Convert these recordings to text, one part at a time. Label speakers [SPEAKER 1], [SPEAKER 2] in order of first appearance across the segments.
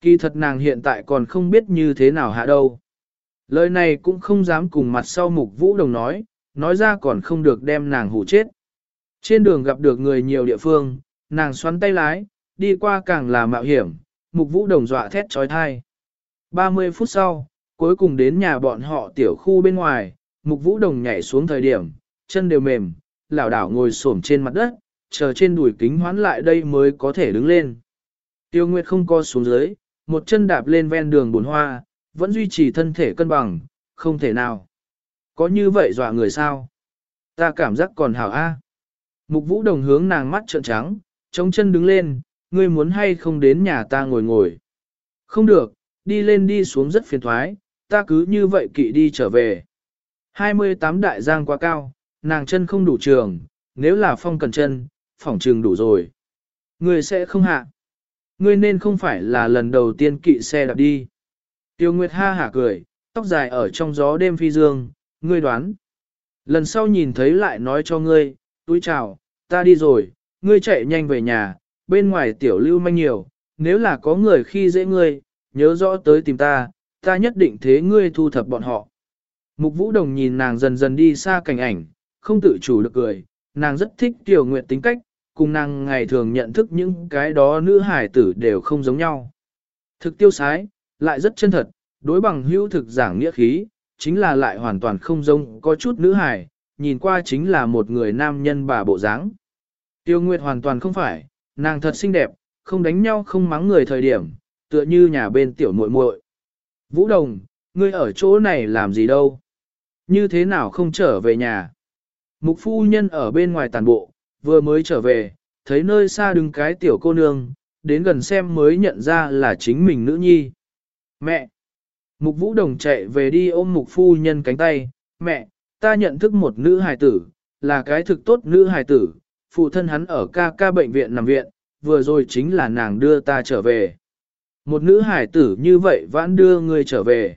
[SPEAKER 1] Kỳ thật nàng hiện tại còn không biết như thế nào hạ đâu. Lời này cũng không dám cùng mặt sau mục vũ đồng nói, nói ra còn không được đem nàng hủ chết. Trên đường gặp được người nhiều địa phương, nàng xoắn tay lái, đi qua càng là mạo hiểm, mục vũ đồng dọa thét trói thai. 30 phút sau, cuối cùng đến nhà bọn họ tiểu khu bên ngoài, mục vũ đồng nhảy xuống thời điểm, chân đều mềm, lảo đảo ngồi xổm trên mặt đất, chờ trên đùi kính hoán lại đây mới có thể đứng lên. Tiêu Nguyệt không co xuống dưới, một chân đạp lên ven đường bùn hoa, vẫn duy trì thân thể cân bằng, không thể nào. Có như vậy dọa người sao? Ta cảm giác còn hảo a. Mục vũ đồng hướng nàng mắt trợn trắng, chống chân đứng lên, ngươi muốn hay không đến nhà ta ngồi ngồi. Không được, đi lên đi xuống rất phiền thoái, ta cứ như vậy kỵ đi trở về. 28 đại giang quá cao, nàng chân không đủ trường, nếu là phong cần chân, phỏng trường đủ rồi. Ngươi sẽ không hạ. Ngươi nên không phải là lần đầu tiên kỵ xe đạp đi. Tiêu Nguyệt ha hả cười, tóc dài ở trong gió đêm phi dương, ngươi đoán. Lần sau nhìn thấy lại nói cho ngươi, túi chào, ta đi rồi, ngươi chạy nhanh về nhà, bên ngoài tiểu lưu manh nhiều, nếu là có người khi dễ ngươi, nhớ rõ tới tìm ta, ta nhất định thế ngươi thu thập bọn họ. Mục Vũ Đồng nhìn nàng dần dần đi xa cảnh ảnh, không tự chủ được cười, nàng rất thích Tiểu Nguyệt tính cách, cùng nàng ngày thường nhận thức những cái đó nữ hải tử đều không giống nhau. Thực tiêu sái, lại rất chân thật, đối bằng hữu thực giảng nghĩa khí, chính là lại hoàn toàn không giống có chút nữ hải, nhìn qua chính là một người nam nhân bà bộ dáng. Tiêu Nguyệt hoàn toàn không phải, nàng thật xinh đẹp, không đánh nhau không mắng người thời điểm, tựa như nhà bên tiểu muội muội. Vũ Đồng, ngươi ở chỗ này làm gì đâu? Như thế nào không trở về nhà? Mục phu nhân ở bên ngoài tàn bộ, vừa mới trở về, thấy nơi xa đứng cái tiểu cô nương, đến gần xem mới nhận ra là chính mình nữ nhi. Mẹ! Mục vũ đồng chạy về đi ôm mục phu nhân cánh tay, mẹ, ta nhận thức một nữ hài tử, là cái thực tốt nữ hài tử, phụ thân hắn ở ca ca bệnh viện nằm viện, vừa rồi chính là nàng đưa ta trở về. Một nữ hài tử như vậy vãn đưa ngươi trở về.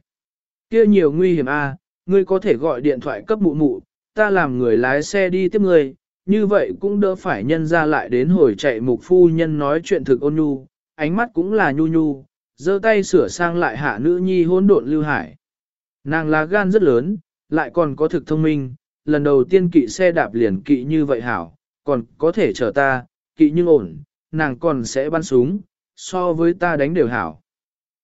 [SPEAKER 1] kia nhiều nguy hiểm a, ngươi có thể gọi điện thoại cấp mụ mụ, ta làm người lái xe đi tiếp ngươi, như vậy cũng đỡ phải nhân ra lại đến hồi chạy mục phu nhân nói chuyện thực ôn nhu, ánh mắt cũng là nhu nhu, giơ tay sửa sang lại hạ nữ nhi hỗn độn lưu hải. Nàng là gan rất lớn, lại còn có thực thông minh, lần đầu tiên kỵ xe đạp liền kỵ như vậy hảo, còn có thể chờ ta, kỵ nhưng ổn, nàng còn sẽ bắn súng, so với ta đánh đều hảo.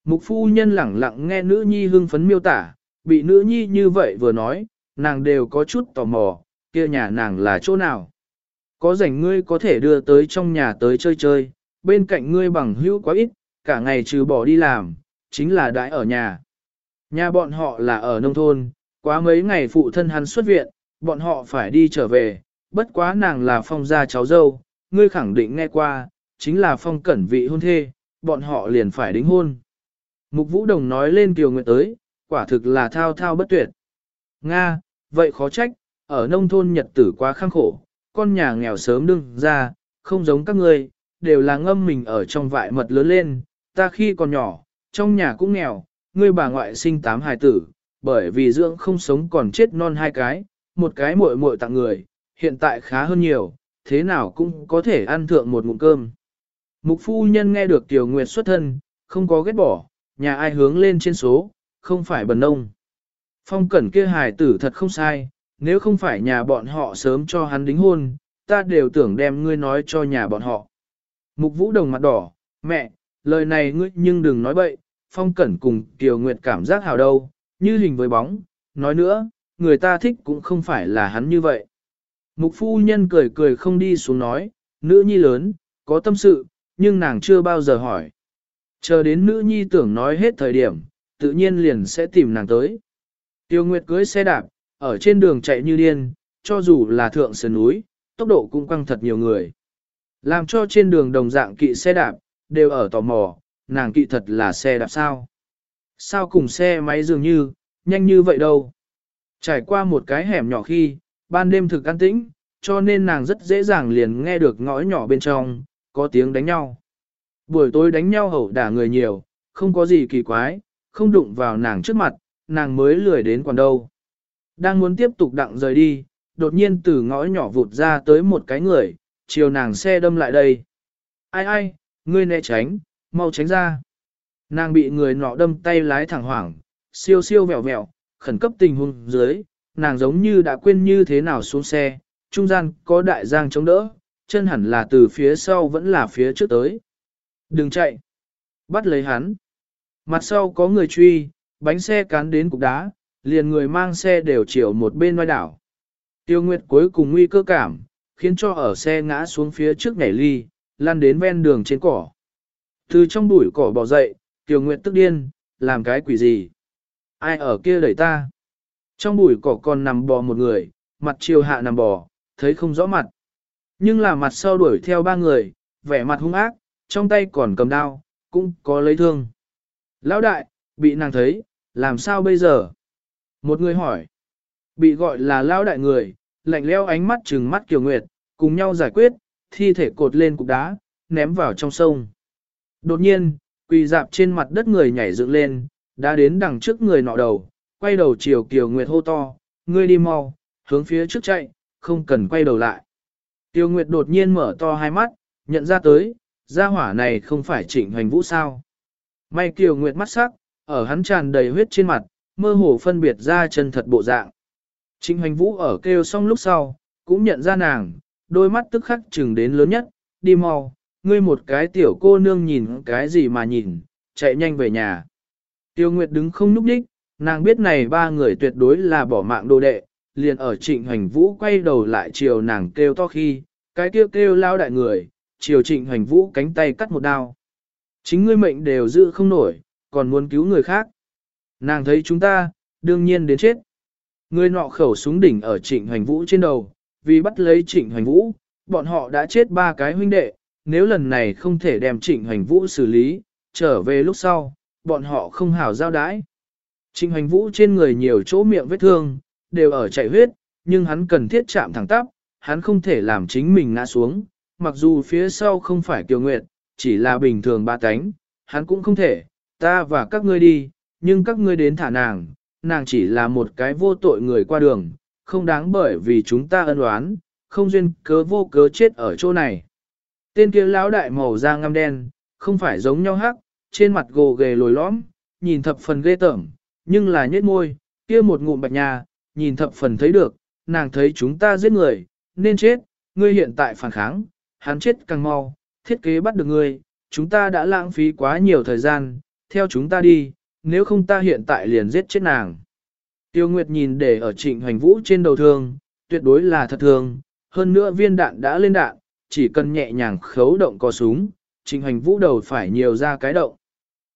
[SPEAKER 1] Mục phu nhân lẳng lặng nghe nữ nhi hưng phấn miêu tả, bị nữ nhi như vậy vừa nói, nàng đều có chút tò mò, kia nhà nàng là chỗ nào. Có rảnh ngươi có thể đưa tới trong nhà tới chơi chơi, bên cạnh ngươi bằng hữu quá ít, cả ngày trừ bỏ đi làm, chính là đãi ở nhà. Nhà bọn họ là ở nông thôn, quá mấy ngày phụ thân hắn xuất viện, bọn họ phải đi trở về, bất quá nàng là phong gia cháu dâu, ngươi khẳng định nghe qua, chính là phong cẩn vị hôn thê, bọn họ liền phải đính hôn. Mục Vũ Đồng nói lên Kiều Nguyệt tới, quả thực là thao thao bất tuyệt. Nga, vậy khó trách, ở nông thôn nhật tử quá khăng khổ, con nhà nghèo sớm đương ra, không giống các ngươi, đều là ngâm mình ở trong vại mật lớn lên, ta khi còn nhỏ, trong nhà cũng nghèo, ngươi bà ngoại sinh tám hài tử, bởi vì dưỡng không sống còn chết non hai cái, một cái muội muội tặng người, hiện tại khá hơn nhiều, thế nào cũng có thể ăn thượng một ngụm cơm. Mục phu nhân nghe được Tiểu Nguyệt xuất thân, không có ghét bỏ, nhà ai hướng lên trên số, không phải bần nông. Phong cẩn kia hài tử thật không sai, nếu không phải nhà bọn họ sớm cho hắn đính hôn, ta đều tưởng đem ngươi nói cho nhà bọn họ. Mục vũ đồng mặt đỏ, mẹ, lời này ngươi nhưng đừng nói bậy, phong cẩn cùng Kiều Nguyệt cảm giác hào đâu, như hình với bóng, nói nữa, người ta thích cũng không phải là hắn như vậy. Mục phu nhân cười cười không đi xuống nói, nữ nhi lớn, có tâm sự, nhưng nàng chưa bao giờ hỏi. Chờ đến nữ nhi tưởng nói hết thời điểm, tự nhiên liền sẽ tìm nàng tới. Tiêu Nguyệt cưới xe đạp, ở trên đường chạy như điên, cho dù là thượng sườn núi, tốc độ cũng quăng thật nhiều người. Làm cho trên đường đồng dạng kỵ xe đạp, đều ở tò mò, nàng kỵ thật là xe đạp sao. Sao cùng xe máy dường như, nhanh như vậy đâu. Trải qua một cái hẻm nhỏ khi, ban đêm thực an tĩnh, cho nên nàng rất dễ dàng liền nghe được ngõ nhỏ bên trong, có tiếng đánh nhau. Buổi tối đánh nhau hậu đả người nhiều, không có gì kỳ quái, không đụng vào nàng trước mặt, nàng mới lười đến còn đâu. Đang muốn tiếp tục đặng rời đi, đột nhiên từ ngõ nhỏ vụt ra tới một cái người, chiều nàng xe đâm lại đây. Ai ai, ngươi né tránh, mau tránh ra. Nàng bị người nọ đâm tay lái thẳng hoảng, siêu siêu vẹo vẹo, khẩn cấp tình huống dưới, nàng giống như đã quên như thế nào xuống xe, trung gian có đại giang chống đỡ, chân hẳn là từ phía sau vẫn là phía trước tới. Đừng chạy! Bắt lấy hắn! Mặt sau có người truy, bánh xe cán đến cục đá, liền người mang xe đều chiều một bên ngoài đảo. Tiêu Nguyệt cuối cùng nguy cơ cảm, khiến cho ở xe ngã xuống phía trước nhảy ly, lăn đến ven đường trên cỏ. Từ trong bụi cỏ bỏ dậy, Tiêu Nguyệt tức điên, làm cái quỷ gì? Ai ở kia đẩy ta? Trong bụi cỏ còn nằm bò một người, mặt chiều hạ nằm bò, thấy không rõ mặt. Nhưng là mặt sau đuổi theo ba người, vẻ mặt hung ác, trong tay còn cầm đao, cũng có lấy thương. Lão đại, bị nàng thấy, làm sao bây giờ? Một người hỏi. Bị gọi là lão đại người, lạnh leo ánh mắt trừng mắt Kiều Nguyệt, cùng nhau giải quyết, thi thể cột lên cục đá, ném vào trong sông. Đột nhiên, quỳ dạp trên mặt đất người nhảy dựng lên, đã đến đằng trước người nọ đầu, quay đầu chiều Kiều Nguyệt hô to, ngươi đi mau, hướng phía trước chạy, không cần quay đầu lại. Tiêu Nguyệt đột nhiên mở to hai mắt, nhận ra tới, gia hỏa này không phải trịnh hoành vũ sao. May Kiều Nguyệt mắt sắc, ở hắn tràn đầy huyết trên mặt, mơ hồ phân biệt ra chân thật bộ dạng. Trịnh hoành vũ ở kêu xong lúc sau, cũng nhận ra nàng, đôi mắt tức khắc chừng đến lớn nhất, đi mau, ngươi một cái tiểu cô nương nhìn cái gì mà nhìn, chạy nhanh về nhà. Tiêu Nguyệt đứng không núp đích, nàng biết này ba người tuyệt đối là bỏ mạng đồ đệ, liền ở trịnh hoành vũ quay đầu lại chiều nàng kêu to khi, cái kêu kêu lao đại người, chiều trịnh hoành vũ cánh tay cắt một đao. Chính ngươi mệnh đều giữ không nổi, còn muốn cứu người khác. Nàng thấy chúng ta, đương nhiên đến chết. Người nọ khẩu súng đỉnh ở trịnh hoành vũ trên đầu, vì bắt lấy trịnh hoành vũ, bọn họ đã chết ba cái huynh đệ, nếu lần này không thể đem trịnh hoành vũ xử lý, trở về lúc sau, bọn họ không hảo giao đãi. Trịnh hoành vũ trên người nhiều chỗ miệng vết thương, đều ở chảy huyết, nhưng hắn cần thiết chạm thẳng tắp, hắn không thể làm chính mình ngã xuống, mặc dù phía sau không phải kiều nguyệt, chỉ là bình thường ba cánh, hắn cũng không thể, ta và các ngươi đi, nhưng các ngươi đến thả nàng, nàng chỉ là một cái vô tội người qua đường, không đáng bởi vì chúng ta ân oán, không duyên cớ vô cớ chết ở chỗ này. Tên kia lão đại màu da ngăm đen, không phải giống nhau hắc, trên mặt gồ ghề lồi lõm, nhìn thập phần ghê tởm, nhưng là nhếch môi, kia một ngụm bạch nhà, nhìn thập phần thấy được, nàng thấy chúng ta giết người, nên chết, ngươi hiện tại phản kháng, hắn chết càng mau, thiết kế bắt được ngươi, chúng ta đã lãng phí quá nhiều thời gian, theo chúng ta đi, nếu không ta hiện tại liền giết chết nàng. Tiêu Nguyệt nhìn để ở trịnh hoành vũ trên đầu thương, tuyệt đối là thật thương, hơn nữa viên đạn đã lên đạn, chỉ cần nhẹ nhàng khấu động cò súng, trịnh hoành vũ đầu phải nhiều ra cái động.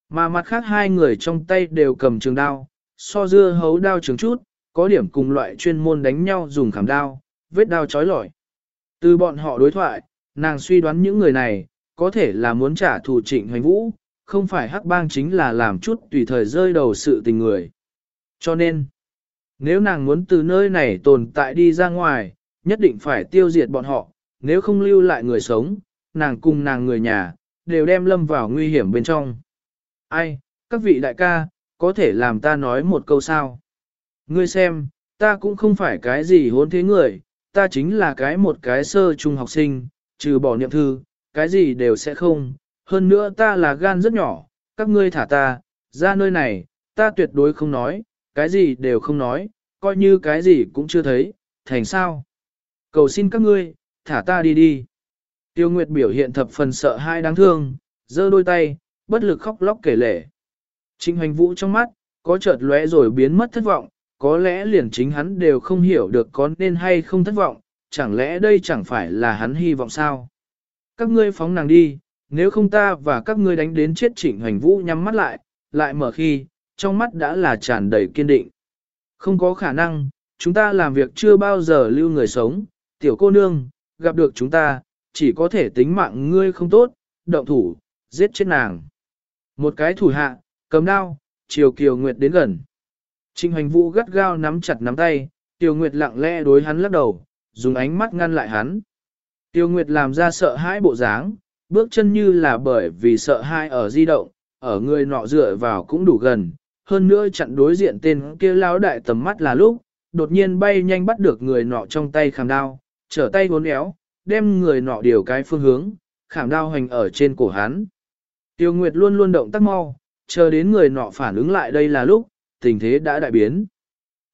[SPEAKER 1] Mà mặt khác hai người trong tay đều cầm trường đao, so dưa hấu đao trường chút, có điểm cùng loại chuyên môn đánh nhau dùng khảm đao, vết đao chói lọi. Từ bọn họ đối thoại, nàng suy đoán những người này, có thể là muốn trả thù trịnh hoành vũ, không phải hắc bang chính là làm chút tùy thời rơi đầu sự tình người. Cho nên, nếu nàng muốn từ nơi này tồn tại đi ra ngoài, nhất định phải tiêu diệt bọn họ, nếu không lưu lại người sống, nàng cùng nàng người nhà, đều đem lâm vào nguy hiểm bên trong. Ai, các vị đại ca, có thể làm ta nói một câu sao? Ngươi xem, ta cũng không phải cái gì hôn thế người, ta chính là cái một cái sơ trung học sinh, trừ bỏ niệm thư, cái gì đều sẽ không. Hơn nữa ta là gan rất nhỏ, các ngươi thả ta, ra nơi này, ta tuyệt đối không nói, cái gì đều không nói, coi như cái gì cũng chưa thấy, thành sao. Cầu xin các ngươi, thả ta đi đi. Tiêu Nguyệt biểu hiện thập phần sợ hai đáng thương, giơ đôi tay, bất lực khóc lóc kể lể. Trịnh hoành vũ trong mắt, có chợt lóe rồi biến mất thất vọng, có lẽ liền chính hắn đều không hiểu được có nên hay không thất vọng, chẳng lẽ đây chẳng phải là hắn hy vọng sao? Các ngươi phóng nàng đi, nếu không ta và các ngươi đánh đến chết trịnh hoành vũ nhắm mắt lại, lại mở khi, trong mắt đã là tràn đầy kiên định. Không có khả năng, chúng ta làm việc chưa bao giờ lưu người sống, tiểu cô nương, gặp được chúng ta, chỉ có thể tính mạng ngươi không tốt, động thủ, giết chết nàng. Một cái thủ hạ, cầm đao, chiều kiều nguyệt đến gần. Trịnh hoành vũ gắt gao nắm chặt nắm tay, Tiêu Nguyệt lặng lẽ đối hắn lắc đầu, dùng ánh mắt ngăn lại hắn. Tiêu Nguyệt làm ra sợ hãi bộ dáng, bước chân như là bởi vì sợ hai ở di động, ở người nọ dựa vào cũng đủ gần, hơn nữa chặn đối diện tên kia lão đại tầm mắt là lúc, đột nhiên bay nhanh bắt được người nọ trong tay khảm đao, trở tay uốn éo, đem người nọ điều cái phương hướng, khảm đao hành ở trên cổ hắn. Tiêu Nguyệt luôn luôn động tác mau, chờ đến người nọ phản ứng lại đây là lúc, tình thế đã đại biến.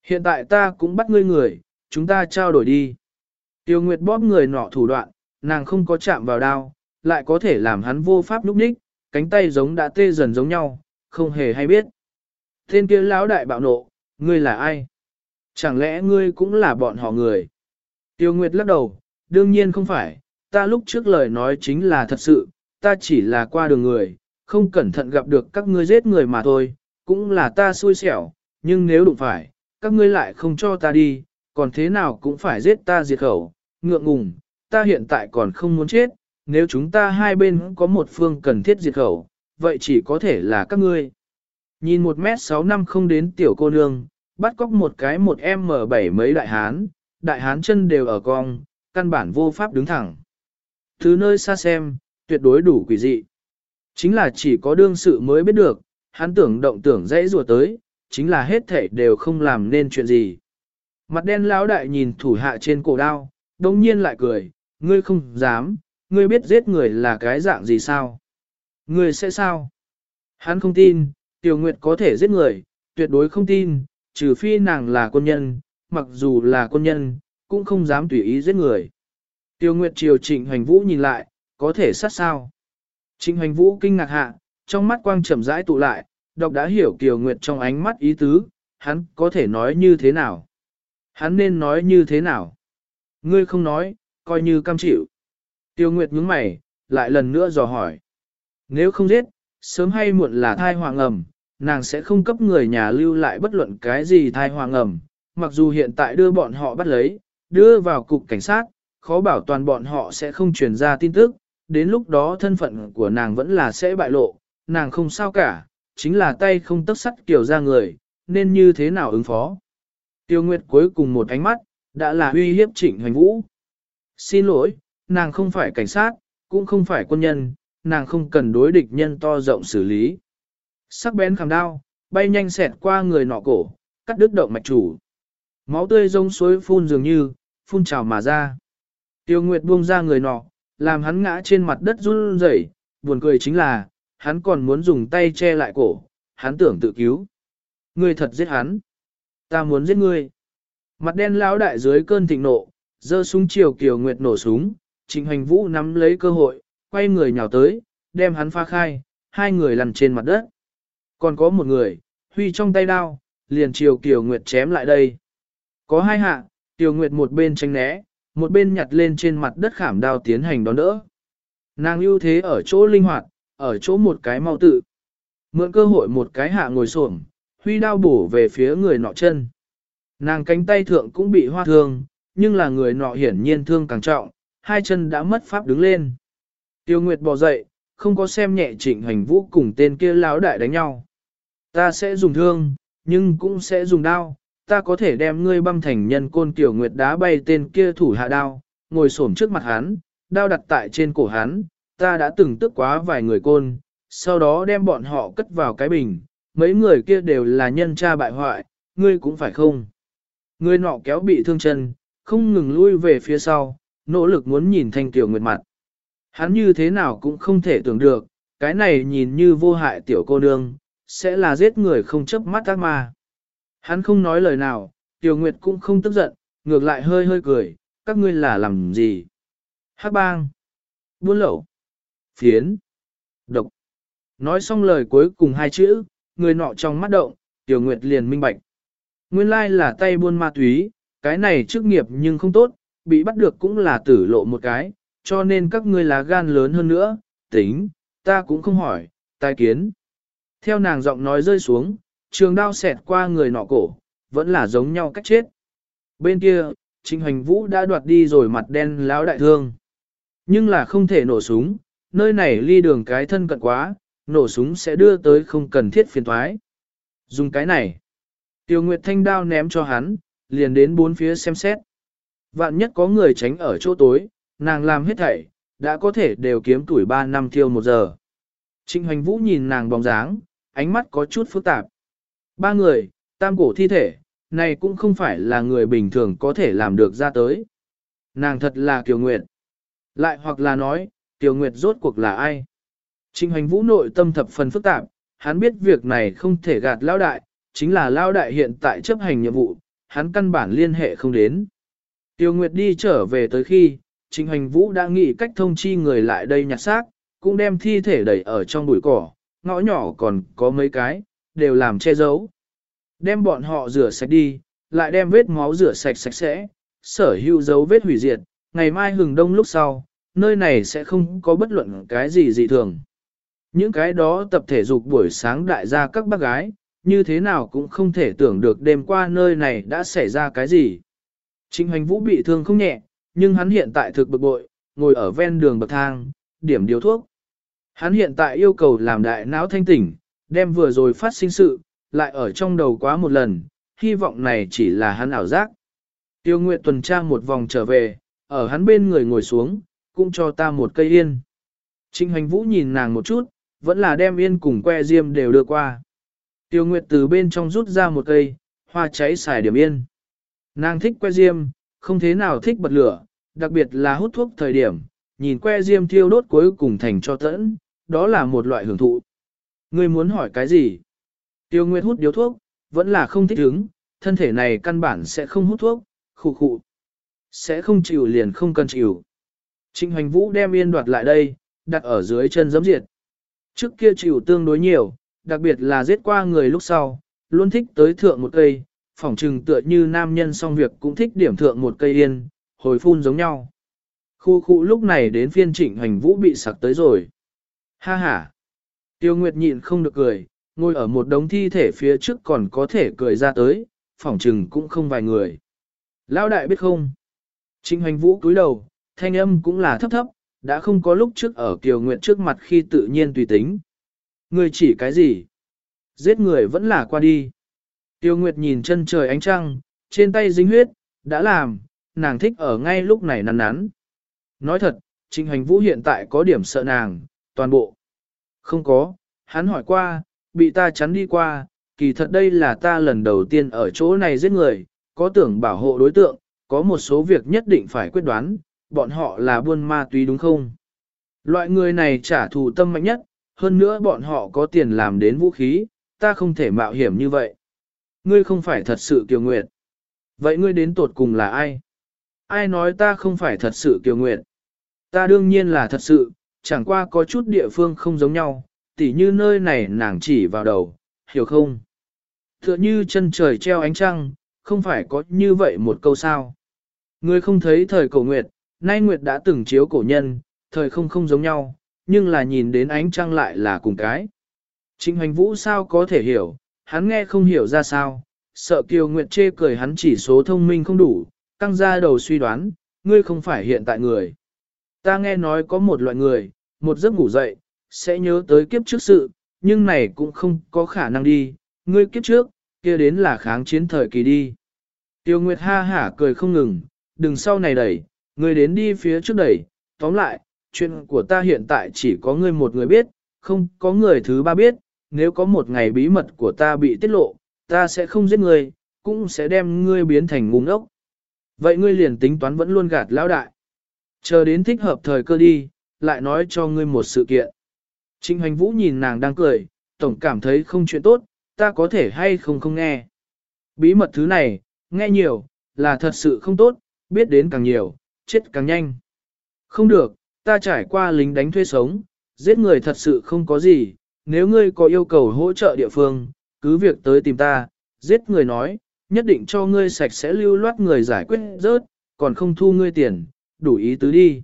[SPEAKER 1] Hiện tại ta cũng bắt ngươi người, chúng ta trao đổi đi. Tiêu Nguyệt bóp người nọ thủ đoạn, nàng không có chạm vào đao, lại có thể làm hắn vô pháp lúc ních, cánh tay giống đã tê dần giống nhau, không hề hay biết. Tên kia lão đại bạo nộ, ngươi là ai? Chẳng lẽ ngươi cũng là bọn họ người? Tiêu Nguyệt lắc đầu, đương nhiên không phải, ta lúc trước lời nói chính là thật sự, ta chỉ là qua đường người, không cẩn thận gặp được các ngươi giết người mà thôi, cũng là ta xui xẻo, nhưng nếu đụng phải, các ngươi lại không cho ta đi, còn thế nào cũng phải giết ta diệt khẩu, ngượng ngùng, ta hiện tại còn không muốn chết, nếu chúng ta hai bên có một phương cần thiết diệt khẩu, vậy chỉ có thể là các ngươi. Nhìn một mét sáu năm không đến tiểu cô nương, bắt cóc một cái một em mở bảy mấy đại hán, đại hán chân đều ở cong, căn bản vô pháp đứng thẳng. Thứ nơi xa xem, tuyệt đối đủ quỷ dị. Chính là chỉ có đương sự mới biết được, hắn tưởng động tưởng dãy rùa tới, chính là hết thể đều không làm nên chuyện gì. Mặt đen lão đại nhìn thủ hạ trên cổ đao, đông nhiên lại cười, ngươi không dám, ngươi biết giết người là cái dạng gì sao? Ngươi sẽ sao? Hắn không tin, Tiểu Nguyệt có thể giết người, tuyệt đối không tin, trừ phi nàng là quân nhân, mặc dù là quân nhân, cũng không dám tùy ý giết người. Tiêu Nguyệt chiều Trịnh Hoành Vũ nhìn lại, có thể sát sao? Trịnh Hoành Vũ kinh ngạc hạ, trong mắt quang chậm rãi tụ lại, đọc đã hiểu Kiều Nguyệt trong ánh mắt ý tứ, hắn có thể nói như thế nào? Hắn nên nói như thế nào? Ngươi không nói, coi như cam chịu. Tiêu Nguyệt nhướng mày, lại lần nữa dò hỏi. Nếu không giết, sớm hay muộn là thai hoàng ẩm, nàng sẽ không cấp người nhà lưu lại bất luận cái gì thai hoàng ẩm, mặc dù hiện tại đưa bọn họ bắt lấy, đưa vào cục cảnh sát, khó bảo toàn bọn họ sẽ không truyền ra tin tức, đến lúc đó thân phận của nàng vẫn là sẽ bại lộ, nàng không sao cả, chính là tay không tấc sắt kiểu ra người, nên như thế nào ứng phó. Tiêu Nguyệt cuối cùng một ánh mắt, đã là uy hiếp trịnh hoành vũ. Xin lỗi, nàng không phải cảnh sát, cũng không phải quân nhân, nàng không cần đối địch nhân to rộng xử lý. Sắc bén khảm đao, bay nhanh xẹt qua người nọ cổ, cắt đứt động mạch chủ. Máu tươi rông suối phun dường như, phun trào mà ra. Tiêu Nguyệt buông ra người nọ, làm hắn ngã trên mặt đất run rẩy, buồn cười chính là, hắn còn muốn dùng tay che lại cổ, hắn tưởng tự cứu. Ngươi thật giết hắn. Ta muốn giết ngươi. Mặt đen lão đại dưới cơn thịnh nộ, giơ súng chiều Kiều Nguyệt nổ súng, Trịnh Hoành Vũ nắm lấy cơ hội, quay người nhào tới, đem hắn pha khai, hai người lăn trên mặt đất. Còn có một người, huy trong tay đao, liền chiều Kiều Nguyệt chém lại đây. Có hai hạ, Kiều Nguyệt một bên tránh né, một bên nhặt lên trên mặt đất khảm đao tiến hành đón đỡ. Nàng ưu thế ở chỗ linh hoạt, ở chỗ một cái mau tự. Mượn cơ hội một cái hạ ngồi xổm, huy đao bổ về phía người nọ chân. Nàng cánh tay thượng cũng bị hoa thương, nhưng là người nọ hiển nhiên thương càng trọng, hai chân đã mất pháp đứng lên. Tiêu Nguyệt bò dậy, không có xem nhẹ trịnh hành vũ cùng tên kia lão đại đánh nhau. Ta sẽ dùng thương, nhưng cũng sẽ dùng đao, ta có thể đem ngươi băm thành nhân côn Tiểu Nguyệt đá bay tên kia thủ hạ đao, ngồi xổm trước mặt hắn, đao đặt tại trên cổ hắn, ta đã từng tức quá vài người côn, sau đó đem bọn họ cất vào cái bình, mấy người kia đều là nhân cha bại hoại, ngươi cũng phải không. Người nọ kéo bị thương chân, không ngừng lui về phía sau, nỗ lực muốn nhìn thanh tiểu nguyệt mặt. Hắn như thế nào cũng không thể tưởng được, cái này nhìn như vô hại tiểu cô nương, sẽ là giết người không chấp mắt ác ma. Hắn không nói lời nào, tiểu nguyệt cũng không tức giận, ngược lại hơi hơi cười, các ngươi là làm gì? Hắc bang, buôn lậu, phiến, độc. Nói xong lời cuối cùng hai chữ, người nọ trong mắt động, tiểu nguyệt liền minh bạch. Nguyên lai là tay buôn ma túy, cái này chức nghiệp nhưng không tốt, bị bắt được cũng là tử lộ một cái, cho nên các ngươi là gan lớn hơn nữa, tính, ta cũng không hỏi, tai kiến. Theo nàng giọng nói rơi xuống, trường đao xẹt qua người nọ cổ, vẫn là giống nhau cách chết. Bên kia, Trịnh Hoành Vũ đã đoạt đi rồi mặt đen lão đại thương. Nhưng là không thể nổ súng, nơi này ly đường cái thân cận quá, nổ súng sẽ đưa tới không cần thiết phiền thoái. Dùng cái này. Tiêu Nguyệt Thanh đao ném cho hắn, liền đến bốn phía xem xét. Vạn nhất có người tránh ở chỗ tối, nàng làm hết thảy, đã có thể đều kiếm tuổi 3 năm thiêu một giờ. Trịnh Hoành Vũ nhìn nàng bóng dáng, ánh mắt có chút phức tạp. Ba người, tam cổ thi thể, này cũng không phải là người bình thường có thể làm được ra tới. Nàng thật là Kiều Nguyệt. Lại hoặc là nói, Kiều Nguyệt rốt cuộc là ai? Trịnh Hoành Vũ nội tâm thập phần phức tạp, hắn biết việc này không thể gạt lao đại, chính là lao đại hiện tại chấp hành nhiệm vụ, hắn căn bản liên hệ không đến. Tiêu Nguyệt đi trở về tới khi, Trịnh Hoành Vũ đã nghĩ cách thông chi người lại đây nhặt xác, cũng đem thi thể đẩy ở trong bụi cỏ, ngõ nhỏ còn có mấy cái, đều làm che giấu. Đem bọn họ rửa sạch đi, lại đem vết máu rửa sạch sạch sẽ, sở hữu dấu vết hủy diệt, ngày mai hừng đông lúc sau, nơi này sẽ không có bất luận cái gì dị thường. Những cái đó tập thể dục buổi sáng đại gia các bác gái, như thế nào cũng không thể tưởng được đêm qua nơi này đã xảy ra cái gì. Trịnh hoành vũ bị thương không nhẹ, nhưng hắn hiện tại thực bực bội, ngồi ở ven đường bậc thang, điểm điều thuốc. Hắn hiện tại yêu cầu làm đại não thanh tỉnh, đem vừa rồi phát sinh sự, lại ở trong đầu quá một lần, hy vọng này chỉ là hắn ảo giác. Tiêu Nguyệt tuần tra một vòng trở về, ở hắn bên người ngồi xuống, cũng cho ta một cây yên. Trịnh Hoành Vũ nhìn nàng một chút, vẫn là đem yên cùng que diêm đều đưa qua. Tiêu Nguyệt từ bên trong rút ra một cây, hoa cháy xài điểm yên. Nàng thích que diêm, không thế nào thích bật lửa, đặc biệt là hút thuốc thời điểm, nhìn que diêm thiêu đốt cuối cùng thành cho tẫn, đó là một loại hưởng thụ. Ngươi muốn hỏi cái gì? Tiêu Nguyệt hút điếu thuốc, vẫn là không thích hứng, thân thể này căn bản sẽ không hút thuốc, khụ khụ. Sẽ không chịu liền không cần chịu. Trịnh Hoành Vũ đem yên đoạt lại đây, đặt ở dưới chân giấm diệt. Trước kia chịu tương đối nhiều, đặc biệt là giết qua người lúc sau, luôn thích tới thượng một cây, phỏng trừng tựa như nam nhân xong việc cũng thích điểm thượng một cây yên, hồi phun giống nhau. Khu khu lúc này đến phiên trịnh Hành Vũ bị sặc tới rồi. Ha ha! Tiêu Nguyệt nhịn không được cười, ngồi ở một đống thi thể phía trước còn có thể cười ra tới, phỏng trừng cũng không vài người. Lão đại biết không? Trịnh Hành vũ cúi đầu, thanh âm cũng là thấp thấp, đã không có lúc trước ở Kiều Nguyệt trước mặt khi tự nhiên tùy tính. Người chỉ cái gì? Giết người vẫn là qua đi. Tiêu Nguyệt nhìn chân trời ánh trăng, trên tay dính huyết, đã làm, nàng thích ở ngay lúc này nắn nắn. Nói thật, Trịnh Hành Vũ hiện tại có điểm sợ nàng, toàn bộ. Không có, hắn hỏi qua, bị ta chắn đi qua, kỳ thật đây là ta lần đầu tiên ở chỗ này giết người, có tưởng bảo hộ đối tượng, có một số việc nhất định phải quyết đoán, bọn họ là buôn ma túy đúng không? Loại người này trả thù tâm mạnh nhất, hơn nữa bọn họ có tiền làm đến vũ khí, ta không thể mạo hiểm như vậy. Ngươi không phải thật sự kiều nguyệt. Vậy ngươi đến tột cùng là ai? Ai nói ta không phải thật sự kiều nguyệt? Ta đương nhiên là thật sự, chẳng qua có chút địa phương không giống nhau, tỉ như nơi này nàng chỉ vào đầu, hiểu không? Tựa như chân trời treo ánh trăng, không phải có như vậy một câu sao. Ngươi không thấy thời cổ nguyệt, nay nguyệt đã từng chiếu cổ nhân, thời không không giống nhau, nhưng là nhìn đến ánh trăng lại là cùng cái. Trịnh hoành vũ sao có thể hiểu, hắn nghe không hiểu ra sao, sợ kiều nguyệt chê cười hắn chỉ số thông minh không đủ, căng ra đầu suy đoán, ngươi không phải hiện tại người. Ta nghe nói có một loại người, một giấc ngủ dậy, sẽ nhớ tới kiếp trước sự, nhưng này cũng không có khả năng đi, ngươi kiếp trước, kia đến là kháng chiến thời kỳ đi. Tiêu Nguyệt ha hả cười không ngừng, đừng sau này đẩy, ngươi đến đi phía trước đẩy, tóm lại, chuyện của ta hiện tại chỉ có ngươi một người biết, không có người thứ ba biết, nếu có một ngày bí mật của ta bị tiết lộ, ta sẽ không giết ngươi, cũng sẽ đem ngươi biến thành ngu ngốc. Vậy ngươi liền tính toán vẫn luôn gạt lão đại. Chờ đến thích hợp thời cơ đi, lại nói cho ngươi một sự kiện. Trịnh hoành vũ nhìn nàng đang cười, tổng cảm thấy không chuyện tốt, ta có thể hay không không nghe. Bí mật thứ này, nghe nhiều, là thật sự không tốt, biết đến càng nhiều, chết càng nhanh. Không được, ta trải qua lính đánh thuê sống, giết người thật sự không có gì, nếu ngươi có yêu cầu hỗ trợ địa phương, cứ việc tới tìm ta, giết người nói, nhất định cho ngươi sạch sẽ lưu loát người giải quyết rớt, còn không thu ngươi tiền, đủ ý tứ đi.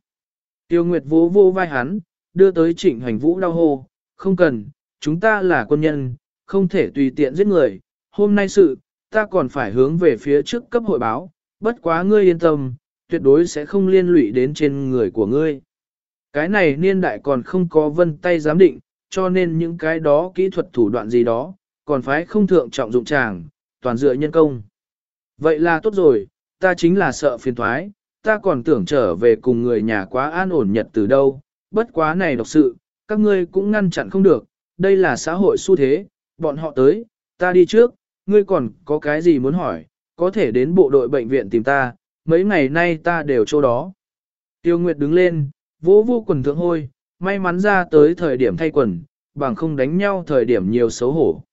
[SPEAKER 1] Tiêu Nguyệt vô vô vai hắn, đưa tới trịnh hành vũ đau hô, không cần, chúng ta là quân nhân, không thể tùy tiện giết người, hôm nay sự, ta còn phải hướng về phía trước cấp hội báo, bất quá ngươi yên tâm, tuyệt đối sẽ không liên lụy đến trên người của ngươi. Cái này niên đại còn không có vân tay giám định, cho nên những cái đó kỹ thuật thủ đoạn gì đó, còn phải không thượng trọng dụng chàng, toàn dựa nhân công. Vậy là tốt rồi, ta chính là sợ phiền thoái, ta còn tưởng trở về cùng người nhà quá an ổn nhật từ đâu, bất quá này độc sự, các ngươi cũng ngăn chặn không được, đây là xã hội xu thế, bọn họ tới, ta đi trước, ngươi còn có cái gì muốn hỏi, có thể đến bộ đội bệnh viện tìm ta, mấy ngày nay ta đều chỗ đó. Tiêu Nguyệt đứng lên, vỗ vô quần thượng hôi, may mắn ra tới thời điểm thay quần, bằng không đánh nhau thời điểm nhiều xấu hổ.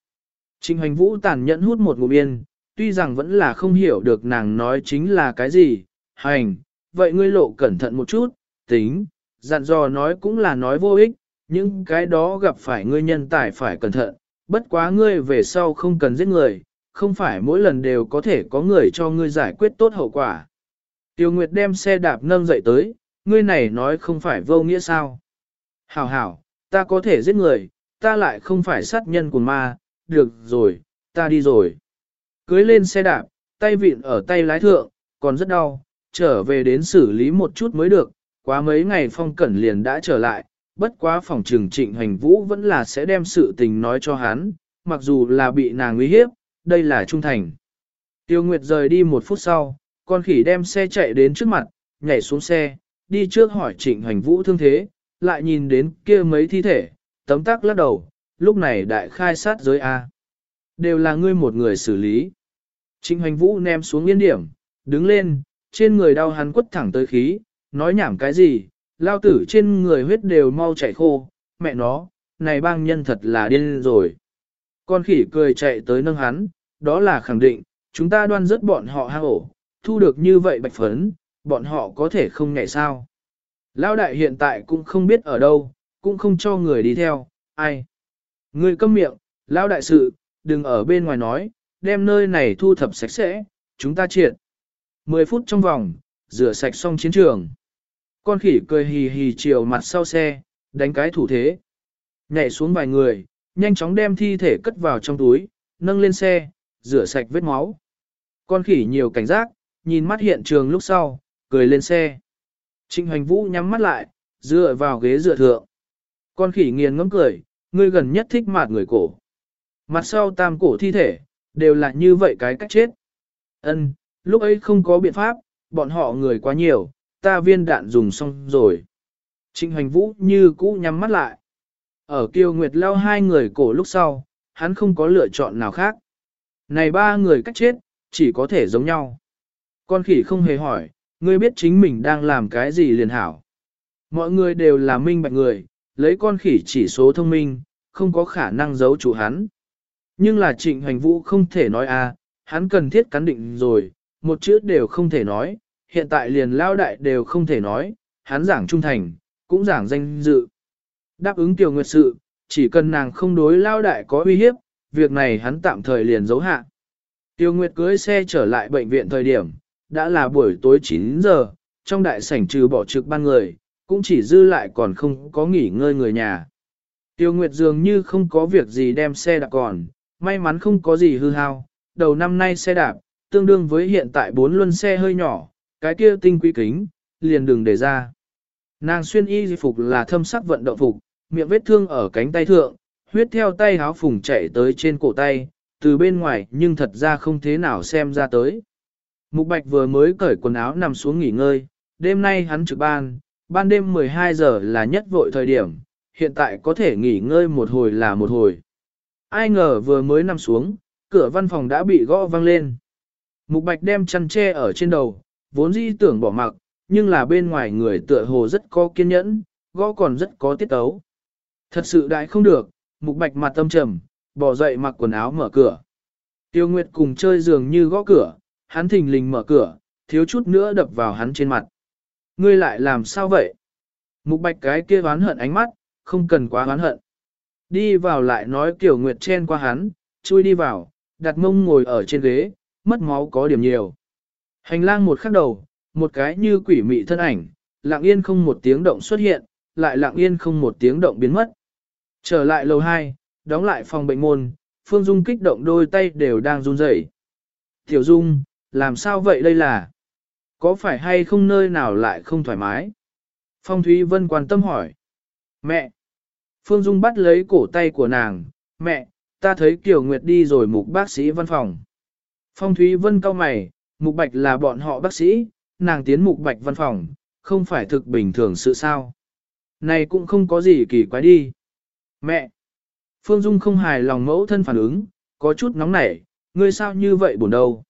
[SPEAKER 1] Trình hoành vũ tàn nhẫn hút một ngụm yên, tuy rằng vẫn là không hiểu được nàng nói chính là cái gì, hành, vậy ngươi lộ cẩn thận một chút, tính, dặn dò nói cũng là nói vô ích, những cái đó gặp phải ngươi nhân tài phải cẩn thận, bất quá ngươi về sau không cần giết người, không phải mỗi lần đều có thể có người cho ngươi giải quyết tốt hậu quả. Tiêu Nguyệt đem xe đạp nâng dậy tới, ngươi này nói không phải vô nghĩa sao. Hảo hảo, ta có thể giết người, ta lại không phải sát nhân của ma, được rồi, ta đi rồi. Cưới lên xe đạp, tay vịn ở tay lái thượng, còn rất đau, trở về đến xử lý một chút mới được, quá mấy ngày phong cẩn liền đã trở lại, bất quá phòng trường trịnh hành vũ vẫn là sẽ đem sự tình nói cho hắn, mặc dù là bị nàng uy hiếp, đây là trung thành. Tiêu Nguyệt rời đi một phút sau, con khỉ đem xe chạy đến trước mặt, nhảy xuống xe, đi trước hỏi trịnh hành vũ thương thế, lại nhìn đến kia mấy thi thể, tấm tắc lắc đầu, lúc này đại khai sát giới A. Đều là ngươi một người xử lý. Trịnh Hoành vũ ném xuống yên điểm, đứng lên, trên người đau hắn quất thẳng tới khí, nói nhảm cái gì, lao tử trên người huyết đều mau chảy khô, mẹ nó, này bang nhân thật là điên rồi. Con khỉ cười chạy tới nâng hắn, đó là khẳng định, chúng ta đoan rất bọn họ hang ổ, thu được như vậy bạch phấn, bọn họ có thể không nhảy sao. Lão đại hiện tại cũng không biết ở đâu, cũng không cho người đi theo, ai. Người câm miệng, Lão đại sự, đừng ở bên ngoài nói, đem nơi này thu thập sạch sẽ, chúng ta triệt. 10 phút trong vòng, rửa sạch xong chiến trường. Con khỉ cười hì hì chiều mặt sau xe, đánh cái thủ thế. Nhảy xuống vài người, nhanh chóng đem thi thể cất vào trong túi, nâng lên xe, rửa sạch vết máu. Con khỉ nhiều cảnh giác, nhìn mắt hiện trường lúc sau, cười lên xe. Trịnh hoành vũ nhắm mắt lại, dựa vào ghế dựa thượng. Con khỉ nghiền ngấm cười, ngươi gần nhất thích mạt người cổ. Mặt sau tam cổ thi thể, đều là như vậy cái cách chết. Ân, lúc ấy không có biện pháp, bọn họ người quá nhiều, ta viên đạn dùng xong rồi. Trịnh hoành vũ như cũ nhắm mắt lại. Ở kiêu nguyệt lao hai người cổ lúc sau, hắn không có lựa chọn nào khác. Này ba người cách chết, chỉ có thể giống nhau. Con khỉ không hề hỏi, ngươi biết chính mình đang làm cái gì liền hảo. Mọi người đều là minh bạch người, lấy con khỉ chỉ số thông minh, không có khả năng giấu chủ hắn. Nhưng là trịnh hành vũ không thể nói a, à, hắn cần thiết cắn định rồi, một chữ đều không thể nói, hiện tại liền lao đại đều không thể nói, hắn giảng trung thành, cũng giảng danh dự. Đáp ứng tiểu nguyệt sự, chỉ cần nàng không đối lao đại có uy hiếp, việc này hắn tạm thời liền giấu hạ. Tiêu Nguyệt cưới xe trở lại bệnh viện thời điểm, đã là buổi tối 9 giờ, trong đại sảnh trừ bỏ trực ban người, cũng chỉ dư lại còn không có nghỉ ngơi người nhà. Tiêu Nguyệt dường như không có việc gì đem xe đạp còn, may mắn không có gì hư hao, đầu năm nay xe đạp, tương đương với hiện tại bốn luân xe hơi nhỏ, cái kia tinh quý kính, liền đừng để ra. Nàng xuyên y phục là thâm sắc vận động phục, miệng vết thương ở cánh tay thượng, huyết theo tay háo phùng chạy tới trên cổ tay, từ bên ngoài nhưng thật ra không thế nào xem ra tới. Mục Bạch vừa mới cởi quần áo nằm xuống nghỉ ngơi, đêm nay hắn trực ban, ban đêm 12 giờ là nhất vội thời điểm, hiện tại có thể nghỉ ngơi một hồi là một hồi. Ai ngờ vừa mới nằm xuống, cửa văn phòng đã bị gõ vang lên. Mục Bạch đem chăn che ở trên đầu, vốn dĩ tưởng bỏ mặc, nhưng là bên ngoài người tựa hồ rất có kiên nhẫn, gõ còn rất có tiết tấu. Thật sự đại không được, Mục Bạch mặt tâm trầm, bỏ dậy mặc quần áo mở cửa. Tiêu Nguyệt cùng chơi giường như gõ cửa, hắn thình lình mở cửa, thiếu chút nữa đập vào hắn trên mặt. Ngươi lại làm sao vậy? Mục bạch cái kia oán hận ánh mắt, không cần quá oán hận. Đi vào lại nói kiểu Nguyệt chen qua hắn, chui đi vào, đặt mông ngồi ở trên ghế, mất máu có điểm nhiều. Hành lang một khắc đầu, một cái như quỷ mị thân ảnh, lặng yên không một tiếng động xuất hiện, lại lặng yên không một tiếng động biến mất. Trở lại lầu 2, đóng lại phòng bệnh môn, Phương Dung kích động đôi tay đều đang run rẩy. Tiểu Dung, làm sao vậy đây là? Có phải hay không nơi nào lại không thoải mái? Phong Thúy Vân quan tâm hỏi. Mẹ! Phương Dung bắt lấy cổ tay của nàng. Mẹ, ta thấy Kiều Nguyệt đi rồi mục bác sĩ văn phòng. Phong Thúy Vân cau mày, mục bạch là bọn họ bác sĩ, nàng tiến mục bạch văn phòng, không phải thực bình thường sự sao. Này cũng không có gì kỳ quái đi. Mẹ! Phương Dung không hài lòng mẫu thân phản ứng, có chút nóng nảy, ngươi sao như vậy buồn đâu.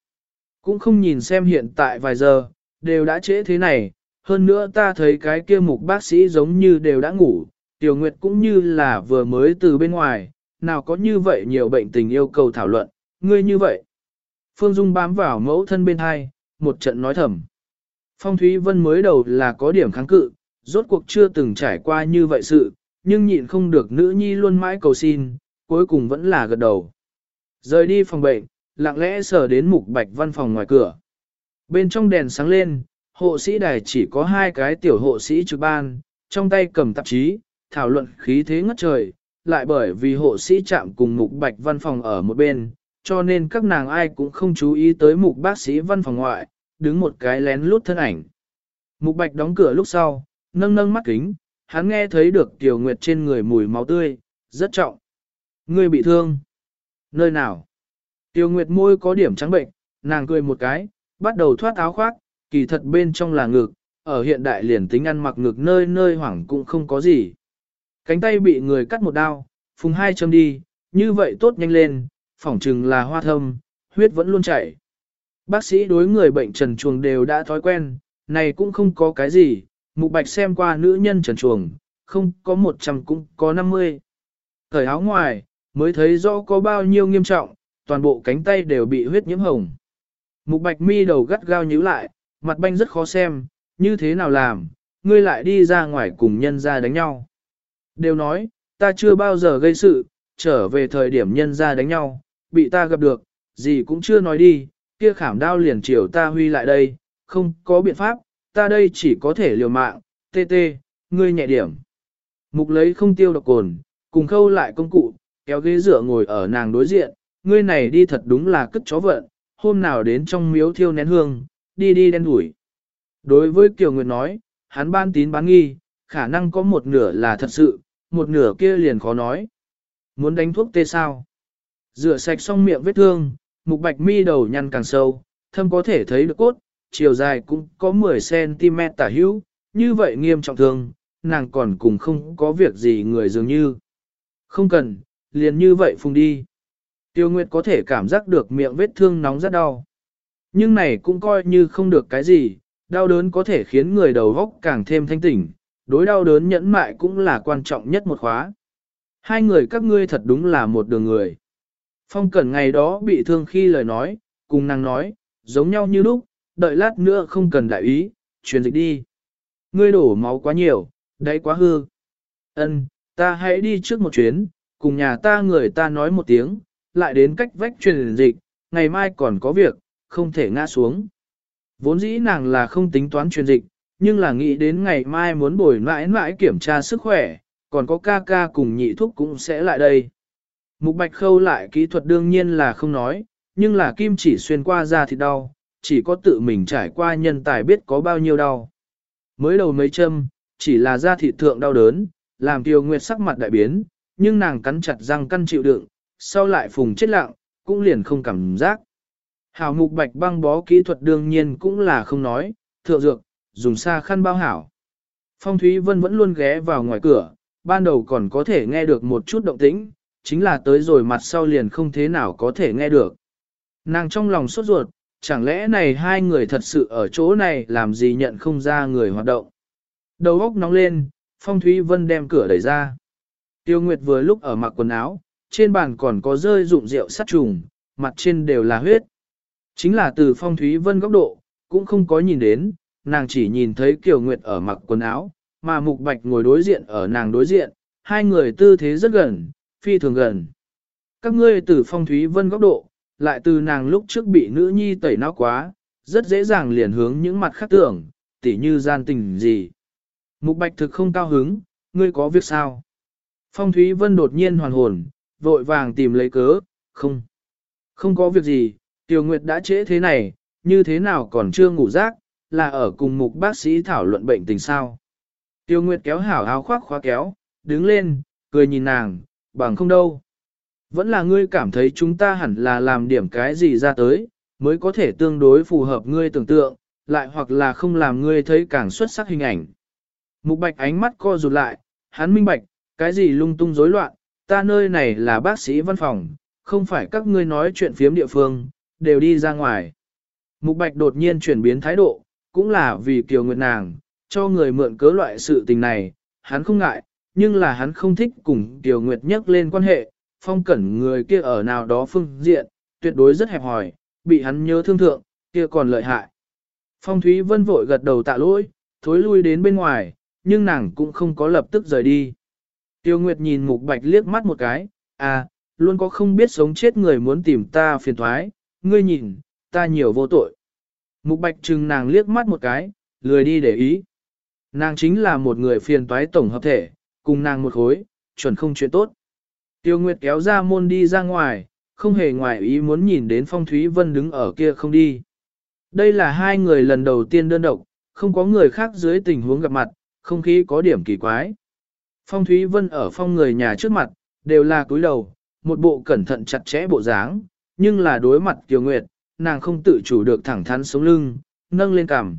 [SPEAKER 1] Cũng không nhìn xem hiện tại vài giờ, đều đã trễ thế này, hơn nữa ta thấy cái kia mục bác sĩ giống như đều đã ngủ, Tiểu Nguyệt cũng như là vừa mới từ bên ngoài, nào có như vậy nhiều bệnh tình yêu cầu thảo luận, ngươi như vậy. Phương Dung bám vào mẫu thân bên hai, một trận nói thầm. Phong Thúy Vân mới đầu là có điểm kháng cự, rốt cuộc chưa từng trải qua như vậy sự, nhưng nhịn không được nữ nhi luôn mãi cầu xin, cuối cùng vẫn là gật đầu. Rời đi phòng bệnh, lặng lẽ sờ đến mục bạch văn phòng ngoài cửa. Bên trong đèn sáng lên, hộ sĩ đài chỉ có hai cái tiểu hộ sĩ trực ban, trong tay cầm tạp chí, thảo luận khí thế ngất trời, lại bởi vì hộ sĩ chạm cùng mục bạch văn phòng ở một bên, cho nên các nàng ai cũng không chú ý tới mục bác sĩ văn phòng ngoại, đứng một cái lén lút thân ảnh. Mục bạch đóng cửa lúc sau, nâng nâng mắt kính, hắn nghe thấy được tiểu nguyệt trên người mùi máu tươi, rất trọng. Người bị thương. Nơi nào? Tiêu nguyệt môi có điểm trắng bệnh, nàng cười một cái, bắt đầu thoát áo khoác, kỳ thật bên trong là ngực, ở hiện đại liền tính ăn mặc ngực nơi nơi hoảng cũng không có gì. Cánh tay bị người cắt một đao, phùng hai châm đi, như vậy tốt nhanh lên, phỏng chừng là hoa thâm, huyết vẫn luôn chảy. Bác sĩ đối người bệnh trần chuồng đều đã thói quen, này cũng không có cái gì, mục bạch xem qua nữ nhân trần chuồng, không có 100 cũng có 50. Thời áo ngoài, mới thấy rõ có bao nhiêu nghiêm trọng, toàn bộ cánh tay đều bị huyết nhiễm hồng. Mục bạch mi đầu gắt gao nhíu lại, mặt banh rất khó xem, như thế nào làm, ngươi lại đi ra ngoài cùng nhân ra đánh nhau. Đều nói, ta chưa bao giờ gây sự, trở về thời điểm nhân ra đánh nhau, bị ta gặp được, gì cũng chưa nói đi, kia khảm đao liền chiều ta huy lại đây, không có biện pháp, ta đây chỉ có thể liều mạng, tê tê, ngươi nhẹ điểm. Mục lấy không tiêu độc cồn, cùng khâu lại công cụ, kéo ghế dựa ngồi ở nàng đối diện, ngươi này đi thật đúng là cất chó vận, hôm nào đến trong miếu thiêu nén hương, đi đi đen đuổi. Đối với Kiều Nguyệt nói, hắn ban tín bán nghi, khả năng có một nửa là thật sự, một nửa kia liền khó nói. Muốn đánh thuốc tê sao? Rửa sạch xong miệng vết thương, mục bạch mi đầu nhăn càng sâu, thâm có thể thấy được cốt, chiều dài cũng có 10cm tả hữu, như vậy nghiêm trọng thương, nàng còn cùng không có việc gì người dường như. Không cần, liền như vậy phùng đi. Tiêu Nguyệt có thể cảm giác được miệng vết thương nóng rất đau. Nhưng này cũng coi như không được cái gì, đau đớn có thể khiến người đầu góc càng thêm thanh tỉnh, đối đau đớn nhẫn mại cũng là quan trọng nhất một khóa. Hai người các ngươi thật đúng là một đường người. Phong Cẩn ngày đó bị thương khi lời nói, cùng nàng nói, giống nhau như lúc, đợi lát nữa không cần đại ý, truyền dịch đi. Ngươi đổ máu quá nhiều, đấy quá hư. Ân, ta hãy đi trước một chuyến, cùng nhà ta người ta nói một tiếng, lại đến cách vách truyền dịch, ngày mai còn có việc, không thể ngã xuống. Vốn dĩ nàng là không tính toán truyền dịch, nhưng là nghĩ đến ngày mai muốn bồi mãi mãi kiểm tra sức khỏe, còn có ca ca cùng nhị thúc cũng sẽ lại đây. Mục bạch khâu lại kỹ thuật đương nhiên là không nói, nhưng là kim chỉ xuyên qua ra thì đau, chỉ có tự mình trải qua nhân tài biết có bao nhiêu đau. Mới đầu mấy châm, chỉ là da thịt thượng đau đớn, làm tiêu nguyệt sắc mặt đại biến, nhưng nàng cắn chặt răng căn chịu đựng, sau lại phùng chết lặng, cũng liền không cảm giác. Hảo mục bạch băng bó kỹ thuật đương nhiên cũng là không nói, thượng dược, dùng xa khăn bao hảo. Phong Thúy Vân vẫn luôn ghé vào ngoài cửa, ban đầu còn có thể nghe được một chút động tĩnh, chính là tới rồi mặt sau liền không thế nào có thể nghe được. Nàng trong lòng sốt ruột, chẳng lẽ này hai người thật sự ở chỗ này làm gì nhận không ra người hoạt động. Đầu óc nóng lên, Phong Thúy Vân đem cửa đẩy ra. Tiêu Nguyệt vừa lúc ở mặc quần áo, trên bàn còn có rơi dụng rượu sát trùng, mặt trên đều là huyết. Chính là từ Phong Thúy Vân góc độ, cũng không có nhìn đến, nàng chỉ nhìn thấy Kiều Nguyệt ở mặc quần áo, mà Mục Bạch ngồi đối diện ở nàng đối diện, hai người tư thế rất gần, phi thường gần. Các ngươi từ Phong Thúy Vân góc độ, lại từ nàng lúc trước bị nữ nhi tẩy não quá, rất dễ dàng liền hướng những mặt khác tưởng, tỉ như gian tình gì. Mục Bạch thực không cao hứng, ngươi có việc sao? Phong Thúy Vân đột nhiên hoàn hồn, vội vàng tìm lấy cớ, không. Không có việc gì, Tiểu Nguyệt đã trễ thế này, như thế nào còn chưa ngủ giấc, là ở cùng mục bác sĩ thảo luận bệnh tình sao. Tiêu Nguyệt kéo hảo áo khoác khóa kéo, đứng lên, cười nhìn nàng, bằng không đâu. Vẫn là ngươi cảm thấy chúng ta hẳn là làm điểm cái gì ra tới, mới có thể tương đối phù hợp ngươi tưởng tượng, lại hoặc là không làm ngươi thấy càng xuất sắc hình ảnh. Mục bạch ánh mắt co rụt lại, hắn minh bạch, cái gì lung tung rối loạn, ta nơi này là bác sĩ văn phòng, không phải các ngươi nói chuyện phiếm địa phương, đều đi ra ngoài. Mục bạch đột nhiên chuyển biến thái độ, cũng là vì Kiều Nguyệt nàng, cho người mượn cớ loại sự tình này, hắn không ngại, nhưng là hắn không thích cùng Kiều Nguyệt nhắc lên quan hệ, phong cẩn người kia ở nào đó phương diện, tuyệt đối rất hẹp hòi, bị hắn nhớ thương thượng, kia còn lợi hại. Phong Thúy Vân vội gật đầu tạ lỗi, thối lui đến bên ngoài, nhưng nàng cũng không có lập tức rời đi. Tiêu Nguyệt nhìn Mục Bạch liếc mắt một cái, à, luôn có không biết sống chết người muốn tìm ta phiền thoái, ngươi nhìn, ta nhiều vô tội. Mục Bạch trừng nàng liếc mắt một cái, lười đi để ý. Nàng chính là một người phiền toái tổng hợp thể, cùng nàng một khối, chuẩn không chuyện tốt. Tiêu Nguyệt kéo ra môn đi ra ngoài, không hề ngoài ý muốn nhìn đến Phong Thúy Vân đứng ở kia không đi. Đây là hai người lần đầu tiên đơn độc, không có người khác dưới tình huống gặp mặt, không khí có điểm kỳ quái. Phong Thúy Vân ở phong người nhà trước mặt, đều là cúi đầu, một bộ cẩn thận chặt chẽ bộ dáng, nhưng là đối mặt Tiêu Nguyệt, nàng không tự chủ được thẳng thắn sống lưng, nâng lên cằm.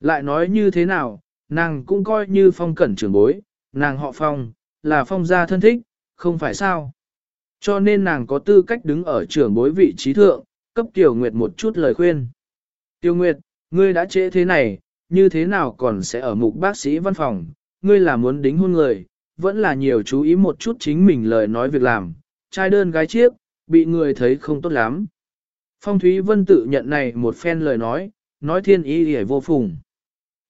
[SPEAKER 1] Lại nói như thế nào, nàng cũng coi như phong cẩn trưởng bối, nàng họ phong, là phong gia thân thích, không phải sao. Cho nên nàng có tư cách đứng ở trưởng bối vị trí thượng, cấp Tiểu Nguyệt một chút lời khuyên. Tiêu Nguyệt, ngươi đã trễ thế này, như thế nào còn sẽ ở mục bác sĩ văn phòng, ngươi là muốn đính hôn người, vẫn là nhiều chú ý một chút chính mình lời nói việc làm, trai đơn gái chiếc, bị người thấy không tốt lắm. Phong Thúy Vân tự nhận này một phen lời nói, nói thiên ý hề vô phùng.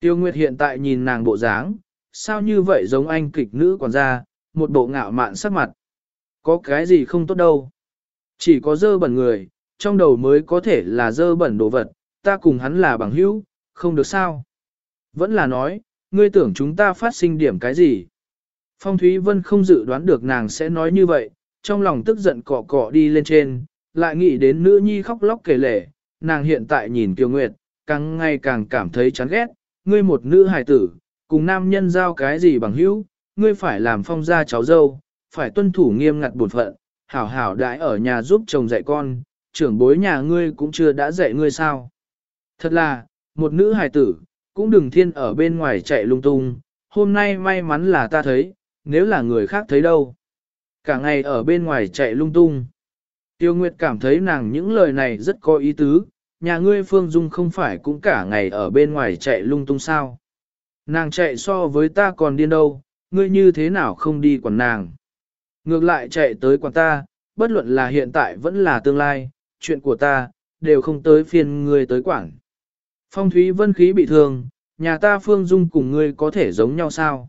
[SPEAKER 1] Tiêu Nguyệt hiện tại nhìn nàng bộ dáng, sao như vậy giống anh kịch nữ còn ra, một bộ ngạo mạn sắc mặt. Có cái gì không tốt đâu. Chỉ có dơ bẩn người, trong đầu mới có thể là dơ bẩn đồ vật, ta cùng hắn là bằng hữu, không được sao. Vẫn là nói, ngươi tưởng chúng ta phát sinh điểm cái gì. Phong Thúy Vân không dự đoán được nàng sẽ nói như vậy, trong lòng tức giận cọ cọ đi lên trên, lại nghĩ đến nữ nhi khóc lóc kể lể, nàng hiện tại nhìn Kiều Nguyệt, càng ngày càng cảm thấy chán ghét, ngươi một nữ hài tử, cùng nam nhân giao cái gì bằng hữu, ngươi phải làm phong gia cháu dâu, phải tuân thủ nghiêm ngặt bổn phận, hảo hảo đãi ở nhà giúp chồng dạy con, trưởng bối nhà ngươi cũng chưa đã dạy ngươi sao. Thật là, một nữ hài tử, cũng đừng thiên ở bên ngoài chạy lung tung, hôm nay may mắn là ta thấy, nếu là người khác thấy đâu. Cả ngày ở bên ngoài chạy lung tung. Tiêu Nguyệt cảm thấy nàng những lời này rất có ý tứ, nhà ngươi Phương Dung không phải cũng cả ngày ở bên ngoài chạy lung tung sao. Nàng chạy so với ta còn điên đâu, ngươi như thế nào không đi quản nàng. Ngược lại chạy tới quản ta, bất luận là hiện tại vẫn là tương lai, chuyện của ta, đều không tới phiên ngươi tới quản. Phong Thúy Vân khí bị thương, nhà ta Phương Dung cùng ngươi có thể giống nhau sao?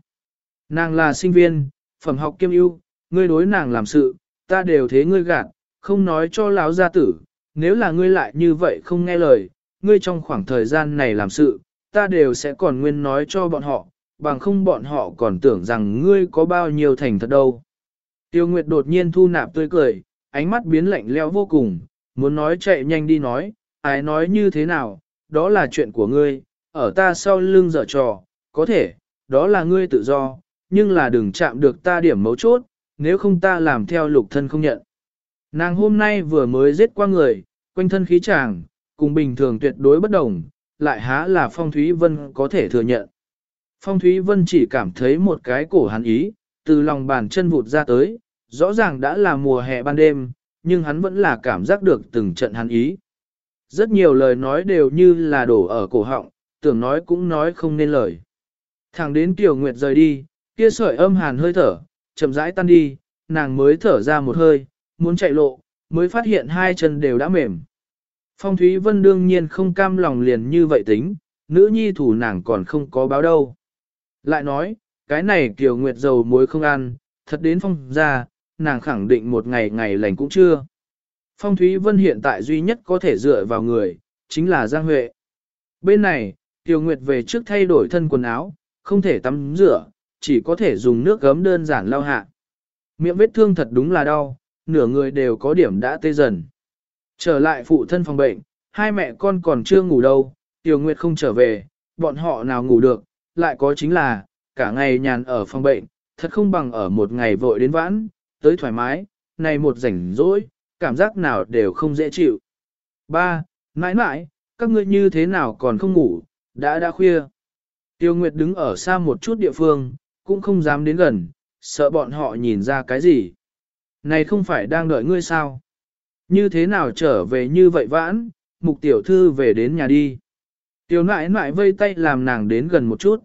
[SPEAKER 1] Nàng là sinh viên, phẩm học kiêm ưu, ngươi đối nàng làm sự, ta đều thế ngươi gạt, không nói cho lão gia tử, nếu là ngươi lại như vậy không nghe lời, ngươi trong khoảng thời gian này làm sự, ta đều sẽ còn nguyên nói cho bọn họ, bằng không bọn họ còn tưởng rằng ngươi có bao nhiêu thành thật đâu. Tiêu Nguyệt đột nhiên thu nạp tươi cười, ánh mắt biến lạnh leo vô cùng, muốn nói chạy nhanh đi nói, ai nói như thế nào, đó là chuyện của ngươi, ở ta sau lưng dở trò, có thể, đó là ngươi tự do, nhưng là đừng chạm được ta điểm mấu chốt, nếu không ta làm theo lục thân không nhận. Nàng hôm nay vừa mới giết qua người, quanh thân khí chàng, cùng bình thường tuyệt đối bất đồng, lại há là Phong Thúy Vân có thể thừa nhận. Phong Thúy Vân chỉ cảm thấy một cái cổ hắn ý, từ lòng bàn chân vụt ra tới, rõ ràng đã là mùa hè ban đêm, nhưng hắn vẫn là cảm giác được từng trận hắn ý. Rất nhiều lời nói đều như là đổ ở cổ họng, tưởng nói cũng nói không nên lời. Thẳng đến Tiểu Nguyệt rời đi, kia sợi âm hàn hơi thở, chậm rãi tan đi, nàng mới thở ra một hơi, muốn chạy lộ, mới phát hiện hai chân đều đã mềm. Phong Thúy Vân đương nhiên không cam lòng liền như vậy tính, nữ nhi thủ nàng còn không có báo đâu. Lại nói, cái này Tiểu Nguyệt dầu muối không ăn, thật đến phong ra, nàng khẳng định một ngày ngày lành cũng chưa. Phong Thúy Vân hiện tại duy nhất có thể dựa vào người, chính là Giang Huệ. Bên này, Tiêu Nguyệt về trước thay đổi thân quần áo, không thể tắm rửa, chỉ có thể dùng nước gấm đơn giản lau hạ. Miệng vết thương thật đúng là đau, nửa người đều có điểm đã tê dần. Trở lại phụ thân phòng bệnh, hai mẹ con còn chưa ngủ đâu, Tiểu Nguyệt không trở về, bọn họ nào ngủ được, lại có chính là, cả ngày nhàn ở phòng bệnh, thật không bằng ở một ngày vội đến vãn, tới thoải mái, này một rảnh rỗi, cảm giác nào đều không dễ chịu. Ba, mãi mãi, các ngươi như thế nào còn không ngủ, đã đã khuya. Tiêu Nguyệt đứng ở xa một chút địa phương, cũng không dám đến gần, sợ bọn họ nhìn ra cái gì. Này không phải đang đợi ngươi sao? Như thế nào trở về như vậy vãn, mục tiểu thư về đến nhà đi. Tiêu nãi nãi vây tay làm nàng đến gần một chút.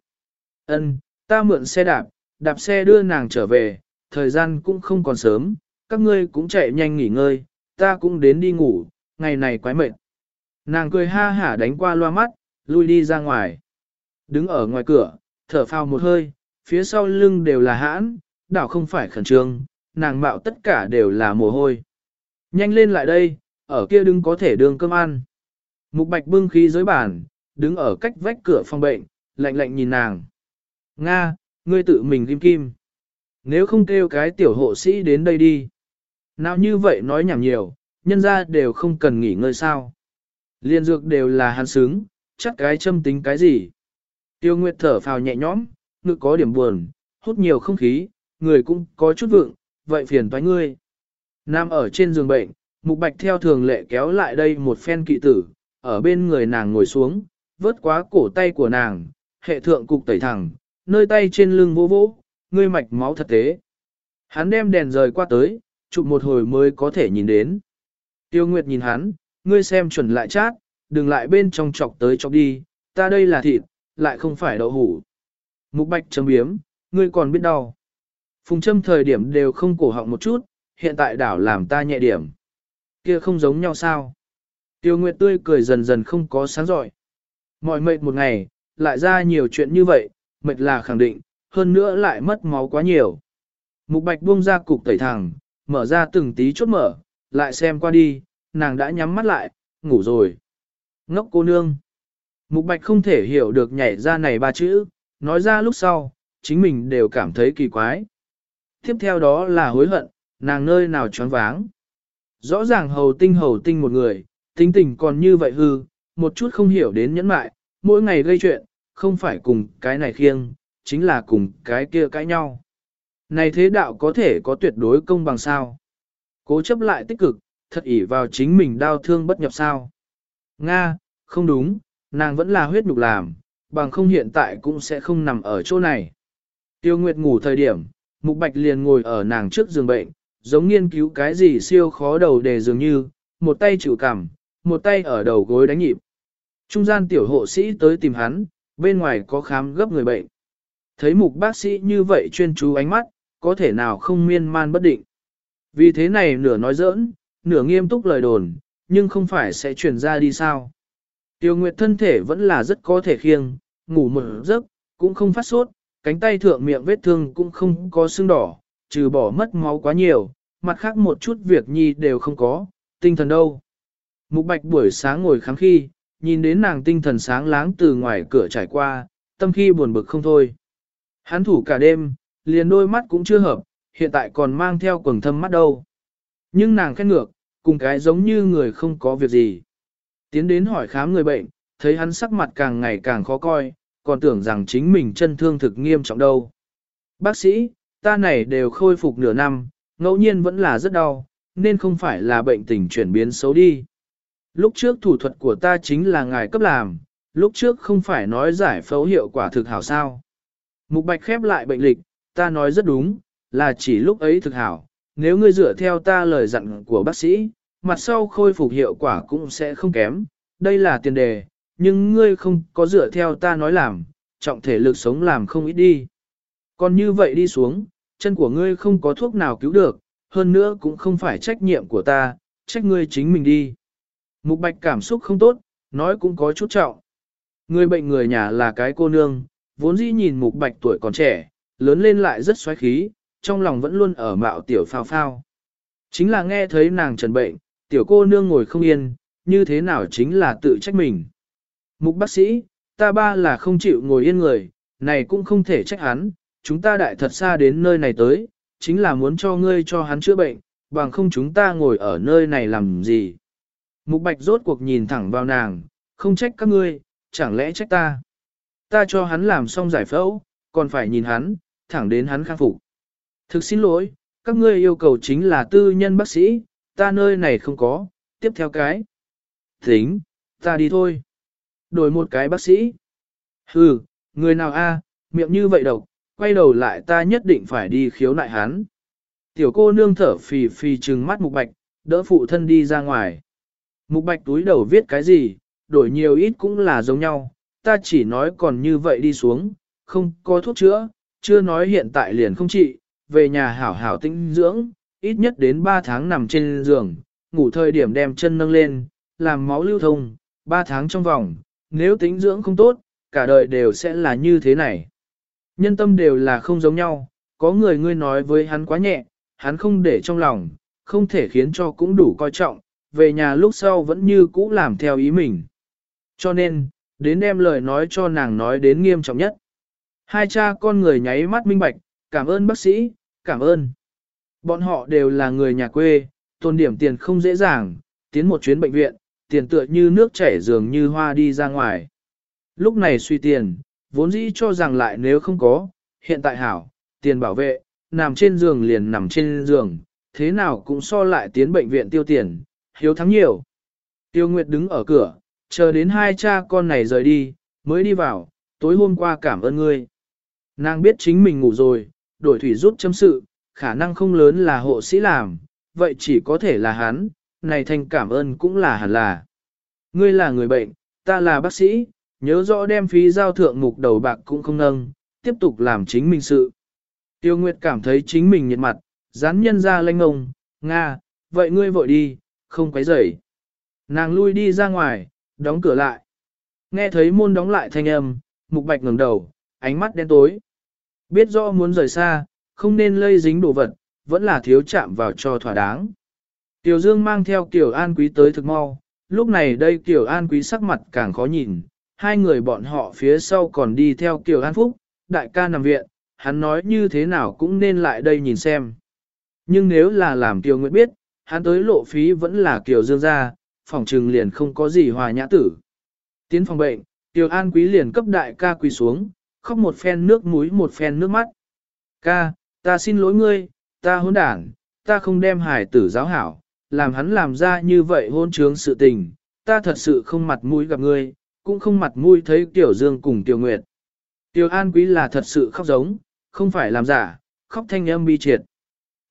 [SPEAKER 1] Ân, ta mượn xe đạp, đạp xe đưa nàng trở về, thời gian cũng không còn sớm, các ngươi cũng chạy nhanh nghỉ ngơi, ta cũng đến đi ngủ, ngày này quái mệt. Nàng cười ha hả đánh qua loa mắt, lui đi ra ngoài. Đứng ở ngoài cửa, thở phào một hơi, phía sau lưng đều là hãn, đảo không phải khẩn trương, nàng mạo tất cả đều là mồ hôi. Nhanh lên lại đây, ở kia đừng có thể đường cơm ăn. Mục bạch bưng khí dưới bàn, đứng ở cách vách cửa phòng bệnh, lạnh lạnh nhìn nàng. Nga, ngươi tự mình kim kim. Nếu không kêu cái tiểu hộ sĩ đến đây đi. Nào như vậy nói nhảm nhiều, nhân ra đều không cần nghỉ ngơi sao. Liên dược đều là hắn xứng, chắc cái châm tính cái gì. Tiêu Nguyệt thở phào nhẹ nhõm, ngực có điểm buồn, hút nhiều không khí, người cũng có chút vượng, vậy phiền toái ngươi. Nam ở trên giường bệnh, Mục Bạch theo thường lệ kéo lại đây một phen kỵ tử, ở bên người nàng ngồi xuống, vớt quá cổ tay của nàng, hệ thượng cục tẩy thẳng, nơi tay trên lưng vỗ vỗ, ngươi mạch máu thật tế. Hắn đem đèn rời qua tới, chụp một hồi mới có thể nhìn đến. Tiêu Nguyệt nhìn hắn, ngươi xem chuẩn lại chát, đừng lại bên trong chọc tới chọc đi, ta đây là thịt, lại không phải đậu hủ. Mục bạch chấm biếm, ngươi còn biết đau. Phùng châm thời điểm đều không cổ họng một chút, hiện tại đảo làm ta nhẹ điểm. Kia không giống nhau sao? Tiêu Nguyệt tươi cười dần dần không có sáng giỏi. Mọi mệt một ngày, lại ra nhiều chuyện như vậy, mệt là khẳng định, hơn nữa lại mất máu quá nhiều. Mục bạch buông ra cục tẩy thẳng, mở ra từng tí chốt mở, lại xem qua đi, nàng đã nhắm mắt lại, ngủ rồi. Ngốc cô nương. Mục bạch không thể hiểu được nhảy ra này ba chữ, nói ra lúc sau, chính mình đều cảm thấy kỳ quái. Tiếp theo đó là hối hận, nàng nơi nào choáng váng. Rõ ràng hầu tinh hầu tinh một người, tính tình còn như vậy hư, một chút không hiểu đến nhẫn mại, mỗi ngày gây chuyện, không phải cùng cái này khiêng, chính là cùng cái kia cãi nhau. Này thế đạo có thể có tuyệt đối công bằng sao? Cố chấp lại tích cực, thật ỷ vào chính mình đau thương bất nhập sao? Nga, không đúng, nàng vẫn là huyết nhục làm, bằng không hiện tại cũng sẽ không nằm ở chỗ này. Tiêu Nguyệt ngủ thời điểm, Mục Bạch liền ngồi ở nàng trước giường bệnh, giống nghiên cứu cái gì siêu khó đầu đề dường như, một tay chịu cằm, một tay ở đầu gối đánh nhịp. Trung gian tiểu hộ sĩ tới tìm hắn, bên ngoài có khám gấp người bệnh. Thấy mục bác sĩ như vậy chuyên chú ánh mắt, có thể nào không miên man bất định. Vì thế này nửa nói giỡn, nửa nghiêm túc lời đồn, nhưng không phải sẽ truyền ra đi sao. Tiêu Nguyệt thân thể vẫn là rất có thể khiêng, ngủ một giấc, cũng không phát sốt, cánh tay thượng miệng vết thương cũng không có sưng đỏ, trừ bỏ mất máu quá nhiều, mặt khác một chút việc nhi đều không có, tinh thần đâu. Mục Bạch buổi sáng ngồi kháng khi, nhìn đến nàng tinh thần sáng láng từ ngoài cửa trải qua, tâm khi buồn bực không thôi. Hắn thủ cả đêm, liền đôi mắt cũng chưa hợp, hiện tại còn mang theo quầng thâm mắt đâu. Nhưng nàng khét ngược, cùng cái giống như người không có việc gì. Tiến đến hỏi khám người bệnh, thấy hắn sắc mặt càng ngày càng khó coi, còn tưởng rằng chính mình chân thương thực nghiêm trọng đâu. Bác sĩ, ta này đều khôi phục nửa năm, ngẫu nhiên vẫn là rất đau, nên không phải là bệnh tình chuyển biến xấu đi. Lúc trước thủ thuật của ta chính là ngài cấp làm, lúc trước không phải nói giải phẫu hiệu quả thực hảo sao. Mục Bạch khép lại bệnh lịch, ta nói rất đúng, là chỉ lúc ấy thực hảo, nếu ngươi dựa theo ta lời dặn của bác sĩ, mặt sau khôi phục hiệu quả cũng sẽ không kém, đây là tiền đề, nhưng ngươi không có dựa theo ta nói làm, trọng thể lực sống làm không ít đi. Còn như vậy đi xuống, chân của ngươi không có thuốc nào cứu được, hơn nữa cũng không phải trách nhiệm của ta, trách ngươi chính mình đi. Mục bạch cảm xúc không tốt, nói cũng có chút trọng. Người bệnh người nhà là cái cô nương, vốn dĩ nhìn mục bạch tuổi còn trẻ, lớn lên lại rất xoáy khí, trong lòng vẫn luôn ở mạo tiểu phao phao. Chính là nghe thấy nàng trần bệnh, tiểu cô nương ngồi không yên, như thế nào chính là tự trách mình. Mục bác sĩ, ta ba là không chịu ngồi yên người, này cũng không thể trách hắn, chúng ta đại thật xa đến nơi này tới, chính là muốn cho ngươi cho hắn chữa bệnh, bằng không chúng ta ngồi ở nơi này làm gì. Mục bạch rốt cuộc nhìn thẳng vào nàng, không trách các ngươi, chẳng lẽ trách ta. Ta cho hắn làm xong giải phẫu, còn phải nhìn hắn, thẳng đến hắn khang phục. Thực xin lỗi, các ngươi yêu cầu chính là tư nhân bác sĩ, ta nơi này không có, tiếp theo cái. Tính, ta đi thôi. Đổi một cái bác sĩ. Hừ, người nào a, miệng như vậy độc, quay đầu lại ta nhất định phải đi khiếu nại hắn. Tiểu cô nương thở phì phì trừng mắt mục bạch, đỡ phụ thân đi ra ngoài. Mục bạch túi đầu viết cái gì, đổi nhiều ít cũng là giống nhau, ta chỉ nói còn như vậy đi xuống, không có thuốc chữa, chưa nói hiện tại liền không trị, về nhà hảo hảo tinh dưỡng, ít nhất đến 3 tháng nằm trên giường, ngủ thời điểm đem chân nâng lên, làm máu lưu thông, 3 tháng trong vòng, nếu tính dưỡng không tốt, cả đời đều sẽ là như thế này. Nhân tâm đều là không giống nhau, có người ngươi nói với hắn quá nhẹ, hắn không để trong lòng, không thể khiến cho cũng đủ coi trọng, về nhà lúc sau vẫn như cũ làm theo ý mình. Cho nên, đến đem lời nói cho nàng nói đến nghiêm trọng nhất. Hai cha con người nháy mắt minh bạch, cảm ơn bác sĩ, cảm ơn. Bọn họ đều là người nhà quê, tôn điểm tiền không dễ dàng, tiến một chuyến bệnh viện, tiền tựa như nước chảy dường như hoa đi ra ngoài. Lúc này suy tiền, vốn dĩ cho rằng lại nếu không có, hiện tại hảo, tiền bảo vệ, nằm trên giường liền nằm trên giường, thế nào cũng so lại tiến bệnh viện tiêu tiền, hiếu thắng nhiều. Tiêu Nguyệt đứng ở cửa, chờ đến hai cha con này rời đi, mới đi vào, tối hôm qua cảm ơn ngươi. Nàng biết chính mình ngủ rồi, đổi thủy rút châm sự, khả năng không lớn là hộ sĩ làm, vậy chỉ có thể là hắn, này thành cảm ơn cũng là hẳn là. Ngươi là người bệnh, ta là bác sĩ, nhớ rõ đem phí giao thượng mục đầu bạc cũng không nâng, tiếp tục làm chính mình sự. Tiêu Nguyệt cảm thấy chính mình nhiệt mặt, dán nhân ra lanh ngông, Nga, vậy ngươi vội đi, không quấy rầy. Nàng lui đi ra ngoài, đóng cửa lại. Nghe thấy môn đóng lại thanh âm, mục bạch ngẩng đầu, ánh mắt đen tối. Biết rõ muốn rời xa, không nên lây dính đồ vật, vẫn là thiếu chạm vào cho thỏa đáng. Tiểu Dương mang theo Kiều An Quý tới thực mau, lúc này đây Kiều An Quý sắc mặt càng khó nhìn, hai người bọn họ phía sau còn đi theo Kiều An Phúc, đại ca nằm viện, hắn nói như thế nào cũng nên lại đây nhìn xem. Nhưng nếu là làm Kiều Nguyệt biết, hắn tới lộ phí vẫn là Kiều Dương ra, phòng trừng liền không có gì hòa nhã tử. Tiến phòng bệnh, Kiều An Quý liền cấp đại ca quỳ xuống, khóc một phen nước mũi một phen nước mắt. Ca, ta xin lỗi ngươi, ta hôn đảng, ta không đem hải tử giáo hảo, làm hắn làm ra như vậy hôn trướng sự tình, ta thật sự không mặt mũi gặp ngươi, cũng không mặt mũi thấy Tiểu Dương cùng Tiểu Nguyệt. Tiểu An Quý là thật sự khóc giống, không phải làm giả, khóc thanh âm bi triệt.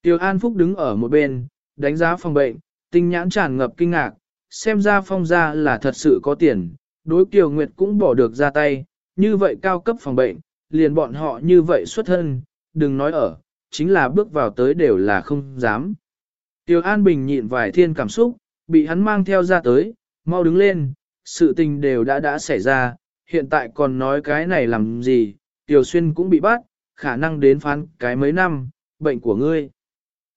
[SPEAKER 1] Tiểu An Phúc đứng ở một bên, đánh giá phòng bệnh, tinh nhãn tràn ngập kinh ngạc, xem ra phong gia là thật sự có tiền, đối Tiểu Nguyệt cũng bỏ được ra tay, như vậy cao cấp phòng bệnh, liền bọn họ như vậy xuất thân, đừng nói ở, chính là bước vào tới đều là không dám. Tiêu An Bình nhịn vài thiên cảm xúc, bị hắn mang theo ra tới, mau đứng lên, sự tình đều đã đã xảy ra, hiện tại còn nói cái này làm gì, Tiêu Xuyên cũng bị bắt, khả năng đến phán cái mấy năm, bệnh của ngươi.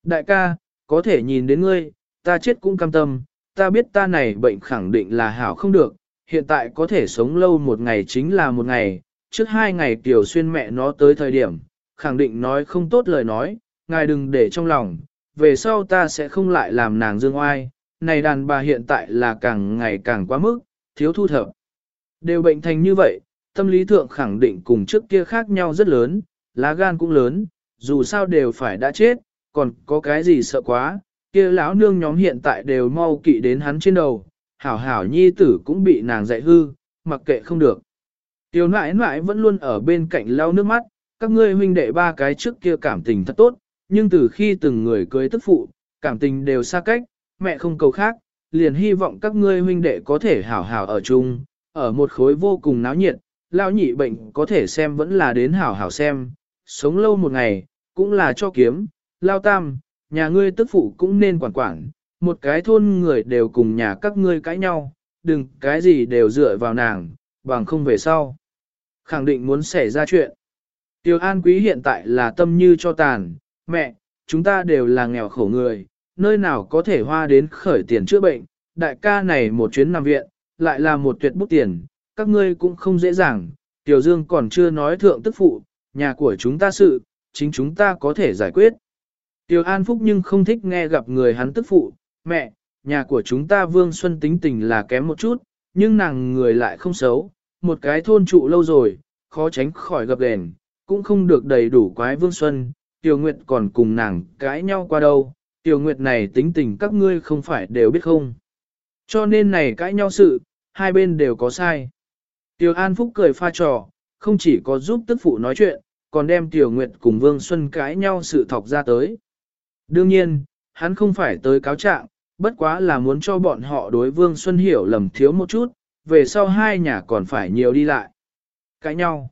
[SPEAKER 1] Đại ca, có thể nhìn đến ngươi, ta chết cũng cam tâm, ta biết ta này bệnh khẳng định là hảo không được, hiện tại có thể sống lâu một ngày chính là một ngày, trước hai ngày Tiểu Xuyên mẹ nó tới thời điểm, khẳng định nói không tốt lời nói, ngài đừng để trong lòng, về sau ta sẽ không lại làm nàng dương oai, này đàn bà hiện tại là càng ngày càng quá mức, thiếu thu thập. Đều bệnh thành như vậy, tâm lý thượng khẳng định cùng trước kia khác nhau rất lớn, lá gan cũng lớn, dù sao đều phải đã chết, còn có cái gì sợ quá, kia lão nương nhóm hiện tại đều mau kỵ đến hắn trên đầu, hảo hảo nhi tử cũng bị nàng dạy hư, mặc kệ không được. Tiểu nãi nãi vẫn luôn ở bên cạnh lau nước mắt, các ngươi huynh đệ ba cái trước kia cảm tình thật tốt, nhưng từ khi từng người cưới tức phụ, cảm tình đều xa cách, mẹ không cầu khác, liền hy vọng các ngươi huynh đệ có thể hảo hảo ở chung, ở một khối vô cùng náo nhiệt, lao nhị bệnh có thể xem vẫn là đến hảo hảo xem, sống lâu một ngày, cũng là cho kiếm, lao tam, nhà ngươi tức phụ cũng nên quản quản, một cái thôn người đều cùng nhà các ngươi cãi nhau, đừng cái gì đều dựa vào nàng, bằng không về sau. Khẳng định muốn xảy ra chuyện. Tiêu An Quý hiện tại là tâm như cho tàn, mẹ, chúng ta đều là nghèo khổ người, nơi nào có thể hoa đến khởi tiền chữa bệnh, đại ca này một chuyến nằm viện, lại là một tuyệt bút tiền, các ngươi cũng không dễ dàng, Tiểu Dương còn chưa nói thượng tức phụ, nhà của chúng ta sự, chính chúng ta có thể giải quyết. Tiểu An Phúc nhưng không thích nghe gặp người hắn tức phụ, mẹ, nhà của chúng ta Vương Xuân tính tình là kém một chút, nhưng nàng người lại không xấu, một cái thôn trụ lâu rồi, khó tránh khỏi gặp đèn, cũng không được đầy đủ quái Vương Xuân, Tiểu Nguyệt còn cùng nàng cãi nhau qua đâu, Tiểu Nguyệt này tính tình các ngươi không phải đều biết không. Cho nên này cãi nhau sự, hai bên đều có sai. Tiểu An Phúc cười pha trò, không chỉ có giúp tức phụ nói chuyện, còn đem Tiểu Nguyệt cùng Vương Xuân cãi nhau sự thọc ra tới. Đương nhiên, hắn không phải tới cáo trạng, bất quá là muốn cho bọn họ đối Vương Xuân hiểu lầm thiếu một chút, về sau hai nhà còn phải nhiều đi lại. Cãi nhau.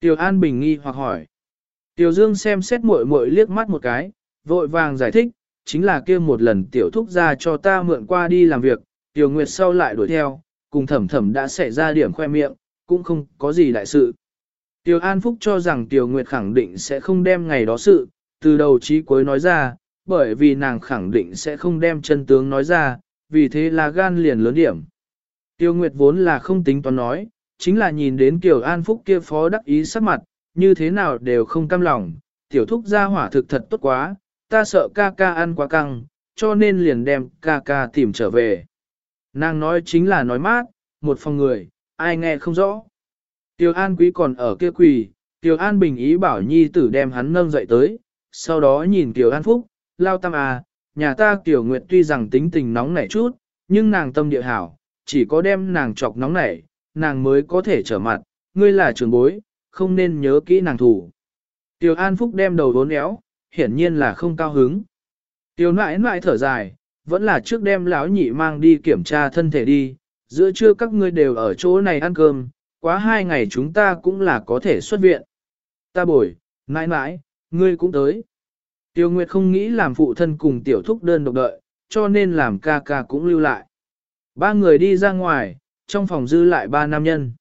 [SPEAKER 1] Tiểu An Bình nghi hoặc hỏi. Tiểu Dương xem xét muội muội liếc mắt một cái, vội vàng giải thích, chính là kia một lần tiểu thúc ra cho ta mượn qua đi làm việc, Tiểu Nguyệt sau lại đuổi theo, cùng thẩm thẩm đã xảy ra điểm khoe miệng, cũng không có gì đại sự. Tiểu An Phúc cho rằng Tiểu Nguyệt khẳng định sẽ không đem ngày đó sự, từ đầu chí cuối nói ra, bởi vì nàng khẳng định sẽ không đem chân tướng nói ra, vì thế là gan liền lớn điểm. Tiêu Nguyệt vốn là không tính toán nói, chính là nhìn đến Kiều An Phúc kia phó đắc ý sắc mặt, như thế nào đều không cam lòng, tiểu thúc ra hỏa thực thật tốt quá, ta sợ ca ca ăn quá căng, cho nên liền đem ca ca tìm trở về. Nàng nói chính là nói mát, một phòng người, ai nghe không rõ. Tiêu An Quý còn ở kia quỳ, Tiêu An Bình ý bảo nhi tử đem hắn nâng dậy tới, sau đó nhìn Tiêu An Phúc, lao tâm à, nhà ta Tiểu Nguyệt tuy rằng tính tình nóng nảy chút, nhưng nàng tâm địa hảo, chỉ có đem nàng chọc nóng nảy, nàng mới có thể trở mặt, ngươi là trưởng bối, không nên nhớ kỹ nàng thủ. Tiểu An Phúc đem đầu vốn éo, hiển nhiên là không cao hứng. Tiểu nãi nãi thở dài, vẫn là trước đem lão nhị mang đi kiểm tra thân thể đi, giữa trưa các ngươi đều ở chỗ này ăn cơm, quá hai ngày chúng ta cũng là có thể xuất viện. Ta bồi, nãi nãi, ngươi cũng tới. Tiêu Nguyệt không nghĩ làm phụ thân cùng tiểu thúc đơn độc đợi, cho nên làm ca ca cũng lưu lại. Ba người đi ra ngoài, trong phòng dư lại ba nam nhân.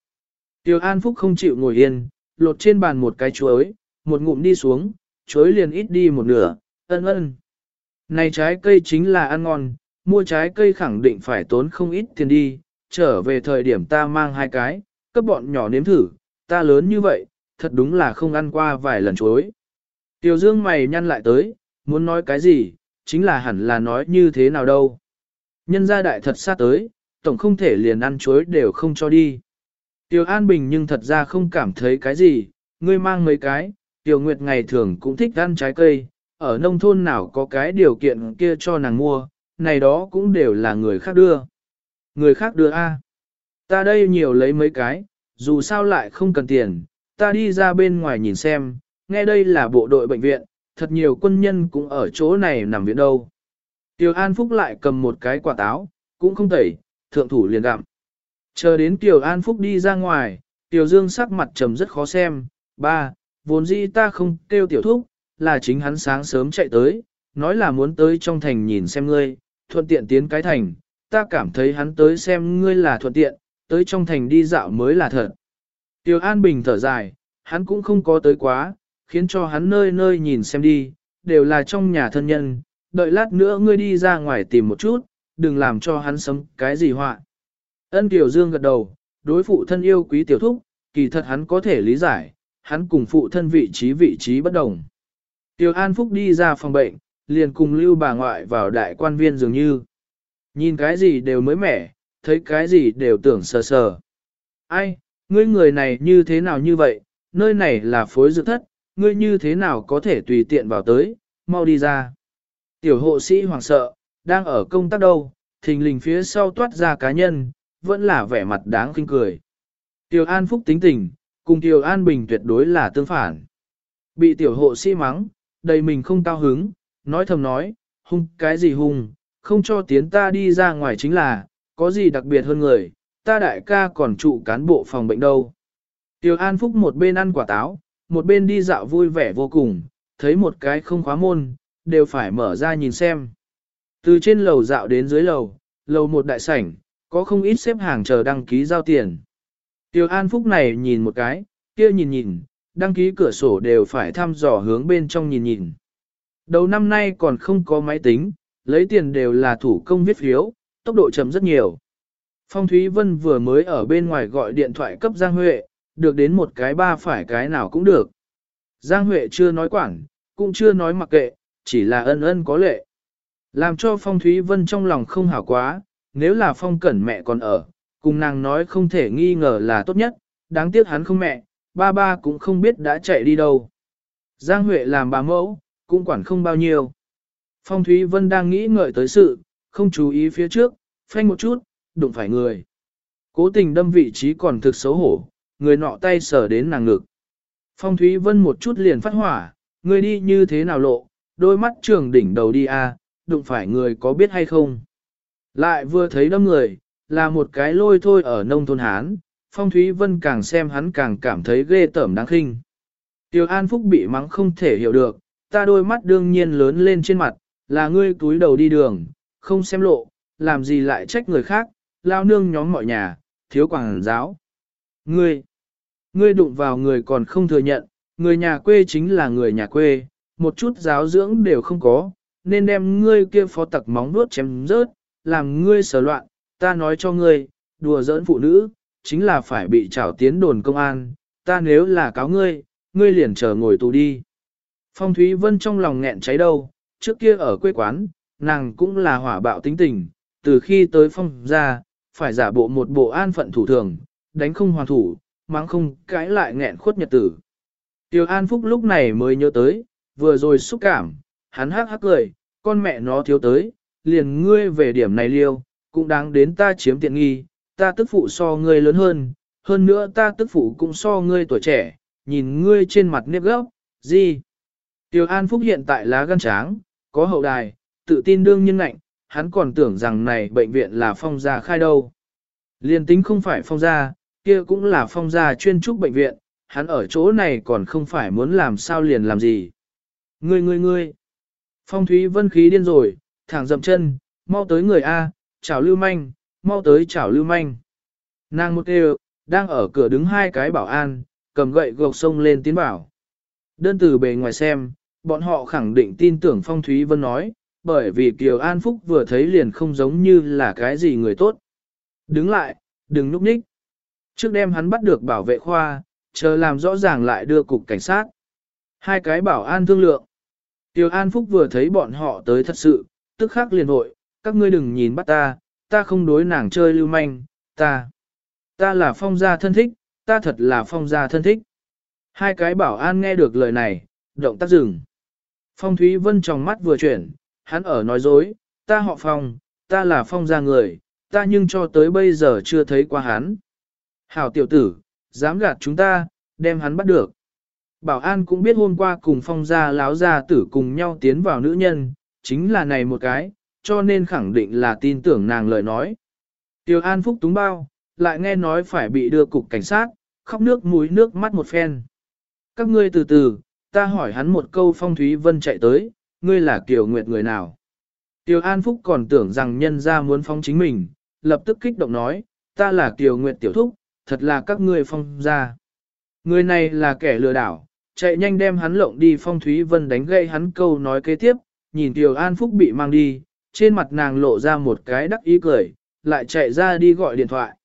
[SPEAKER 1] Tiêu An Phúc không chịu ngồi yên, lột trên bàn một cái chuối, một ngụm đi xuống, chuối liền ít đi một nửa, ân ân. Này trái cây chính là ăn ngon, mua trái cây khẳng định phải tốn không ít tiền đi, trở về thời điểm ta mang hai cái, cấp bọn nhỏ nếm thử, ta lớn như vậy, thật đúng là không ăn qua vài lần chuối. Tiểu Dương mày nhăn lại tới, muốn nói cái gì, chính là hẳn là nói như thế nào đâu. Nhân gia đại thật xa tới, tổng không thể liền ăn chuối đều không cho đi. Tiểu An Bình nhưng thật ra không cảm thấy cái gì, ngươi mang mấy cái, Tiểu Nguyệt ngày thường cũng thích ăn trái cây, ở nông thôn nào có cái điều kiện kia cho nàng mua, này đó cũng đều là người khác đưa. Người khác đưa A. Ta đây nhiều lấy mấy cái, dù sao lại không cần tiền, ta đi ra bên ngoài nhìn xem, nghe đây là bộ đội bệnh viện, thật nhiều quân nhân cũng ở chỗ này nằm viện đâu. Tiểu An Phúc lại cầm một cái quả táo, cũng không tẩy, thượng thủ liền gặm. Chờ đến Tiểu An Phúc đi ra ngoài, Tiểu Dương sắc mặt trầm rất khó xem, ba, vốn dĩ ta không kêu tiểu thúc, là chính hắn sáng sớm chạy tới, nói là muốn tới trong thành nhìn xem ngươi, thuận tiện tiến cái thành, ta cảm thấy hắn tới xem ngươi là thuận tiện, tới trong thành đi dạo mới là thật. Tiểu An Bình thở dài, hắn cũng không có tới quá, khiến cho hắn nơi nơi nhìn xem đi, đều là trong nhà thân nhân, đợi lát nữa ngươi đi ra ngoài tìm một chút, đừng làm cho hắn sống cái gì họa. Ân Kiều Dương gật đầu, đối phụ thân yêu quý tiểu thúc, kỳ thật hắn có thể lý giải, hắn cùng phụ thân vị trí vị trí bất đồng. Tiểu An Phúc đi ra phòng bệnh, liền cùng lưu bà ngoại vào đại quan viên dường như. Nhìn cái gì đều mới mẻ, thấy cái gì đều tưởng sờ sờ. Ai, ngươi người này như thế nào như vậy, nơi này là phối dược thất, ngươi như thế nào có thể tùy tiện vào tới, mau đi ra. Tiểu hộ sĩ hoảng sợ, đang ở công tác đâu, thình lình phía sau toát ra cá nhân, vẫn là vẻ mặt đáng khinh cười. Tiểu An Phúc tính tình, cùng Tiểu An Bình tuyệt đối là tương phản. Bị tiểu hộ sĩ mắng, đầy mình không cao hứng, nói thầm nói, hung cái gì hung, không cho tiến ta đi ra ngoài chính là, có gì đặc biệt hơn người, ta đại ca còn trụ cán bộ phòng bệnh đâu. Tiểu An Phúc một bên ăn quả táo, một bên đi dạo vui vẻ vô cùng, thấy một cái không khóa môn, đều phải mở ra nhìn xem. Từ trên lầu dạo đến dưới lầu, lầu một đại sảnh, có không ít xếp hàng chờ đăng ký giao tiền. Tiêu An Phúc này nhìn một cái, kia nhìn nhìn, đăng ký cửa sổ đều phải thăm dò hướng bên trong nhìn nhìn. Đầu năm nay còn không có máy tính, lấy tiền đều là thủ công viết phiếu, tốc độ chậm rất nhiều. Phong Thúy Vân vừa mới ở bên ngoài gọi điện thoại cấp Giang Huệ, được đến một cái ba phải cái nào cũng được. Giang Huệ chưa nói quản, cũng chưa nói mặc kệ, chỉ là ân ân có lệ. Làm cho Phong Thúy Vân trong lòng không hảo quá, nếu là Phong Cẩn mẹ còn ở, cùng nàng nói không thể nghi ngờ là tốt nhất, đáng tiếc hắn không mẹ, ba ba cũng không biết đã chạy đi đâu. Giang Huệ làm bà mẫu, cũng quản không bao nhiêu. Phong Thúy Vân đang nghĩ ngợi tới sự, không chú ý phía trước, phanh một chút, đụng phải người. Cố tình đâm vị trí còn thực xấu hổ, người nọ tay sờ đến nàng ngực. Phong Thúy Vân một chút liền phát hỏa, người đi như thế nào lộ, đôi mắt trường đỉnh đầu đi a, à, đụng phải người có biết hay không. Lại vừa thấy đâm người, là một cái lôi thôi ở nông thôn Hán, Phong Thúy Vân càng xem hắn càng cảm thấy ghê tởm đáng khinh. Tiêu An Phúc bị mắng không thể hiểu được, ta đôi mắt đương nhiên lớn lên trên mặt, là ngươi túi đầu đi đường, không xem lộ, làm gì lại trách người khác, lao nương nhóm mọi nhà, thiếu quảng giáo. Ngươi, ngươi đụng vào người còn không thừa nhận, người nhà quê chính là người nhà quê, một chút giáo dưỡng đều không có, nên đem ngươi kia phó tặc móng nuốt chém rớt, làm ngươi sở loạn, ta nói cho ngươi, đùa giỡn phụ nữ, chính là phải bị trảo tiến đồn công an, ta nếu là cáo ngươi, ngươi liền chờ ngồi tù đi. Phong Thúy Vân trong lòng nghẹn cháy đâu, trước kia ở quê quán, nàng cũng là hỏa bạo tính tình, từ khi tới phong ra, phải giả bộ một bộ an phận thủ thường, đánh không hoàn thủ, mắng không cãi lại nghẹn khuất nhật tử. Tiêu An Phúc lúc này mới nhớ tới, vừa rồi xúc cảm, hắn hắc hắc cười, con mẹ nó thiếu tới, liền ngươi về điểm này liêu, cũng đáng đến ta chiếm tiện nghi, ta tức phụ so ngươi lớn hơn, hơn nữa ta tức phụ cũng so ngươi tuổi trẻ, nhìn ngươi trên mặt nếp gốc, gì? Tiêu An Phúc hiện tại lá gan tráng, có hậu đài, tự tin đương nhiên ngạnh, hắn còn tưởng rằng này bệnh viện là phong gia khai đâu. Liên tính không phải phong gia, kia cũng là phong gia chuyên trúc bệnh viện, hắn ở chỗ này còn không phải muốn làm sao liền làm gì. Ngươi ngươi ngươi, phong thúy vân khí điên rồi, thẳng dậm chân, mau tới người A, chào lưu manh, mau tới chào lưu manh. Nàng một đều, đang ở cửa đứng hai cái bảo an, cầm gậy gộc sông lên tiến bảo. Đơn từ bề ngoài xem, bọn họ khẳng định tin tưởng Phong Thúy Vân nói, bởi vì Kiều An Phúc vừa thấy liền không giống như là cái gì người tốt. Đứng lại, đừng núp ních. Trước đêm hắn bắt được bảo vệ khoa, chờ làm rõ ràng lại đưa cục cảnh sát. Hai cái bảo an thương lượng. Tiêu An Phúc vừa thấy bọn họ tới thật sự, tức khắc liền hội, các ngươi đừng nhìn bắt ta, ta không đối nàng chơi lưu manh, ta. Ta là phong gia thân thích, ta thật là phong gia thân thích. Hai cái bảo an nghe được lời này, động tác dừng. Phong Thúy Vân trong mắt vừa chuyển, hắn ở nói dối, ta họ phong, ta là phong gia người, ta nhưng cho tới bây giờ chưa thấy qua hắn. Hảo tiểu tử, dám gạt chúng ta, đem hắn bắt được. Bảo an cũng biết hôm qua cùng phong gia láo gia tử cùng nhau tiến vào nữ nhân, chính là này một cái, cho nên khẳng định là tin tưởng nàng lời nói. Tiểu an phúc túng bao, lại nghe nói phải bị đưa cục cảnh sát, khóc nước mũi nước mắt một phen. Các ngươi từ từ, ta hỏi hắn một câu phong thúy vân chạy tới, ngươi là Kiều Nguyệt người nào? Tiểu An Phúc còn tưởng rằng nhân ra muốn phong chính mình, lập tức kích động nói, ta là Kiều Nguyệt tiểu thúc, thật là các ngươi phong ra. Người này là kẻ lừa đảo, chạy nhanh đem hắn lộng đi phong thúy vân đánh gây hắn câu nói kế tiếp, nhìn tiểu An Phúc bị mang đi, trên mặt nàng lộ ra một cái đắc ý cười, lại chạy ra đi gọi điện thoại.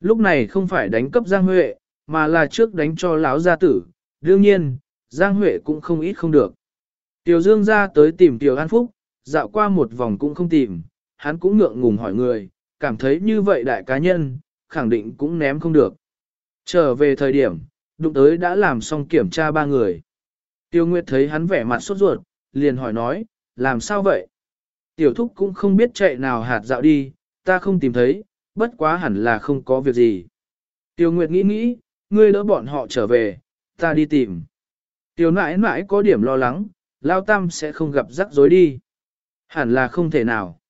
[SPEAKER 1] Lúc này không phải đánh cấp Giang Huệ, mà là trước đánh cho lão gia tử, đương nhiên, Giang Huệ cũng không ít không được. Tiểu Dương ra tới tìm Tiểu An Phúc, dạo qua một vòng cũng không tìm, hắn cũng ngượng ngùng hỏi người, cảm thấy như vậy đại cá nhân, khẳng định cũng ném không được. Trở về thời điểm, đụng tới đã làm xong kiểm tra ba người. Tiêu Nguyệt thấy hắn vẻ mặt sốt ruột, liền hỏi nói, làm sao vậy? Tiểu thúc cũng không biết chạy nào hạt dạo đi, ta không tìm thấy, bất quá hẳn là không có việc gì. Tiêu Nguyệt nghĩ nghĩ, ngươi đỡ bọn họ trở về, ta đi tìm. Tiêu nãi nãi có điểm lo lắng, Lao Tam sẽ không gặp rắc rối đi. Hẳn là không thể nào.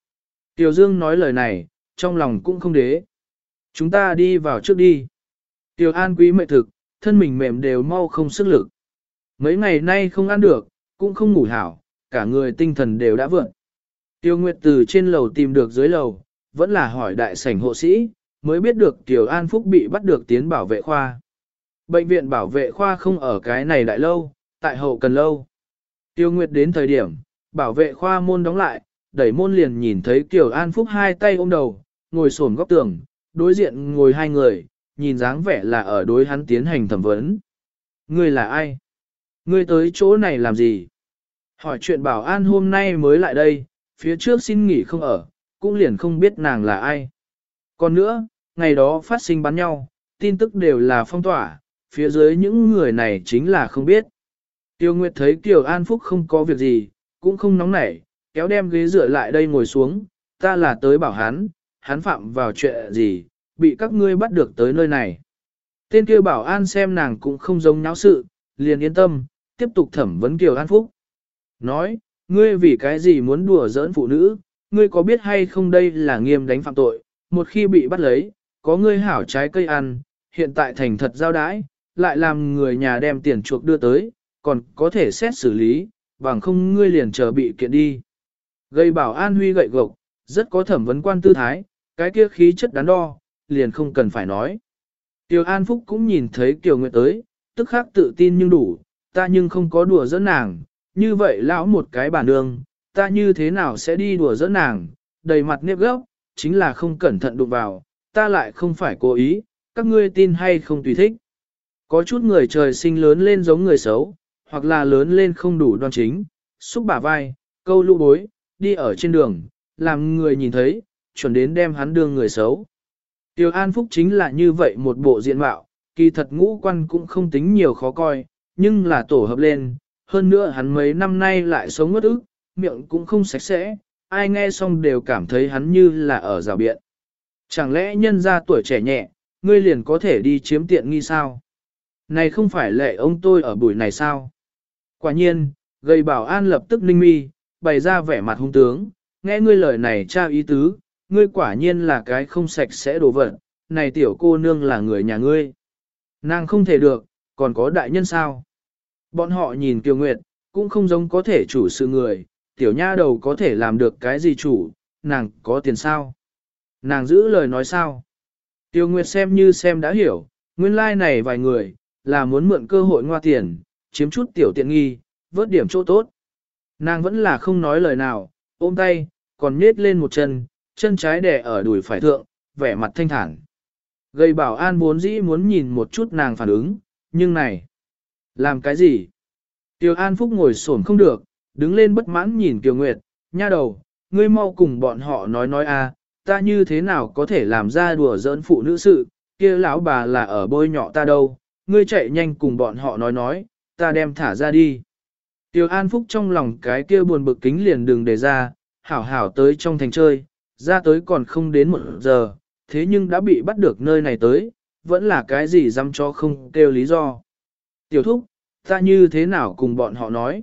[SPEAKER 1] Tiêu Dương nói lời này, trong lòng cũng không đế. Chúng ta đi vào trước đi. Tiểu An quý mệ thực, thân mình mềm đều mau không sức lực. Mấy ngày nay không ăn được, cũng không ngủ hảo, cả người tinh thần đều đã vượn. Tiêu Nguyệt từ trên lầu tìm được dưới lầu, vẫn là hỏi đại sảnh hộ sĩ, mới biết được Tiểu An Phúc bị bắt được tiến bảo vệ khoa. Bệnh viện bảo vệ khoa không ở cái này đại lâu, tại hậu cần lâu. Tiêu Nguyệt đến thời điểm, bảo vệ khoa môn đóng lại, đẩy môn liền nhìn thấy Tiểu An Phúc hai tay ôm đầu, ngồi xổm góc tường, đối diện ngồi hai người, nhìn dáng vẻ là ở đối hắn tiến hành thẩm vấn. Ngươi là ai? Ngươi tới chỗ này làm gì? Hỏi chuyện bảo an hôm nay mới lại đây, phía trước xin nghỉ không ở, cũng liền không biết nàng là ai. Còn nữa, ngày đó phát sinh bắn nhau, tin tức đều là phong tỏa, phía dưới những người này chính là không biết. Tiêu Nguyệt thấy Kiều An Phúc không có việc gì, cũng không nóng nảy, kéo đem ghế dựa lại đây ngồi xuống, ta là tới bảo hắn, hắn phạm vào chuyện gì, bị các ngươi bắt được tới nơi này. Tên kia bảo an xem nàng cũng không giống nháo sự, liền yên tâm, tiếp tục thẩm vấn Kiều An Phúc. Nói, ngươi vì cái gì muốn đùa giỡn phụ nữ, ngươi có biết hay không đây là nghiêm đánh phạm tội, một khi bị bắt lấy, có ngươi hảo trái cây ăn, hiện tại thành thật giao đãi, lại làm người nhà đem tiền chuộc đưa tới, còn có thể xét xử lý, bằng không ngươi liền chờ bị kiện đi. Gây bảo an huy gậy gộc, rất có thẩm vấn quan tư thái, cái kia khí chất đắn đo, liền không cần phải nói. Tiêu An Phúc cũng nhìn thấy Kiều Nguyệt tới, tức khắc tự tin nhưng đủ, ta nhưng không có đùa giỡn nàng, như vậy lão một cái bản đường, ta như thế nào sẽ đi đùa giỡn nàng, đầy mặt nếp gốc, chính là không cẩn thận đụng vào, ta lại không phải cố ý, các ngươi tin hay không tùy thích. Có chút người trời sinh lớn lên giống người xấu, hoặc là lớn lên không đủ đoan chính, xúc bả vai, câu lũ bối, đi ở trên đường, làm người nhìn thấy, chuẩn đến đem hắn đương người xấu. Tiêu An Phúc chính là như vậy một bộ diện mạo, kỳ thật ngũ quan cũng không tính nhiều khó coi, nhưng là tổ hợp lên, hơn nữa hắn mấy năm nay lại sống ngất ức, miệng cũng không sạch sẽ, ai nghe xong đều cảm thấy hắn như là ở rào biện. Chẳng lẽ nhân ra tuổi trẻ nhẹ, ngươi liền có thể đi chiếm tiện nghi sao? Này không phải lệ ông tôi ở buổi này sao? Quả nhiên, gây bảo an lập tức ninh mi, bày ra vẻ mặt hung tướng, nghe ngươi lời này trao ý tứ, ngươi quả nhiên là cái không sạch sẽ đồ vật, này tiểu cô nương là người nhà ngươi. Nàng không thể được, còn có đại nhân sao? Bọn họ nhìn Kiều Nguyệt, cũng không giống có thể chủ sự người, tiểu nha đầu có thể làm được cái gì chủ, nàng có tiền sao? Nàng giữ lời nói sao? Tiêu Nguyệt xem như xem đã hiểu, nguyên lai like này vài người, là muốn mượn cơ hội ngoa tiền, chiếm chút tiểu tiện nghi, vớt điểm chỗ tốt. Nàng vẫn là không nói lời nào, ôm tay, còn nết lên một chân, chân trái đè ở đùi phải thượng, vẻ mặt thanh thản. Gây bảo an muốn dĩ muốn nhìn một chút nàng phản ứng, nhưng này, làm cái gì? Tiêu An Phúc ngồi xổm không được, đứng lên bất mãn nhìn Kiều Nguyệt, nha đầu, ngươi mau cùng bọn họ nói nói a, ta như thế nào có thể làm ra đùa giỡn phụ nữ sự, kia lão bà là ở bôi nhọ ta đâu, ngươi chạy nhanh cùng bọn họ nói nói, ta đem thả ra đi. Tiêu An Phúc trong lòng cái kia buồn bực kính liền đừng để ra, hảo hảo tới trong thành chơi, ra tới còn không đến một giờ, thế nhưng đã bị bắt được nơi này tới, vẫn là cái gì dám cho không kêu lý do. Tiểu thúc, ta như thế nào cùng bọn họ nói?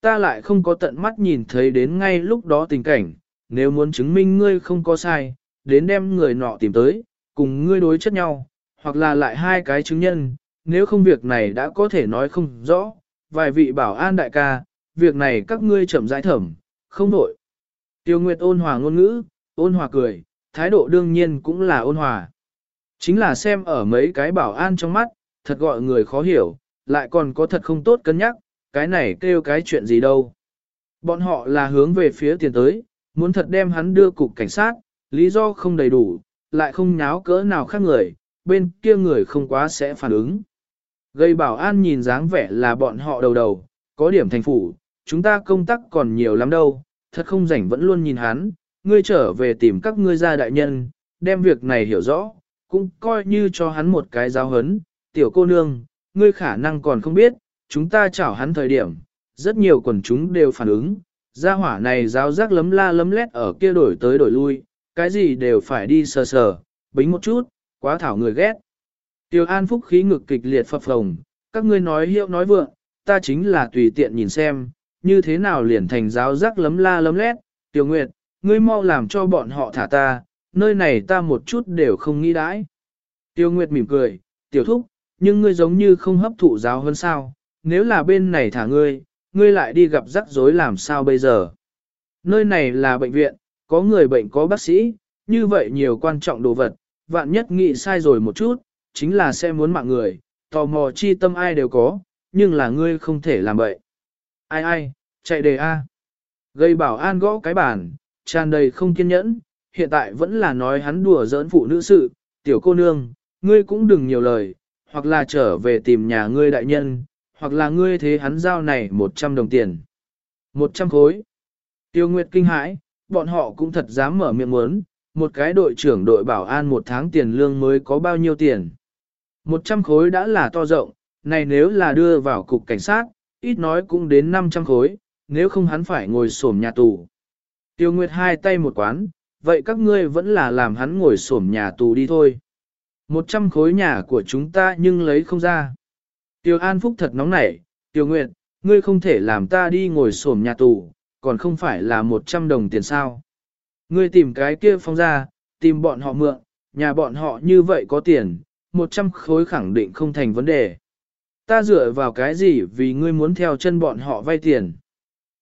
[SPEAKER 1] Ta lại không có tận mắt nhìn thấy đến ngay lúc đó tình cảnh, nếu muốn chứng minh ngươi không có sai, đến đem người nọ tìm tới, cùng ngươi đối chất nhau, hoặc là lại hai cái chứng nhân, nếu không việc này đã có thể nói không rõ, vài vị bảo an đại ca, việc này các ngươi chậm rãi thẩm, không nổi. Tiêu Nguyệt ôn hòa ngôn ngữ, ôn hòa cười, thái độ đương nhiên cũng là ôn hòa. Chính là xem ở mấy cái bảo an trong mắt, thật gọi người khó hiểu, lại còn có thật không tốt cân nhắc, cái này kêu cái chuyện gì đâu. Bọn họ là hướng về phía tiền tới, muốn thật đem hắn đưa cục cảnh sát, lý do không đầy đủ, lại không nháo cỡ nào khác người, bên kia người không quá sẽ phản ứng. Gây bảo an nhìn dáng vẻ là bọn họ đầu đầu, có điểm thành phủ, chúng ta công tác còn nhiều lắm đâu, thật không rảnh vẫn luôn nhìn hắn, ngươi trở về tìm các ngươi gia đại nhân, đem việc này hiểu rõ, cũng coi như cho hắn một cái giáo hấn, tiểu cô nương, ngươi khả năng còn không biết, chúng ta chảo hắn thời điểm, rất nhiều quần chúng đều phản ứng, gia hỏa này giáo giác lấm la lấm lét ở kia đổi tới đổi lui, cái gì đều phải đi sờ sờ, bính một chút, quá thảo người ghét. Tiểu An Phúc khí ngực kịch liệt phập phồng, các ngươi nói hiệu nói vượng, ta chính là tùy tiện nhìn xem, như thế nào liền thành giáo giác lấm la lấm lét, Tiểu Nguyệt, ngươi mau làm cho bọn họ thả ta, nơi này ta một chút đều không nghĩ đãi. Tiêu Nguyệt mỉm cười, tiểu thúc, nhưng ngươi giống như không hấp thụ giáo hơn sao, nếu là bên này thả ngươi, ngươi lại đi gặp rắc rối làm sao bây giờ. Nơi này là bệnh viện, có người bệnh có bác sĩ, như vậy nhiều quan trọng đồ vật, vạn nhất nghĩ sai rồi một chút, chính là sẽ muốn mạng người, tò mò chi tâm ai đều có, nhưng là ngươi không thể làm vậy. Ai ai, chạy đề A. Gây bảo an gõ cái bàn, tràn đầy không kiên nhẫn, hiện tại vẫn là nói hắn đùa giỡn phụ nữ sự, tiểu cô nương, ngươi cũng đừng nhiều lời, hoặc là trở về tìm nhà ngươi đại nhân, hoặc là ngươi thế hắn giao này 100 đồng tiền. 100 khối. Tiêu Nguyệt kinh hãi, bọn họ cũng thật dám mở miệng muốn, một cái đội trưởng đội bảo an một tháng tiền lương mới có bao nhiêu tiền. 100 khối đã là to rộng, này nếu là đưa vào cục cảnh sát, ít nói cũng đến 500 khối, nếu không hắn phải ngồi xổm nhà tù. Tiêu Nguyệt hai tay một quán, vậy các ngươi vẫn là làm hắn ngồi xổm nhà tù đi thôi. 100 khối nhà của chúng ta nhưng lấy không ra. Tiêu An Phúc thật nóng nảy, Tiêu Nguyệt, ngươi không thể làm ta đi ngồi xổm nhà tù, còn không phải là 100 đồng tiền sao. Ngươi tìm cái kia phong ra, tìm bọn họ mượn, nhà bọn họ như vậy có tiền, 100 khối khẳng định không thành vấn đề. Ta dựa vào cái gì vì ngươi muốn theo chân bọn họ vay tiền.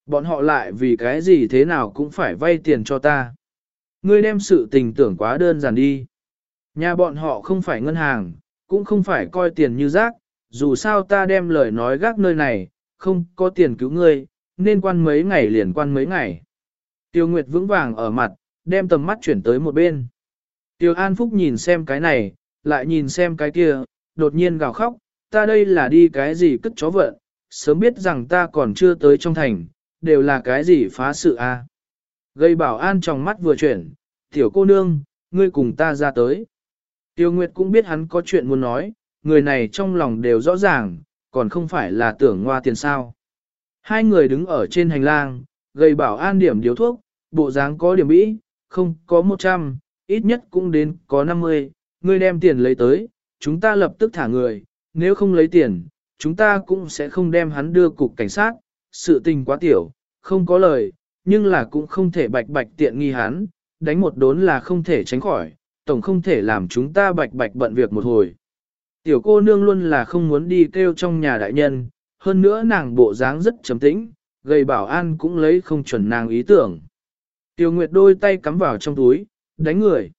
[SPEAKER 1] Bọn họ lại vì cái gì thế nào cũng phải vay tiền cho ta. Ngươi đem sự tình tưởng quá đơn giản đi. Nhà bọn họ không phải ngân hàng, cũng không phải coi tiền như rác, dù sao ta đem lời nói gác nơi này, không có tiền cứu ngươi, nên quan mấy ngày liền quan mấy ngày. Tiêu Nguyệt vững vàng ở mặt, đem tầm mắt chuyển tới một bên. Tiêu An Phúc nhìn xem cái này, lại nhìn xem cái kia, đột nhiên gào khóc, ta đây là đi cái gì cất chó vợ, sớm biết rằng ta còn chưa tới trong thành, đều là cái gì phá sự a. À. Gây bảo an trong mắt vừa chuyển, tiểu cô nương, ngươi cùng ta ra tới. Tiêu Nguyệt cũng biết hắn có chuyện muốn nói, người này trong lòng đều rõ ràng, còn không phải là tưởng ngoa tiền sao. Hai người đứng ở trên hành lang, gây bảo an điểm điếu thuốc, bộ dáng có điểm bĩ, không có 100, ít nhất cũng đến có 50, ngươi đem tiền lấy tới, chúng ta lập tức thả người, nếu không lấy tiền, chúng ta cũng sẽ không đem hắn đưa cục cảnh sát, sự tình quá tiểu, không có lời, nhưng là cũng không thể bạch bạch tiện nghi hắn, đánh một đốn là không thể tránh khỏi, tổng không thể làm chúng ta bạch bạch bận việc một hồi. Tiểu cô nương luôn là không muốn đi kêu trong nhà đại nhân, hơn nữa nàng bộ dáng rất trầm tĩnh, gây bảo an cũng lấy không chuẩn nàng ý tưởng. Tiểu Nguyệt đôi tay cắm vào trong túi, đánh người.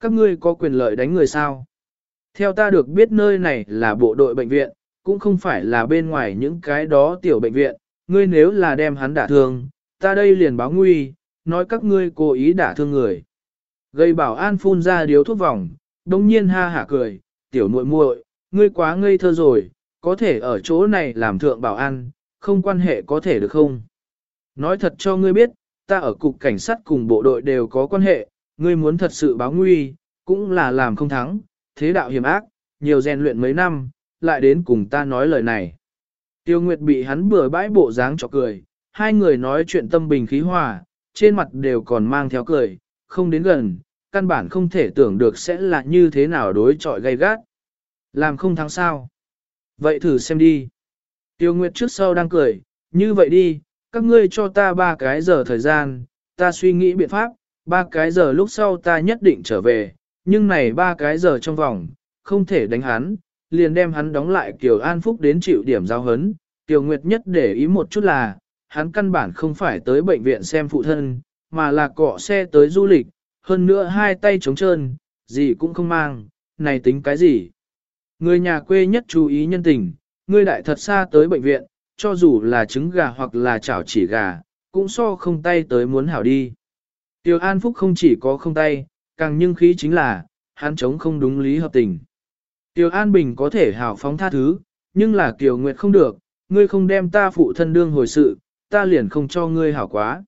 [SPEAKER 1] Các ngươi có quyền lợi đánh người sao? Theo ta được biết nơi này là bộ đội bệnh viện, cũng không phải là bên ngoài những cái đó tiểu bệnh viện, ngươi nếu là đem hắn đả thương, ta đây liền báo nguy, nói các ngươi cố ý đả thương người. Gây bảo an phun ra điếu thuốc vòng, đồng nhiên ha hả cười, tiểu muội muội, ngươi quá ngây thơ rồi, có thể ở chỗ này làm thượng bảo an, không quan hệ có thể được không? Nói thật cho ngươi biết, ta ở cục cảnh sát cùng bộ đội đều có quan hệ, ngươi muốn thật sự báo nguy, cũng là làm không thắng, thế đạo hiểm ác, nhiều rèn luyện mấy năm, lại đến cùng ta nói lời này. Tiêu Nguyệt bị hắn bừa bãi bộ dáng cho cười, hai người nói chuyện tâm bình khí hòa, trên mặt đều còn mang theo cười, không đến gần, căn bản không thể tưởng được sẽ là như thế nào đối chọi gay gắt. Làm không thắng sao? Vậy thử xem đi. Tiêu Nguyệt trước sau đang cười, như vậy đi, các ngươi cho ta ba cái giờ thời gian, ta suy nghĩ biện pháp, ba cái giờ lúc sau ta nhất định trở về, nhưng này ba cái giờ trong vòng, không thể đánh hắn, liền đem hắn đóng lại Kiều An Phúc đến chịu điểm giao hấn. Kiều Nguyệt nhất để ý một chút là, hắn căn bản không phải tới bệnh viện xem phụ thân, mà là cọ xe tới du lịch, hơn nữa hai tay trống trơn, gì cũng không mang, này tính cái gì. Người nhà quê nhất chú ý nhân tình, người đại thật xa tới bệnh viện, cho dù là trứng gà hoặc là chảo chỉ gà, cũng so không tay tới muốn hảo đi. Tiêu An Phúc không chỉ có không tay, càng nhưng khí chính là, hắn chống không đúng lý hợp tình. Tiểu An Bình có thể hảo phóng tha thứ, nhưng là Kiều Nguyệt không được, ngươi không đem ta phụ thân đương hồi sự, ta liền không cho ngươi hảo quá.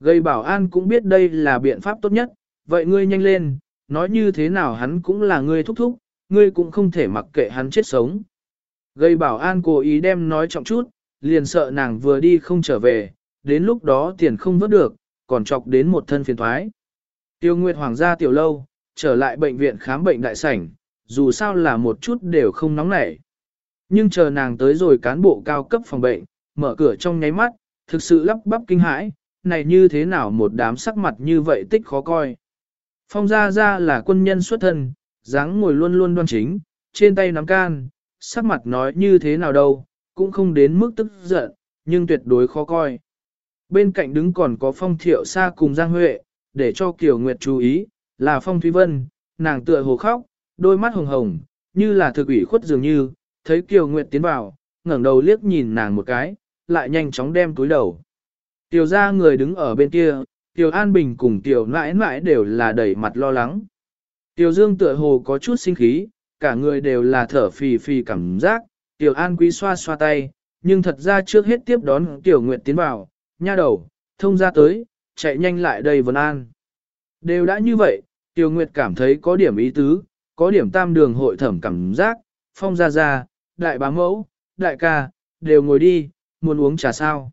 [SPEAKER 1] Gây bảo an cũng biết đây là biện pháp tốt nhất, vậy ngươi nhanh lên, nói như thế nào hắn cũng là ngươi thúc thúc, ngươi cũng không thể mặc kệ hắn chết sống. Gây bảo an cố ý đem nói trọng chút, liền sợ nàng vừa đi không trở về, đến lúc đó tiền không vớt được, còn chọc đến một thân phiền thoái. Tiêu Nguyệt Hoàng gia tiểu lâu, trở lại bệnh viện khám bệnh đại sảnh, dù sao là một chút đều không nóng nảy. Nhưng chờ nàng tới rồi cán bộ cao cấp phòng bệnh, mở cửa trong nháy mắt, thực sự lắp bắp kinh hãi, này như thế nào một đám sắc mặt như vậy tích khó coi. Phong Gia Gia là quân nhân xuất thân, dáng ngồi luôn luôn đoan chính, trên tay nắm can, sắc mặt nói như thế nào đâu, cũng không đến mức tức giận, nhưng tuyệt đối khó coi. Bên cạnh đứng còn có Phong Thiệu Sa cùng Giang Huệ, để cho Kiều Nguyệt chú ý, là Phong Thúy Vân, nàng tựa hồ khóc, đôi mắt hồng hồng, như là thực ủy khuất dường như, thấy Kiều Nguyệt tiến vào, ngẩng đầu liếc nhìn nàng một cái, lại nhanh chóng đem túi đầu. Tiểu ra người đứng ở bên kia, Tiểu An Bình cùng Tiểu nãi nãi đều là đẩy mặt lo lắng. Tiểu Dương tựa hồ có chút sinh khí, cả người đều là thở phì phì cảm giác, Tiểu An quý xoa xoa tay, nhưng thật ra trước hết tiếp đón Tiểu Nguyệt tiến vào, nha đầu, thông ra tới, chạy nhanh lại đây vấn an. Đều đã như vậy, Tiểu Nguyệt cảm thấy có điểm ý tứ, có điểm tam đường hội thẩm cảm giác, phong ra ra, đại bá mẫu, đại ca, đều ngồi đi, muốn uống trà sao.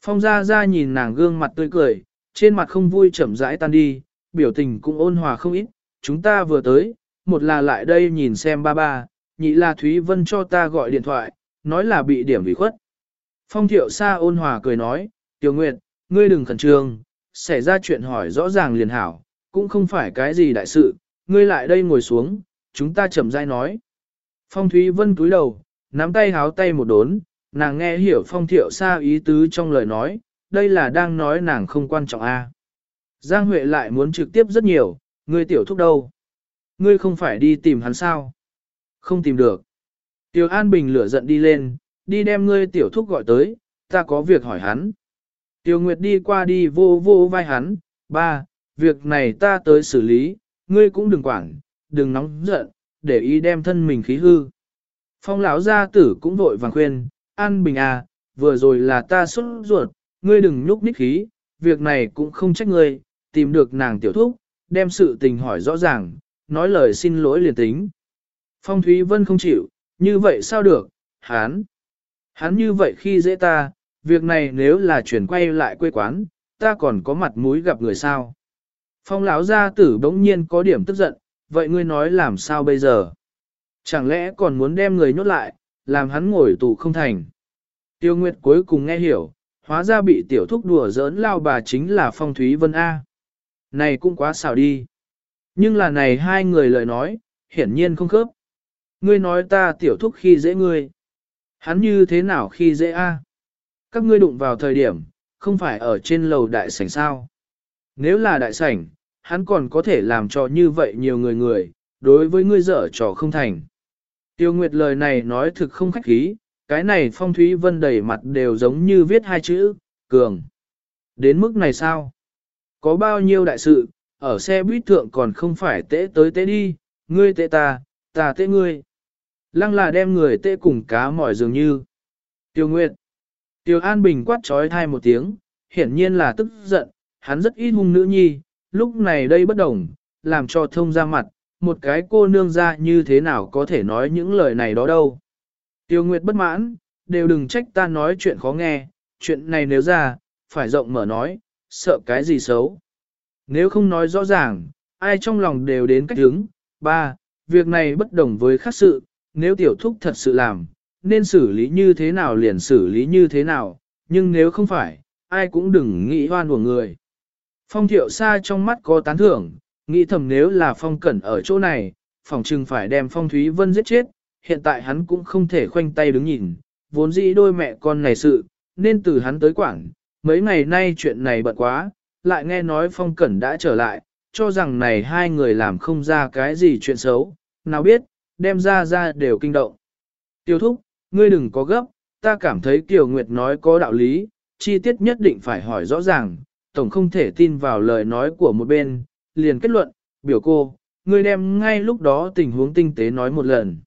[SPEAKER 1] Phong ra ra nhìn nàng gương mặt tươi cười, trên mặt không vui chậm rãi tan đi, biểu tình cũng ôn hòa không ít, chúng ta vừa tới, một là lại đây nhìn xem ba ba, nhị là Thúy Vân cho ta gọi điện thoại, nói là bị điểm bị khuất. Phong thiệu xa ôn hòa cười nói, Tiểu Nguyệt, ngươi đừng khẩn trương, xảy ra chuyện hỏi rõ ràng liền hảo, cũng không phải cái gì đại sự, ngươi lại đây ngồi xuống, chúng ta chậm rãi nói. Phong Thúy Vân cúi đầu, nắm tay háo tay một đốn, nàng nghe hiểu Phong Thiệu Sa ý tứ trong lời nói, đây là đang nói nàng không quan trọng a. Giang Huệ lại muốn trực tiếp rất nhiều, ngươi tiểu thúc đâu? Ngươi không phải đi tìm hắn sao? Không tìm được. Tiểu An Bình lửa giận đi lên, đi đem ngươi tiểu thúc gọi tới, ta có việc hỏi hắn. Tiểu Nguyệt đi qua đi vô vô vai hắn, ba, việc này ta tới xử lý, ngươi cũng đừng quản, đừng nóng giận, để ý đem thân mình khí hư. Phong lão gia tử cũng vội vàng khuyên, An Bình à, vừa rồi là ta xuất ruột, ngươi đừng nhúc nhích khí, việc này cũng không trách ngươi, tìm được nàng tiểu thúc, đem sự tình hỏi rõ ràng, nói lời xin lỗi liền tính. Phong Thúy Vân không chịu, như vậy sao được, hắn. Hắn như vậy khi dễ ta, việc này nếu là chuyển quay lại quê quán, ta còn có mặt mũi gặp người sao. Phong lão gia tử bỗng nhiên có điểm tức giận, vậy ngươi nói làm sao bây giờ? Chẳng lẽ còn muốn đem người nhốt lại, làm hắn ngồi tù không thành? Tiêu Nguyệt cuối cùng nghe hiểu, hóa ra bị tiểu thúc đùa giỡn lao bà chính là Phong Thúy Vân A. Này cũng quá xảo đi. Nhưng là này hai người lời nói, hiển nhiên không khớp. Ngươi nói ta tiểu thúc khi dễ ngươi. Hắn như thế nào khi dễ A? Các ngươi đụng vào thời điểm, không phải ở trên lầu đại sảnh sao. Nếu là đại sảnh, hắn còn có thể làm cho như vậy nhiều người người, đối với ngươi dở trò không thành. Tiêu Nguyệt lời này nói thực không khách khí, cái này phong thúy vân đầy mặt đều giống như viết hai chữ, cường. Đến mức này sao? Có bao nhiêu đại sự, ở xe buýt thượng còn không phải tễ tới tễ đi, ngươi tế ta, ta tế ngươi. Lăng là đem người tế cùng cá mỏi dường như. Tiêu Nguyệt. Tiêu An Bình quát trói thai một tiếng, hiển nhiên là tức giận, hắn rất ít hung nữ nhi, lúc này đây bất đồng, làm cho thông ra mặt, một cái cô nương ra như thế nào có thể nói những lời này đó đâu. Tiêu Nguyệt bất mãn, đều đừng trách ta nói chuyện khó nghe, chuyện này nếu ra, phải rộng mở nói, sợ cái gì xấu. Nếu không nói rõ ràng, ai trong lòng đều đến cách hướng. Ba, việc này bất đồng với khác sự, nếu tiểu thúc thật sự làm, nên xử lý như thế nào liền xử lý như thế nào, nhưng nếu không phải, ai cũng đừng nghĩ hoan của người. Phong thiệu xa trong mắt có tán thưởng, nghĩ thầm nếu là phong cẩn ở chỗ này, phòng trừng phải đem phong Thúy Vân giết chết, hiện tại hắn cũng không thể khoanh tay đứng nhìn, vốn dĩ đôi mẹ con này sự, nên từ hắn tới quảng, mấy ngày nay chuyện này bận quá, lại nghe nói phong cẩn đã trở lại, cho rằng này hai người làm không ra cái gì chuyện xấu, nào biết, đem ra ra đều kinh động. Tiêu thúc, ngươi đừng có gấp, ta cảm thấy Kiều Nguyệt nói có đạo lý, chi tiết nhất định phải hỏi rõ ràng, tổng không thể tin vào lời nói của một bên, liền kết luận, biểu cô, ngươi đem ngay lúc đó tình huống tinh tế nói một lần.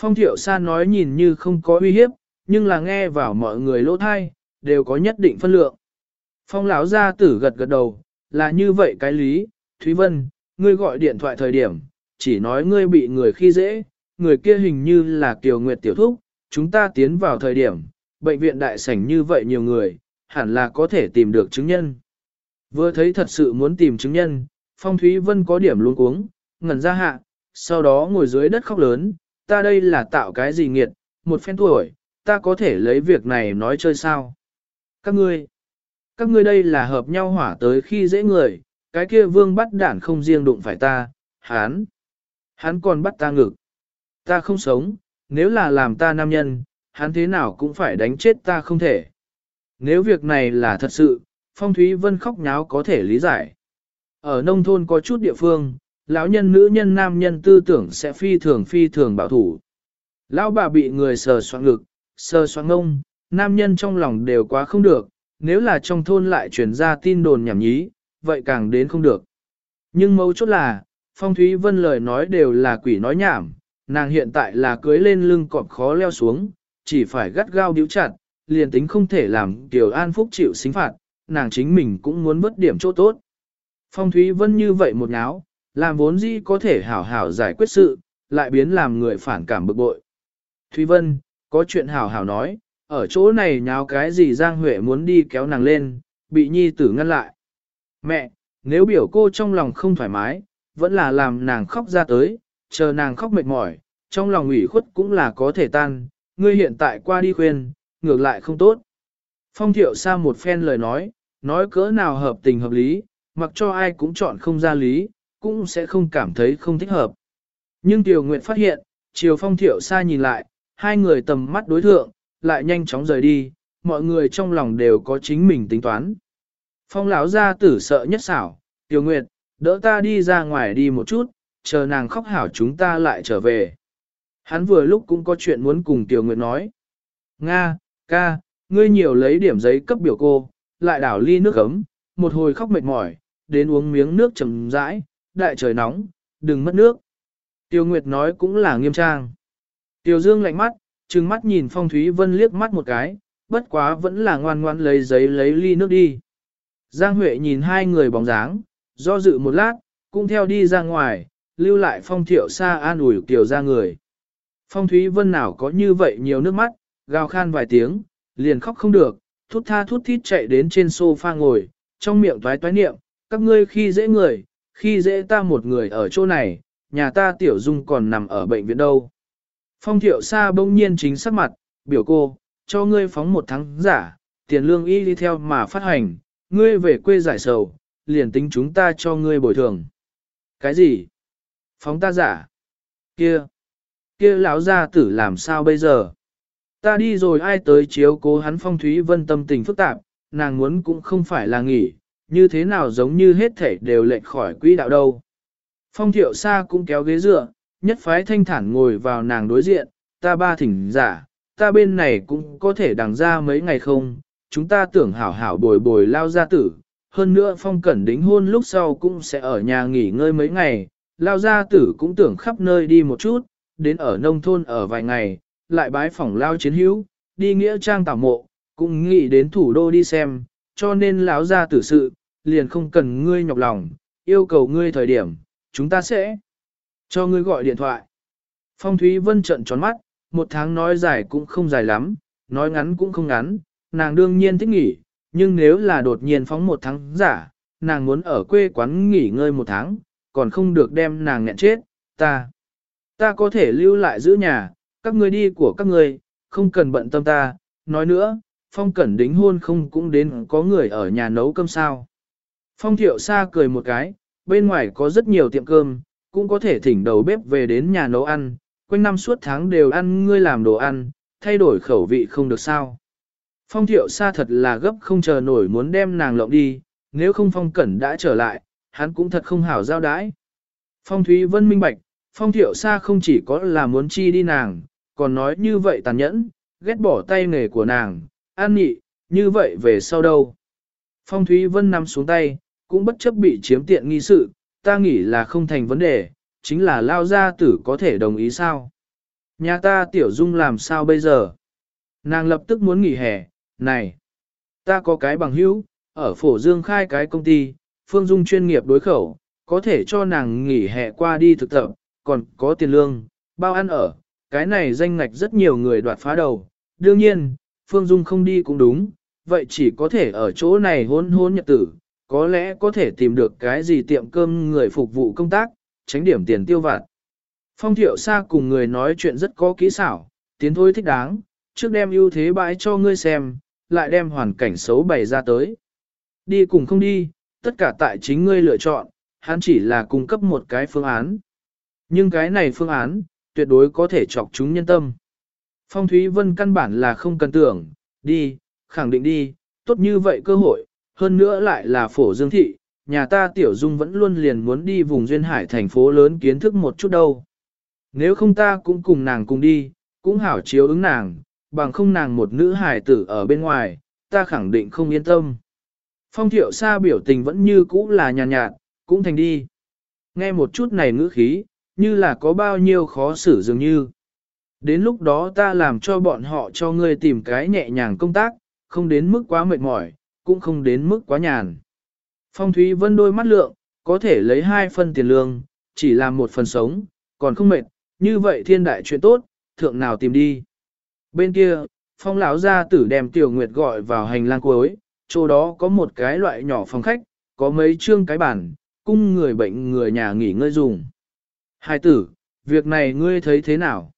[SPEAKER 1] Phong thiệu sa nói nhìn như không có uy hiếp, nhưng là nghe vào mọi người lỗ thai, đều có nhất định phân lượng. Phong lão gia tử gật gật đầu, là như vậy cái lý, Thúy Vân, ngươi gọi điện thoại thời điểm, chỉ nói ngươi bị người khi dễ, người kia hình như là Kiều Nguyệt tiểu thúc, chúng ta tiến vào thời điểm, bệnh viện đại sảnh như vậy nhiều người, hẳn là có thể tìm được chứng nhân. Vừa thấy thật sự muốn tìm chứng nhân, Phong Thúy Vân có điểm luôn cuống, ngẩn ra hạ, sau đó ngồi dưới đất khóc lớn, ta đây là tạo cái gì nghiệt, một phen tuổi, ta có thể lấy việc này nói chơi sao. Các ngươi, các ngươi đây là hợp nhau hỏa tới khi dễ người, cái kia vương bắt đản không riêng đụng phải ta, hắn, hắn còn bắt ta ngực. Ta không sống, nếu là làm ta nam nhân, hắn thế nào cũng phải đánh chết ta không thể. Nếu việc này là thật sự, Phong Thúy Vân khóc nháo có thể lý giải. Ở nông thôn có chút địa phương, lão nhân nữ nhân nam nhân tư tưởng sẽ phi thường phi thường bảo thủ. Lão bà bị người sờ soạn ngực, sờ soạn ngông, nam nhân trong lòng đều quá không được, nếu là trong thôn lại truyền ra tin đồn nhảm nhí, vậy càng đến không được. Nhưng mấu chốt là, Phong Thúy Vân lời nói đều là quỷ nói nhảm, nàng hiện tại là cưới lên lưng cọp khó leo xuống, chỉ phải gắt gao điếu chặt, liền tính không thể làm Tiểu An Phúc chịu xính phạt, nàng chính mình cũng muốn vớt điểm chỗ tốt. Phong Thúy Vân như vậy một náo, làm vốn dĩ có thể hảo hảo giải quyết sự, lại biến làm người phản cảm bực bội. Thúy Vân, có chuyện hảo hảo nói, ở chỗ này nháo cái gì Giang Huệ muốn đi kéo nàng lên, bị nhi tử ngăn lại. Mẹ, nếu biểu cô trong lòng không thoải mái, vẫn là làm nàng khóc ra tới, chờ nàng khóc mệt mỏi, trong lòng ủy khuất cũng là có thể tan, ngươi hiện tại qua đi khuyên, ngược lại không tốt. Phong thiệu xa một phen lời nói, nói cỡ nào hợp tình hợp lý, mặc cho ai cũng chọn không ra lý, cũng sẽ không cảm thấy không thích hợp. Nhưng Tiểu Nguyệt phát hiện, Triều Phong Thiệu xa nhìn lại, hai người tầm mắt đối thượng, lại nhanh chóng rời đi, mọi người trong lòng đều có chính mình tính toán. Phong lão gia tử sợ nhất xảo, Tiểu Nguyệt, đỡ ta đi ra ngoài đi một chút, chờ nàng khóc hảo chúng ta lại trở về. Hắn vừa lúc cũng có chuyện muốn cùng Tiểu Nguyệt nói. Nga, ca, ngươi nhiều lấy điểm giấy cấp biểu cô, lại đảo ly nước ấm, một hồi khóc mệt mỏi, đến uống miếng nước chầm rãi, đại trời nóng, đừng mất nước. Tiêu Nguyệt nói cũng là nghiêm trang. Tiêu Dương lạnh mắt, trừng mắt nhìn Phong Thúy Vân liếc mắt một cái, bất quá vẫn là ngoan ngoan lấy giấy lấy ly nước đi. Giang Huệ nhìn hai người bóng dáng, do dự một lát, cũng theo đi ra ngoài, lưu lại Phong Thiệu Sa an ủi Kiều ra người. Phong Thúy Vân nào có như vậy nhiều nước mắt, gào khan vài tiếng, liền khóc không được, thút tha thút thít chạy đến trên sofa ngồi, trong miệng toái toái niệm, các ngươi khi dễ người, khi dễ ta một người ở chỗ này, nhà ta tiểu dung còn nằm ở bệnh viện đâu. Phong thiệu xa bỗng nhiên chính sắc mặt, biểu cô, cho ngươi phóng một tháng giả, tiền lương y đi theo mà phát hành, ngươi về quê giải sầu, liền tính chúng ta cho ngươi bồi thường. Cái gì? Phóng ta giả? Kia! Kia lão gia tử làm sao bây giờ? Ta đi rồi ai tới chiếu cố hắn phong thúy vân tâm tình phức tạp, nàng muốn cũng không phải là nghỉ, như thế nào giống như hết thể đều lệch khỏi quỹ đạo đâu. Phong thiệu xa cũng kéo ghế dựa, nhất phái thanh thản ngồi vào nàng đối diện, ta ba thỉnh giả, ta bên này cũng có thể đằng ra mấy ngày không, chúng ta tưởng hảo hảo bồi bồi lao gia tử, hơn nữa phong cẩn đính hôn lúc sau cũng sẽ ở nhà nghỉ ngơi mấy ngày, lao gia tử cũng tưởng khắp nơi đi một chút, đến ở nông thôn ở vài ngày, lại bái phỏng lao chiến hữu, đi nghĩa trang tảo mộ, cũng nghĩ đến thủ đô đi xem, cho nên lão gia tử sự, liền không cần ngươi nhọc lòng, yêu cầu ngươi thời điểm, chúng ta sẽ cho ngươi gọi điện thoại. Phong Thúy Vân trận tròn mắt, một tháng nói dài cũng không dài lắm, nói ngắn cũng không ngắn, nàng đương nhiên thích nghỉ, nhưng nếu là đột nhiên phóng một tháng giả, nàng muốn ở quê quán nghỉ ngơi một tháng, còn không được đem nàng nghẹn chết, ta. Ta có thể lưu lại giữ nhà, các ngươi đi của các ngươi, không cần bận tâm ta, nói nữa, phong cẩn đính hôn không cũng đến có người ở nhà nấu cơm sao. Phong thiệu xa cười một cái, bên ngoài có rất nhiều tiệm cơm, cũng có thể thỉnh đầu bếp về đến nhà nấu ăn, quanh năm suốt tháng đều ăn ngươi làm đồ ăn, thay đổi khẩu vị không được sao. Phong thiệu xa thật là gấp không chờ nổi muốn đem nàng lộng đi, nếu không phong cẩn đã trở lại, hắn cũng thật không hảo giao đãi. Phong Thúy Vân minh bạch, phong thiệu xa không chỉ có là muốn chi đi nàng, còn nói như vậy tàn nhẫn, ghét bỏ tay nghề của nàng, an nhị, như vậy về sau đâu. Phong Thúy Vân nằm xuống tay, cũng bất chấp bị chiếm tiện nghi sự, ta nghĩ là không thành vấn đề, chính là lao gia tử có thể đồng ý sao. Nhà ta tiểu dung làm sao bây giờ? Nàng lập tức muốn nghỉ hè, này, ta có cái bằng hữu, ở phổ dương khai cái công ty, phương dung chuyên nghiệp đối khẩu, có thể cho nàng nghỉ hè qua đi thực tập, còn có tiền lương, bao ăn ở, cái này danh ngạch rất nhiều người đoạt phá đầu. Đương nhiên, Phương Dung không đi cũng đúng, vậy chỉ có thể ở chỗ này hôn hôn nhật tử, có lẽ có thể tìm được cái gì tiệm cơm người phục vụ công tác, tránh điểm tiền tiêu vặt. Phong thiệu xa cùng người nói chuyện rất có kỹ xảo, tiến thôi thích đáng, trước đem ưu thế bãi cho ngươi xem, lại đem hoàn cảnh xấu bày ra tới. Đi cùng không đi, tất cả tại chính ngươi lựa chọn, hắn chỉ là cung cấp một cái phương án. Nhưng cái này phương án, tuyệt đối có thể chọc chúng nhân tâm. Phong Thúy Vân căn bản là không cần tưởng, đi, khẳng định đi, tốt như vậy cơ hội, hơn nữa lại là phổ dương thị, nhà ta tiểu dung vẫn luôn liền muốn đi vùng duyên hải thành phố lớn kiến thức một chút đâu. Nếu không ta cũng cùng nàng cùng đi, cũng hảo chiếu ứng nàng, bằng không nàng một nữ hải tử ở bên ngoài, ta khẳng định không yên tâm. Phong thiệu xa biểu tình vẫn như cũ là nhàn nhạt, nhạt, cũng thành đi. Nghe một chút này ngữ khí, như là có bao nhiêu khó xử dường như. Đến lúc đó ta làm cho bọn họ cho ngươi tìm cái nhẹ nhàng công tác, không đến mức quá mệt mỏi, cũng không đến mức quá nhàn. Phong Thúy Vân đôi mắt lượng, có thể lấy hai phần tiền lương, chỉ làm một phần sống, còn không mệt, như vậy thiên đại chuyện tốt, thượng nào tìm đi. Bên kia, Phong lão gia tử đem Tiểu Nguyệt gọi vào hành lang cuối, chỗ đó có một cái loại nhỏ phòng khách, có mấy chương cái bàn, cung người bệnh người nhà nghỉ ngơi dùng. Hai tử, việc này ngươi thấy thế nào?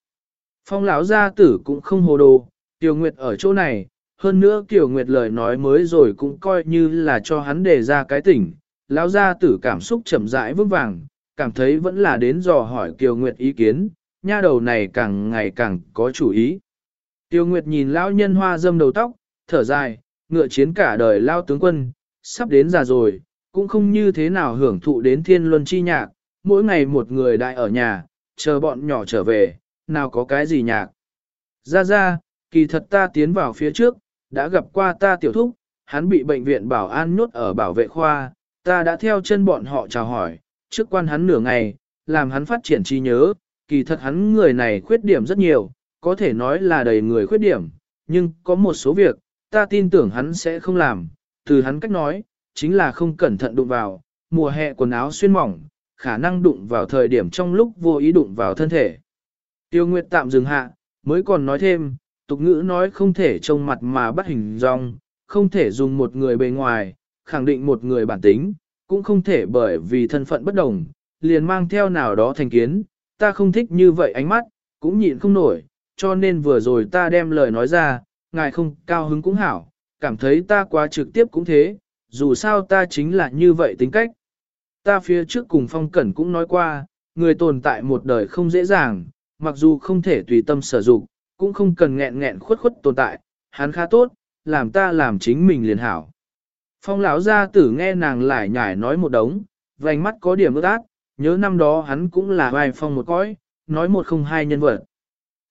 [SPEAKER 1] Phong lão gia tử cũng không hồ đồ, Tiểu Nguyệt ở chỗ này, hơn nữa Tiểu Nguyệt lời nói mới rồi cũng coi như là cho hắn đề ra cái tỉnh. Lão gia tử cảm xúc chậm rãi vững vàng, cảm thấy vẫn là đến dò hỏi Kiều Nguyệt ý kiến, nha đầu này càng ngày càng có chủ ý. Tiêu Nguyệt nhìn lão nhân hoa dâm đầu tóc, thở dài, ngựa chiến cả đời lao tướng quân, sắp đến già rồi, cũng không như thế nào hưởng thụ đến thiên luân chi nhạc, mỗi ngày một người đại ở nhà, chờ bọn nhỏ trở về, nào có cái gì nhạc. Ra ra, kỳ thật ta tiến vào phía trước, đã gặp qua ta tiểu thúc, hắn bị bệnh viện bảo an nhốt ở bảo vệ khoa, ta đã theo chân bọn họ chào hỏi, trước quan hắn nửa ngày, làm hắn phát triển trí nhớ, kỳ thật hắn người này khuyết điểm rất nhiều, có thể nói là đầy người khuyết điểm, nhưng có một số việc, ta tin tưởng hắn sẽ không làm, từ hắn cách nói, chính là không cẩn thận đụng vào, mùa hè quần áo xuyên mỏng, khả năng đụng vào thời điểm trong lúc vô ý đụng vào thân thể. Tiêu Nguyệt tạm dừng hạ, mới còn nói thêm, tục ngữ nói không thể trông mặt mà bắt hình dong, không thể dùng một người bề ngoài, khẳng định một người bản tính, cũng không thể bởi vì thân phận bất đồng, liền mang theo nào đó thành kiến, ta không thích như vậy ánh mắt, cũng nhịn không nổi, cho nên vừa rồi ta đem lời nói ra, ngài không cao hứng cũng hảo, cảm thấy ta quá trực tiếp cũng thế, dù sao ta chính là như vậy tính cách. Ta phía trước cùng phong cẩn cũng nói qua, người tồn tại một đời không dễ dàng, mặc dù không thể tùy tâm sở dụng, cũng không cần nghẹn nghẹn khuất khuất tồn tại, hắn khá tốt, làm ta làm chính mình liền hảo. Phong lão gia tử nghe nàng lại nhải nói một đống, vành mắt có điểm ướt át, nhớ năm đó hắn cũng là vai phong một cõi, nói một không hai nhân vật.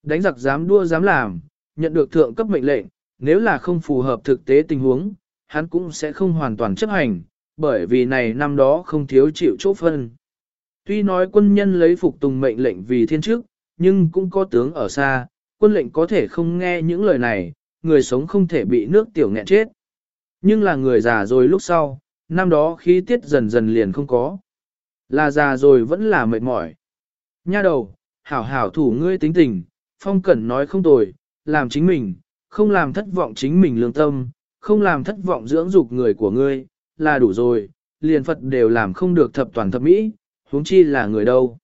[SPEAKER 1] Đánh giặc dám đua dám làm, nhận được thượng cấp mệnh lệnh, nếu là không phù hợp thực tế tình huống, hắn cũng sẽ không hoàn toàn chấp hành, bởi vì này năm đó không thiếu chịu chỗ phân. Tuy nói quân nhân lấy phục tùng mệnh lệnh vì thiên chức, nhưng cũng có tướng ở xa, quân lệnh có thể không nghe những lời này, người sống không thể bị nước tiểu nghẹn chết. Nhưng là người già rồi lúc sau, năm đó khí tiết dần dần liền không có. Là già rồi vẫn là mệt mỏi. Nha đầu, hảo hảo thủ ngươi tính tình, phong cẩn nói không tồi, làm chính mình, không làm thất vọng chính mình lương tâm, không làm thất vọng dưỡng dục người của ngươi, là đủ rồi, liền Phật đều làm không được thập toàn thập mỹ, huống chi là người đâu.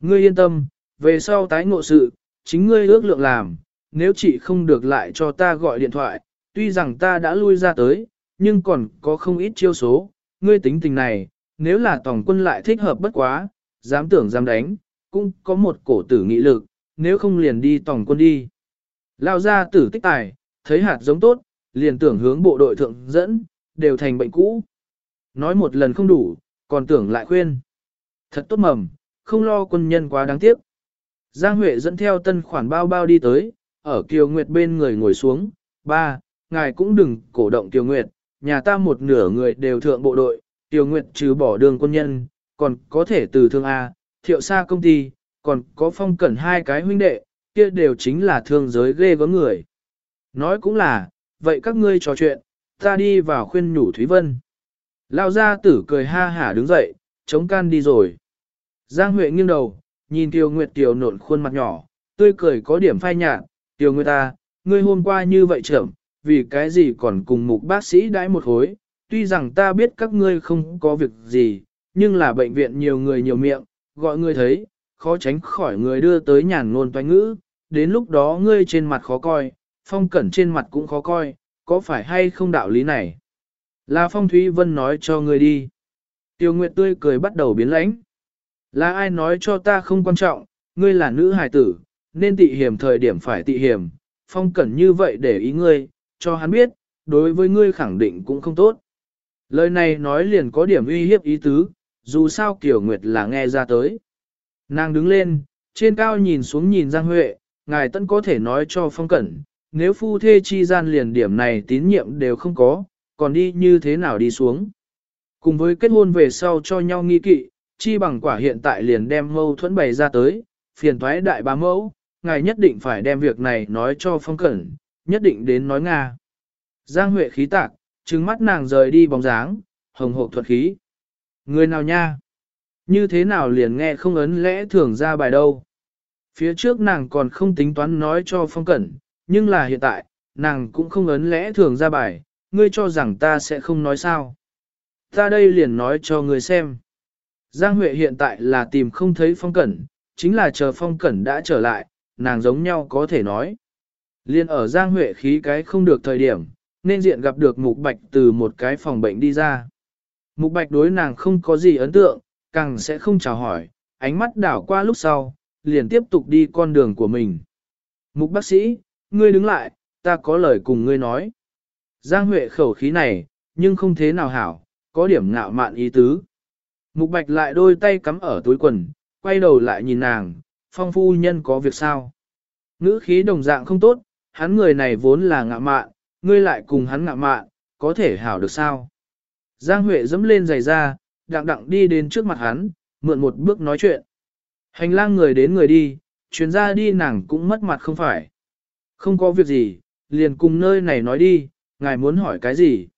[SPEAKER 1] Ngươi yên tâm, về sau tái ngộ sự, chính ngươi ước lượng làm, nếu chị không được lại cho ta gọi điện thoại, tuy rằng ta đã lui ra tới, nhưng còn có không ít chiêu số, ngươi tính tình này, nếu là tổng quân lại thích hợp bất quá, dám tưởng dám đánh, cũng có một cổ tử nghị lực, nếu không liền đi tổng quân đi. Lao ra tử tích tài, thấy hạt giống tốt, liền tưởng hướng bộ đội thượng dẫn, đều thành bệnh cũ. Nói một lần không đủ, còn tưởng lại khuyên. Thật tốt mầm, không lo quân nhân quá đáng tiếc. Giang Huệ dẫn theo tân khoản bao bao đi tới, ở Kiều Nguyệt bên người ngồi xuống. Ba, ngài cũng đừng cổ động Kiều Nguyệt, nhà ta một nửa người đều thượng bộ đội, Kiều Nguyệt trừ bỏ đường quân nhân, còn có thể từ thương A, thiệu xa công ty, còn có phong cẩn hai cái huynh đệ, kia đều chính là thương giới ghê gớm người. Nói cũng là, vậy các ngươi trò chuyện, ta đi vào khuyên nhủ Thúy Vân. Lao gia tử cười ha hả đứng dậy, chống can đi rồi. Giang Huệ nghiêng đầu, nhìn Tiêu Nguyệt Tiểu nộn khuôn mặt nhỏ, tươi cười có điểm phai nhạt, Tiêu Nguyệt ta, ngươi hôm qua như vậy trưởng, vì cái gì còn cùng mục bác sĩ đãi một hối, tuy rằng ta biết các ngươi không có việc gì, nhưng là bệnh viện nhiều người nhiều miệng, gọi ngươi thấy, khó tránh khỏi người đưa tới nhàn ngôn toanh ngữ, đến lúc đó ngươi trên mặt khó coi, phong cẩn trên mặt cũng khó coi, có phải hay không đạo lý này? Là phong Thúy Vân nói cho ngươi đi. Tiêu Nguyệt tươi cười bắt đầu biến lãnh. Là ai nói cho ta không quan trọng, ngươi là nữ hài tử, nên tị hiểm thời điểm phải tị hiểm, phong cẩn như vậy để ý ngươi, cho hắn biết, đối với ngươi khẳng định cũng không tốt. Lời này nói liền có điểm uy hiếp ý tứ, dù sao Kiều Nguyệt là nghe ra tới. Nàng đứng lên, trên cao nhìn xuống nhìn Giang Huệ, ngài tân có thể nói cho phong cẩn, nếu phu thê chi gian liền điểm này tín nhiệm đều không có, còn đi như thế nào đi xuống. Cùng với kết hôn về sau cho nhau nghi kỵ, chi bằng quả hiện tại liền đem mâu thuẫn bày ra tới, phiền thoái đại bá mẫu, ngài nhất định phải đem việc này nói cho phong cẩn, nhất định đến nói Nga. Giang Huệ khí tạc, trừng mắt nàng rời đi bóng dáng, hồng hộ thuật khí. Người nào nha? Như thế nào liền nghe không ấn lẽ thường ra bài đâu? Phía trước nàng còn không tính toán nói cho phong cẩn, nhưng là hiện tại, nàng cũng không ấn lẽ thường ra bài, ngươi cho rằng ta sẽ không nói sao. Ta đây liền nói cho ngươi xem. Giang Huệ hiện tại là tìm không thấy phong cẩn, chính là chờ phong cẩn đã trở lại, nàng giống nhau có thể nói. Liên ở Giang Huệ khí cái không được thời điểm, nên diện gặp được Mục Bạch từ một cái phòng bệnh đi ra. Mục Bạch đối nàng không có gì ấn tượng, càng sẽ không chào hỏi, ánh mắt đảo qua lúc sau, liền tiếp tục đi con đường của mình. Mục bác sĩ, ngươi đứng lại, ta có lời cùng ngươi nói. Giang Huệ khẩu khí này, nhưng không thế nào hảo, có điểm ngạo mạn ý tứ. Mục Bạch lại đôi tay cắm ở túi quần, quay đầu lại nhìn nàng, phong phu nhân có việc sao? Ngữ khí đồng dạng không tốt, hắn người này vốn là ngạo mạn, ngươi lại cùng hắn ngạo mạn, có thể hảo được sao? Giang Huệ dẫm lên giày ra, đặng đặng đi đến trước mặt hắn, mượn một bước nói chuyện. Hành lang người đến người đi, chuyến ra đi nàng cũng mất mặt không phải. Không có việc gì, liền cùng nơi này nói đi, ngài muốn hỏi cái gì?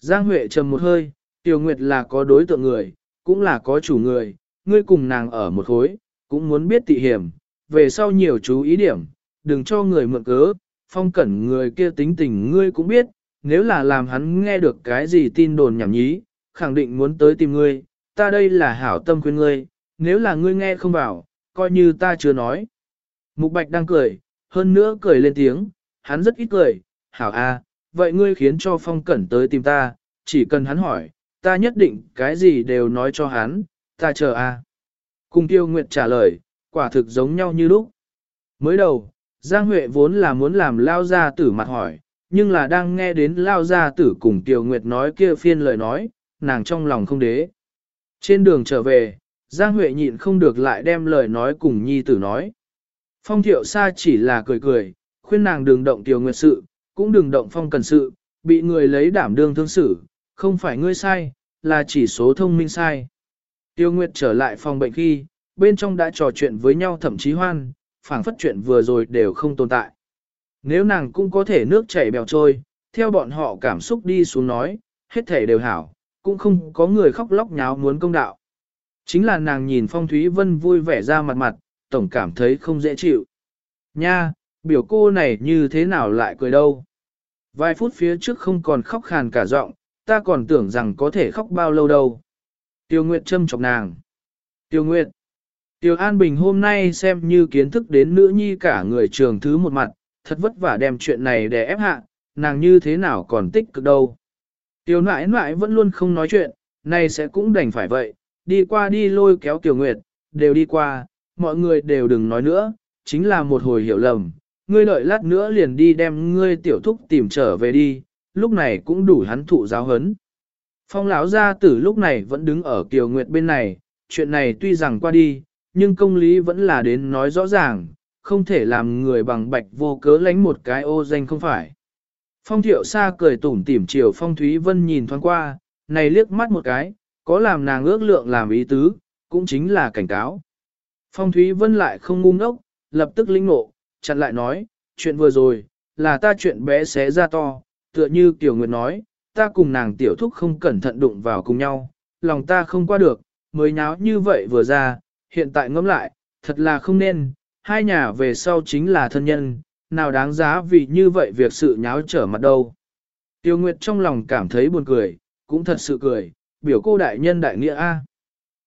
[SPEAKER 1] Giang Huệ trầm một hơi, Tiểu Nguyệt là có đối tượng người, cũng là có chủ người, ngươi cùng nàng ở một khối, cũng muốn biết tị hiểm, về sau nhiều chú ý điểm, đừng cho người mượn cớ, phong cẩn người kia tính tình ngươi cũng biết, nếu là làm hắn nghe được cái gì tin đồn nhảm nhí, khẳng định muốn tới tìm ngươi, ta đây là hảo tâm khuyên ngươi, nếu là ngươi nghe không vào, coi như ta chưa nói. Mục Bạch đang cười, hơn nữa cười lên tiếng, hắn rất ít cười, hảo a, vậy ngươi khiến cho phong cẩn tới tìm ta, chỉ cần hắn hỏi, ta nhất định cái gì đều nói cho hắn, ta chờ a. Cùng tiêu nguyệt trả lời, quả thực giống nhau như lúc. Mới đầu, Giang Huệ vốn là muốn làm lao gia tử mặt hỏi, nhưng là đang nghe đến lao gia tử cùng tiêu nguyệt nói kia phiên lời nói, nàng trong lòng không đế. Trên đường trở về, Giang Huệ nhịn không được lại đem lời nói cùng nhi tử nói. Phong thiệu xa chỉ là cười cười, khuyên nàng đừng động Tiểu nguyệt sự, cũng đừng động phong cần sự, bị người lấy đảm đương thương xử, không phải ngươi sai, là chỉ số thông minh sai. Tiêu Nguyệt trở lại phòng bệnh khi, bên trong đã trò chuyện với nhau thậm chí hoan, phảng phất chuyện vừa rồi đều không tồn tại. Nếu nàng cũng có thể nước chảy bèo trôi, theo bọn họ cảm xúc đi xuống nói, hết thể đều hảo, cũng không có người khóc lóc nháo muốn công đạo. Chính là nàng nhìn Phong Thúy Vân vui vẻ ra mặt mặt, tổng cảm thấy không dễ chịu. Nha, biểu cô này như thế nào lại cười đâu. Vài phút phía trước không còn khóc khàn cả giọng, ta còn tưởng rằng có thể khóc bao lâu đâu. Tiêu Nguyệt châm chọc nàng. Tiêu Nguyệt. Tiêu An Bình hôm nay xem như kiến thức đến nữ nhi cả người trường thứ một mặt, thật vất vả đem chuyện này để ép hạ, nàng như thế nào còn tích cực đâu. Tiêu nãi nãi vẫn luôn không nói chuyện, nay sẽ cũng đành phải vậy, đi qua đi lôi kéo Tiêu Nguyệt, đều đi qua, mọi người đều đừng nói nữa, chính là một hồi hiểu lầm, ngươi đợi lát nữa liền đi đem ngươi tiểu thúc tìm trở về đi, lúc này cũng đủ hắn thụ giáo hấn. Phong lão gia tử lúc này vẫn đứng ở Kiều Nguyệt bên này, chuyện này tuy rằng qua đi, nhưng công lý vẫn là đến nói rõ ràng, không thể làm người bằng bạch vô cớ lánh một cái ô danh không phải. Phong thiệu xa cười tủm tỉm chiều Phong Thúy Vân nhìn thoáng qua, này liếc mắt một cái, có làm nàng ước lượng làm ý tứ, cũng chính là cảnh cáo. Phong Thúy Vân lại không ngu ngốc, lập tức linh nộ, chặn lại nói, chuyện vừa rồi, là ta chuyện bé xé ra to, tựa như Tiểu Nguyệt nói, ta cùng nàng tiểu thúc không cẩn thận đụng vào cùng nhau, lòng ta không qua được, mới nháo như vậy vừa ra, hiện tại ngẫm lại, thật là không nên, hai nhà về sau chính là thân nhân, nào đáng giá vì như vậy việc sự nháo trở mặt đâu. Tiêu Nguyệt trong lòng cảm thấy buồn cười, cũng thật sự cười, biểu cô đại nhân đại nghĩa A.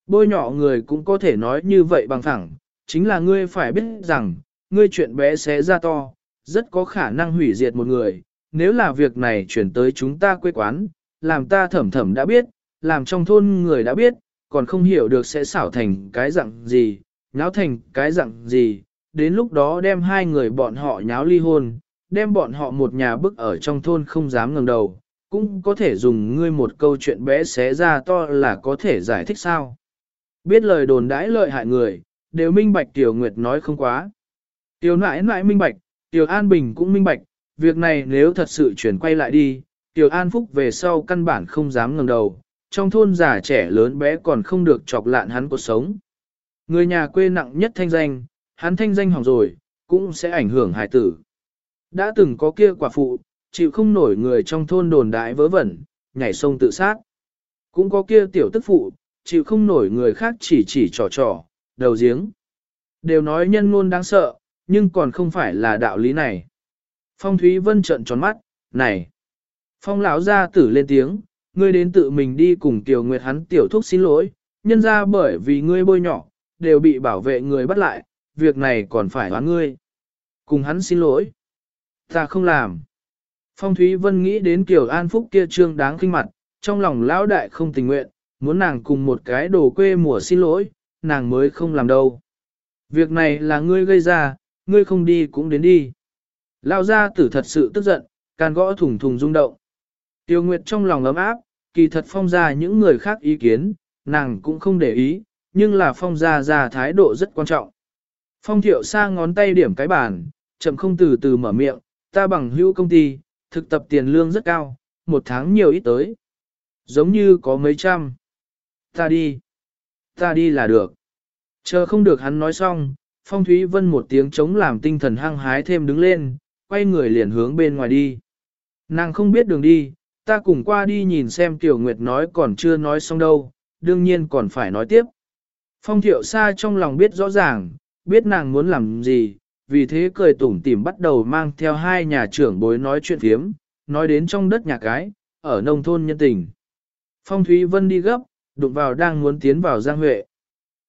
[SPEAKER 1] Bôi nhỏ người cũng có thể nói như vậy bằng thẳng, chính là ngươi phải biết rằng, ngươi chuyện bé xé ra to, rất có khả năng hủy diệt một người, nếu là việc này chuyển tới chúng ta quê quán, làm ta thẩm thẩm đã biết, làm trong thôn người đã biết, còn không hiểu được sẽ xảo thành cái dạng gì, nháo thành cái dạng gì, đến lúc đó đem hai người bọn họ nháo ly hôn, đem bọn họ một nhà bức ở trong thôn không dám ngẩng đầu, cũng có thể dùng ngươi một câu chuyện bé xé ra to là có thể giải thích sao. Biết lời đồn đãi lợi hại người, đều minh bạch Tiểu Nguyệt nói không quá. Tiểu nãi nãi minh bạch, Tiểu An Bình cũng minh bạch, việc này nếu thật sự chuyển quay lại đi, Tiểu An Phúc về sau căn bản không dám ngẩng đầu, trong thôn già trẻ lớn bé còn không được chọc lạn hắn cuộc sống. Người nhà quê nặng nhất thanh danh, hắn thanh danh hỏng rồi, cũng sẽ ảnh hưởng hài tử. Đã từng có kia quả phụ, chịu không nổi người trong thôn đồn đại vớ vẩn, nhảy sông tự sát. Cũng có kia tiểu tức phụ, chịu không nổi người khác chỉ chỉ trò trò, đầu giếng. Đều nói nhân ngôn đáng sợ, nhưng còn không phải là đạo lý này. Phong Thúy Vân trợn tròn mắt, này. Phong lão gia tử lên tiếng, ngươi đến tự mình đi cùng Tiểu Nguyệt hắn tiểu thúc xin lỗi, nhân ra bởi vì ngươi bôi nhỏ, đều bị bảo vệ người bắt lại, việc này còn phải hóa ngươi. Cùng hắn xin lỗi. Ta không làm. Phong Thúy Vân nghĩ đến Kiều An Phúc kia trương đáng kinh mặt, trong lòng lão đại không tình nguyện, muốn nàng cùng một cái đồ quê mùa xin lỗi, nàng mới không làm đâu. Việc này là ngươi gây ra, ngươi không đi cũng đến đi. Lao gia tử thật sự tức giận, can gõ thùng thùng rung động. Tiêu Nguyệt trong lòng ấm áp, kỳ thật phong ra những người khác ý kiến, nàng cũng không để ý, nhưng là phong ra ra thái độ rất quan trọng. Phong thiệu xa ngón tay điểm cái bàn, chậm không từ từ mở miệng, ta bằng hữu công ty, thực tập tiền lương rất cao, một tháng nhiều ít tới. Giống như có mấy trăm. Ta đi. Ta đi là được. Chờ không được hắn nói xong, Phong Thúy Vân một tiếng chống làm tinh thần hăng hái thêm đứng lên, quay người liền hướng bên ngoài đi. Nàng không biết đường đi, ta cùng qua đi nhìn xem Tiểu Nguyệt nói còn chưa nói xong đâu, đương nhiên còn phải nói tiếp. Phong Thiệu Sa trong lòng biết rõ ràng, biết nàng muốn làm gì, vì thế cười tủm tỉm bắt đầu mang theo hai nhà trưởng bối nói chuyện phiếm, nói đến trong đất nhà cái, ở nông thôn nhân tình. Phong Thúy Vân đi gấp, đụng vào đang muốn tiến vào Giang Huệ.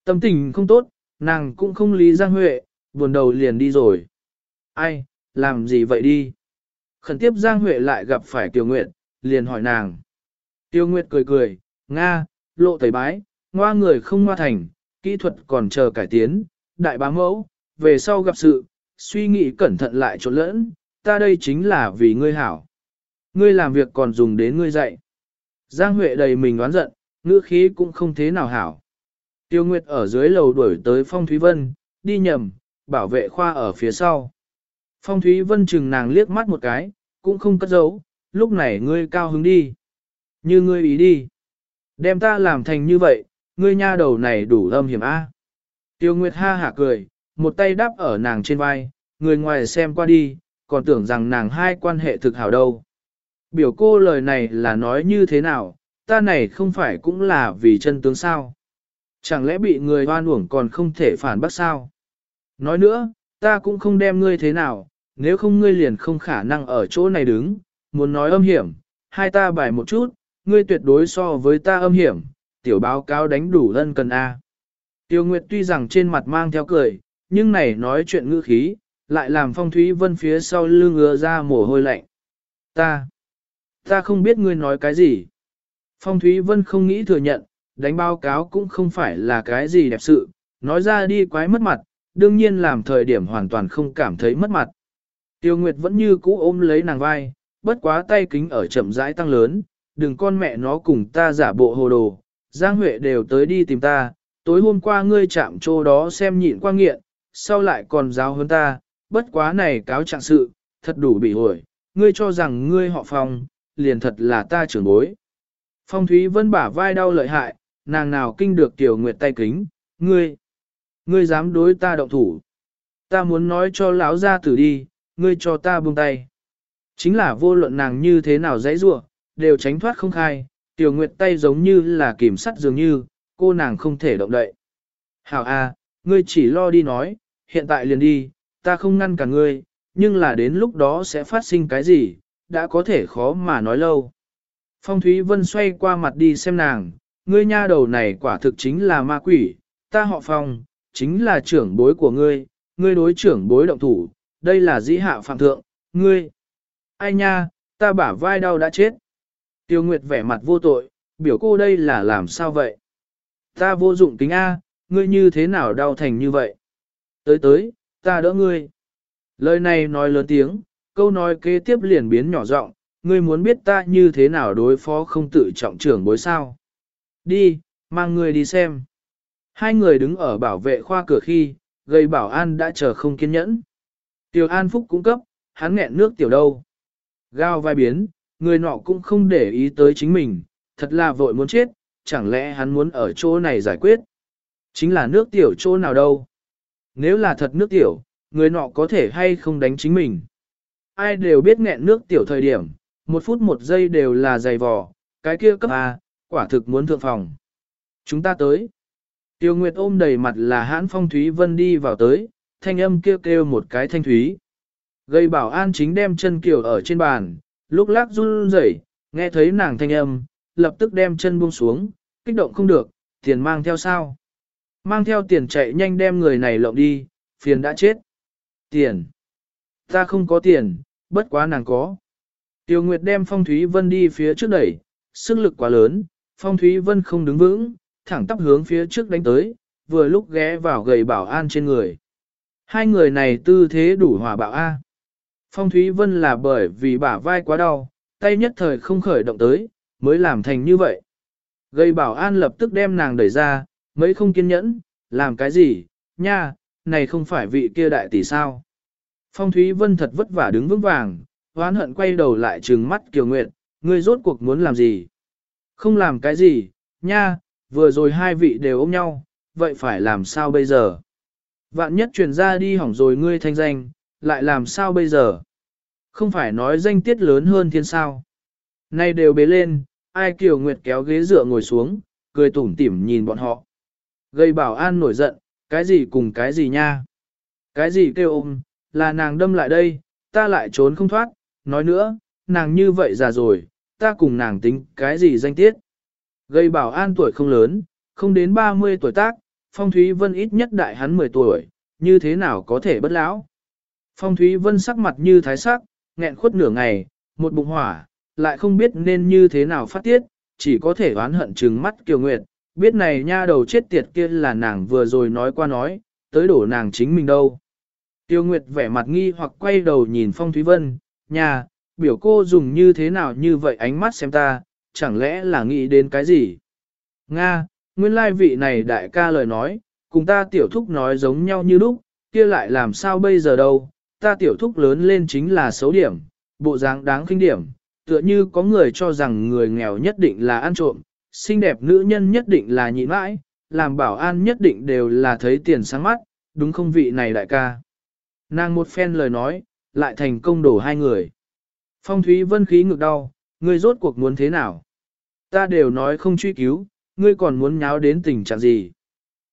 [SPEAKER 1] Tâm tình không tốt, nàng cũng không lý Giang Huệ, buồn đầu liền đi rồi. Ai, làm gì vậy đi? Khẩn tiếp Giang Huệ lại gặp phải Tiêu Nguyệt, liền hỏi nàng. Tiêu Nguyệt cười cười, Nga, lộ tẩy bái, ngoa người không ngoa thành, kỹ thuật còn chờ cải tiến, đại bá mẫu, về sau gặp sự, suy nghĩ cẩn thận lại trộn lẫn, ta đây chính là vì ngươi hảo. Ngươi làm việc còn dùng đến ngươi dạy. Giang Huệ đầy mình oán giận, ngữ khí cũng không thế nào hảo. Tiêu Nguyệt ở dưới lầu đuổi tới Phong Thúy Vân, đi nhầm, bảo vệ khoa ở phía sau. Phong Thúy Vân chừng nàng liếc mắt một cái, cũng không cất giấu, lúc này ngươi cao hứng đi. Như ngươi ý đi. Đem ta làm thành như vậy, ngươi nha đầu này đủ âm hiểm a. Tiêu Nguyệt ha hả cười, một tay đáp ở nàng trên vai, người ngoài xem qua đi, còn tưởng rằng nàng hai quan hệ thực hảo đâu. Biểu cô lời này là nói như thế nào, ta này không phải cũng là vì chân tướng sao. Chẳng lẽ bị người hoan uổng còn không thể phản bác sao? Nói nữa, ta cũng không đem ngươi thế nào, nếu không ngươi liền không khả năng ở chỗ này đứng, muốn nói âm hiểm, hai ta bài một chút, ngươi tuyệt đối so với ta âm hiểm, tiểu báo cáo đánh đủ lân cần A. Tiêu Nguyệt tuy rằng trên mặt mang theo cười, nhưng này nói chuyện ngữ khí, lại làm phong thúy vân phía sau lưng ứa ra mồ hôi lạnh. Ta, ta không biết ngươi nói cái gì. Phong thúy vân không nghĩ thừa nhận, đánh báo cáo cũng không phải là cái gì đẹp sự, nói ra đi quái mất mặt, đương nhiên làm thời điểm hoàn toàn không cảm thấy mất mặt. Tiêu Nguyệt vẫn như cũ ôm lấy nàng vai, bất quá tay kính ở chậm rãi tăng lớn, đừng con mẹ nó cùng ta giả bộ hồ đồ, Giang Huệ đều tới đi tìm ta, tối hôm qua ngươi chạm chỗ đó xem nhịn qua nghiện, sau lại còn giáo hơn ta, bất quá này cáo trạng sự, thật đủ bị hồi, ngươi cho rằng ngươi họ phong, liền thật là ta trưởng bối. Phong Thúy Vân bả vai đau lợi hại, nàng nào kinh được Tiểu Nguyệt tay kính, ngươi, ngươi dám đối ta động thủ. Ta muốn nói cho lão gia tử đi, ngươi cho ta buông tay. Chính là vô luận nàng như thế nào dãy rủa, đều tránh thoát không khai, Tiểu Nguyệt tay giống như là kìm sắt dường như, cô nàng không thể động đậy. Hảo a, ngươi chỉ lo đi nói, hiện tại liền đi, ta không ngăn cả ngươi, nhưng là đến lúc đó sẽ phát sinh cái gì, đã có thể khó mà nói lâu. Phong Thúy Vân xoay qua mặt đi xem nàng, ngươi nha đầu này quả thực chính là ma quỷ, ta họ Phong, chính là trưởng bối của ngươi, ngươi đối trưởng bối động thủ, đây là dĩ hạ phạm thượng, ngươi. Ai nha, ta bả vai đau đã chết. Tiêu Nguyệt vẻ mặt vô tội, biểu cô đây là làm sao vậy? Ta vô dụng kính A, ngươi như thế nào đau thành như vậy? Tới tới, ta đỡ ngươi. Lời này nói lớn tiếng, câu nói kế tiếp liền biến nhỏ giọng, ngươi muốn biết ta như thế nào đối phó không tự trọng trưởng bối sao. Đi, mang ngươi đi xem. Hai người đứng ở bảo vệ khoa cửa khi, gây bảo an đã chờ không kiên nhẫn. Tiểu an phúc cung cấp, hắn nghẹn nước tiểu đâu. Gao vai biến, người nọ cũng không để ý tới chính mình, thật là vội muốn chết, chẳng lẽ hắn muốn ở chỗ này giải quyết. Chính là nước tiểu chỗ nào đâu. Nếu là thật nước tiểu, người nọ có thể hay không đánh chính mình. Ai đều biết nghẹn nước tiểu thời điểm, một phút một giây đều là dày vò, cái kia cấp A, quả thực muốn thượng phòng. Chúng ta tới. Tiêu Nguyệt ôm đầy mặt là hãn phong Thúy Vân đi vào tới, thanh âm kêu kêu một cái thanh thúy. Gây bảo an chính đem chân kiều ở trên bàn, lúc lắc run rẩy, nghe thấy nàng thanh âm, lập tức đem chân buông xuống, kích động không được, tiền mang theo sao. Mang theo tiền chạy nhanh đem người này lộng đi, phiền đã chết. Tiền. Ta không có tiền, bất quá nàng có. Tiêu Nguyệt đem Phong Thúy Vân đi phía trước đẩy, sức lực quá lớn, Phong Thúy Vân không đứng vững, thẳng tắp hướng phía trước đánh tới, vừa lúc ghé vào gầy bảo an trên người. Hai người này tư thế đủ hòa bạo A. Phong Thúy Vân là bởi vì bả vai quá đau, tay nhất thời không khởi động tới, mới làm thành như vậy. Gầy bảo an lập tức đem nàng đẩy ra, mấy không kiên nhẫn, làm cái gì, nha, này không phải vị kia đại tỷ sao. Phong Thúy Vân thật vất vả đứng vững vàng, hoán hận quay đầu lại trừng mắt Kiều Nguyệt, ngươi rốt cuộc muốn làm gì? Không làm cái gì, nha, vừa rồi hai vị đều ôm nhau, vậy phải làm sao bây giờ? Vạn nhất truyền ra đi hỏng rồi ngươi thanh danh, lại làm sao bây giờ? Không phải nói danh tiết lớn hơn thiên sao? Nay đều bế lên, ai Kiều Nguyệt kéo ghế dựa ngồi xuống, cười tủm tỉm nhìn bọn họ. Gây bảo an nổi giận, cái gì cùng cái gì nha? Cái gì kêu ôm, là nàng đâm lại đây, ta lại trốn không thoát, nói nữa, nàng như vậy già rồi, ta cùng nàng tính cái gì danh tiết. Gây bảo an tuổi không lớn, không đến 30 tuổi tác, Phong Thúy Vân ít nhất đại hắn 10 tuổi, như thế nào có thể bất lão. Phong Thúy Vân sắc mặt như thái sắc, nghẹn khuất nửa ngày, một bụng hỏa, lại không biết nên như thế nào phát tiết, chỉ có thể oán hận trừng mắt Kiều Nguyệt, biết này nha đầu chết tiệt kia là nàng vừa rồi nói qua nói, tới đổ nàng chính mình đâu. Tiêu Nguyệt vẻ mặt nghi hoặc quay đầu nhìn Phong Thúy Vân, nhà, biểu cô dùng như thế nào như vậy ánh mắt xem ta, chẳng lẽ là nghĩ đến cái gì? Nga, nguyên lai vị này đại ca lời nói, cùng ta tiểu thúc nói giống nhau như lúc, kia lại làm sao bây giờ đâu, ta tiểu thúc lớn lên chính là xấu điểm, bộ dáng đáng khinh điểm, tựa như có người cho rằng người nghèo nhất định là ăn trộm, xinh đẹp nữ nhân nhất định là nhịn mãi, làm bảo an nhất định đều là thấy tiền sáng mắt, đúng không vị này đại ca. Nàng một phen lời nói, lại thành công đổ hai người. Phong Thúy Vân khí ngực đau, ngươi rốt cuộc muốn thế nào? Ta đều nói không truy cứu, ngươi còn muốn nháo đến tình trạng gì?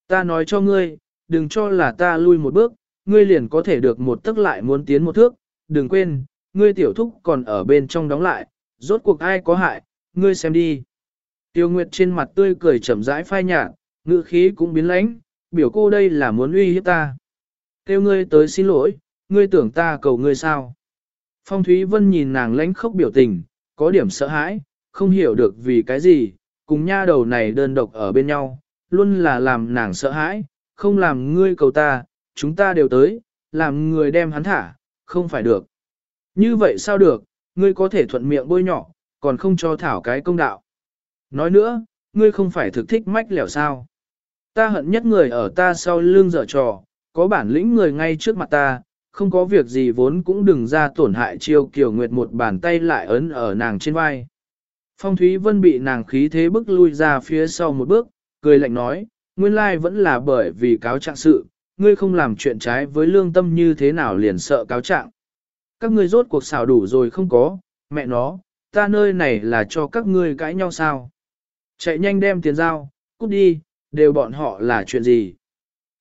[SPEAKER 1] Ta nói cho ngươi, đừng cho là ta lui một bước, ngươi liền có thể được một tức lại muốn tiến một thước, đừng quên, ngươi tiểu thúc còn ở bên trong đóng lại, rốt cuộc ai có hại, ngươi xem đi. Tiêu Nguyệt trên mặt tươi cười chậm rãi phai nhạt, ngữ khí cũng biến lãnh, biểu cô đây là muốn uy hiếp ta. tiêu ngươi tới xin lỗi, ngươi tưởng ta cầu ngươi sao? Phong Thúy Vân nhìn nàng lánh khóc biểu tình, có điểm sợ hãi, không hiểu được vì cái gì, cùng nha đầu này đơn độc ở bên nhau, luôn là làm nàng sợ hãi, không làm ngươi cầu ta, chúng ta đều tới, làm người đem hắn thả, không phải được. Như vậy sao được, ngươi có thể thuận miệng bôi nhỏ, còn không cho thảo cái công đạo. Nói nữa, ngươi không phải thực thích mách lẻo sao. Ta hận nhất người ở ta sau lưng dở trò, có bản lĩnh người ngay trước mặt ta, không có việc gì vốn cũng đừng ra tổn hại chiêu kiều nguyệt một bàn tay lại ấn ở nàng trên vai. Phong Thúy Vân bị nàng khí thế bức lui ra phía sau một bước, cười lạnh nói, nguyên lai vẫn là bởi vì cáo trạng sự, ngươi không làm chuyện trái với lương tâm như thế nào liền sợ cáo trạng. Các ngươi rốt cuộc xào đủ rồi không có, mẹ nó, ta nơi này là cho các ngươi cãi nhau sao. Chạy nhanh đem tiền giao, cút đi, đều bọn họ là chuyện gì.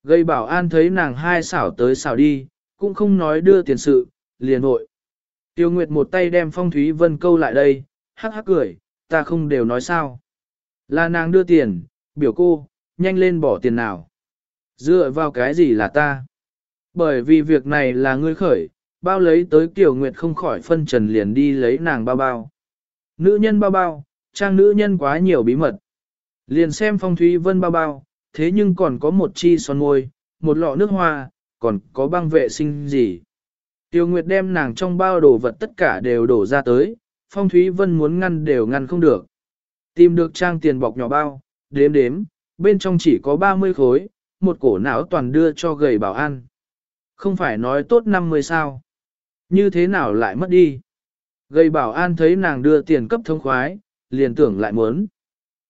[SPEAKER 1] Gây bảo an thấy nàng hai xảo tới xảo đi, cũng không nói đưa tiền sự, liền hội. Tiêu Nguyệt một tay đem Phong Thúy Vân câu lại đây, hắc hắc cười, ta không đều nói sao. Là nàng đưa tiền, biểu cô, nhanh lên bỏ tiền nào. Dựa vào cái gì là ta? Bởi vì việc này là ngươi khởi, bao lấy tới Kiều Nguyệt không khỏi phân trần liền đi lấy nàng bao bao. Nữ nhân bao bao, trang nữ nhân quá nhiều bí mật. Liền xem Phong Thúy Vân bao bao, thế nhưng còn có một chi son môi, một lọ nước hoa, còn có băng vệ sinh gì. Tiêu Nguyệt đem nàng trong bao đồ vật tất cả đều đổ ra tới, Phong Thúy Vân muốn ngăn đều ngăn không được. Tìm được trang tiền bọc nhỏ bao, đếm đếm, bên trong chỉ có 30 khối, một cổ não toàn đưa cho gầy bảo ăn. Không phải nói tốt 50 sao. Như thế nào lại mất đi? Gầy bảo an thấy nàng đưa tiền cấp thông khoái, liền tưởng lại muốn.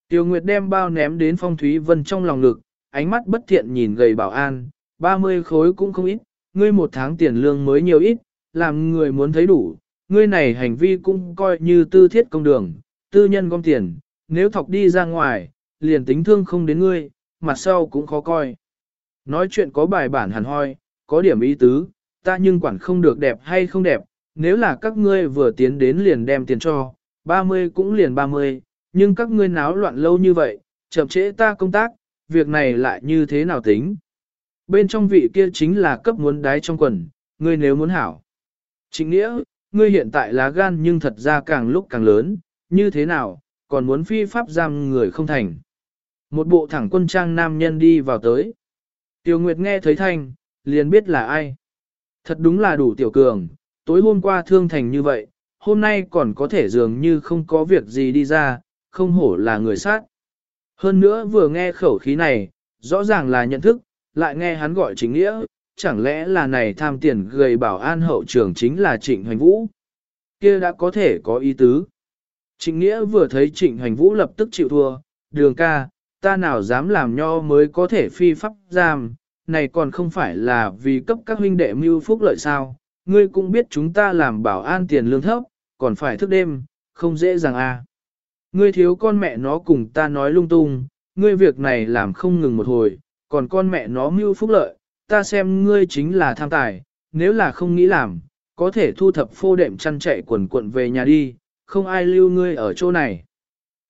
[SPEAKER 1] Tiêu Nguyệt đem bao ném đến Phong Thúy Vân trong lòng ngực, ánh mắt bất thiện nhìn gầy bảo an, 30 khối cũng không ít, ngươi một tháng tiền lương mới nhiều ít, làm người muốn thấy đủ, ngươi này hành vi cũng coi như tư thiết công đường, tư nhân gom tiền, nếu thọc đi ra ngoài, liền tính thương không đến ngươi, mặt sau cũng khó coi. Nói chuyện có bài bản hẳn hoi, có điểm ý tứ, ta nhưng quản không được đẹp hay không đẹp, nếu là các ngươi vừa tiến đến liền đem tiền cho, 30 cũng liền 30, nhưng các ngươi náo loạn lâu như vậy, chậm trễ ta công tác, việc này lại như thế nào tính. Bên trong vị kia chính là cấp muốn đái trong quần, ngươi nếu muốn hảo. Chính nghĩa, ngươi hiện tại lá gan nhưng thật ra càng lúc càng lớn, như thế nào, còn muốn phi pháp giam người không thành. Một bộ thẳng quân trang nam nhân đi vào tới. tiểu Nguyệt nghe thấy thanh, liền biết là ai. Thật đúng là đủ tiểu cường, tối hôm qua thương thành như vậy, hôm nay còn có thể dường như không có việc gì đi ra, không hổ là người sát. Hơn nữa vừa nghe khẩu khí này, rõ ràng là nhận thức, lại nghe hắn gọi chính nghĩa, chẳng lẽ là này tham tiền gầy bảo an hậu trưởng chính là trịnh hoành vũ. kia đã có thể có ý tứ. Trịnh nghĩa vừa thấy trịnh hoành vũ lập tức chịu thua, đường ca, ta nào dám làm nho mới có thể phi pháp giam, này còn không phải là vì cấp các huynh đệ mưu phúc lợi sao, ngươi cũng biết chúng ta làm bảo an tiền lương thấp, còn phải thức đêm, không dễ dàng à. Ngươi thiếu con mẹ nó cùng ta nói lung tung, ngươi việc này làm không ngừng một hồi, còn con mẹ nó mưu phúc lợi, ta xem ngươi chính là tham tài, nếu là không nghĩ làm, có thể thu thập phô đệm chăn chạy quần quận về nhà đi, không ai lưu ngươi ở chỗ này.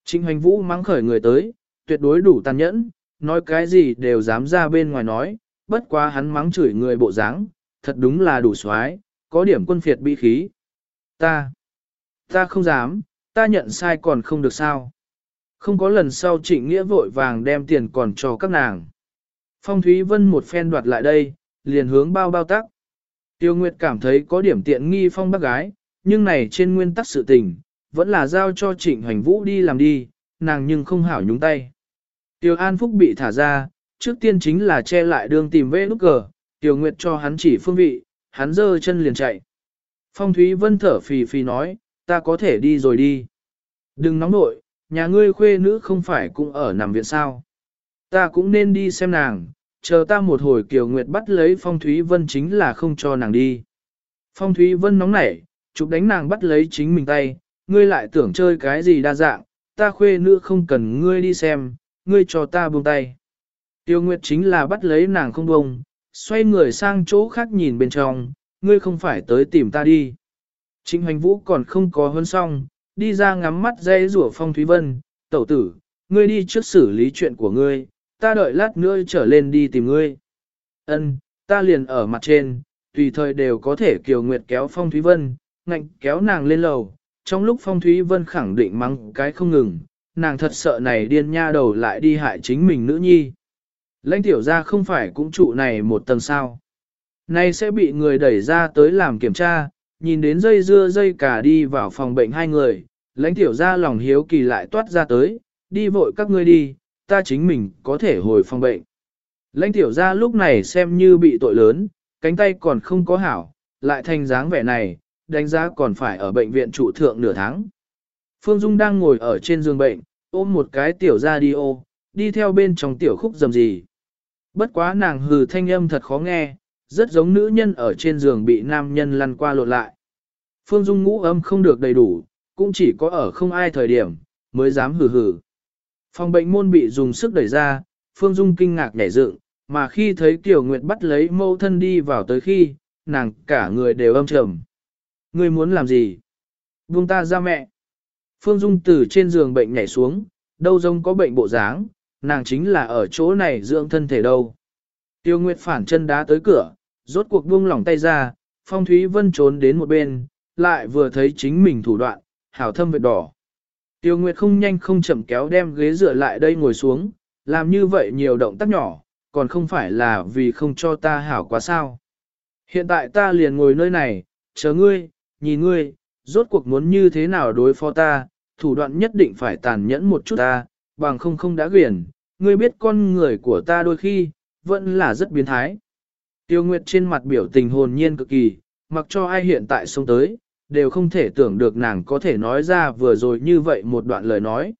[SPEAKER 1] Trịnh hoành vũ mắng khởi người tới, tuyệt đối đủ tàn nhẫn, nói cái gì đều dám ra bên ngoài nói, bất quá hắn mắng chửi người bộ dáng, thật đúng là đủ xoái, có điểm quân phiệt bị khí. Ta, ta không dám, ta nhận sai còn không được sao. Không có lần sau trịnh nghĩa vội vàng đem tiền còn cho các nàng. Phong Thúy Vân một phen đoạt lại đây, liền hướng bao bao tắc. Tiêu Nguyệt cảm thấy có điểm tiện nghi phong bác gái, nhưng này trên nguyên tắc sự tình, vẫn là giao cho trịnh hoành vũ đi làm đi, nàng nhưng không hảo nhúng tay. Tiêu An Phúc bị thả ra, trước tiên chính là che lại đường tìm vê nút cờ, Tiêu Nguyệt cho hắn chỉ phương vị, hắn giơ chân liền chạy. Phong Thúy Vân thở phì phì nói, ta có thể đi rồi đi. Đừng nóng nội, nhà ngươi khuê nữ không phải cũng ở nằm viện sao. Ta cũng nên đi xem nàng, chờ ta một hồi Kiều Nguyệt bắt lấy Phong Thúy Vân chính là không cho nàng đi. Phong Thúy Vân nóng nảy, chụp đánh nàng bắt lấy chính mình tay, ngươi lại tưởng chơi cái gì đa dạng, ta khuê nữ không cần ngươi đi xem, ngươi cho ta buông tay. Tiêu Nguyệt chính là bắt lấy nàng không buông, xoay người sang chỗ khác nhìn bên trong, ngươi không phải tới tìm ta đi. Trịnh Hoành Vũ còn không có hơn xong, đi ra ngắm mắt dây rủa Phong Thúy Vân, tẩu tử, ngươi đi trước xử lý chuyện của ngươi, ta đợi lát nữa trở lên đi tìm ngươi. Ân, ta liền ở mặt trên, tùy thời đều có thể Kiều Nguyệt kéo Phong Thúy Vân, ngạnh kéo nàng lên lầu. Trong lúc Phong Thúy Vân khẳng định mắng cái không ngừng, nàng thật sợ này điên nha đầu lại đi hại chính mình nữ nhi. Lãnh tiểu ra không phải cũng trụ này một tầng sao. Nay sẽ bị người đẩy ra tới làm kiểm tra, nhìn đến dây dưa dây cả đi vào phòng bệnh hai người, lãnh tiểu ra lòng hiếu kỳ lại toát ra tới, đi vội các ngươi đi, ta chính mình có thể hồi phòng bệnh. Lãnh tiểu ra lúc này xem như bị tội lớn, cánh tay còn không có hảo, lại thành dáng vẻ này, đánh giá còn phải ở bệnh viện trụ thượng nửa tháng. Phương Dung đang ngồi ở trên giường bệnh, ôm một cái tiểu ra đi ô, đi theo bên trong tiểu khúc dầm gì. Bất quá nàng hừ thanh âm thật khó nghe, rất giống nữ nhân ở trên giường bị nam nhân lăn qua lộn lại. Phương Dung ngũ âm không được đầy đủ, cũng chỉ có ở không ai thời điểm, mới dám hừ hừ. Phòng bệnh môn bị dùng sức đẩy ra, Phương Dung kinh ngạc nhảy dựng, mà khi thấy Tiểu Nguyệt bắt lấy mâu thân đi vào tới khi, nàng cả người đều âm trầm. Ngươi muốn làm gì? Buông ta ra mẹ. Phương Dung từ trên giường bệnh nhảy xuống, đâu rông có bệnh bộ dáng, nàng chính là ở chỗ này dưỡng thân thể đâu. Tiêu Nguyệt phản chân đá tới cửa, rốt cuộc buông lỏng tay ra, Phong Thúy Vân trốn đến một bên, lại vừa thấy chính mình thủ đoạn, hảo thâm vệt đỏ. Tiêu Nguyệt không nhanh không chậm kéo đem ghế dựa lại đây ngồi xuống, làm như vậy nhiều động tác nhỏ, còn không phải là vì không cho ta hảo quá sao. Hiện tại ta liền ngồi nơi này, chờ ngươi, nhìn ngươi, rốt cuộc muốn như thế nào đối phó ta, thủ đoạn nhất định phải tàn nhẫn một chút ta, bằng không không đã quyển, ngươi biết con người của ta đôi khi, vẫn là rất biến thái. Tiêu Nguyệt trên mặt biểu tình hồn nhiên cực kỳ, mặc cho ai hiện tại sống tới, đều không thể tưởng được nàng có thể nói ra vừa rồi như vậy một đoạn lời nói.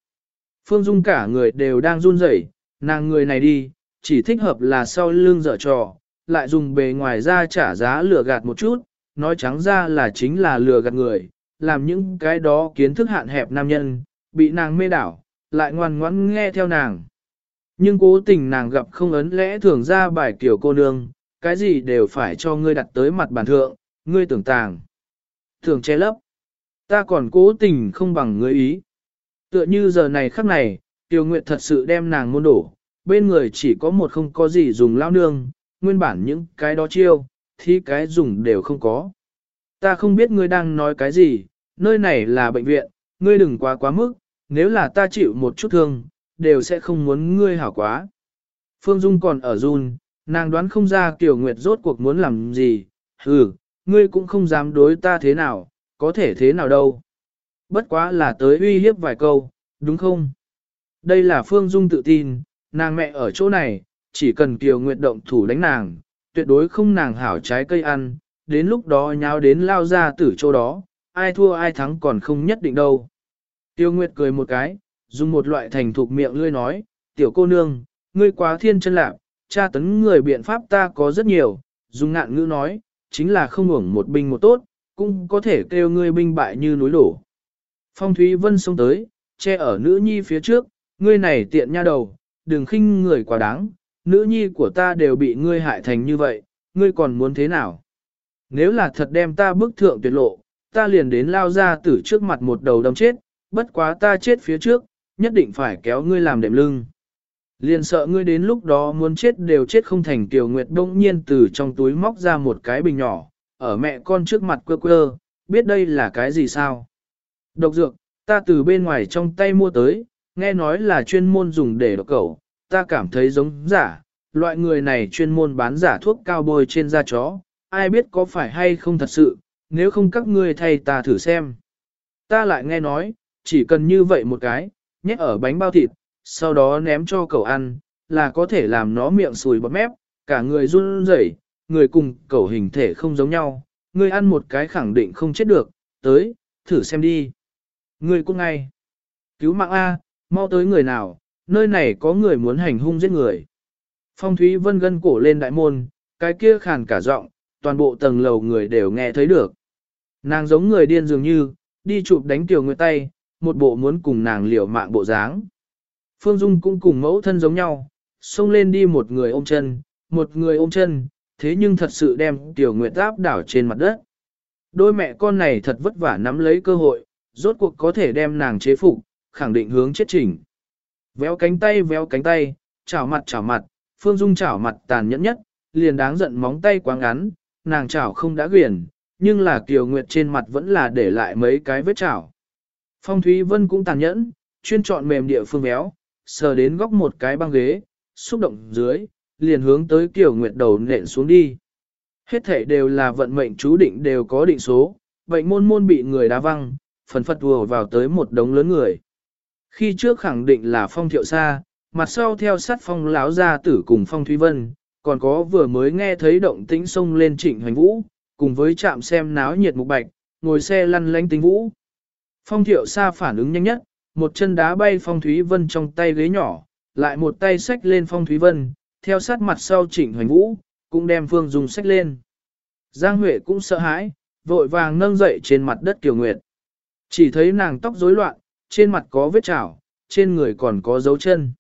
[SPEAKER 1] Phương Dung cả người đều đang run rẩy, nàng người này đi, chỉ thích hợp là sau lưng dở trò, lại dùng bề ngoài ra trả giá lừa gạt một chút, nói trắng ra là chính là lừa gạt người, làm những cái đó kiến thức hạn hẹp nam nhân, bị nàng mê đảo, lại ngoan ngoãn nghe theo nàng. Nhưng cố tình nàng gặp không ấn lẽ thường ra bài kiểu cô nương, cái gì đều phải cho ngươi đặt tới mặt bàn thượng, ngươi tưởng tàng. Thường che lấp. Ta còn cố tình không bằng người ý. Tựa như giờ này khắc này, Tiêu Nguyệt thật sự đem nàng môn đổ, bên người chỉ có một không có gì dùng lao nương, nguyên bản những cái đó chiêu, thì cái dùng đều không có. Ta không biết ngươi đang nói cái gì, nơi này là bệnh viện, ngươi đừng quá quá mức, nếu là ta chịu một chút thương, đều sẽ không muốn ngươi hảo quá. Phương Dung còn ở run, nàng đoán không ra Kiều Nguyệt rốt cuộc muốn làm gì, hừ ngươi cũng không dám đối ta thế nào, có thể thế nào đâu. Bất quá là tới uy hiếp vài câu, đúng không? Đây là Phương Dung tự tin, nàng mẹ ở chỗ này, chỉ cần Kiều Nguyệt động thủ đánh nàng, tuyệt đối không nàng hảo trái cây ăn, đến lúc đó nháo đến lao ra tử chỗ đó, ai thua ai thắng còn không nhất định đâu. Tiêu Nguyệt cười một cái, dùng một loại thành thục miệng lươi nói, tiểu cô nương, ngươi quá thiên chân lạc, tra tấn người biện pháp ta có rất nhiều, dùng ngạn ngữ nói, chính là không hưởng một binh một tốt, cũng có thể kêu ngươi binh bại như núi đổ. Phong Thúy Vân xông tới, che ở nữ nhi phía trước, ngươi này tiện nha đầu, đừng khinh người quá đáng, nữ nhi của ta đều bị ngươi hại thành như vậy, ngươi còn muốn thế nào? Nếu là thật đem ta bức thượng tuyệt lộ, ta liền đến lao ra tử trước mặt một đầu đâm chết, bất quá ta chết phía trước, nhất định phải kéo ngươi làm đệm lưng. Liền sợ ngươi đến lúc đó muốn chết đều chết không thành tiểu Nguyệt đông nhiên từ trong túi móc ra một cái bình nhỏ, ở mẹ con trước mặt quơ quơ, biết đây là cái gì sao? Độc dược, ta từ bên ngoài trong tay mua tới, nghe nói là chuyên môn dùng để độc cẩu, ta cảm thấy giống giả, loại người này chuyên môn bán giả thuốc cao bôi trên da chó, ai biết có phải hay không thật sự, nếu không các ngươi thay ta thử xem. Ta lại nghe nói, chỉ cần như vậy một cái, nhét ở bánh bao thịt, sau đó ném cho cậu ăn, là có thể làm nó miệng sùi bọt mép, cả người run rẩy, người cùng cậu hình thể không giống nhau, người ăn một cái khẳng định không chết được, tới, thử xem đi. Người cũng ngay. Cứu mạng A, mau tới người nào, nơi này có người muốn hành hung giết người. Phong Thúy Vân gân cổ lên đại môn, cái kia khàn cả giọng, toàn bộ tầng lầu người đều nghe thấy được. Nàng giống người điên dường như, đi chụp đánh tiểu người tay, một bộ muốn cùng nàng liều mạng bộ dáng. Phương Dung cũng cùng mẫu thân giống nhau, xông lên đi một người ôm chân, một người ôm chân, thế nhưng thật sự đem tiểu nguyệt áp đảo trên mặt đất. Đôi mẹ con này thật vất vả nắm lấy cơ hội, rốt cuộc có thể đem nàng chế phục, khẳng định hướng chết chỉnh. Véo cánh tay véo cánh tay, chảo mặt chảo mặt, Phương Dung chảo mặt tàn nhẫn nhất, liền đáng giận móng tay quá ngắn, nàng chảo không đã quyển, nhưng là Kiều Nguyệt trên mặt vẫn là để lại mấy cái vết chảo. Phong Thúy Vân cũng tàn nhẫn, chuyên chọn mềm địa phương béo, sờ đến góc một cái băng ghế, xúc động dưới, liền hướng tới Kiều Nguyệt đầu nện xuống đi. Hết thể đều là vận mệnh chú định đều có định số, bệnh môn môn bị người đá văng, phần phật vừa vào tới một đống lớn người. Khi trước khẳng định là phong thiệu xa, mặt sau theo sát phong láo gia tử cùng phong thúy vân, còn có vừa mới nghe thấy động tĩnh sông lên trịnh hoành vũ, cùng với chạm xem náo nhiệt mục bạch, ngồi xe lăn lánh tính vũ. Phong thiệu xa phản ứng nhanh nhất, một chân đá bay phong thúy vân trong tay ghế nhỏ, lại một tay xách lên phong thúy vân, theo sát mặt sau trịnh hoành vũ, cũng đem phương dùng xách lên. Giang Huệ cũng sợ hãi, vội vàng nâng dậy trên mặt đất Kiều Nguyệt. Chỉ thấy nàng tóc rối loạn, trên mặt có vết chảo, trên người còn có dấu chân.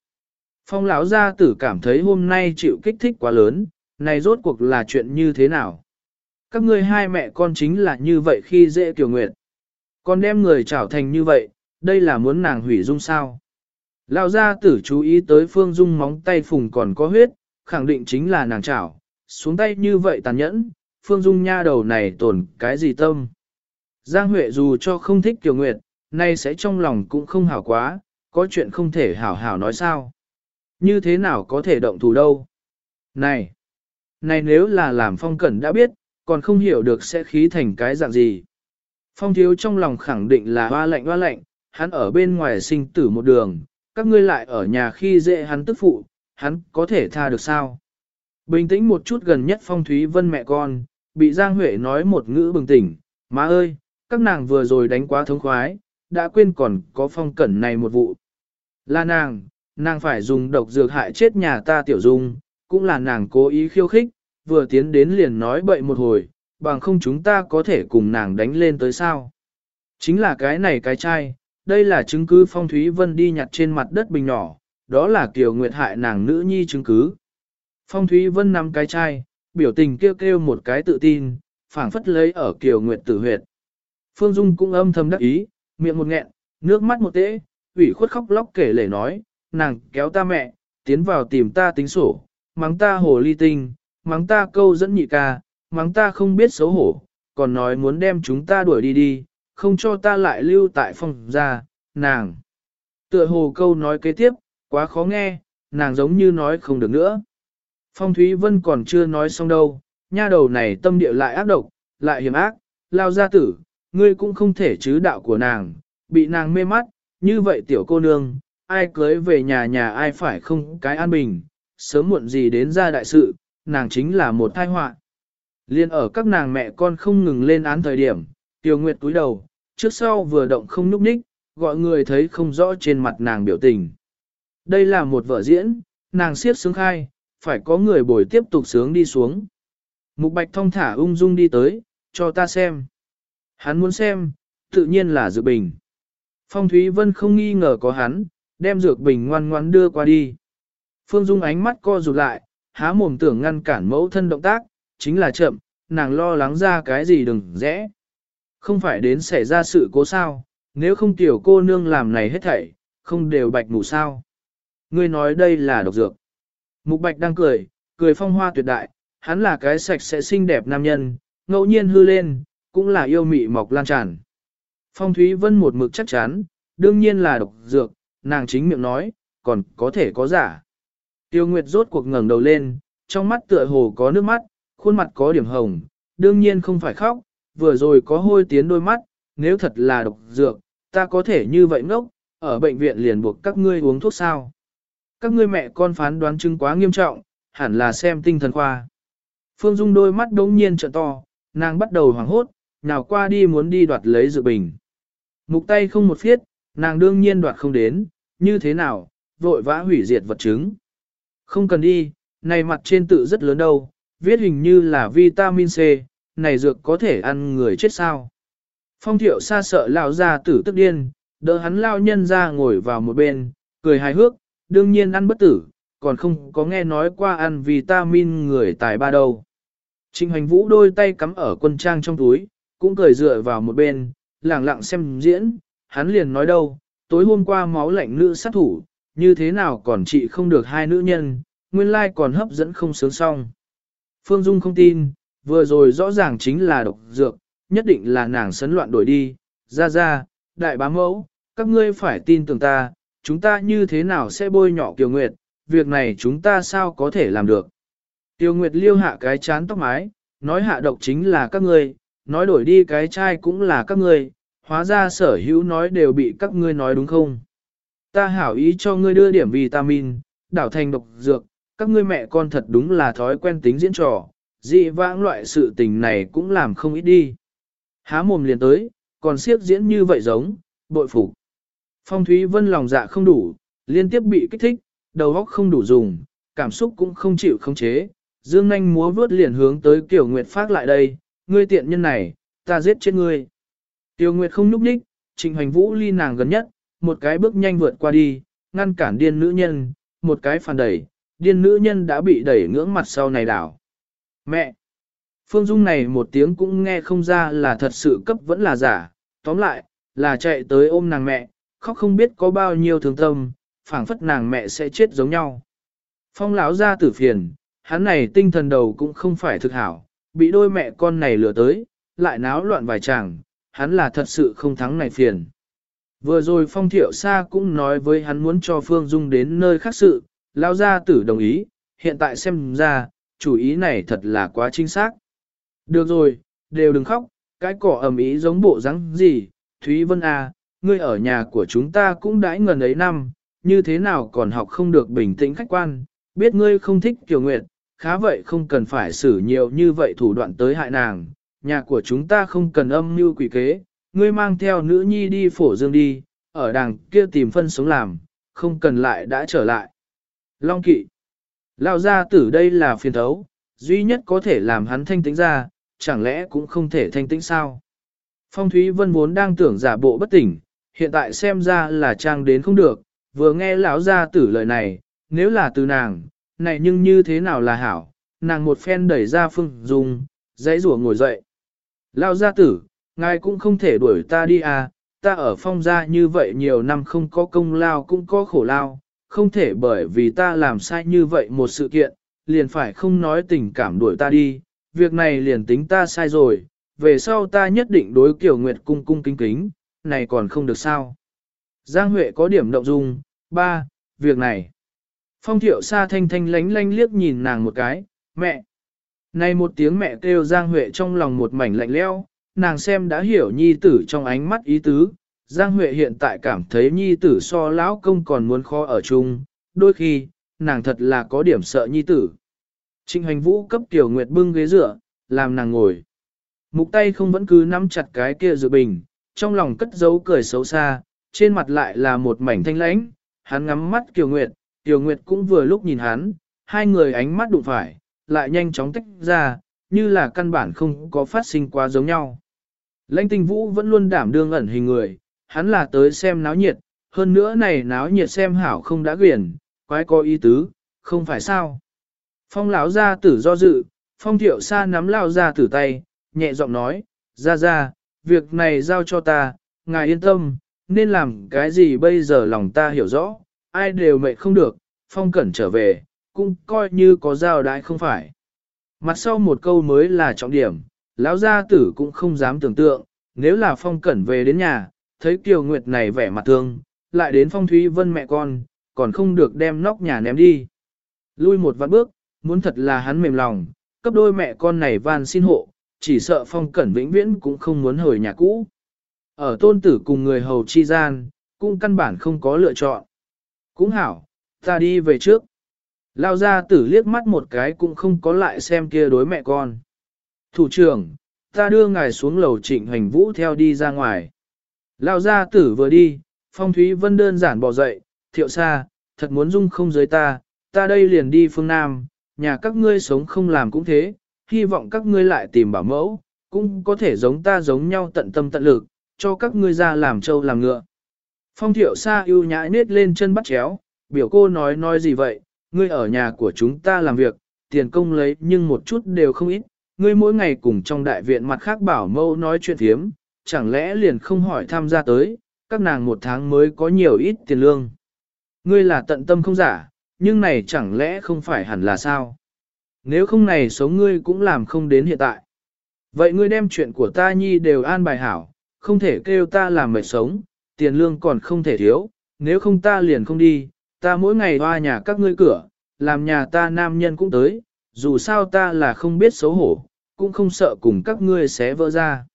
[SPEAKER 1] Phong lão gia tử cảm thấy hôm nay chịu kích thích quá lớn, này rốt cuộc là chuyện như thế nào? Các ngươi hai mẹ con chính là như vậy khi dễ Kiều Nguyệt. Còn đem người trảo thành như vậy, đây là muốn nàng hủy dung sao? Lao gia tử chú ý tới phương dung móng tay phùng còn có huyết, khẳng định chính là nàng trảo, xuống tay như vậy tàn nhẫn, phương dung nha đầu này tổn cái gì tâm. Giang Huệ dù cho không thích Kiều Nguyệt, nay sẽ trong lòng cũng không hảo quá, có chuyện không thể hảo hảo nói sao. Như thế nào có thể động thủ đâu? Này! Này nếu là làm phong cẩn đã biết, còn không hiểu được sẽ khí thành cái dạng gì. Phong thiếu trong lòng khẳng định là hoa lạnh hoa lạnh, hắn ở bên ngoài sinh tử một đường, các ngươi lại ở nhà khi dễ hắn tức phụ, hắn có thể tha được sao? Bình tĩnh một chút gần nhất phong thúy vân mẹ con, bị Giang Huệ nói một ngữ bừng tỉnh, má ơi, các nàng vừa rồi đánh quá thống khoái, đã quên còn có phong cẩn này một vụ. Là nàng, nàng phải dùng độc dược hại chết nhà ta tiểu dung, cũng là nàng cố ý khiêu khích, vừa tiến đến liền nói bậy một hồi, bằng không chúng ta có thể cùng nàng đánh lên tới sao. Chính là cái này cái trai đây là chứng cứ Phong Thúy Vân đi nhặt trên mặt đất bình nhỏ, đó là Kiều Nguyệt hại nàng nữ nhi chứng cứ. Phong Thúy Vân nắm cái chai, biểu tình kêu kêu một cái tự tin, phảng phất lấy ở Kiều Nguyệt tử huyệt. Phương Dung cũng âm thầm đắc ý, miệng một nghẹn, nước mắt một tễ, ủy khuất khóc lóc kể lể nói, nàng kéo ta mẹ, tiến vào tìm ta tính sổ, mắng ta hồ ly tinh, mắng ta câu dẫn nhị ca, mắng ta không biết xấu hổ, còn nói muốn đem chúng ta đuổi đi đi, không cho ta lại lưu tại phòng ra, nàng. Tựa hồ câu nói kế tiếp, quá khó nghe, nàng giống như nói không được nữa. Phong Thúy Vân còn chưa nói xong đâu, nha đầu này tâm địa lại ác độc, lại hiểm ác, lao gia tử, ngươi cũng không thể chứ đạo của nàng, bị nàng mê mắt, như vậy tiểu cô nương, ai cưới về nhà nhà ai phải không cái an bình, sớm muộn gì đến ra đại sự, nàng chính là một tai họa. Liên ở các nàng mẹ con không ngừng lên án thời điểm, Tiêu Nguyệt cúi đầu, trước sau vừa động không núp ních, gọi người thấy không rõ trên mặt nàng biểu tình. Đây là một vở diễn, nàng siết sướng khai, phải có người bồi tiếp tục sướng đi xuống. Mục Bạch thong thả ung dung đi tới, cho ta xem. Hắn muốn xem, tự nhiên là Dược Bình. Phong Thúy Vân không nghi ngờ có hắn, đem Dược Bình ngoan ngoan đưa qua đi. Phương Dung ánh mắt co rụt lại, há mồm tưởng ngăn cản mẫu thân động tác, chính là chậm, nàng lo lắng ra cái gì đừng rẽ. Không phải đến xảy ra sự cố sao, nếu không tiểu cô nương làm này hết thảy, không đều bạch ngủ sao. Ngươi nói đây là độc dược. Mục bạch đang cười, cười phong hoa tuyệt đại, hắn là cái sạch sẽ xinh đẹp nam nhân, ngẫu nhiên hư lên, cũng là yêu mị mọc lan tràn. Phong Thúy Vân một mực chắc chắn, đương nhiên là độc dược, nàng chính miệng nói, còn có thể có giả. Tiêu Nguyệt rốt cuộc ngẩng đầu lên, trong mắt tựa hồ có nước mắt, khuôn mặt có điểm hồng, đương nhiên không phải khóc, vừa rồi có hôi tiến đôi mắt, nếu thật là độc dược, ta có thể như vậy ngốc, ở bệnh viện liền buộc các ngươi uống thuốc sao. Các ngươi mẹ con phán đoán chứng quá nghiêm trọng, hẳn là xem tinh thần khoa. Phương Dung đôi mắt đống nhiên trợ to, nàng bắt đầu hoảng hốt, nào qua đi muốn đi đoạt lấy dự bình. Mục tay không một phiết, nàng đương nhiên đoạt không đến, như thế nào, vội vã hủy diệt vật chứng. Không cần đi, này mặt trên tự rất lớn đâu, viết hình như là vitamin C, này dược có thể ăn người chết sao. Phong thiệu xa sợ lao ra tử tức điên, đỡ hắn lao nhân ra ngồi vào một bên, cười hài hước, đương nhiên ăn bất tử, còn không có nghe nói qua ăn vitamin người tài ba đâu. Trình hành vũ đôi tay cắm ở quân trang trong túi, cũng cười dựa vào một bên, lẳng lặng xem diễn, hắn liền nói đâu, tối hôm qua máu lạnh nữ sát thủ, như thế nào còn trị không được hai nữ nhân, nguyên lai còn hấp dẫn không sướng xong. Phương Dung không tin, vừa rồi rõ ràng chính là độc dược, nhất định là nàng sấn loạn đổi đi, ra ra, đại bá mẫu, các ngươi phải tin tưởng ta, chúng ta như thế nào sẽ bôi nhọ Kiều Nguyệt, việc này chúng ta sao có thể làm được. Tiêu Nguyệt liêu hạ cái chán tóc mái, nói hạ độc chính là các ngươi, nói đổi đi cái chai cũng là các ngươi, hóa ra sở hữu nói đều bị các ngươi nói đúng không? Ta hảo ý cho ngươi đưa điểm vitamin, đảo thành độc dược, các ngươi mẹ con thật đúng là thói quen tính diễn trò, dị vãng loại sự tình này cũng làm không ít đi. Há mồm liền tới, còn siếp diễn như vậy giống, bội phục. Phong Thúy Vân lòng dạ không đủ, liên tiếp bị kích thích, đầu óc không đủ dùng, cảm xúc cũng không chịu khống chế. Dương Nanh múa vướt liền hướng tới Kiều Nguyệt phát lại đây, ngươi tiện nhân này, ta giết chết ngươi. Tiêu Nguyệt không núp đích, trình Hoành Vũ ly nàng gần nhất, một cái bước nhanh vượt qua đi, ngăn cản điên nữ nhân, một cái phản đẩy, điên nữ nhân đã bị đẩy ngưỡng mặt sau này đảo. Mẹ! Phương Dung này một tiếng cũng nghe không ra là thật sự cấp vẫn là giả, tóm lại, là chạy tới ôm nàng mẹ, khóc không biết có bao nhiêu thương tâm, phảng phất nàng mẹ sẽ chết giống nhau. Phong lão ra tử phiền, hắn này tinh thần đầu cũng không phải thực hảo, bị đôi mẹ con này lừa tới, lại náo loạn vài chàng, hắn là thật sự không thắng này phiền. Vừa rồi phong thiệu sa cũng nói với hắn muốn cho Phương Dung đến nơi khác sự, lão gia tử đồng ý, hiện tại xem ra, chủ ý này thật là quá chính xác. Được rồi, đều đừng khóc, cái cỏ ẩm ý giống bộ rắn gì, Thúy Vân à, ngươi ở nhà của chúng ta cũng đãi ngần ấy năm, như thế nào còn học không được bình tĩnh khách quan, biết ngươi không thích Kiều Nguyệt, khá vậy không cần phải xử nhiều như vậy thủ đoạn tới hại nàng, nhà của chúng ta không cần âm mưu quỷ kế, ngươi mang theo nữ nhi đi phổ dương đi, ở đàng kia tìm phân sống làm, không cần lại đã trở lại. Long kỵ, lao ra tử đây là phiền thấu, duy nhất có thể làm hắn thanh tĩnh ra, chẳng lẽ cũng không thể thanh tĩnh sao? Phong Thúy Vân vốn đang tưởng giả bộ bất tỉnh, hiện tại xem ra là trang đến không được, vừa nghe lão gia tử lời này, nếu là từ nàng, này nhưng như thế nào là hảo, nàng một phen đẩy ra phương dung, dãy rủa ngồi dậy. Lão gia tử, ngài cũng không thể đuổi ta đi à, ta ở phong gia như vậy nhiều năm không có công lao cũng có khổ lao, không thể bởi vì ta làm sai như vậy một sự kiện, liền phải không nói tình cảm đuổi ta đi, việc này liền tính ta sai rồi, về sau ta nhất định đối kiểu nguyệt cung cung kính kính, này còn không được sao. Giang Huệ có điểm động dung, ba, việc này. Phong thiệu xa thanh thanh lánh lánh liếc nhìn nàng một cái, mẹ. Này một tiếng mẹ kêu Giang Huệ trong lòng một mảnh lạnh leo, nàng xem đã hiểu nhi tử trong ánh mắt ý tứ. Giang Huệ hiện tại cảm thấy nhi tử so lão công còn muốn khó ở chung, đôi khi, nàng thật là có điểm sợ nhi tử. Trịnh hành vũ cấp tiểu nguyệt bưng ghế dựa, làm nàng ngồi. Mục tay không vẫn cứ nắm chặt cái kia dự bình, trong lòng cất giấu cười xấu xa, trên mặt lại là một mảnh thanh lãnh, hắn ngắm mắt Kiều Nguyệt, Kiều Nguyệt cũng vừa lúc nhìn hắn, hai người ánh mắt đụng phải, lại nhanh chóng tách ra, như là căn bản không có phát sinh quá giống nhau. Lãnh tinh vũ vẫn luôn đảm đương ẩn hình người, hắn là tới xem náo nhiệt, hơn nữa này náo nhiệt xem hảo không đã quyển, quái có ý tứ, không phải sao. Phong lão ra tử do dự, phong thiệu sa nắm lao ra tử tay, nhẹ giọng nói, ra ra, việc này giao cho ta, ngài yên tâm, nên làm cái gì bây giờ lòng ta hiểu rõ, ai đều mệt không được, phong cẩn trở về, cũng coi như có giao đãi không phải. Mặt sau một câu mới là trọng điểm, lão gia tử cũng không dám tưởng tượng, nếu là phong cẩn về đến nhà, thấy Kiều Nguyệt này vẻ mặt thương, lại đến phong thúy vân mẹ con, còn không được đem nóc nhà ném đi. Lui một vạn bước, muốn thật là hắn mềm lòng, cấp đôi mẹ con này van xin hộ, chỉ sợ phong cẩn vĩnh viễn cũng không muốn hồi nhà cũ. Ở tôn tử cùng người hầu chi gian, cũng căn bản không có lựa chọn. Cũng hảo, ta đi về trước. Lao ra tử liếc mắt một cái cũng không có lại xem kia đối mẹ con. Thủ trưởng, ta đưa ngài xuống lầu trịnh hành vũ theo đi ra ngoài. Lao gia tử vừa đi, phong thúy vân đơn giản bỏ dậy, thiệu xa, thật muốn dung không giới ta, ta đây liền đi phương Nam, nhà các ngươi sống không làm cũng thế, hy vọng các ngươi lại tìm bảo mẫu, cũng có thể giống ta giống nhau tận tâm tận lực, cho các ngươi ra làm trâu làm ngựa. Phong thiệu xa ưu nhã nết lên chân bắt chéo, biểu cô nói nói gì vậy, ngươi ở nhà của chúng ta làm việc, tiền công lấy nhưng một chút đều không ít, ngươi mỗi ngày cùng trong đại viện mặt khác bảo mẫu nói chuyện thiếm, chẳng lẽ liền không hỏi tham gia tới, các nàng một tháng mới có nhiều ít tiền lương. Ngươi là tận tâm không giả, nhưng này chẳng lẽ không phải hẳn là sao? Nếu không này sống ngươi cũng làm không đến hiện tại. Vậy ngươi đem chuyện của ta nhi đều an bài hảo, không thể kêu ta làm mệt sống, tiền lương còn không thể thiếu, nếu không ta liền không đi, ta mỗi ngày hoa nhà các ngươi cửa, làm nhà ta nam nhân cũng tới, dù sao ta là không biết xấu hổ, cũng không sợ cùng các ngươi xé vỡ ra.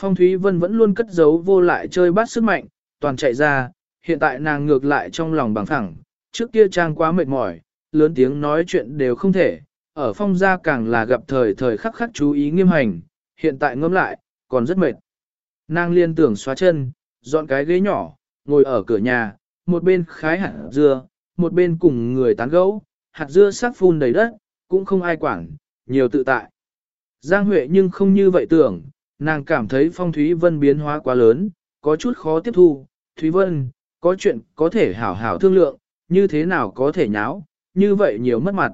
[SPEAKER 1] Phong Thúy Vân vẫn luôn cất giấu vô lại chơi bát sức mạnh, toàn chạy ra, hiện tại nàng ngược lại trong lòng bằng phẳng, trước kia trang quá mệt mỏi, lớn tiếng nói chuyện đều không thể, ở phong gia càng là gặp thời thời khắc khắc chú ý nghiêm hành, hiện tại ngâm lại, còn rất mệt. Nàng liên tưởng xóa chân, dọn cái ghế nhỏ, ngồi ở cửa nhà, một bên khái hạt dưa, một bên cùng người tán gẫu, hạt dưa sắc phun đầy đất, cũng không ai quản, nhiều tự tại. Giang Huệ nhưng không như vậy tưởng, nàng cảm thấy phong Thúy Vân biến hóa quá lớn, có chút khó tiếp thu. Thúy Vân, có chuyện có thể hảo hảo thương lượng, như thế nào có thể nháo, như vậy nhiều mất mặt.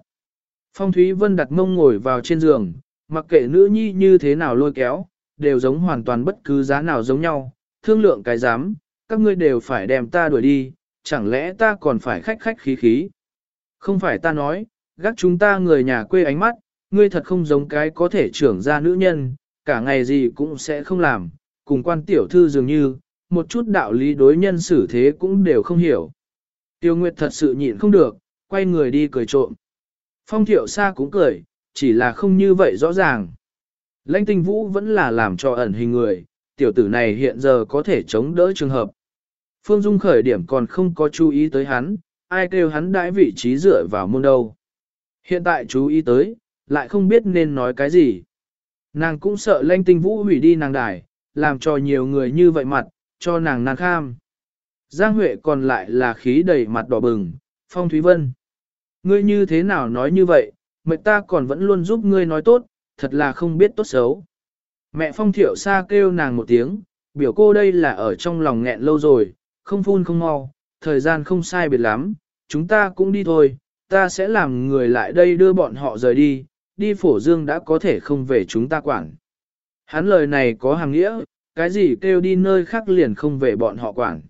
[SPEAKER 1] Phong Thúy Vân đặt mông ngồi vào trên giường, mặc kệ nữ nhi như thế nào lôi kéo, đều giống hoàn toàn bất cứ giá nào giống nhau, thương lượng cái dám, các ngươi đều phải đem ta đuổi đi, chẳng lẽ ta còn phải khách khách khí khí. Không phải ta nói, gác chúng ta người nhà quê ánh mắt, ngươi thật không giống cái có thể trưởng ra nữ nhân, cả ngày gì cũng sẽ không làm, cùng quan tiểu thư dường như, một chút đạo lý đối nhân xử thế cũng đều không hiểu. Tiêu Nguyệt thật sự nhịn không được, quay người đi cười trộm. Phong thiệu xa cũng cười, chỉ là không như vậy rõ ràng. Lãnh tinh vũ vẫn là làm cho ẩn hình người, tiểu tử này hiện giờ có thể chống đỡ trường hợp. Phương Dung khởi điểm còn không có chú ý tới hắn, ai kêu hắn đãi vị trí dựa vào môn đâu. Hiện tại chú ý tới, lại không biết nên nói cái gì. Nàng cũng sợ Lanh tinh vũ hủy đi nàng đài, làm cho nhiều người như vậy mặt, cho nàng nàng kham. Giang Huệ còn lại là khí đầy mặt đỏ bừng, Phong Thúy Vân. Ngươi như thế nào nói như vậy, mẹ ta còn vẫn luôn giúp ngươi nói tốt, thật là không biết tốt xấu. Mẹ Phong Thiệu Sa kêu nàng một tiếng, biểu cô đây là ở trong lòng nghẹn lâu rồi, không phun không mau, thời gian không sai biệt lắm, chúng ta cũng đi thôi, ta sẽ làm người lại đây đưa bọn họ rời đi, đi phổ dương đã có thể không về chúng ta quản. Hắn lời này có hàng nghĩa, cái gì kêu đi nơi khác liền không về bọn họ quản.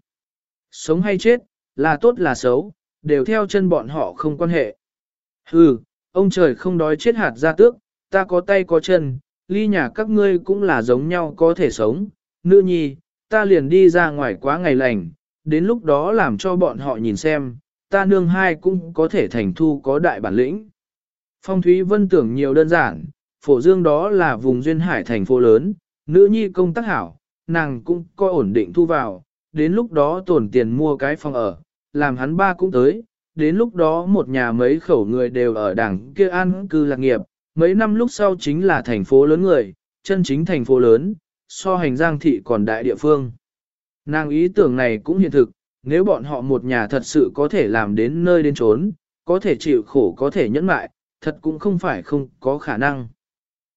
[SPEAKER 1] Sống hay chết, là tốt là xấu, đều theo chân bọn họ không quan hệ. Hừ, ông trời không đói chết hạt ra tước, ta có tay có chân, ly nhà các ngươi cũng là giống nhau có thể sống. Nữ nhi, ta liền đi ra ngoài quá ngày lành, đến lúc đó làm cho bọn họ nhìn xem, ta nương hai cũng có thể thành thu có đại bản lĩnh. Phong Thúy Vân tưởng nhiều đơn giản, phổ dương đó là vùng duyên hải thành phố lớn, nữ nhi công tác hảo, nàng cũng coi ổn định thu vào, đến lúc đó tổn tiền mua cái phòng ở, làm hắn ba cũng tới, đến lúc đó một nhà mấy khẩu người đều ở đảng kia an cư lạc nghiệp, mấy năm lúc sau chính là thành phố lớn người, chân chính thành phố lớn, so hành giang thị còn đại địa phương. Nàng ý tưởng này cũng hiện thực, nếu bọn họ một nhà thật sự có thể làm đến nơi đến trốn, có thể chịu khổ có thể nhẫn mại, thật cũng không phải không có khả năng.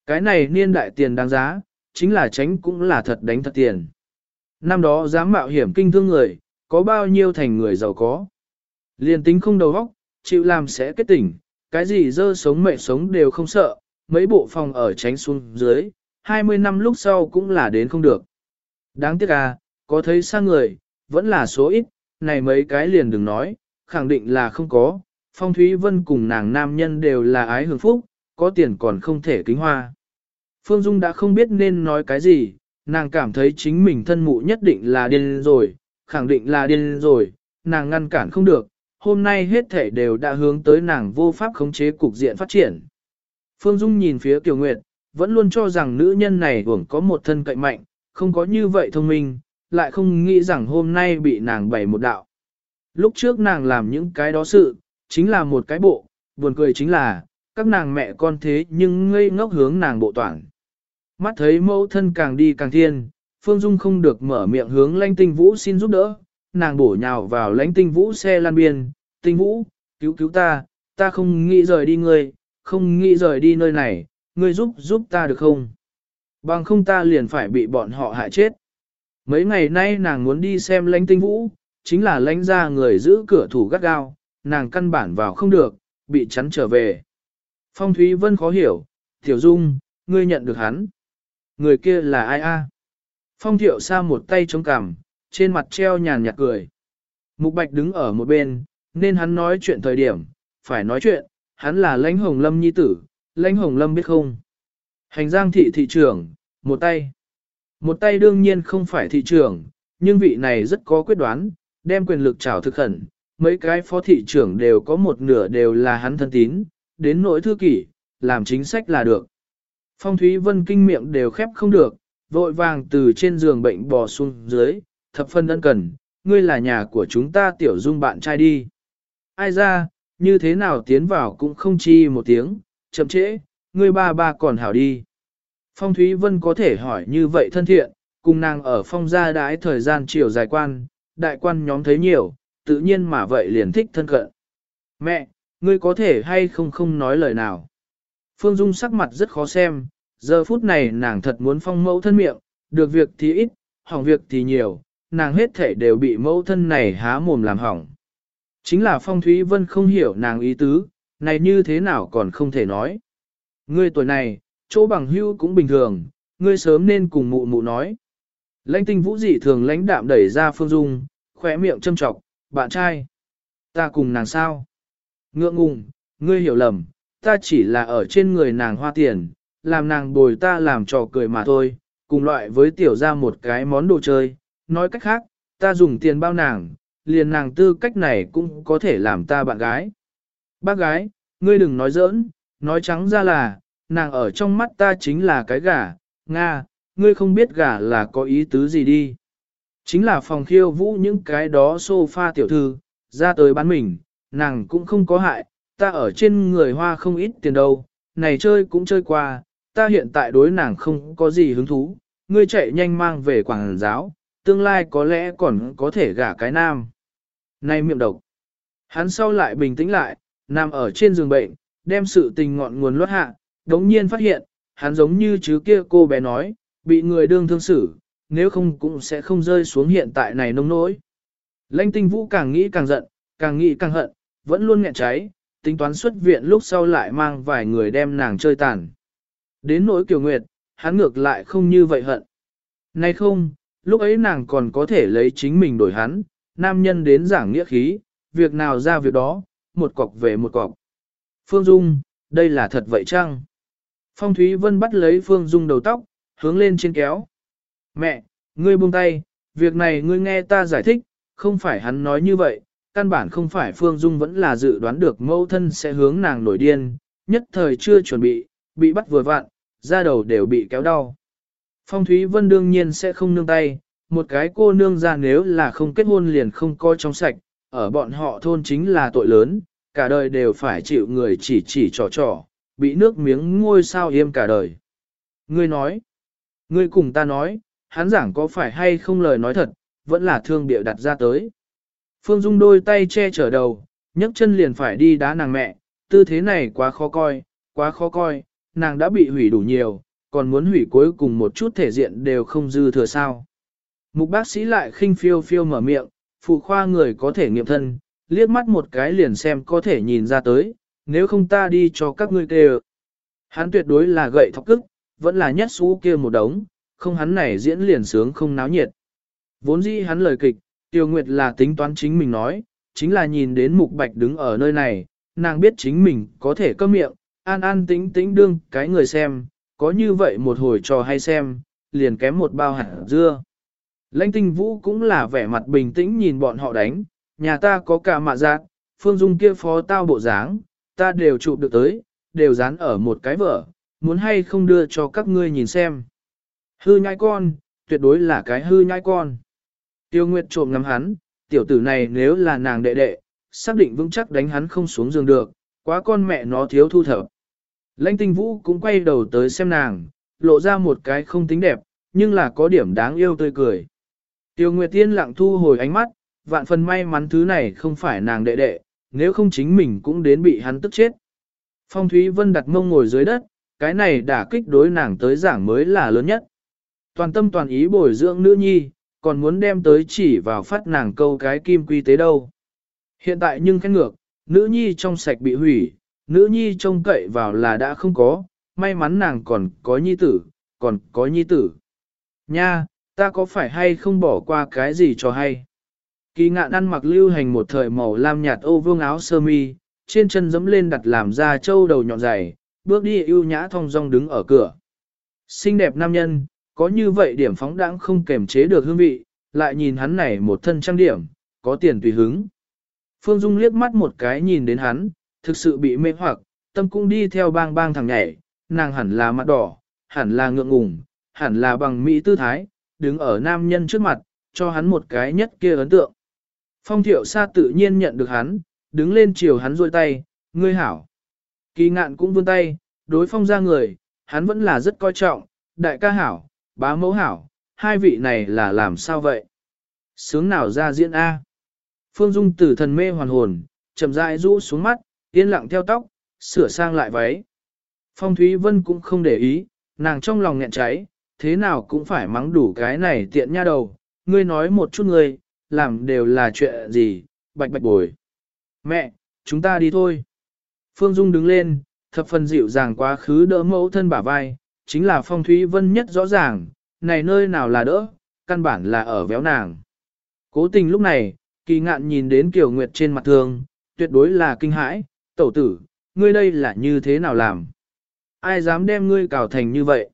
[SPEAKER 1] Cái này niên đại tiền đáng giá, chính là tránh cũng là thật đánh thật tiền. Năm đó dám mạo hiểm kinh thương người, có bao nhiêu thành người giàu có. Liên tính không đầu óc, chịu làm sẽ kết tỉnh, cái gì dơ sống mẹ sống đều không sợ, mấy bộ phòng ở tránh xuống dưới, 20 năm lúc sau cũng là đến không được. Đáng tiếc à, có thấy xa người, vẫn là số ít, này mấy cái liền đừng nói, khẳng định là không có. Phong Thúy Vân cùng nàng nam nhân đều là ái hưởng phúc, có tiền còn không thể kính hoa. Phương Dung đã không biết nên nói cái gì, nàng cảm thấy chính mình thân mụ nhất định là điên rồi, khẳng định là điên rồi, nàng ngăn cản không được, hôm nay hết thể đều đã hướng tới nàng vô pháp khống chế cục diện phát triển. Phương Dung nhìn phía Kiều Nguyệt, vẫn luôn cho rằng nữ nhân này hưởng có một thân cậy mạnh, không có như vậy thông minh, lại không nghĩ rằng hôm nay bị nàng bày một đạo. Lúc trước nàng làm những cái đó sự, chính là một cái bộ, buồn cười chính là, các nàng mẹ con thế nhưng ngây ngốc hướng nàng bộ toàn. Mắt thấy mẫu thân càng đi càng thiên, Phương Dung không được mở miệng hướng lãnh tinh vũ xin giúp đỡ, nàng bổ nhào vào lãnh tinh vũ xe lan biên, tinh vũ, cứu cứu ta, ta không nghĩ rời đi ngươi, không nghĩ rời đi nơi này, ngươi giúp giúp ta được không? Bằng không ta liền phải bị bọn họ hại chết. Mấy ngày nay nàng muốn đi xem lãnh tinh vũ, chính là lãnh ra người giữ cửa thủ gắt gao, nàng căn bản vào không được, bị chắn trở về. Phong Thúy Vân khó hiểu, Tiểu Dung, ngươi nhận được hắn. Người kia là ai a? Phong Thiệu sa một tay chống cằm, trên mặt treo nhàn nhạt cười. Mục Bạch đứng ở một bên, nên hắn nói chuyện thời điểm, phải nói chuyện, hắn là lãnh hồng lâm nhi tử, lãnh hồng lâm biết không. Hành giang thị thị trưởng, một tay. Một tay đương nhiên không phải thị trưởng, nhưng vị này rất có quyết đoán, đem quyền lực trảo thực khẩn. Mấy cái phó thị trưởng đều có một nửa đều là hắn thân tín, đến nỗi thư kỷ, làm chính sách là được. Phong Thúy Vân kinh miệng đều khép không được, vội vàng từ trên giường bệnh bò xuống dưới, thập phân ân cần, ngươi là nhà của chúng ta tiểu dung bạn trai đi. Ai ra, như thế nào tiến vào cũng không chi một tiếng, chậm trễ, ngươi ba ba còn hảo đi. Phong Thúy Vân có thể hỏi như vậy thân thiện, cùng nàng ở phong gia đãi thời gian chiều dài quan, đại quan nhóm thấy nhiều, tự nhiên mà vậy liền thích thân cận. Mẹ, ngươi có thể hay không không nói lời nào. Phương Dung sắc mặt rất khó xem, giờ phút này nàng thật muốn phong mẫu thân miệng, được việc thì ít, hỏng việc thì nhiều, nàng hết thể đều bị mẫu thân này há mồm làm hỏng. Chính là Phong Thúy Vân không hiểu nàng ý tứ, này như thế nào còn không thể nói. Ngươi tuổi này, chỗ bằng hưu cũng bình thường, ngươi sớm nên cùng mụ mụ nói. Lãnh tinh vũ dị thường lãnh đạm đẩy ra Phương Dung, khỏe miệng châm trọc, bạn trai. Ta cùng nàng sao? Ngượng ngùng, ngươi hiểu lầm, ta chỉ là ở trên người nàng hoa tiền, làm nàng bồi ta làm trò cười mà thôi, cùng loại với tiểu ra một cái món đồ chơi. Nói cách khác, ta dùng tiền bao nàng, liền nàng tư cách này cũng có thể làm ta bạn gái. Bác gái, ngươi đừng nói giỡn, nói trắng ra là, nàng ở trong mắt ta chính là cái gà, Nga, ngươi không biết gà là có ý tứ gì đi. Chính là phòng khiêu vũ những cái đó sofa tiểu thư, ra tới bán mình, nàng cũng không có hại, ta ở trên người hoa không ít tiền đâu, này chơi cũng chơi qua, ta hiện tại đối nàng không có gì hứng thú, ngươi chạy nhanh mang về quảng giáo, tương lai có lẽ còn có thể gả cái nam. Này miệng độc. Hắn sau lại bình tĩnh lại, nằm ở trên giường bệnh, đem sự tình ngọn nguồn luất hạ, đống nhiên phát hiện, hắn giống như chứ kia cô bé nói, bị người đương thương xử, nếu không cũng sẽ không rơi xuống hiện tại này nông nỗi. Lãnh tinh vũ càng nghĩ càng giận, càng nghĩ càng hận, vẫn luôn nghẹn cháy, tính toán xuất viện lúc sau lại mang vài người đem nàng chơi tàn. Đến nỗi kiều nguyệt, hắn ngược lại không như vậy hận. Nay không, lúc ấy nàng còn có thể lấy chính mình đổi hắn, nam nhân đến giảng nghĩa khí, việc nào ra việc đó, một cọc về một cọc. Phương Dung, đây là thật vậy chăng? Phong Thúy Vân bắt lấy Phương Dung đầu tóc, hướng lên trên kéo. Mẹ, ngươi buông tay, việc này ngươi nghe ta giải thích, không phải hắn nói như vậy, căn bản không phải Phương Dung vẫn là dự đoán được mẫu thân sẽ hướng nàng nổi điên, nhất thời chưa chuẩn bị, bị bắt vừa vặn, da đầu đều bị kéo đau. Phong Thúy Vân đương nhiên sẽ không nương tay, một cái cô nương ra nếu là không kết hôn liền không coi trong sạch, ở bọn họ thôn chính là tội lớn, cả đời đều phải chịu người chỉ chỉ trò trò, bị nước miếng ngôi sao yêm cả đời. Ngươi nói, ngươi cùng ta nói, hắn giảng có phải hay không lời nói thật, vẫn là thương bịa đặt ra tới. Phương Dung đôi tay che chở đầu, nhấc chân liền phải đi đá nàng mẹ, tư thế này quá khó coi, quá khó coi, nàng đã bị hủy đủ nhiều, còn muốn hủy cuối cùng một chút thể diện đều không dư thừa sao. Mục bác sĩ lại khinh phiêu phiêu mở miệng, phụ khoa người có thể nghiệm thân, liếc mắt một cái liền xem có thể nhìn ra tới, nếu không ta đi cho các ngươi kêu. Hắn tuyệt đối là gậy thọc cức, vẫn là nhất xú kia một đống, không hắn này diễn liền sướng không náo nhiệt. Vốn dĩ hắn lời kịch, Tiêu Nguyệt là tính toán chính mình nói, chính là nhìn đến Mục Bạch đứng ở nơi này, nàng biết chính mình có thể câm miệng, an an tĩnh tĩnh đương cái người xem, có như vậy một hồi trò hay xem, liền kém một bao hạt dưa. Lãnh tinh vũ cũng là vẻ mặt bình tĩnh nhìn bọn họ đánh, nhà ta có cả mạ giác, phương dung kia phó tao bộ dáng, ta đều chụp được tới, đều dán ở một cái vở, muốn hay không đưa cho các ngươi nhìn xem. Hư nhai con, tuyệt đối là cái hư nhai con. Tiêu Nguyệt trộm ngắm hắn, tiểu tử này nếu là nàng đệ đệ, xác định vững chắc đánh hắn không xuống giường được, quá con mẹ nó thiếu thu thập. Lãnh tinh vũ cũng quay đầu tới xem nàng, lộ ra một cái không tính đẹp, nhưng là có điểm đáng yêu tươi cười. Tiêu Nguyệt Tiên lặng thu hồi ánh mắt, vạn phần may mắn thứ này không phải nàng đệ đệ, nếu không chính mình cũng đến bị hắn tức chết. Phong Thúy Vân đặt mông ngồi dưới đất, cái này đả kích đối nàng tới giảng mới là lớn nhất. Toàn tâm toàn ý bồi dưỡng nữ nhi, còn muốn đem tới chỉ vào phát nàng câu cái kim quy tế đâu. Hiện tại nhưng khét ngược, nữ nhi trong sạch bị hủy, nữ nhi trông cậy vào là đã không có, may mắn nàng còn có nhi tử, còn có nhi tử. Nha, ta có phải hay không bỏ qua cái gì cho hay? Kỳ ngạn ăn mặc lưu hành một thời màu lam nhạt ô vương áo sơ mi, trên chân dẫm lên đặt làm ra châu đầu nhọn dày, bước đi ưu nhã thong dong đứng ở cửa. Xinh đẹp nam nhân, có như vậy điểm phóng đãng không kềm chế được hương vị, lại nhìn hắn này một thân trang điểm, có tiền tùy hứng. Phương Dung liếc mắt một cái nhìn đến hắn, thực sự bị mê hoặc, tâm cũng đi theo bang bang thằng nhảy, nàng hẳn là mặt đỏ, hẳn là ngượng ngùng, hẳn là bằng mỹ tư thái, đứng ở nam nhân trước mặt, cho hắn một cái nhất kia ấn tượng. Phong thiệu sa tự nhiên nhận được hắn, đứng lên chiều hắn rôi tay, ngươi hảo. Kỳ ngạn cũng vươn tay, đối phong ra người, hắn vẫn là rất coi trọng, đại ca hảo, bá mẫu hảo, hai vị này là làm sao vậy? Sướng nào ra diễn A? Phương Dung tử thần mê hoàn hồn, chậm rãi rũ xuống mắt, yên lặng theo tóc, sửa sang lại váy. Phong Thúy Vân cũng không để ý, nàng trong lòng nghẹn cháy, thế nào cũng phải mắng đủ cái này tiện nha đầu, ngươi nói một chút ngươi, làm đều là chuyện gì, bạch bạch bồi. Mẹ, chúng ta đi thôi. Phương Dung đứng lên, thập phần dịu dàng quá khứ đỡ mẫu thân bả vai, chính là Phong Thúy Vân nhất rõ ràng, này nơi nào là đỡ, căn bản là ở véo nàng. Cố tình lúc này, kỳ ngạn nhìn đến Kiều Nguyệt trên mặt thường tuyệt đối là kinh hãi, tẩu tử, ngươi đây là như thế nào làm? Ai dám đem ngươi cào thành như vậy?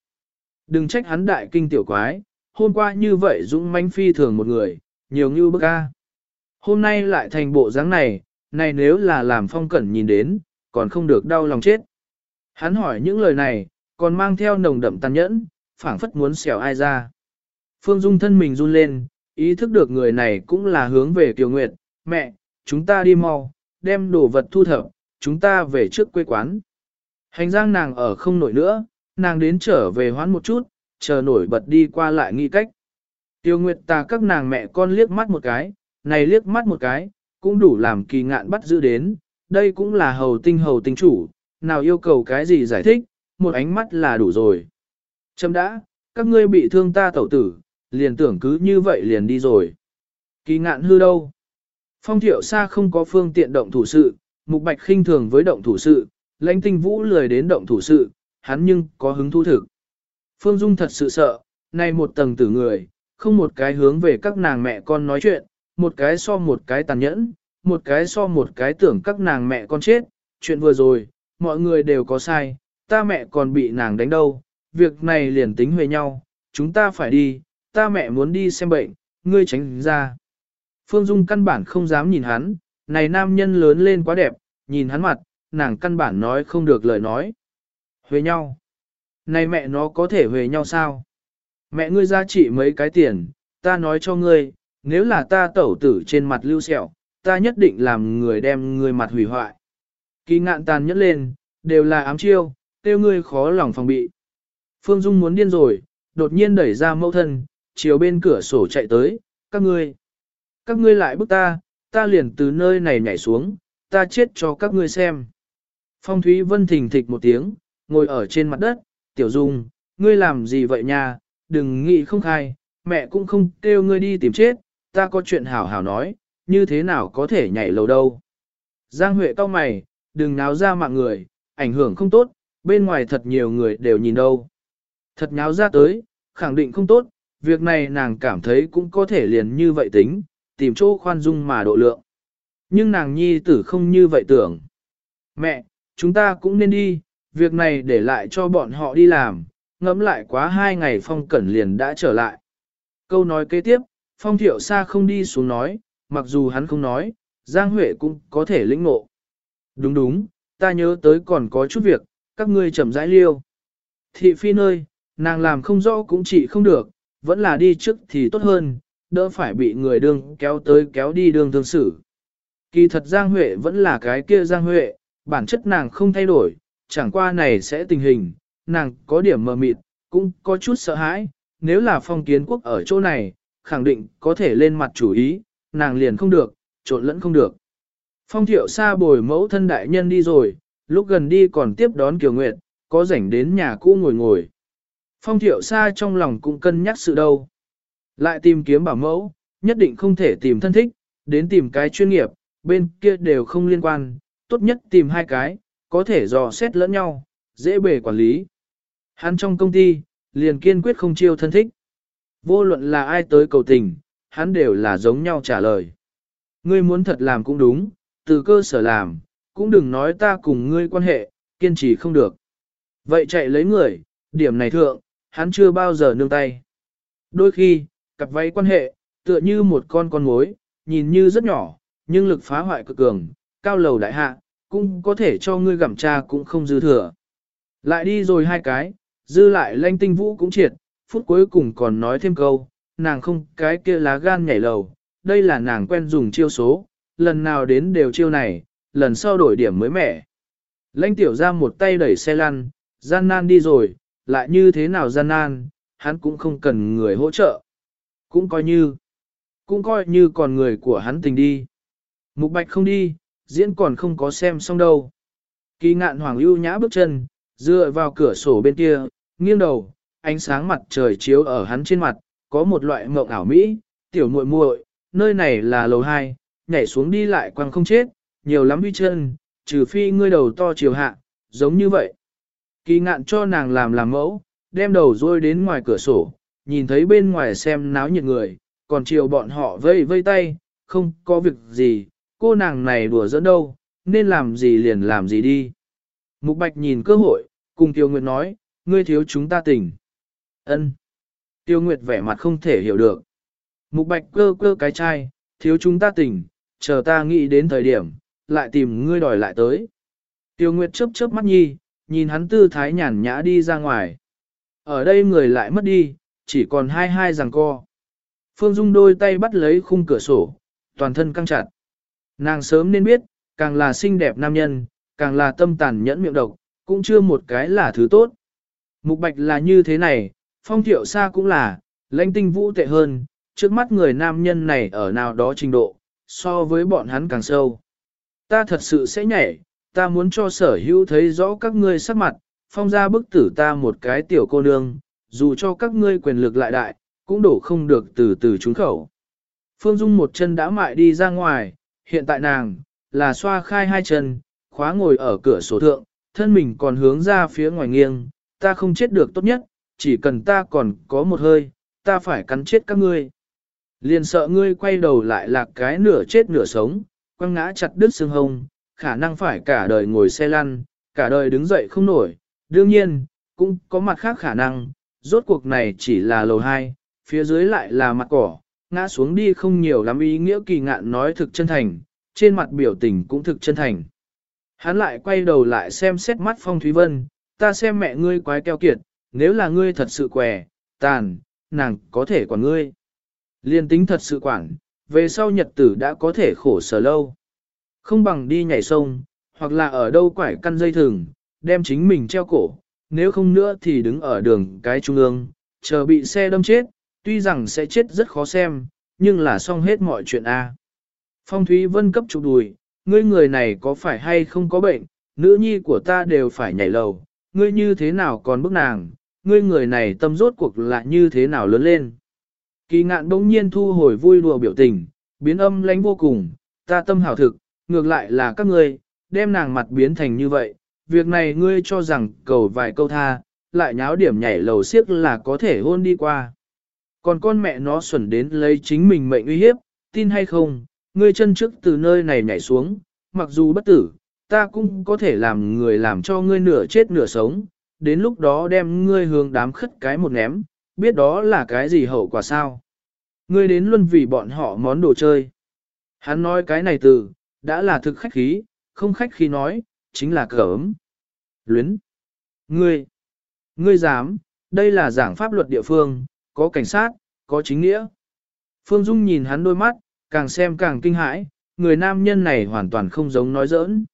[SPEAKER 1] Đừng trách hắn đại kinh tiểu quái, hôm qua như vậy dũng manh phi thường một người, nhiều như bức ca. Hôm nay lại thành bộ dáng này, này nếu là làm phong cẩn nhìn đến, còn không được đau lòng chết. Hắn hỏi những lời này, còn mang theo nồng đậm tàn nhẫn, phảng phất muốn xẻo ai ra. Phương Dung thân mình run lên, ý thức được người này cũng là hướng về Kiều Nguyệt, mẹ, chúng ta đi mau, đem đồ vật thu thập, chúng ta về trước quê quán. Hành giang nàng ở không nổi nữa, nàng đến trở về hoán một chút, chờ nổi bật đi qua lại nghi cách. Tiêu Nguyệt ta các nàng mẹ con liếc mắt một cái, này liếc mắt một cái, cũng đủ làm kỳ ngạn bắt giữ đến, đây cũng là hầu tinh hầu tinh chủ, nào yêu cầu cái gì giải thích, một ánh mắt là đủ rồi. Châm đã, các ngươi bị thương ta tẩu tử, liền tưởng cứ như vậy liền đi rồi. Kỳ ngạn hư đâu? Phong thiệu xa không có phương tiện động thủ sự, mục bạch khinh thường với động thủ sự, lãnh tinh vũ lười đến động thủ sự, hắn nhưng có hứng thú thực. Phương Dung thật sự sợ, nay một tầng tử người, không một cái hướng về các nàng mẹ con nói chuyện, một cái so một cái tàn nhẫn, một cái so một cái tưởng các nàng mẹ con chết, chuyện vừa rồi, mọi người đều có sai, ta mẹ còn bị nàng đánh đâu, việc này liền tính huề nhau, chúng ta phải đi, ta mẹ muốn đi xem bệnh, ngươi tránh ra. Phương Dung căn bản không dám nhìn hắn, này nam nhân lớn lên quá đẹp, nhìn hắn mặt, nàng căn bản nói không được lời nói. Huề nhau. Này mẹ nó có thể huề nhau sao? Mẹ ngươi ra trị mấy cái tiền, ta nói cho ngươi, nếu là ta tẩu tử trên mặt lưu sẹo, ta nhất định làm người đem người mặt hủy hoại. Kỳ ngạn tàn nhất lên, đều là ám chiêu, tiêu ngươi khó lòng phòng bị. Phương Dung muốn điên rồi, đột nhiên đẩy ra mẫu thân, chiều bên cửa sổ chạy tới, các ngươi. Các ngươi lại bức ta, ta liền từ nơi này nhảy xuống, ta chết cho các ngươi xem. Phong Thúy Vân thình thịch một tiếng, ngồi ở trên mặt đất, tiểu dung, ngươi làm gì vậy nha, đừng nghĩ không khai, mẹ cũng không kêu ngươi đi tìm chết, ta có chuyện hảo hảo nói, như thế nào có thể nhảy lầu đâu. Giang Huệ cau mày, đừng náo ra mạng người, ảnh hưởng không tốt, bên ngoài thật nhiều người đều nhìn đâu. Thật nháo ra tới, khẳng định không tốt, việc này nàng cảm thấy cũng có thể liền như vậy tính, tìm chỗ khoan dung mà độ lượng. Nhưng nàng nhi tử không như vậy tưởng. Mẹ, chúng ta cũng nên đi, việc này để lại cho bọn họ đi làm, ngẫm lại quá hai ngày phong cẩn liền đã trở lại. Câu nói kế tiếp, phong thiệu xa không đi xuống nói, mặc dù hắn không nói, Giang Huệ cũng có thể lĩnh ngộ. Đúng đúng, ta nhớ tới còn có chút việc, các ngươi chậm rãi liêu. Thị phi nơi, nàng làm không rõ cũng chỉ không được, vẫn là đi trước thì tốt hơn, đỡ phải bị người đương kéo tới kéo đi đường thương xử. Kỳ thật Giang Huệ vẫn là cái kia Giang Huệ, bản chất nàng không thay đổi, chẳng qua này sẽ tình hình, nàng có điểm mờ mịt, cũng có chút sợ hãi, nếu là phong kiến quốc ở chỗ này, khẳng định có thể lên mặt chủ ý, nàng liền không được, trộn lẫn không được. Phong thiệu xa bồi mẫu thân đại nhân đi rồi, lúc gần đi còn tiếp đón Kiều Nguyệt, có rảnh đến nhà cũ ngồi ngồi. Phong thiệu xa trong lòng cũng cân nhắc sự đâu. Lại tìm kiếm bảo mẫu, nhất định không thể tìm thân thích, đến tìm cái chuyên nghiệp, bên kia đều không liên quan, tốt nhất tìm hai cái, có thể dò xét lẫn nhau, dễ bề quản lý. Hắn trong công ty, liền kiên quyết không chiêu thân thích. Vô luận là ai tới cầu tình, hắn đều là giống nhau trả lời. Ngươi muốn thật làm cũng đúng, từ cơ sở làm, cũng đừng nói ta cùng ngươi quan hệ, kiên trì không được. Vậy chạy lấy người, điểm này thượng, hắn chưa bao giờ nương tay. Đôi khi, cặp váy quan hệ, tựa như một con con mối, nhìn như rất nhỏ, nhưng lực phá hoại cực cường, cao lầu đại hạ, cũng có thể cho ngươi gặm cha cũng không dư thừa. Lại đi rồi hai cái, dư lại lanh tinh vũ cũng triệt, phút cuối cùng còn nói thêm câu, nàng không cái kia lá gan nhảy lầu, đây là nàng quen dùng chiêu số, lần nào đến đều chiêu này, lần sau đổi điểm mới mẻ. lãnh tiểu ra một tay đẩy xe lăn, gian nan đi rồi, lại như thế nào gian nan, hắn cũng không cần người hỗ trợ. Cũng coi như, cũng coi như còn người của hắn tình đi. Mục bạch không đi, diễn còn không có xem xong đâu. Kỳ ngạn hoàng ưu nhã bước chân, dựa vào cửa sổ bên kia, nghiêng đầu, ánh sáng mặt trời chiếu ở hắn trên mặt, có một loại mộng ảo mỹ, tiểu muội muội, nơi này là lầu 2, nhảy xuống đi lại quăng không chết, nhiều lắm huy chân, trừ phi ngươi đầu to chiều hạ, giống như vậy. Kỳ ngạn cho nàng làm làm mẫu, đem đầu rôi đến ngoài cửa sổ, nhìn thấy bên ngoài xem náo nhiệt người, còn chiều bọn họ vây vây tay, không có việc gì, cô nàng này đùa dẫn đâu, nên làm gì liền làm gì đi. Mục Bạch nhìn cơ hội, cùng Tiêu Nguyệt nói, ngươi thiếu chúng ta tỉnh. Ân. Tiêu Nguyệt vẻ mặt không thể hiểu được. Mục Bạch cơ cơ cái chai, thiếu chúng ta tỉnh, chờ ta nghĩ đến thời điểm, lại tìm ngươi đòi lại tới. Tiêu Nguyệt chớp chớp mắt nhi, nhìn hắn tư thái nhàn nhã đi ra ngoài. Ở đây người lại mất đi, chỉ còn hai hai rằng co. Phương Dung đôi tay bắt lấy khung cửa sổ, toàn thân căng chặt. Nàng sớm nên biết, càng là xinh đẹp nam nhân, càng là tâm tàn nhẫn miệng độc, cũng chưa một cái là thứ tốt. Mục bạch là như thế này, phong thiệu xa cũng là, lãnh tinh vũ tệ hơn, trước mắt người nam nhân này ở nào đó trình độ, so với bọn hắn càng sâu. Ta thật sự sẽ nhảy, ta muốn cho sở hữu thấy rõ các ngươi sắc mặt, phong ra bức tử ta một cái tiểu cô nương, dù cho các ngươi quyền lực lại đại, cũng đổ không được từ từ trúng khẩu. Phương Dung một chân đã mại đi ra ngoài, hiện tại nàng, là xoa khai hai chân, khóa ngồi ở cửa sổ thượng, thân mình còn hướng ra phía ngoài nghiêng, ta không chết được tốt nhất, chỉ cần ta còn có một hơi, ta phải cắn chết các ngươi. Liền sợ ngươi quay đầu lại lạc cái nửa chết nửa sống, quăng ngã chặt đứt xương hông, khả năng phải cả đời ngồi xe lăn, cả đời đứng dậy không nổi. Đương nhiên, cũng có mặt khác khả năng, rốt cuộc này chỉ là lầu 2, phía dưới lại là mặt cỏ, ngã xuống đi không nhiều lắm ý nghĩa kỳ ngạn nói thực chân thành, trên mặt biểu tình cũng thực chân thành. Hắn lại quay đầu lại xem xét mắt Phong Thúy Vân, ta xem mẹ ngươi quái keo kiệt, nếu là ngươi thật sự què, tàn, nàng có thể quản ngươi. Liên tính thật sự quản, về sau nhật tử đã có thể khổ sở lâu. Không bằng đi nhảy sông, hoặc là ở đâu quải căn dây thừng, đem chính mình treo cổ, nếu không nữa thì đứng ở đường cái trung ương, chờ bị xe đâm chết, tuy rằng sẽ chết rất khó xem, nhưng là xong hết mọi chuyện a. Phong Thúy Vân cấp chụp đùi, ngươi người này có phải hay không có bệnh, nữ nhi của ta đều phải nhảy lầu, ngươi như thế nào còn bức nàng, ngươi người này tâm rốt cuộc là như thế nào lớn lên. Kỳ ngạn bỗng nhiên thu hồi vui đùa biểu tình, biến âm lánh vô cùng, ta tâm hảo thực, ngược lại là các ngươi, đem nàng mặt biến thành như vậy, việc này ngươi cho rằng cầu vài câu tha, lại nháo điểm nhảy lầu xiếc là có thể hôn đi qua. Còn con mẹ nó xuẩn đến lấy chính mình mệnh uy hiếp, tin hay không, ngươi chân trước từ nơi này nhảy xuống, mặc dù bất tử, ta cũng có thể làm người làm cho ngươi nửa chết nửa sống, đến lúc đó đem ngươi hướng đám khất cái một ném, biết đó là cái gì hậu quả sao. Ngươi đến luôn vì bọn họ món đồ chơi. Hắn nói cái này từ, đã là thực khách khí, không khách khí nói, chính là cấm. Luyến. Ngươi. Ngươi dám, đây là giảng pháp luật địa phương, có cảnh sát, có chính nghĩa. Phương Dung nhìn hắn đôi mắt, càng xem càng kinh hãi, người nam nhân này hoàn toàn không giống nói giỡn.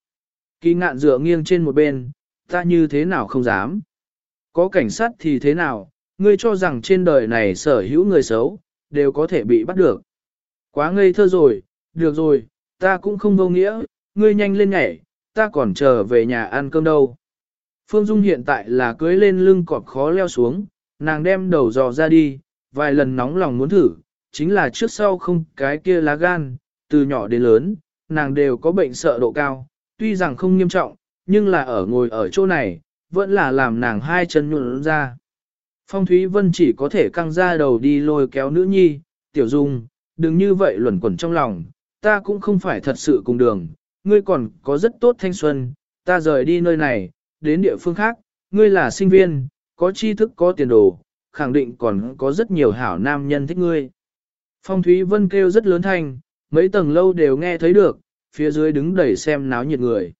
[SPEAKER 1] Kỳ ngạn dựa nghiêng trên một bên, ta như thế nào không dám. Có cảnh sát thì thế nào, ngươi cho rằng trên đời này sở hữu người xấu, đều có thể bị bắt được. Quá ngây thơ rồi, được rồi, ta cũng không vô nghĩa, ngươi nhanh lên nhảy, ta còn chờ về nhà ăn cơm đâu. Phương Dung hiện tại là cưới lên lưng cọp khó leo xuống, nàng đem đầu dò ra đi, vài lần nóng lòng muốn thử, chính là trước sau không cái kia lá gan, từ nhỏ đến lớn, nàng đều có bệnh sợ độ cao, tuy rằng không nghiêm trọng, nhưng là ở ngồi ở chỗ này, vẫn là làm nàng hai chân nhuận ra. Phong Thúy Vân chỉ có thể căng ra đầu đi lôi kéo nữ nhi, tiểu dung, đừng như vậy luẩn quẩn trong lòng, ta cũng không phải thật sự cùng đường, ngươi còn có rất tốt thanh xuân, ta rời đi nơi này, đến địa phương khác, ngươi là sinh viên, có tri thức có tiền đồ, khẳng định còn có rất nhiều hảo nam nhân thích ngươi. Phong Thúy Vân kêu rất lớn thanh, mấy tầng lâu đều nghe thấy được, phía dưới đứng đẩy xem náo nhiệt người.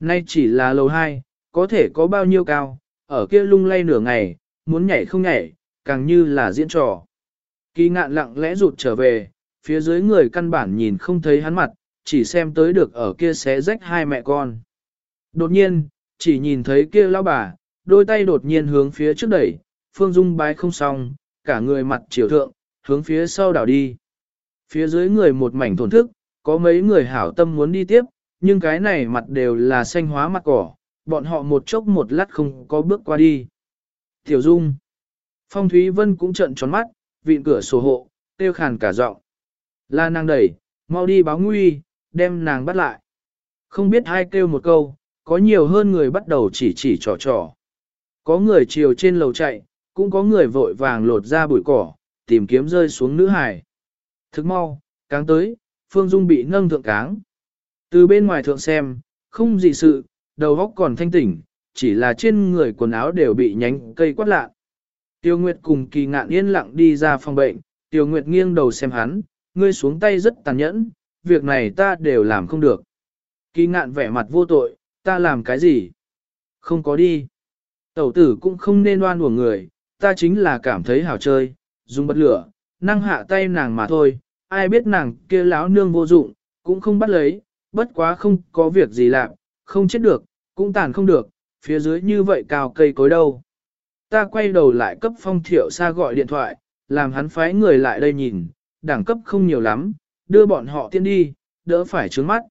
[SPEAKER 1] Nay chỉ là lầu 2, có thể có bao nhiêu cao, ở kia lung lay nửa ngày, muốn nhảy không nhảy, càng như là diễn trò. Kỳ ngạn lặng lẽ rụt trở về, phía dưới người căn bản nhìn không thấy hắn mặt, chỉ xem tới được ở kia xé rách hai mẹ con. Đột nhiên, chỉ nhìn thấy kia lão bà, đôi tay đột nhiên hướng phía trước đẩy, Phương Dung bái không xong, cả người mặt chiều thượng, hướng phía sau đảo đi. Phía dưới người một mảnh thổn thức, có mấy người hảo tâm muốn đi tiếp, nhưng cái này mặt đều là xanh hóa mặt cỏ, bọn họ một chốc một lát không có bước qua đi. Tiểu Dung Phong Thúy Vân cũng trợn tròn mắt, vịn cửa sổ hộ, tiêu khàn cả giọng. La nàng đẩy, mau đi báo nguy, đem nàng bắt lại. Không biết hai kêu một câu, có nhiều hơn người bắt đầu chỉ chỉ trò trò. Có người chiều trên lầu chạy, cũng có người vội vàng lột ra bụi cỏ, tìm kiếm rơi xuống nữ hải. Thức mau, cáng tới, Phương Dung bị nâng thượng cáng. Từ bên ngoài thượng xem, không gì sự, đầu óc còn thanh tỉnh, chỉ là trên người quần áo đều bị nhánh cây quát lạ. Tiêu Nguyệt cùng kỳ ngạn yên lặng đi ra phòng bệnh, Tiêu Nguyệt nghiêng đầu xem hắn, ngươi xuống tay rất tàn nhẫn, việc này ta đều làm không được. Kỳ ngạn vẻ mặt vô tội, ta làm cái gì? Không có đi. Tẩu tử cũng không nên oan của người, ta chính là cảm thấy hảo chơi, dùng bật lửa, năng hạ tay nàng mà thôi, ai biết nàng kia láo nương vô dụng, cũng không bắt lấy, bất quá không có việc gì làm, không chết được, cũng tàn không được, phía dưới như vậy cao cây cối đâu. Ta quay đầu lại cấp phong thiệu xa gọi điện thoại, làm hắn phái người lại đây nhìn, đẳng cấp không nhiều lắm, đưa bọn họ tiên đi, đỡ phải trướng mắt.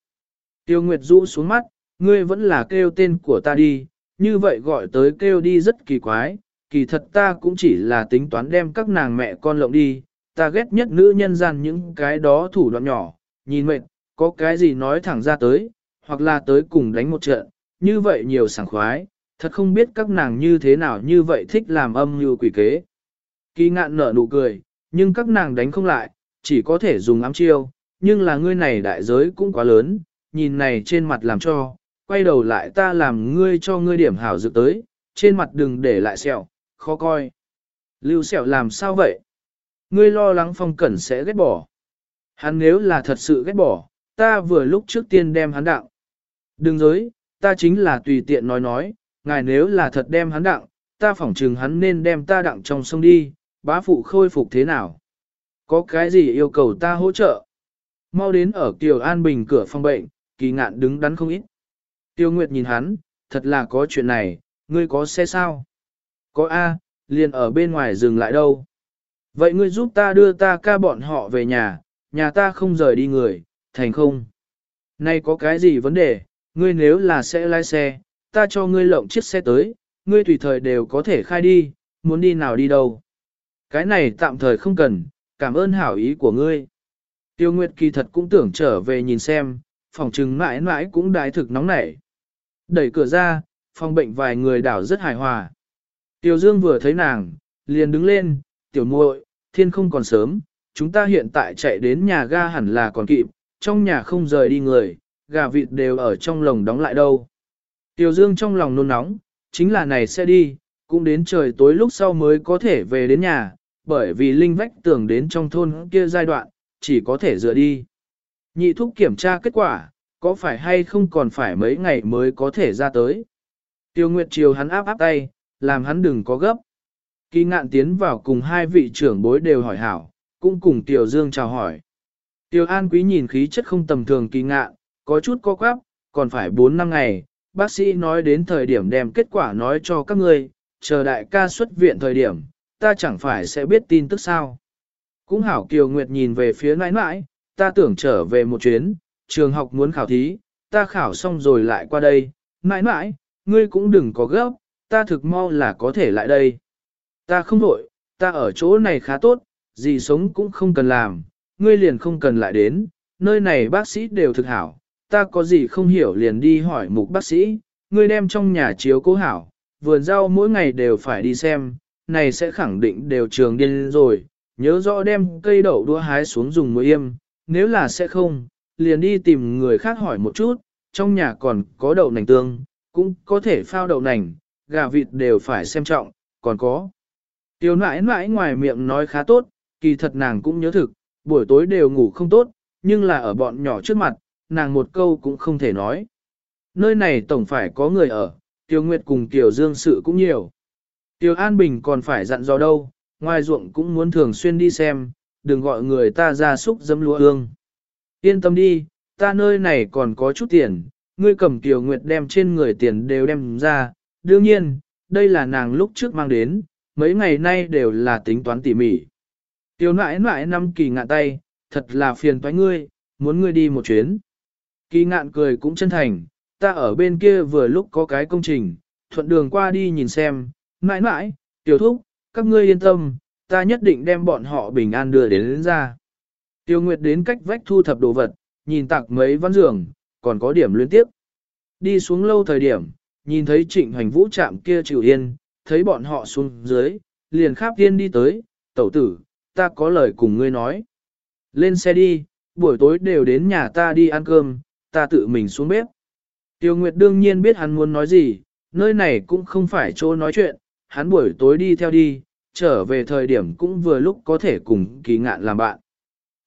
[SPEAKER 1] Tiêu Nguyệt rũ xuống mắt, ngươi vẫn là kêu tên của ta đi, như vậy gọi tới kêu đi rất kỳ quái, kỳ thật ta cũng chỉ là tính toán đem các nàng mẹ con lộng đi, ta ghét nhất nữ nhân gian những cái đó thủ đoạn nhỏ, nhìn mệt, có cái gì nói thẳng ra tới, hoặc là tới cùng đánh một trận, như vậy nhiều sảng khoái, thật không biết các nàng như thế nào như vậy thích làm âm như quỷ kế. Kỳ ngạn nở nụ cười, nhưng các nàng đánh không lại, chỉ có thể dùng ám chiêu, nhưng là ngươi này đại giới cũng quá lớn, nhìn này trên mặt làm cho, quay đầu lại ta làm ngươi cho ngươi điểm hảo dự tới, trên mặt đừng để lại sẹo, khó coi. Lưu sẹo làm sao vậy? Ngươi lo lắng phong cẩn sẽ ghét bỏ. Hắn nếu là thật sự ghét bỏ, ta vừa lúc trước tiên đem hắn đặng. Đừng dối, ta chính là tùy tiện nói nói, ngài nếu là thật đem hắn đặng, ta phỏng chừng hắn nên đem ta đặng trong sông đi, bá phụ khôi phục thế nào. Có cái gì yêu cầu ta hỗ trợ? Mau đến ở Kiều An Bình cửa phòng bệnh, kỳ ngạn đứng đắn không ít. Tiêu Nguyệt nhìn hắn, thật là có chuyện này, ngươi có xe sao? Có A, liền ở bên ngoài dừng lại đâu. Vậy ngươi giúp ta đưa ta ca bọn họ về nhà, nhà ta không rời đi người, thành không? Nay có cái gì vấn đề, ngươi nếu là sẽ lái xe, ta cho ngươi lộng chiếc xe tới, ngươi tùy thời đều có thể khai đi, muốn đi nào đi đâu. Cái này tạm thời không cần, cảm ơn hảo ý của ngươi. Tiêu Nguyệt kỳ thật cũng tưởng trở về nhìn xem, phòng trừng mãi mãi cũng đái thực nóng nảy. Đẩy cửa ra, phòng bệnh vài người đảo rất hài hòa. Tiêu Dương vừa thấy nàng, liền đứng lên, tiểu muội, thiên không còn sớm, chúng ta hiện tại chạy đến nhà ga hẳn là còn kịp, trong nhà không rời đi người, gà vịt đều ở trong lồng đóng lại đâu. Tiểu Dương trong lòng nôn nóng, chính là này sẽ đi, cũng đến trời tối lúc sau mới có thể về đến nhà, bởi vì Linh Vách tưởng đến trong thôn kia giai đoạn, chỉ có thể dựa đi. Nhị thúc kiểm tra kết quả, có phải hay không còn phải mấy ngày mới có thể ra tới. Tiêu Nguyệt chiều hắn áp áp tay, làm hắn đừng có gấp. Kỳ ngạn tiến vào cùng hai vị trưởng bối đều hỏi hảo, cũng cùng Tiểu Dương chào hỏi. Tiêu An Quý nhìn khí chất không tầm thường kỳ ngạn, có chút co quắp, còn phải 4 năm ngày, bác sĩ nói đến thời điểm đem kết quả nói cho các ngươi, chờ đại ca xuất viện thời điểm, ta chẳng phải sẽ biết tin tức sao. Cũng hảo Kiều Nguyệt nhìn về phía nãi nãi, ta tưởng trở về một chuyến, trường học muốn khảo thí, ta khảo xong rồi lại qua đây, nãi nãi, ngươi cũng đừng có gấp, ta thực mau là có thể lại đây. Ta không đổi, ta ở chỗ này khá tốt, gì sống cũng không cần làm, ngươi liền không cần lại đến, nơi này bác sĩ đều thực hảo, ta có gì không hiểu liền đi hỏi mục bác sĩ, ngươi đem trong nhà chiếu cố hảo, vườn rau mỗi ngày đều phải đi xem, này sẽ khẳng định đều trường điên rồi, nhớ rõ đem cây đậu đua hái xuống dùng muối yêm, nếu là sẽ không, liền đi tìm người khác hỏi một chút, trong nhà còn có đậu nành tương, cũng có thể phao đậu nành, gà vịt đều phải xem trọng, còn có. Tiêu nãi nãi ngoài miệng nói khá tốt, kỳ thật nàng cũng nhớ thực, buổi tối đều ngủ không tốt, nhưng là ở bọn nhỏ trước mặt, nàng một câu cũng không thể nói. Nơi này tổng phải có người ở, Tiêu Nguyệt cùng Tiểu Dương sự cũng nhiều. Tiêu An Bình còn phải dặn dò đâu, ngoài ruộng cũng muốn thường xuyên đi xem, đừng gọi người ta ra súc dấm lúa hương. Yên tâm đi, ta nơi này còn có chút tiền, ngươi cầm Tiểu Nguyệt đem trên người tiền đều đem ra, đương nhiên, đây là nàng lúc trước mang đến, mấy ngày nay đều là tính toán tỉ mỉ. Tiêu nãi nãi năm kỳ ngạ tay, thật là phiền toái ngươi, muốn ngươi đi một chuyến. Kỳ ngạn cười cũng chân thành, ta ở bên kia vừa lúc có cái công trình, thuận đường qua đi nhìn xem, mãi mãi, tiểu thúc, các ngươi yên tâm, ta nhất định đem bọn họ bình an đưa đến, đến ra. Tiêu Nguyệt đến cách vách thu thập đồ vật, nhìn tặng mấy văn giường, còn có điểm liên tiếp. Đi xuống lâu thời điểm, nhìn thấy trịnh Hành vũ chạm kia chịu yên, thấy bọn họ xuống dưới, liền kháp yên đi tới, tẩu tử, ta có lời cùng ngươi nói. Lên xe đi, buổi tối đều đến nhà ta đi ăn cơm, ta tự mình xuống bếp. Tiêu Nguyệt đương nhiên biết hắn muốn nói gì, nơi này cũng không phải chỗ nói chuyện, hắn buổi tối đi theo đi, trở về thời điểm cũng vừa lúc có thể cùng kỳ ngạn làm bạn.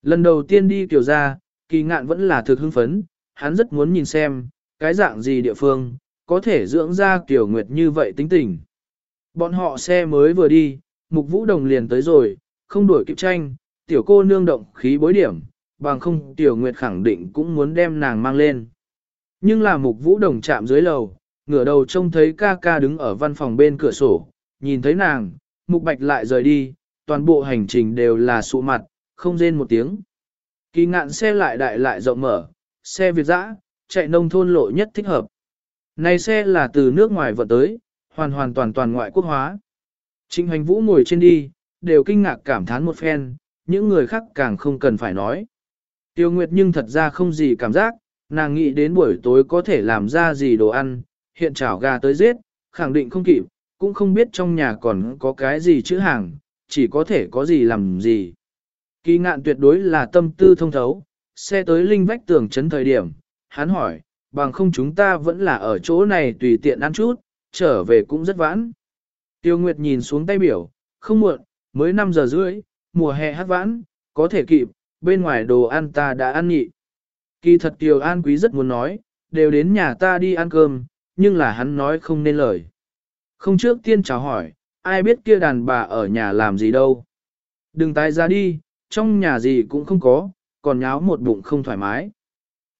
[SPEAKER 1] Lần đầu tiên đi kiểu ra, kỳ ngạn vẫn là thực hưng phấn, hắn rất muốn nhìn xem, cái dạng gì địa phương, có thể dưỡng ra kiểu nguyệt như vậy tính tình. Bọn họ xe mới vừa đi, mục vũ đồng liền tới rồi, không đuổi kịp tranh, tiểu cô nương động khí bối điểm, bằng không tiểu nguyệt khẳng định cũng muốn đem nàng mang lên. Nhưng là mục vũ đồng chạm dưới lầu, ngửa đầu trông thấy ca ca đứng ở văn phòng bên cửa sổ, nhìn thấy nàng, mục bạch lại rời đi, toàn bộ hành trình đều là sụ mặt, không rên một tiếng. Kỳ ngạn xe lại đại lại rộng mở, xe Việt dã, chạy nông thôn lộ nhất thích hợp. Này xe là từ nước ngoài vận tới, hoàn hoàn toàn toàn ngoại quốc hóa. Trịnh hành vũ ngồi trên đi, đều kinh ngạc cảm thán một phen, những người khác càng không cần phải nói. Tiêu Nguyệt nhưng thật ra không gì cảm giác, nàng nghĩ đến buổi tối có thể làm ra gì đồ ăn, hiện chảo gà tới giết, khẳng định không kịp, cũng không biết trong nhà còn có cái gì chữ hàng, chỉ có thể có gì làm gì. Kỳ ngạn tuyệt đối là tâm tư thông thấu, xe tới linh vách tường chấn thời điểm, hắn hỏi, bằng không chúng ta vẫn là ở chỗ này tùy tiện ăn chút, trở về cũng rất vãn. Tiêu Nguyệt nhìn xuống tay biểu, không muộn, mới 5 giờ rưỡi, mùa hè hát vãn, có thể kịp, bên ngoài đồ ăn ta đã ăn nhị. Kỳ thật Tiểu An Quý rất muốn nói, đều đến nhà ta đi ăn cơm, nhưng là hắn nói không nên lời. Không trước tiên chào hỏi, ai biết kia đàn bà ở nhà làm gì đâu. Đừng tái ra đi, trong nhà gì cũng không có, còn nháo một bụng không thoải mái.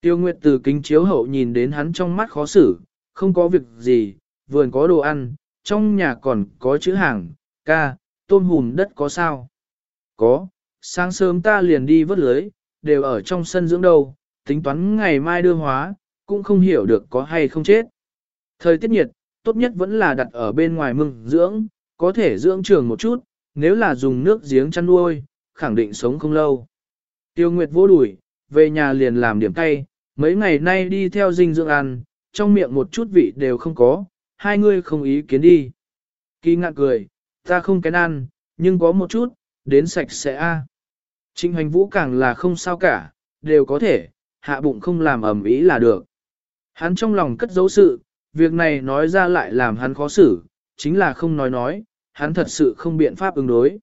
[SPEAKER 1] Tiêu Nguyệt từ kính chiếu hậu nhìn đến hắn trong mắt khó xử, không có việc gì, vườn có đồ ăn, trong nhà còn có chữ hàng, ca, tôm hùm đất có sao? Có, sáng sớm ta liền đi vớt lưới, đều ở trong sân dưỡng đâu, tính toán ngày mai đưa hóa, cũng không hiểu được có hay không chết. Thời tiết nhiệt, tốt nhất vẫn là đặt ở bên ngoài mừng dưỡng, có thể dưỡng trường một chút, nếu là dùng nước giếng chăn nuôi, khẳng định sống không lâu. Tiêu Nguyệt vô đuổi, về nhà liền làm điểm cay, mấy ngày nay đi theo dinh dưỡng ăn, trong miệng một chút vị đều không có, hai người không ý kiến đi. Kỳ ngạn cười, ta không kén ăn, nhưng có một chút, đến sạch sẽ a. Trịnh hoành vũ càng là không sao cả, đều có thể, hạ bụng không làm ẩm ý là được. Hắn trong lòng cất dấu sự, việc này nói ra lại làm hắn khó xử, chính là không nói nói, hắn thật sự không biện pháp ứng đối.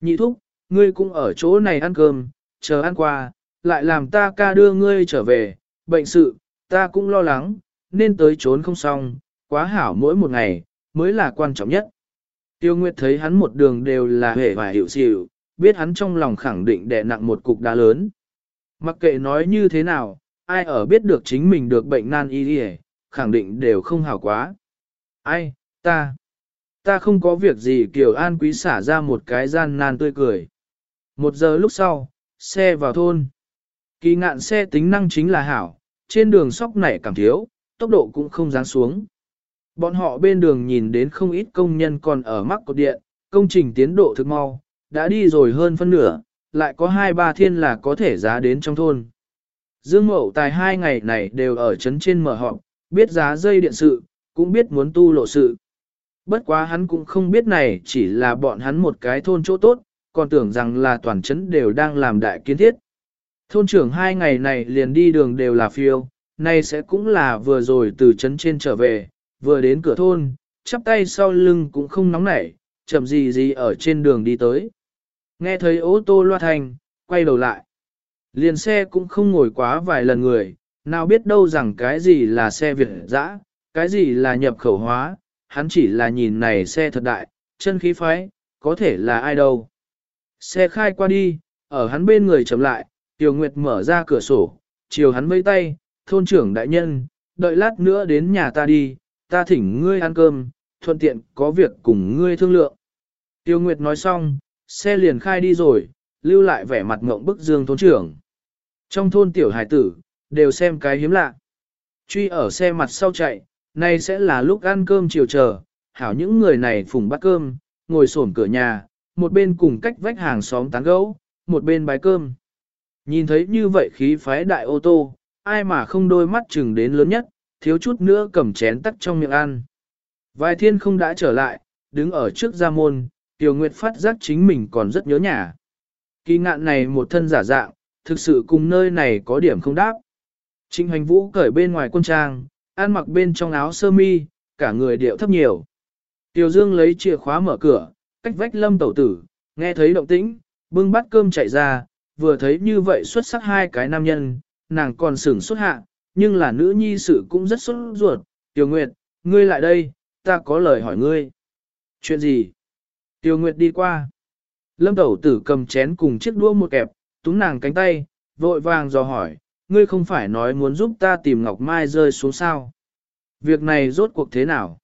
[SPEAKER 1] Nhị thúc, ngươi cũng ở chỗ này ăn cơm, chờ ăn qua, lại làm ta ca đưa ngươi trở về, bệnh sự, ta cũng lo lắng, nên tới trốn không xong, quá hảo mỗi một ngày, mới là quan trọng nhất. Tiêu Nguyệt thấy hắn một đường đều là hề và hiểu xỉu, biết hắn trong lòng khẳng định đè nặng một cục đá lớn. Mặc kệ nói như thế nào, ai ở biết được chính mình được bệnh nan y đi khẳng định đều không hảo quá. Ai, ta, ta không có việc gì Kiều An Quý xả ra một cái gian nan tươi cười. Một giờ lúc sau, xe vào thôn. Kỳ ngạn xe tính năng chính là hảo, trên đường sóc nảy cảm thiếu, tốc độ cũng không dáng xuống. Bọn họ bên đường nhìn đến không ít công nhân còn ở mắc cột điện, công trình tiến độ thực mau, đã đi rồi hơn phân nửa, lại có hai ba thiên là có thể giá đến trong thôn. Dương Mậu Tài hai ngày này đều ở trấn trên mở họp, biết giá dây điện sự, cũng biết muốn tu lộ sự. Bất quá hắn cũng không biết này chỉ là bọn hắn một cái thôn chỗ tốt, còn tưởng rằng là toàn trấn đều đang làm đại kiến thiết. Thôn trưởng hai ngày này liền đi đường đều là phiêu, nay sẽ cũng là vừa rồi từ trấn trên trở về, vừa đến cửa thôn, chắp tay sau lưng cũng không nóng nảy, chậm gì gì ở trên đường đi tới. Nghe thấy ô tô loa thành, quay đầu lại. Liền xe cũng không ngồi quá vài lần người, nào biết đâu rằng cái gì là xe Việt dã, cái gì là nhập khẩu hóa, hắn chỉ là nhìn này xe thật đại, chân khí phái, có thể là ai đâu. Xe khai qua đi, ở hắn bên người chậm lại, Tiểu Nguyệt mở ra cửa sổ, chiều hắn vây tay, thôn trưởng đại nhân, đợi lát nữa đến nhà ta đi, ta thỉnh ngươi ăn cơm, thuận tiện có việc cùng ngươi thương lượng. Tiêu Nguyệt nói xong, xe liền khai đi rồi, lưu lại vẻ mặt ngộng bức dương thôn trưởng. Trong thôn tiểu hải tử, đều xem cái hiếm lạ. Truy ở xe mặt sau chạy, nay sẽ là lúc ăn cơm chiều chờ, hảo những người này phùng bát cơm, ngồi xổm cửa nhà, một bên cùng cách vách hàng xóm tán gấu, một bên bái cơm. Nhìn thấy như vậy khí phái đại ô tô, ai mà không đôi mắt chừng đến lớn nhất, thiếu chút nữa cầm chén tắt trong miệng ăn. Vài thiên không đã trở lại, đứng ở trước gia môn, Tiểu Nguyệt phát giác chính mình còn rất nhớ nhà. Kỳ ngạn này một thân giả dạng, thực sự cùng nơi này có điểm không đáp. Trịnh hành vũ cởi bên ngoài quân trang, ăn mặc bên trong áo sơ mi, cả người điệu thấp nhiều. Tiểu Dương lấy chìa khóa mở cửa, cách vách lâm tẩu tử, nghe thấy động tĩnh, bưng bát cơm chạy ra, vừa thấy như vậy xuất sắc hai cái nam nhân, nàng còn sửng xuất hạ, nhưng là nữ nhi sự cũng rất xuất ruột. Tiểu Nguyệt, ngươi lại đây, ta có lời hỏi ngươi. Chuyện gì? Tiêu Nguyệt đi qua. Lâm Tẩu Tử cầm chén cùng chiếc đũa một kẹp, túm nàng cánh tay, vội vàng dò hỏi, ngươi không phải nói muốn giúp ta tìm Ngọc Mai rơi xuống sao? Việc này rốt cuộc thế nào?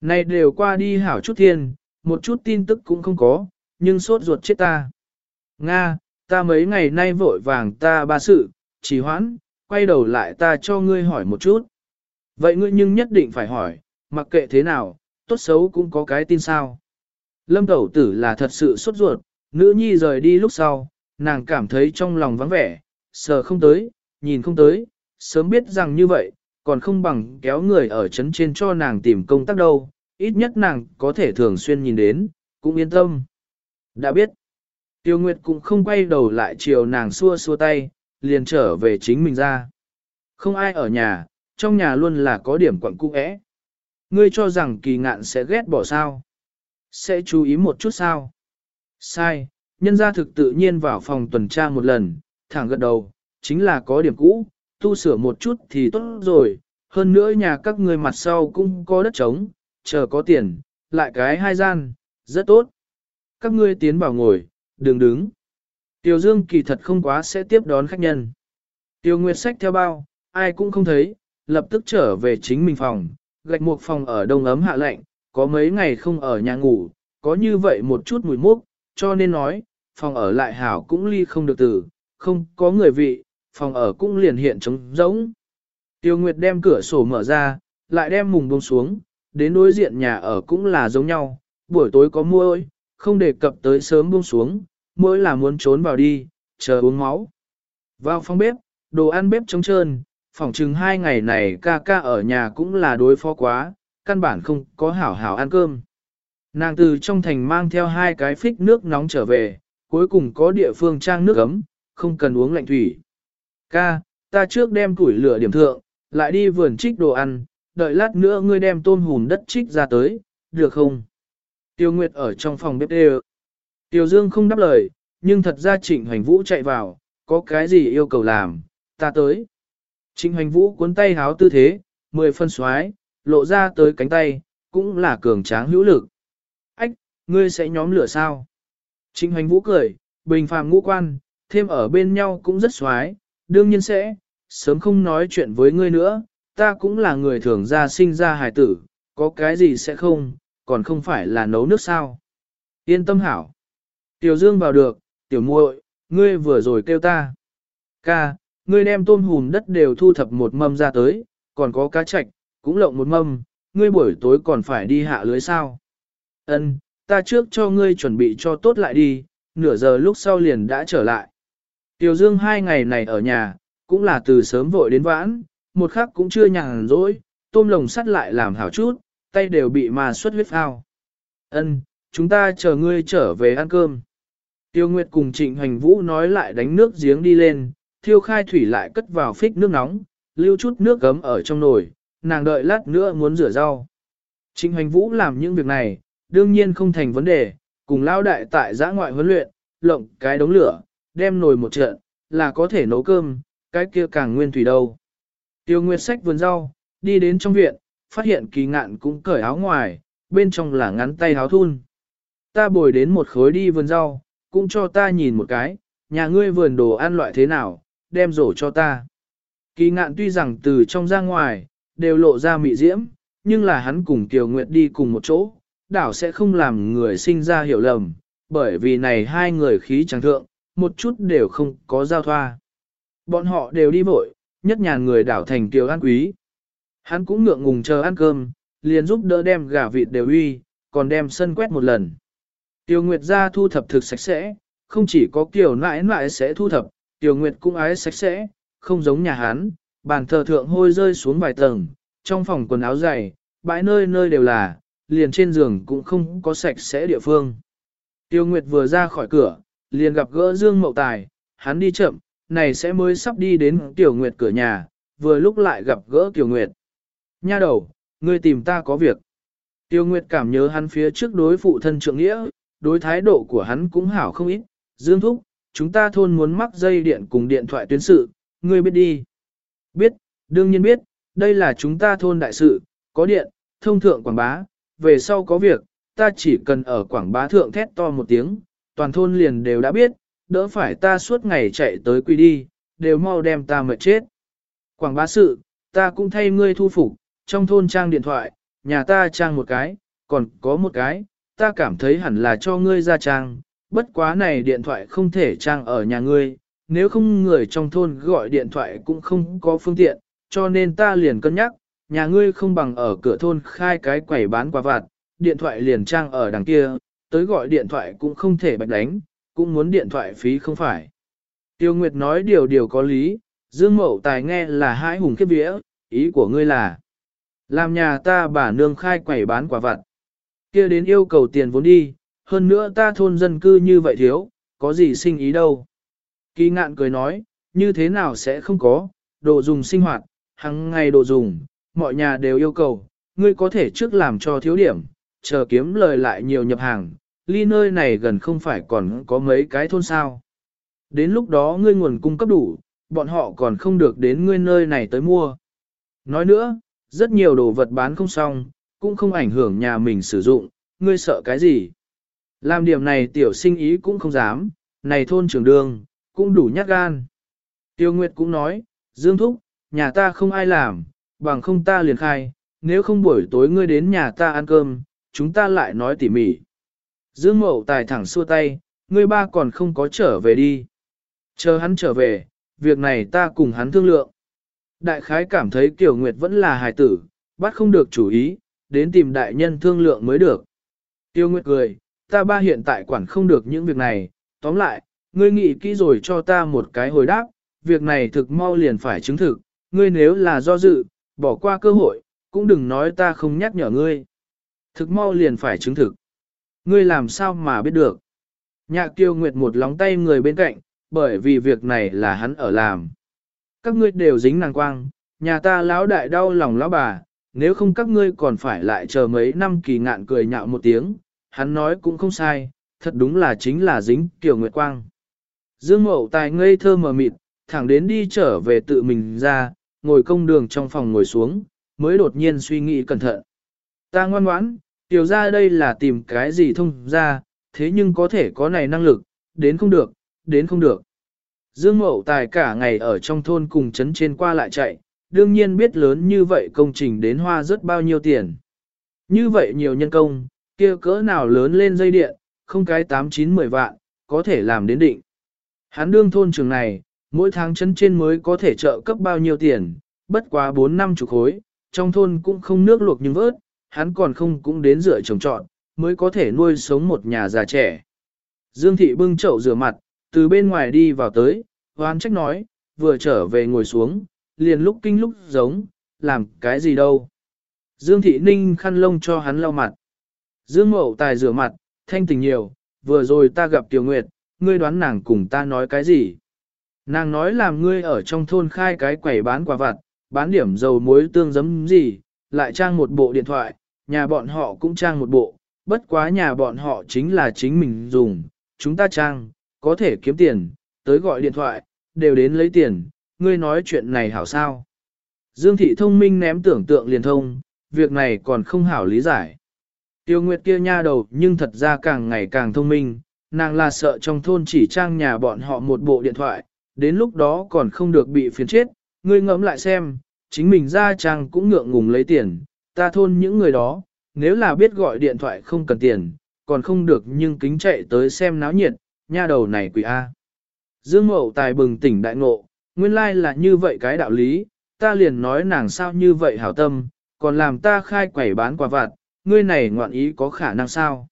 [SPEAKER 1] Này đều qua đi hảo chút thiên, một chút tin tức cũng không có, nhưng sốt ruột chết ta. Nga, ta mấy ngày nay vội vàng ta ba sự, trì hoãn, quay đầu lại ta cho ngươi hỏi một chút. Vậy ngươi nhưng nhất định phải hỏi, mặc kệ thế nào, tốt xấu cũng có cái tin sao. Lâm Tẩu Tử là thật sự sốt ruột, nữ nhi rời đi lúc sau, nàng cảm thấy trong lòng vắng vẻ, sờ không tới, nhìn không tới, sớm biết rằng như vậy, còn không bằng kéo người ở chấn trên cho nàng tìm công tác đâu, ít nhất nàng có thể thường xuyên nhìn đến, cũng yên tâm. Đã biết, Tiêu Nguyệt cũng không quay đầu lại chiều nàng xua xua tay, liền trở về chính mình ra. Không ai ở nhà, trong nhà luôn là có điểm quặng cung ẽ. Ngươi cho rằng kỳ ngạn sẽ ghét bỏ sao? Sẽ chú ý một chút sao? Sai, nhân gia thực tự nhiên vào phòng tuần tra một lần, thẳng gật đầu, chính là có điểm cũ, tu sửa một chút thì tốt rồi, hơn nữa nhà các người mặt sau cũng có đất trống, chờ có tiền, lại cái hai gian, rất tốt. Các ngươi tiến vào ngồi, đừng đứng. Tiểu Dương kỳ thật không quá sẽ tiếp đón khách nhân. Tiêu Nguyệt sách theo bao, ai cũng không thấy, lập tức trở về chính mình phòng, gạch một phòng ở đông ấm hạ lạnh, có mấy ngày không ở nhà ngủ, có như vậy một chút mùi mốc, cho nên nói, phòng ở lại hảo cũng ly không được từ, không có người vị, phòng ở cũng liền hiện trống rỗng. Tiêu Nguyệt đem cửa sổ mở ra, lại đem mùng bông xuống, đến đối diện nhà ở cũng là giống nhau, buổi tối có muỗi, không đề cập tới sớm buông xuống, mỗi là muốn trốn vào đi, chờ uống máu. Vào phòng bếp, đồ ăn bếp trống trơn, phòng chừng hai ngày này ca ca ở nhà cũng là đối phó quá, căn bản không có hảo hảo ăn cơm. Nàng từ trong thành mang theo hai cái phích nước nóng trở về, cuối cùng có địa phương trang nước ấm, không cần uống lạnh thủy. Ca, ta trước đem củi lửa điểm thượng, lại đi vườn trích đồ ăn, đợi lát nữa ngươi đem tôm hùm đất trích ra tới, được không? Tiêu Nguyệt ở trong phòng bếp đê Tiêu Dương không đáp lời, nhưng thật ra Trịnh Hoành Vũ chạy vào, có cái gì yêu cầu làm, ta tới. Trịnh Hoành Vũ cuốn tay háo tư thế, mười phân xoái, lộ ra tới cánh tay, cũng là cường tráng hữu lực. Ách, ngươi sẽ nhóm lửa sao? Trịnh Hoành Vũ cười, bình phàm ngũ quan, thêm ở bên nhau cũng rất xoái, đương nhiên sẽ, sớm không nói chuyện với ngươi nữa, ta cũng là người thường ra sinh ra hài tử, có cái gì sẽ không, còn không phải là nấu nước sao. Yên tâm hảo. Tiểu Dương vào được, tiểu muội, ngươi vừa rồi kêu ta. Ca, ngươi đem tôm hùm đất đều thu thập một mâm ra tới, còn có cá chạch, cũng lộng một mâm, ngươi buổi tối còn phải đi hạ lưới sao. Ân, ta trước cho ngươi chuẩn bị cho tốt lại đi, nửa giờ lúc sau liền đã trở lại. Tiểu Dương hai ngày này ở nhà, cũng là từ sớm vội đến vãn, một khắc cũng chưa nhàn rỗi, tôm lồng sắt lại làm hảo chút, tay đều bị mà xuất huyết ao. Ân, chúng ta chờ ngươi trở về ăn cơm. Tiêu Nguyệt cùng Trịnh Hoành Vũ nói lại đánh nước giếng đi lên, thiêu khai thủy lại cất vào phích nước nóng, lưu chút nước gấm ở trong nồi, nàng đợi lát nữa muốn rửa rau. Trịnh Hoành Vũ làm những việc này, đương nhiên không thành vấn đề, cùng lao đại tại giã ngoại huấn luyện, lộng cái đống lửa, đem nồi một trận, là có thể nấu cơm, cái kia càng nguyên thủy đâu. Tiêu Nguyệt sách vườn rau, đi đến trong viện, phát hiện kỳ ngạn cũng cởi áo ngoài, bên trong là ngắn tay áo thun. Ta bồi đến một khối đi vườn rau, cũng cho ta nhìn một cái, nhà ngươi vườn đồ ăn loại thế nào, đem rổ cho ta. Kỳ ngạn tuy rằng từ trong ra ngoài, đều lộ ra mị diễm, nhưng là hắn cùng Tiểu Nguyệt đi cùng một chỗ, đảo sẽ không làm người sinh ra hiểu lầm, bởi vì này hai người khí chẳng thượng, một chút đều không có giao thoa. Bọn họ đều đi vội, nhất nhàn người đảo thành Kiều An Quý. Hắn cũng ngượng ngùng chờ ăn cơm, liền giúp đỡ đem gà vịt đều uy, còn đem sân quét một lần. Tiêu Nguyệt ra thu thập thực sạch sẽ, không chỉ có Kiều nãi nãi sẽ thu thập, Tiêu Nguyệt cũng ái sạch sẽ, không giống nhà hắn, bàn thờ thượng hôi rơi xuống vài tầng, trong phòng quần áo dày, bãi nơi nơi đều là, liền trên giường cũng không có sạch sẽ địa phương. Tiêu Nguyệt vừa ra khỏi cửa, liền gặp gỡ Dương Mậu Tài, hắn đi chậm, này sẽ mới sắp đi đến Tiểu Nguyệt cửa nhà, vừa lúc lại gặp gỡ Tiểu Nguyệt. Nha đầu, ngươi tìm ta có việc. Tiêu Nguyệt cảm nhớ hắn phía trước đối phụ thân trượng nghĩa, đối thái độ của hắn cũng hảo không ít. Dương Thúc, chúng ta thôn muốn mắc dây điện cùng điện thoại tuyến sự, ngươi biết đi. Biết, đương nhiên biết, đây là chúng ta thôn đại sự, có điện, thông thượng quảng bá, về sau có việc, ta chỉ cần ở quảng bá thượng thét to một tiếng, toàn thôn liền đều đã biết, đỡ phải ta suốt ngày chạy tới quy đi, đều mau đem ta mệt chết. Quảng bá sự, ta cũng thay ngươi thu phục, trong thôn trang điện thoại, nhà ta trang một cái, còn có một cái, ta cảm thấy hẳn là cho ngươi ra trang, bất quá này điện thoại không thể trang ở nhà ngươi, nếu không người trong thôn gọi điện thoại cũng không có phương tiện, cho nên ta liền cân nhắc, nhà ngươi không bằng ở cửa thôn khai cái quầy bán quà vặt, điện thoại liền trang ở đằng kia, tới gọi điện thoại cũng không thể bạch đánh, cũng muốn điện thoại phí không phải. Tiêu Nguyệt nói điều điều có lý, Dương Mậu Tài nghe là hai hùng kiếp vía, ý của ngươi là làm nhà ta bà nương khai quầy bán quả vặt. kia đến yêu cầu tiền vốn đi, hơn nữa ta thôn dân cư như vậy thiếu, có gì sinh ý đâu. Kỳ ngạn cười nói, như thế nào sẽ không có, đồ dùng sinh hoạt, hàng ngày đồ dùng, mọi nhà đều yêu cầu, ngươi có thể trước làm cho thiếu điểm, chờ kiếm lời lại nhiều nhập hàng, ly nơi này gần không phải còn có mấy cái thôn sao. Đến lúc đó ngươi nguồn cung cấp đủ, bọn họ còn không được đến ngươi nơi này tới mua. Nói nữa, rất nhiều đồ vật bán không xong, cũng không ảnh hưởng nhà mình sử dụng, ngươi sợ cái gì. Làm điểm này tiểu sinh ý cũng không dám, này thôn trường đường, cũng đủ nhát gan. Tiêu Nguyệt cũng nói, Dương Thúc, nhà ta không ai làm, bằng không ta liền khai, nếu không buổi tối ngươi đến nhà ta ăn cơm, chúng ta lại nói tỉ mỉ. Dương Mậu Tài thẳng xua tay, ngươi ba còn không có trở về đi. Chờ hắn trở về, việc này ta cùng hắn thương lượng. Đại khái cảm thấy Kiều Nguyệt vẫn là hài tử, bắt không được chủ ý, đến tìm đại nhân thương lượng mới được. Tiêu Nguyệt cười, ta ba hiện tại quản không được những việc này, tóm lại, ngươi nghĩ kỹ rồi cho ta một cái hồi đáp, việc này thực mau liền phải chứng thực, ngươi nếu là do dự, bỏ qua cơ hội, cũng đừng nói ta không nhắc nhở ngươi. Thực mau liền phải chứng thực. Ngươi làm sao mà biết được. Nhạc tiêu nguyệt một lóng tay người bên cạnh, bởi vì việc này là hắn ở làm. Các ngươi đều dính nàng quang, nhà ta lão đại đau lòng lão bà, nếu không các ngươi còn phải lại chờ mấy năm kỳ ngạn cười nhạo một tiếng, hắn nói cũng không sai, thật đúng là chính là dính kiểu nguyệt quang. Dương mậu tài ngây thơ mờ mịt, thẳng đến đi trở về tự mình ra, ngồi công đường trong phòng ngồi xuống, mới đột nhiên suy nghĩ cẩn thận. Ta ngoan ngoãn, tiểu ra đây là tìm cái gì thông ra, thế nhưng có thể có này năng lực, đến không được, đến không được. Dương Mậu Tài cả ngày ở trong thôn cùng chấn trên qua lại chạy, đương nhiên biết lớn như vậy công trình đến hoa rất bao nhiêu tiền. Như vậy nhiều nhân công, kia cỡ nào lớn lên dây điện, không cái 8-9-10 vạn, có thể làm đến định. Hắn đương thôn trường này, mỗi tháng chân trên mới có thể trợ cấp bao nhiêu tiền, bất quá 4 năm chục khối, trong thôn cũng không nước luộc nhưng vớt, hắn còn không cũng đến rửa trồng trọn, mới có thể nuôi sống một nhà già trẻ. Dương thị bưng chậu rửa mặt, từ bên ngoài đi vào tới, hoan trách nói, vừa trở về ngồi xuống, liền lúc kinh lúc giống, làm cái gì đâu. Dương thị ninh khăn lông cho hắn lau mặt. Dương mậu tài rửa mặt, thanh tình nhiều, vừa rồi ta gặp Tiểu Nguyệt, ngươi đoán nàng cùng ta nói cái gì. Nàng nói làm ngươi ở trong thôn khai cái quẩy bán quả vặt, bán điểm dầu muối tương giấm gì, lại trang một bộ điện thoại, nhà bọn họ cũng trang một bộ, bất quá nhà bọn họ chính là chính mình dùng, chúng ta trang, có thể kiếm tiền, tới gọi điện thoại, đều đến lấy tiền, ngươi nói chuyện này hảo sao. Dương thị thông minh ném tưởng tượng liền thông, việc này còn không hảo lý giải. Tiêu Nguyệt kia nha đầu nhưng thật ra càng ngày càng thông minh, nàng là sợ trong thôn chỉ trang nhà bọn họ một bộ điện thoại, đến lúc đó còn không được bị phiền chết, ngươi ngẫm lại xem, chính mình ra trang cũng ngượng ngùng lấy tiền, ta thôn những người đó, nếu là biết gọi điện thoại không cần tiền, còn không được nhưng kính chạy tới xem náo nhiệt, nha đầu này quỷ A. Dương Mậu Tài bừng tỉnh đại ngộ, nguyên lai là như vậy cái đạo lý, ta liền nói nàng sao như vậy hảo tâm, còn làm ta khai quẩy bán quả vặt, ngươi này ngoạn ý có khả năng sao.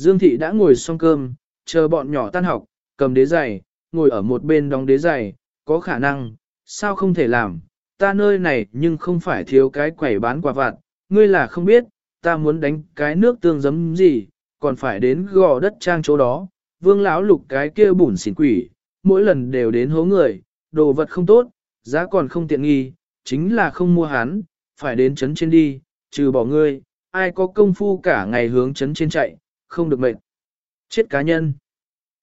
[SPEAKER 1] Dương Thị đã ngồi xong cơm, chờ bọn nhỏ tan học, cầm đế giày, ngồi ở một bên đóng đế giày, có khả năng, sao không thể làm, ta nơi này nhưng không phải thiếu cái quẩy bán quả vặt, ngươi là không biết, ta muốn đánh cái nước tương giấm gì, còn phải đến gò đất trang chỗ đó, vương lão lục cái kia bùn xỉn quỷ, mỗi lần đều đến hố người, đồ vật không tốt, giá còn không tiện nghi, chính là không mua hắn, phải đến chấn trên đi, trừ bỏ ngươi, ai có công phu cả ngày hướng chấn trên chạy, không được mệt. Chết cá nhân.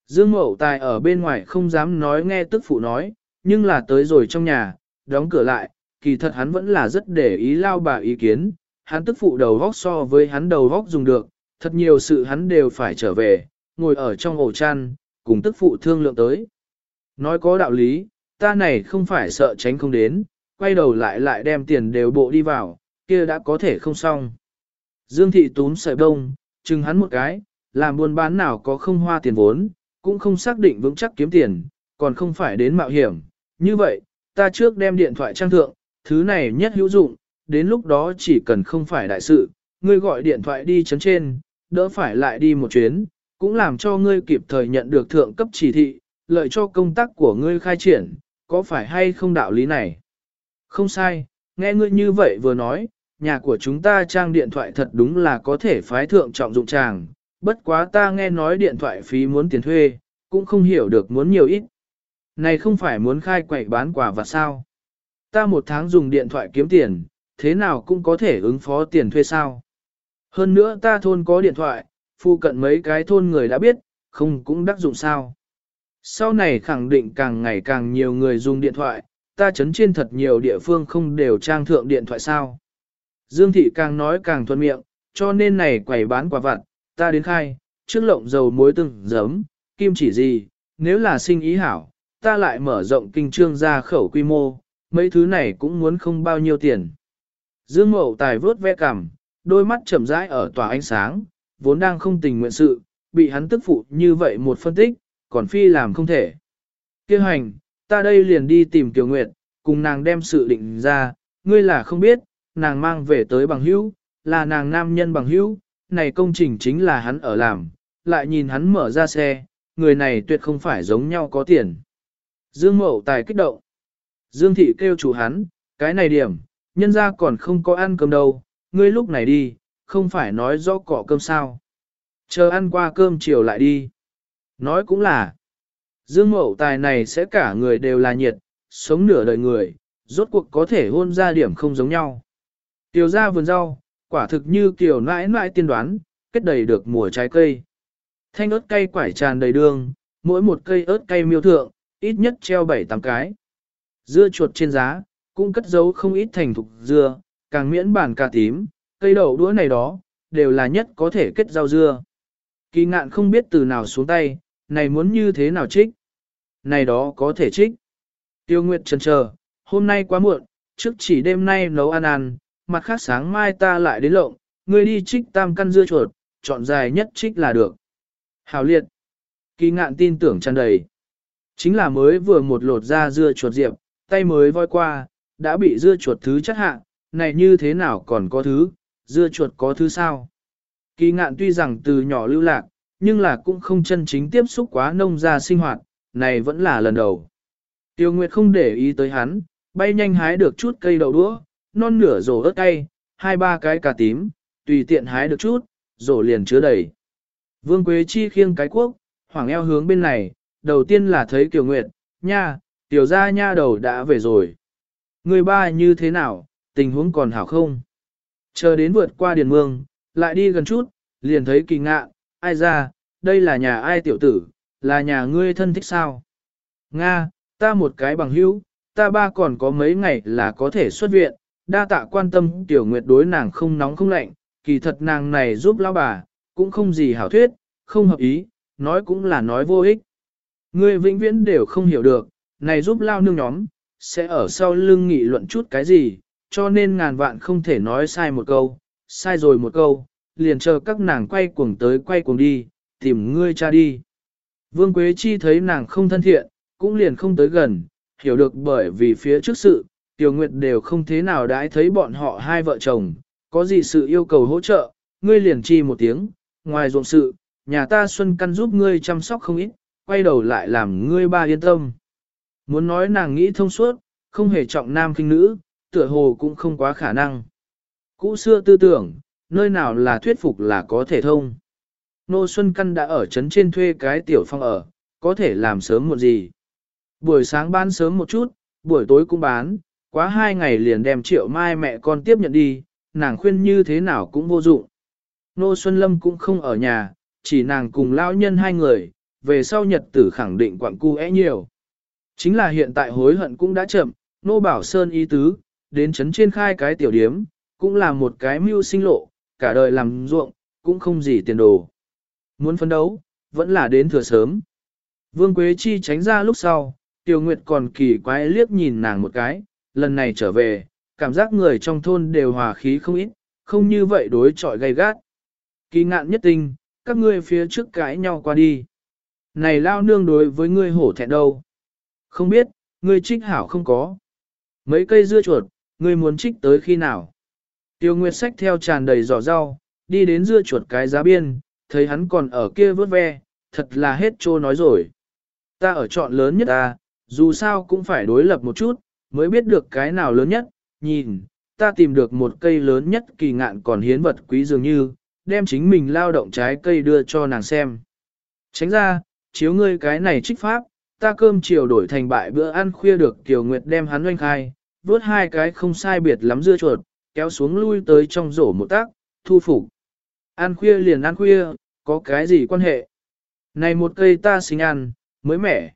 [SPEAKER 1] Dương Mậu Tài ở bên ngoài không dám nói nghe tức phụ nói, nhưng là tới rồi trong nhà, đóng cửa lại, kỳ thật hắn vẫn là rất để ý lao bà ý kiến, hắn tức phụ đầu vóc so với hắn đầu vóc dùng được, thật nhiều sự hắn đều phải trở về, ngồi ở trong ổ chăn, cùng tức phụ thương lượng tới. Nói có đạo lý, ta này không phải sợ tránh không đến, quay đầu lại lại đem tiền đều bộ đi vào, kia đã có thể không xong. Dương thị túm sợi bông, chừng hắn một cái, làm buôn bán nào có không hoa tiền vốn, cũng không xác định vững chắc kiếm tiền, còn không phải đến mạo hiểm. Như vậy, ta trước đem điện thoại trang thượng, thứ này nhất hữu dụng, đến lúc đó chỉ cần không phải đại sự, ngươi gọi điện thoại đi chấn trên, đỡ phải lại đi một chuyến, cũng làm cho ngươi kịp thời nhận được thượng cấp chỉ thị, lợi cho công tác của ngươi khai triển, có phải hay không đạo lý này? Không sai, nghe ngươi như vậy vừa nói, nhà của chúng ta trang điện thoại thật đúng là có thể phái thượng trọng dụng chàng. bất quá ta nghe nói điện thoại phí muốn tiền thuê, cũng không hiểu được muốn nhiều ít. Này không phải muốn khai quậy bán quà và sao? Ta một tháng dùng điện thoại kiếm tiền, thế nào cũng có thể ứng phó tiền thuê sao? Hơn nữa ta thôn có điện thoại, phu cận mấy cái thôn người đã biết, không cũng đắc dụng sao. Sau này khẳng định càng ngày càng nhiều người dùng điện thoại, ta chấn trên thật nhiều địa phương không đều trang thượng điện thoại sao. Dương thị càng nói càng thuận miệng, cho nên này quầy bán quả vặt, ta đến khai, trước lộng dầu muối từng giấm, kim chỉ gì, nếu là sinh ý hảo, ta lại mở rộng kinh trương ra khẩu quy mô, mấy thứ này cũng muốn không bao nhiêu tiền. Dương mậu tài vớt ve cằm, đôi mắt chậm rãi ở tòa ánh sáng, vốn đang không tình nguyện sự, bị hắn tức phụ như vậy một phân tích, còn phi làm không thể. Kêu hành, ta đây liền đi tìm Kiều Nguyệt, cùng nàng đem sự định ra, ngươi là không biết, nàng mang về tới bằng hữu, là nàng nam nhân bằng hữu, này công trình chính là hắn ở làm, lại nhìn hắn mở ra xe, người này tuyệt không phải giống nhau có tiền. Dương Mậu Tài kích động. Dương Thị kêu chủ hắn, cái này điểm, nhân ra còn không có ăn cơm đâu, ngươi lúc này đi, không phải nói rõ cọ cơm sao. Chờ ăn qua cơm chiều lại đi. Nói cũng là, Dương Mậu Tài này sẽ cả người đều là nhiệt, sống nửa đời người, rốt cuộc có thể hôn ra điểm không giống nhau. Tiểu ra vườn rau, quả thực như kiểu nãi nãi tiên đoán, kết đầy được mùa trái cây. Thanh ớt cây quải tràn đầy đường, mỗi một cây ớt cây miêu thượng, ít nhất treo 7-8 cái. Dưa chuột trên giá, cũng cất giấu không ít thành thục dưa, càng miễn bản cà tím, cây đậu đũa này đó, đều là nhất có thể kết rau dưa. Kỳ ngạn không biết từ nào xuống tay, này muốn như thế nào trích. Này đó có thể trích. Tiêu Nguyệt chần chờ, hôm nay quá muộn, trước chỉ đêm nay nấu ăn ăn, mặt khác sáng mai ta lại đến lộng, ngươi đi trích tam căn dưa chuột, chọn dài nhất trích là được. Hào liệt. Kỳ ngạn tin tưởng tràn đầy. Chính là mới vừa một lột ra dưa chuột diệp, tay mới voi qua, đã bị dưa chuột thứ chất hạ, này như thế nào còn có thứ, dưa chuột có thứ sao? Kỳ ngạn tuy rằng từ nhỏ lưu lạc, nhưng là cũng không chân chính tiếp xúc quá nông gia sinh hoạt, này vẫn là lần đầu. Tiêu Nguyệt không để ý tới hắn, bay nhanh hái được chút cây đậu đũa, non nửa rổ ớt cay, hai ba cái cà tím, tùy tiện hái được chút, rổ liền chứa đầy. Vương Quế Chi khiêng cái cuốc, hoàng eo hướng bên này, đầu tiên là thấy Kiều Nguyệt, nha, tiểu gia nha đầu đã về rồi. Người ba như thế nào, tình huống còn hảo không? Chờ đến vượt qua điền mương, lại đi gần chút, liền thấy kỳ ngạ, ai ra, đây là nhà ai tiểu tử, là nhà ngươi thân thích sao? Nga, ta một cái bằng hữu, ta ba còn có mấy ngày là có thể xuất viện, đa tạ quan tâm tiểu nguyệt đối nàng không nóng không lạnh, kỳ thật nàng này giúp lão bà, cũng không gì hảo thuyết, không hợp ý, nói cũng là nói vô ích. Ngươi vĩnh viễn đều không hiểu được, này giúp lao nương nhóm, sẽ ở sau lưng nghị luận chút cái gì, cho nên ngàn vạn không thể nói sai một câu, sai rồi một câu, liền chờ các nàng quay cuồng tới quay cuồng đi, tìm ngươi cha đi. Vương Quế Chi thấy nàng không thân thiện, cũng liền không tới gần, hiểu được bởi vì phía trước sự, Tiểu Nguyệt đều không thế nào đãi thấy bọn họ hai vợ chồng, có gì sự yêu cầu hỗ trợ, ngươi liền chi một tiếng, ngoài ruộng sự, nhà ta Xuân Căn giúp ngươi chăm sóc không ít, quay đầu lại làm ngươi ba yên tâm. Muốn nói nàng nghĩ thông suốt, không hề trọng nam kinh nữ, tựa hồ cũng không quá khả năng. Cũ xưa tư tưởng, nơi nào là thuyết phục là có thể thông. Nô Xuân Căn đã ở trấn trên thuê cái tiểu phong ở, có thể làm sớm một gì. Buổi sáng bán sớm một chút, buổi tối cũng bán, quá hai ngày liền đem triệu mai mẹ con tiếp nhận đi, nàng khuyên như thế nào cũng vô dụng. Nô Xuân Lâm cũng không ở nhà, chỉ nàng cùng lão nhân hai người, về sau nhật tử khẳng định quặng cu é nhiều. Chính là hiện tại hối hận cũng đã chậm, Nô Bảo Sơn ý tứ, đến chấn trên khai cái tiểu điếm, cũng là một cái mưu sinh lộ, cả đời làm ruộng, cũng không gì tiền đồ. Muốn phấn đấu, vẫn là đến thừa sớm. Vương Quế Chi tránh ra lúc sau, Tiểu Nguyệt còn kỳ quái liếc nhìn nàng một cái, lần này trở về, cảm giác người trong thôn đều hòa khí không ít, không như vậy đối trọi gay gắt. Kỳ ngạn nhất tinh, các ngươi phía trước cãi nhau qua đi. Này lao nương đối với ngươi hổ thẹn đâu? Không biết, ngươi trích hảo không có. Mấy cây dưa chuột, ngươi muốn trích tới khi nào? Tiêu Nguyệt sách theo tràn đầy giỏ rau, đi đến dưa chuột cái giá biên, thấy hắn còn ở kia vớt ve, thật là hết trô nói rồi. Ta ở chọn lớn nhất ta, dù sao cũng phải đối lập một chút, mới biết được cái nào lớn nhất, nhìn, ta tìm được một cây lớn nhất kỳ ngạn còn hiến vật quý dường như, đem chính mình lao động trái cây đưa cho nàng xem. Tránh ra, chiếu ngươi cái này trích pháp, ta cơm chiều đổi thành bại bữa ăn khuya được Kiều Nguyệt đem hắn oanh khai, vớt hai cái không sai biệt lắm dưa chuột, kéo xuống lui tới trong rổ một tác, thu phục. Ăn khuya liền ăn khuya, có cái gì quan hệ? Này một cây ta xinh ăn, mới mẻ.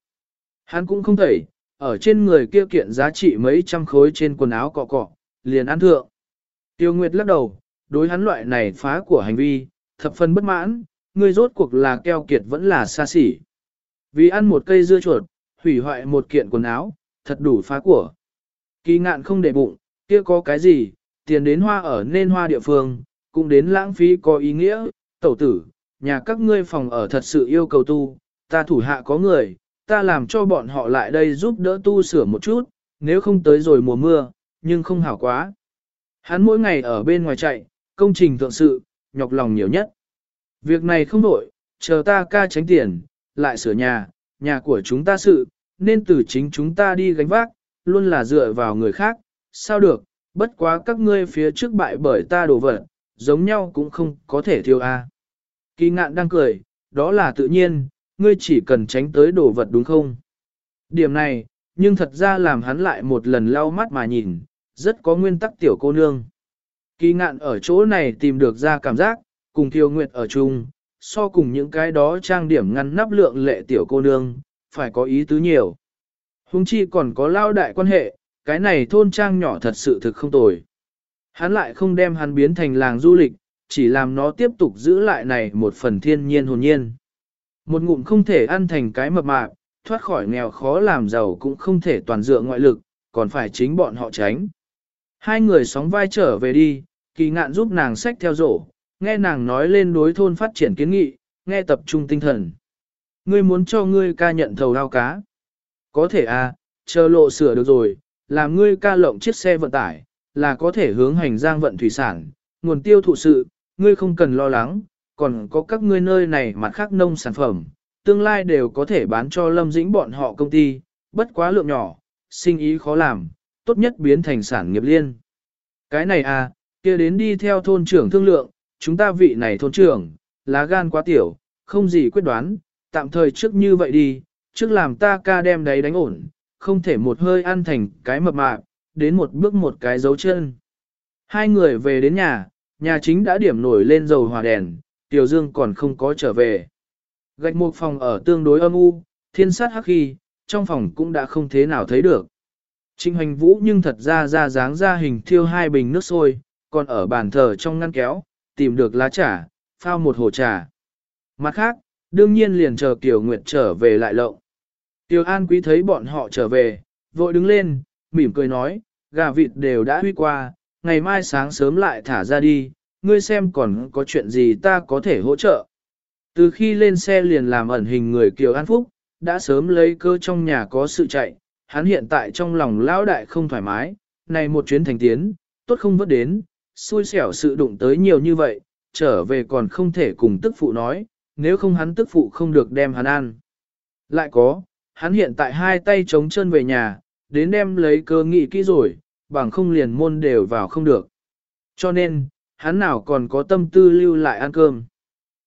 [SPEAKER 1] Hắn cũng không thể, ở trên người kia kiện giá trị mấy trăm khối trên quần áo cọ cọ, liền ăn thượng. Tiêu Nguyệt lắc đầu, đối hắn loại này phá của hành vi, thập phần bất mãn, người rốt cuộc là keo kiệt vẫn là xa xỉ. Vì ăn một cây dưa chuột, hủy hoại một kiện quần áo, thật đủ phá của. Kỳ ngạn không để bụng, kia có cái gì, tiền đến hoa ở nên hoa địa phương, cũng đến lãng phí có ý nghĩa, tẩu tử, nhà các ngươi phòng ở thật sự yêu cầu tu, ta thủ hạ có người, ta làm cho bọn họ lại đây giúp đỡ tu sửa một chút, nếu không tới rồi mùa mưa, nhưng không hảo quá. Hắn mỗi ngày ở bên ngoài chạy, công trình thượng sự, nhọc lòng nhiều nhất. Việc này không đổi, chờ ta ca tránh tiền, lại sửa nhà, nhà của chúng ta sự, nên từ chính chúng ta đi gánh vác, luôn là dựa vào người khác, sao được, bất quá các ngươi phía trước bại bởi ta đổ vật, giống nhau cũng không có thể thiêu a. À. Kỳ ngạn đang cười, đó là tự nhiên, ngươi chỉ cần tránh tới đồ vật đúng không? Điểm này, nhưng thật ra làm hắn lại một lần lau mắt mà nhìn, rất có nguyên tắc tiểu cô nương. Kỳ ngạn ở chỗ này tìm được ra cảm giác, cùng Thiêu Nguyệt ở chung, so cùng những cái đó trang điểm ngăn nắp lượng lệ tiểu cô nương, phải có ý tứ nhiều. Hùng chi còn có lao đại quan hệ, cái này thôn trang nhỏ thật sự thực không tồi. Hắn lại không đem hắn biến thành làng du lịch, chỉ làm nó tiếp tục giữ lại này một phần thiên nhiên hồn nhiên. Một ngụm không thể ăn thành cái mập mạp, thoát khỏi nghèo khó làm giàu cũng không thể toàn dựa ngoại lực, còn phải chính bọn họ tránh. Hai người sóng vai trở về đi, kỳ ngạn giúp nàng sách theo rổ, nghe nàng nói lên đối thôn phát triển kiến nghị, nghe tập trung tinh thần. Ngươi muốn cho ngươi ca nhận thầu đao cá. Có thể à, chờ lộ sửa được rồi, làm ngươi ca lộng chiếc xe vận tải, là có thể hướng hành giang vận thủy sản, nguồn tiêu thụ sự, ngươi không cần lo lắng, còn có các ngươi nơi này mặt khác nông sản phẩm, tương lai đều có thể bán cho lâm dĩnh bọn họ công ty, bất quá lượng nhỏ, sinh ý khó làm, tốt nhất biến thành sản nghiệp liên. Cái này à, kia đến đi theo thôn trưởng thương lượng, chúng ta vị này thôn trưởng, lá gan quá tiểu, không gì quyết đoán, tạm thời trước như vậy đi, trước làm ta ca đem đấy đánh ổn, không thể một hơi ăn thành cái mập mạp, đến một bước một cái dấu chân. Hai người về đến nhà, nhà chính đã điểm nổi lên dầu hòa đèn, Tiểu Dương còn không có trở về. Gạch một phòng ở tương đối âm u, thiên sát hắc khi, trong phòng cũng đã không thế nào thấy được. Trinh hành vũ nhưng thật ra ra dáng ra hình thiêu hai bình nước sôi, còn ở bàn thờ trong ngăn kéo, tìm được lá trà, phao một hồ trà. Mặt khác, đương nhiên liền chờ Kiều Nguyệt trở về lại lộng. Tiêu An Quý thấy bọn họ trở về, vội đứng lên, mỉm cười nói, gà vịt đều đã huy qua, ngày mai sáng sớm lại thả ra đi, ngươi xem còn có chuyện gì ta có thể hỗ trợ. Từ khi lên xe liền làm ẩn hình người Kiều An Phúc, đã sớm lấy cơ trong nhà có sự chạy, hắn hiện tại trong lòng lão đại không thoải mái, này một chuyến thành tiến, tốt không vớt đến, xui xẻo sự đụng tới nhiều như vậy, trở về còn không thể cùng tức phụ nói, nếu không hắn tức phụ không được đem hắn ăn. Lại có, hắn hiện tại hai tay chống chân về nhà, đến đem lấy cơ nghị kỹ rồi, bằng không liền môn đều vào không được. Cho nên, hắn nào còn có tâm tư lưu lại ăn cơm.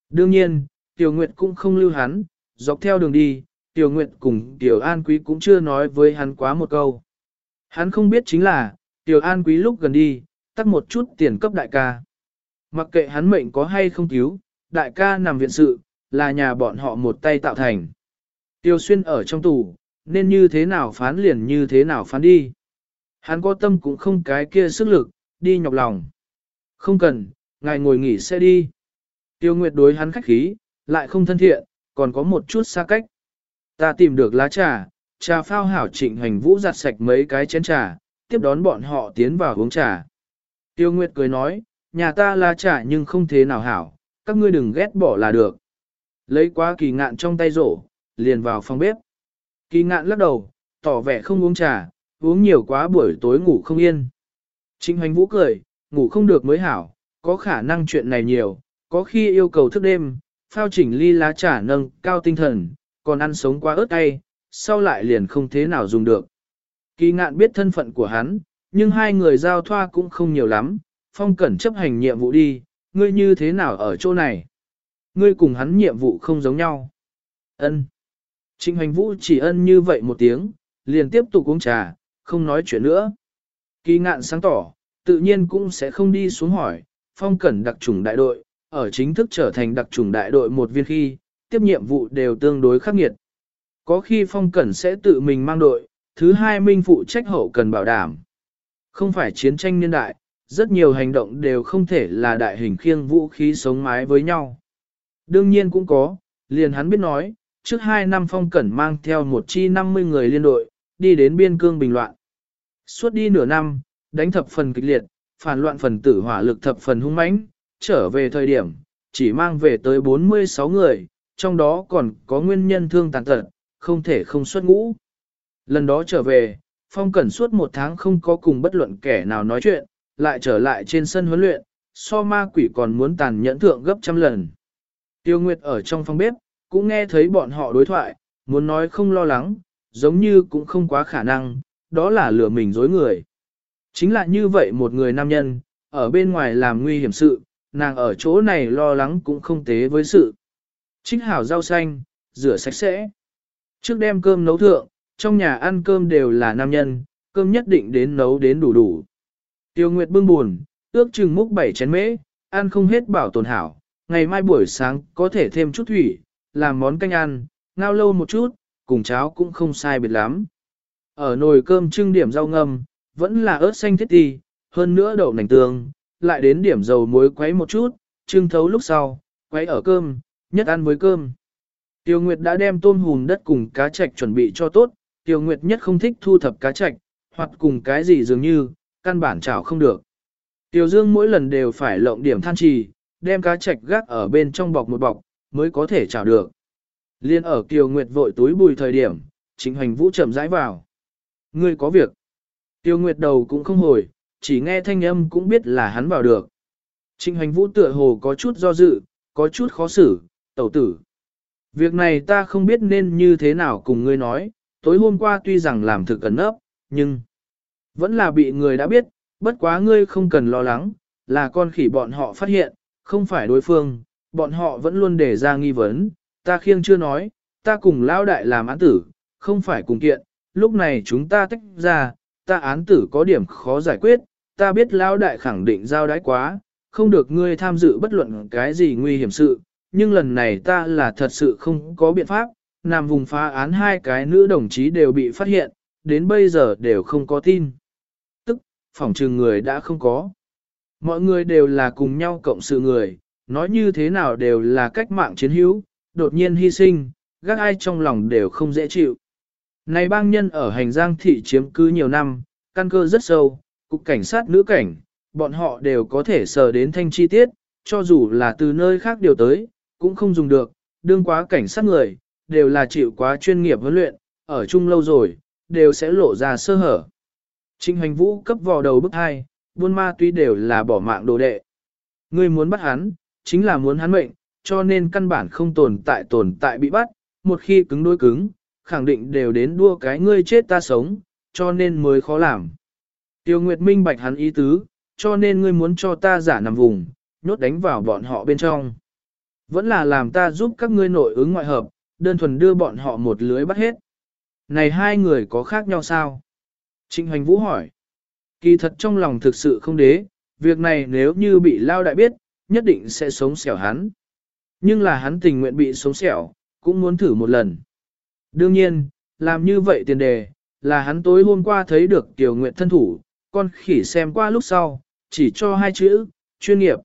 [SPEAKER 1] Đương nhiên, Tiểu Nguyệt cũng không lưu hắn, dọc theo đường đi, Tiểu Nguyệt cùng Tiểu An Quý cũng chưa nói với hắn quá một câu. Hắn không biết chính là, Tiểu An Quý lúc gần đi, tắt một chút tiền cấp đại ca. Mặc kệ hắn mệnh có hay không cứu, đại ca nằm viện sự, là nhà bọn họ một tay tạo thành. Tiêu xuyên ở trong tù, nên như thế nào phán liền như thế nào phán đi. Hắn có tâm cũng không cái kia sức lực, đi nhọc lòng. Không cần, ngài ngồi nghỉ xe đi. Tiêu Nguyệt đối hắn khách khí, lại không thân thiện, còn có một chút xa cách. Ta tìm được lá trà, trà phao hảo trịnh hành vũ giặt sạch mấy cái chén trà, tiếp đón bọn họ tiến vào uống trà. Tiêu Nguyệt cười nói, nhà ta lá trà nhưng không thế nào hảo, các ngươi đừng ghét bỏ là được. Lấy quá kỳ ngạn trong tay rổ, liền vào phòng bếp. Kỳ ngạn lắc đầu, tỏ vẻ không uống trà, uống nhiều quá buổi tối ngủ không yên. Trịnh hành vũ cười, ngủ không được mới hảo, có khả năng chuyện này nhiều, có khi yêu cầu thức đêm, phao chỉnh ly lá trà nâng, cao tinh thần, còn ăn sống quá ớt cay, sau lại liền không thế nào dùng được. Kỳ ngạn biết thân phận của hắn, nhưng hai người giao thoa cũng không nhiều lắm, phong cẩn chấp hành nhiệm vụ đi, ngươi như thế nào ở chỗ này? Ngươi cùng hắn nhiệm vụ không giống nhau. Ân. Trịnh hành vũ chỉ ân như vậy một tiếng, liền tiếp tục uống trà, không nói chuyện nữa. Kỳ ngạn sáng tỏ, tự nhiên cũng sẽ không đi xuống hỏi, phong cẩn đặc trùng đại đội, ở chính thức trở thành đặc trùng đại đội một viên khi, tiếp nhiệm vụ đều tương đối khắc nghiệt. Có khi phong cẩn sẽ tự mình mang đội, thứ hai minh phụ trách hậu cần bảo đảm. Không phải chiến tranh niên đại, rất nhiều hành động đều không thể là đại hình khiêng vũ khí sống mái với nhau. Đương nhiên cũng có, liền hắn biết nói, trước hai năm phong cẩn mang theo một chi 50 người liên đội, đi đến biên cương bình loạn. Suốt đi nửa năm, đánh thập phần kịch liệt, phản loạn phần tử hỏa lực thập phần hung mãnh, trở về thời điểm, chỉ mang về tới 46 người, trong đó còn có nguyên nhân thương tàn tật, không thể không xuất ngũ. Lần đó trở về, Phong Cẩn suốt một tháng không có cùng bất luận kẻ nào nói chuyện, lại trở lại trên sân huấn luyện, so ma quỷ còn muốn tàn nhẫn thượng gấp trăm lần. Tiêu Nguyệt ở trong phòng bếp, cũng nghe thấy bọn họ đối thoại, muốn nói không lo lắng, giống như cũng không quá khả năng, đó là lừa mình dối người. Chính là như vậy một người nam nhân, ở bên ngoài làm nguy hiểm sự, nàng ở chỗ này lo lắng cũng không tế với sự. Trích hảo rau xanh, rửa sạch sẽ. Trước đem cơm nấu thượng, trong nhà ăn cơm đều là nam nhân, cơm nhất định đến nấu đến đủ đủ. Tiêu Nguyệt bưng buồn, ước chừng múc bảy chén mễ, ăn không hết bảo tồn hảo, ngày mai buổi sáng có thể thêm chút thủy, làm món canh ăn, ngao lâu một chút, cùng cháo cũng không sai biệt lắm. Ở nồi cơm trưng điểm rau ngâm, vẫn là ớt xanh thiết ti, hơn nữa đậu nành tương, lại đến điểm dầu muối quấy một chút, trưng thấu lúc sau, quấy ở cơm, nhất ăn với cơm. Tiêu Nguyệt đã đem tôm hùm đất cùng cá trạch chuẩn bị cho tốt, Tiêu Nguyệt nhất không thích thu thập cá trạch, hoặc cùng cái gì dường như, căn bản chảo không được. Tiêu Dương mỗi lần đều phải lộng điểm than trì, đem cá trạch gác ở bên trong bọc một bọc, mới có thể chảo được. Liên ở Tiêu Nguyệt vội túi bùi thời điểm, chính hành Vũ chậm rãi vào. Ngươi có việc. Tiêu Nguyệt đầu cũng không hồi, chỉ nghe thanh âm cũng biết là hắn vào được. Trịnh Hoành Vũ tựa hồ có chút do dự, có chút khó xử, tẩu tử. Việc này ta không biết nên như thế nào cùng ngươi nói, tối hôm qua tuy rằng làm thực cẩn nấp, nhưng vẫn là bị người đã biết, bất quá ngươi không cần lo lắng, là con khỉ bọn họ phát hiện, không phải đối phương, bọn họ vẫn luôn để ra nghi vấn, ta khiêng chưa nói, ta cùng lão đại làm án tử, không phải cùng kiện, lúc này chúng ta tách ra, ta án tử có điểm khó giải quyết, ta biết lão đại khẳng định giao đái quá, không được ngươi tham dự bất luận cái gì nguy hiểm sự, nhưng lần này ta là thật sự không có biện pháp, nằm vùng phá án hai cái nữ đồng chí đều bị phát hiện, đến bây giờ đều không có tin. Tức, phỏng trừng người đã không có. Mọi người đều là cùng nhau cộng sự người, nói như thế nào đều là cách mạng chiến hữu, đột nhiên hy sinh, gác ai trong lòng đều không dễ chịu. Này bang nhân ở hành giang thị chiếm cứ nhiều năm, căn cơ rất sâu, cục cảnh sát nữ cảnh, bọn họ đều có thể sờ đến thanh chi tiết, cho dù là từ nơi khác điều tới, cũng không dùng được, đương quá cảnh sát người, đều là chịu quá chuyên nghiệp huấn luyện, ở chung lâu rồi, đều sẽ lộ ra sơ hở. Trịnh hành vũ cấp vò đầu bức hai, buôn ma tuy đều là bỏ mạng đồ đệ. Ngươi muốn bắt hắn, chính là muốn hắn mệnh, cho nên căn bản không tồn tại tồn tại bị bắt, một khi cứng đối cứng, khẳng định đều đến đua cái ngươi chết ta sống, cho nên mới khó làm. Tiêu Nguyệt minh bạch hắn ý tứ, cho nên ngươi muốn cho ta giả nằm vùng, nhốt đánh vào bọn họ bên trong. Vẫn là làm ta giúp các ngươi nội ứng ngoại hợp, đơn thuần đưa bọn họ một lưới bắt hết. Này hai người có khác nhau sao? Trịnh Hoành Vũ hỏi. Kỳ thật trong lòng thực sự không đế, việc này nếu như bị lao đại biết, nhất định sẽ sống xẻo hắn. Nhưng là hắn tình nguyện bị sống xẻo, cũng muốn thử một lần. Đương nhiên, làm như vậy tiền đề, là hắn tối hôm qua thấy được tiểu nguyện thân thủ, con khỉ xem qua lúc sau, chỉ cho hai chữ, chuyên nghiệp.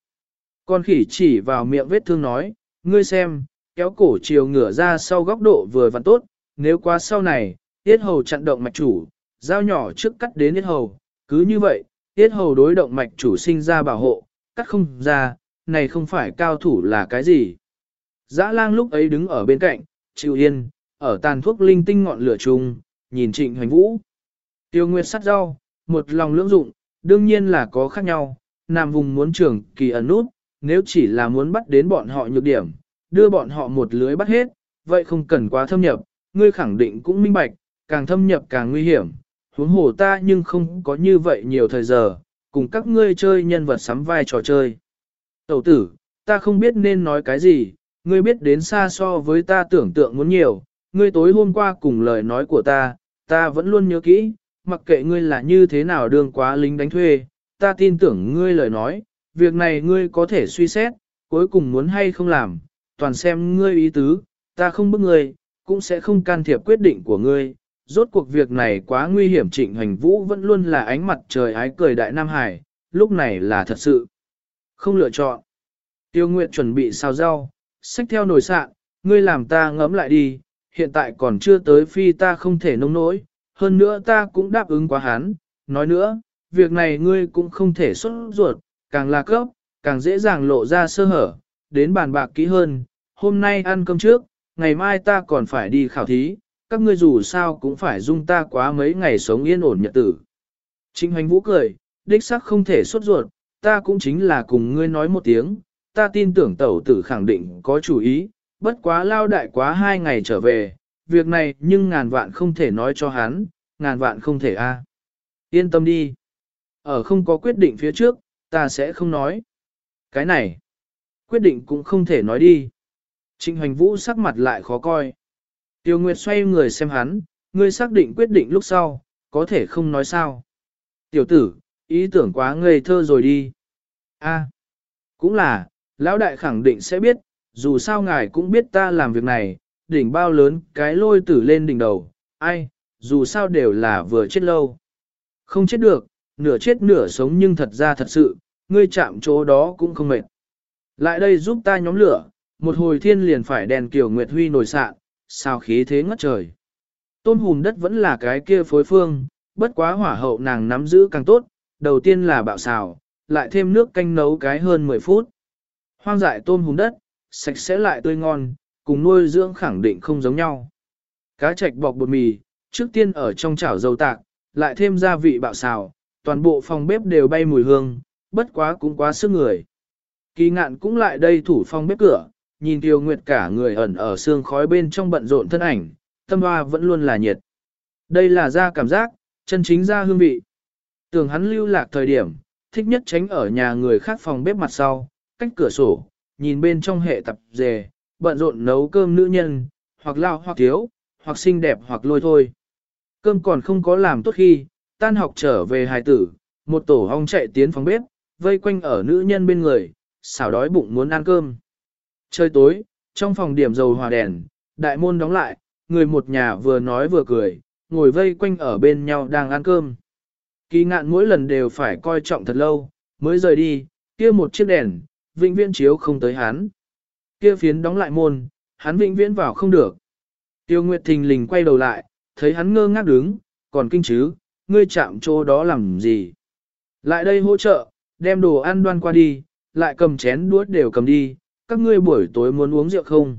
[SPEAKER 1] Con khỉ chỉ vào miệng vết thương nói, ngươi xem, kéo cổ chiều ngửa ra sau góc độ vừa vặn tốt, nếu qua sau này, tiết hầu chặn động mạch chủ, dao nhỏ trước cắt đến tiết hầu, cứ như vậy, tiết hầu đối động mạch chủ sinh ra bảo hộ, cắt không ra, này không phải cao thủ là cái gì. Dã lang lúc ấy đứng ở bên cạnh, chịu yên, ở tàn thuốc linh tinh ngọn lửa chung, nhìn trịnh hoành vũ. Tiêu Nguyệt sắt rau, một lòng lưỡng dụng, đương nhiên là có khác nhau, nam vùng muốn trưởng kỳ ẩn nút, nếu chỉ là muốn bắt đến bọn họ nhược điểm, đưa bọn họ một lưới bắt hết, vậy không cần quá thâm nhập, ngươi khẳng định cũng minh bạch, càng thâm nhập càng nguy hiểm, huống hồ ta nhưng không có như vậy nhiều thời giờ, cùng các ngươi chơi nhân vật sắm vai trò chơi. Tẩu tử, ta không biết nên nói cái gì, ngươi biết đến xa so với ta tưởng tượng muốn nhiều, ngươi tối hôm qua cùng lời nói của ta, ta vẫn luôn nhớ kỹ, mặc kệ ngươi là như thế nào đương quá lính đánh thuê, ta tin tưởng ngươi lời nói, việc này ngươi có thể suy xét, cuối cùng muốn hay không làm, toàn xem ngươi ý tứ, ta không bức ngươi, cũng sẽ không can thiệp quyết định của ngươi. Rốt cuộc việc này quá nguy hiểm trịnh hành vũ vẫn luôn là ánh mặt trời ái cười đại Nam Hải, lúc này là thật sự. Không lựa chọn. Tiêu Nguyệt chuẩn bị xào rau, xách theo nồi sạn, ngươi làm ta ngấm lại đi, hiện tại còn chưa tới phi ta không thể nông nỗi, hơn nữa ta cũng đáp ứng quá hắn, nói nữa, việc này ngươi cũng không thể xuất ruột, càng là cấp, càng dễ dàng lộ ra sơ hở, đến bàn bạc kỹ hơn, hôm nay ăn cơm trước, ngày mai ta còn phải đi khảo thí, các ngươi dù sao cũng phải dung ta quá mấy ngày sống yên ổn nhật tử. Trịnh hoành vũ cười, đích sắc không thể xuất ruột, ta cũng chính là cùng ngươi nói một tiếng, ta tin tưởng tẩu tử khẳng định có chủ ý, bất quá lao đại quá hai ngày trở về, việc này nhưng ngàn vạn không thể nói cho hắn, ngàn vạn không thể a. Yên tâm đi. Ở không có quyết định phía trước, ta sẽ không nói. Cái này, quyết định cũng không thể nói đi. Trịnh Hoành Vũ sắc mặt lại khó coi. Tiêu Nguyệt xoay người xem hắn, ngươi xác định quyết định lúc sau, có thể không nói sao. Tiểu tử, ý tưởng quá ngây thơ rồi đi. A, cũng là, lão đại khẳng định sẽ biết, dù sao ngài cũng biết ta làm việc này, đỉnh bao lớn cái lôi tử lên đỉnh đầu, ai, dù sao đều là vừa chết lâu. Không chết được, nửa chết nửa sống nhưng thật ra thật sự, ngươi chạm chỗ đó cũng không mệt. Lại đây giúp ta nhóm lửa, một hồi thiên liền phải đèn kiểu nguyệt huy nổi sạn, sao khí thế ngất trời. Tôn hùm đất vẫn là cái kia phối phương, bất quá hỏa hậu nàng nắm giữ càng tốt, đầu tiên là bạo xào, lại thêm nước canh nấu cái hơn 10 phút. Hoang dại tôm hùm đất, sạch sẽ lại tươi ngon, cùng nuôi dưỡng khẳng định không giống nhau. Cá chạch bọc bột mì, trước tiên ở trong chảo dầu tạc, lại thêm gia vị bạo xào, toàn bộ phòng bếp đều bay mùi hương, bất quá cũng quá sức người. Kỳ ngạn cũng lại đây thủ phòng bếp cửa, nhìn Tiêu Nguyệt cả người ẩn ở xương khói bên trong bận rộn thân ảnh, tâm hoa vẫn luôn là nhiệt. Đây là ra cảm giác, chân chính ra hương vị. Tưởng hắn lưu lạc thời điểm, thích nhất tránh ở nhà người khác phòng bếp mặt sau, cách cửa sổ, nhìn bên trong hệ tập dề, bận rộn nấu cơm nữ nhân, hoặc lao hoặc thiếu, hoặc xinh đẹp hoặc lôi thôi. Cơm còn không có làm tốt khi, tan học trở về hài tử, một tổ hong chạy tiến phòng bếp, vây quanh ở nữ nhân bên người, xảo đói bụng muốn ăn cơm. Trời tối, trong phòng điểm dầu hòa đèn, đại môn đóng lại, người một nhà vừa nói vừa cười, ngồi vây quanh ở bên nhau đang ăn cơm. Kỳ ngạn mỗi lần đều phải coi trọng thật lâu, mới rời đi, kia một chiếc đèn, vĩnh viễn chiếu không tới hắn. Kia phiến đóng lại môn, hắn vĩnh viễn vào không được. Tiêu Nguyệt Thình lình quay đầu lại, thấy hắn ngơ ngác đứng, còn kinh chứ, ngươi chạm chỗ đó làm gì? Lại đây hỗ trợ, đem đồ ăn đoan qua đi, lại cầm chén đuốt đều cầm đi, các ngươi buổi tối muốn uống rượu không?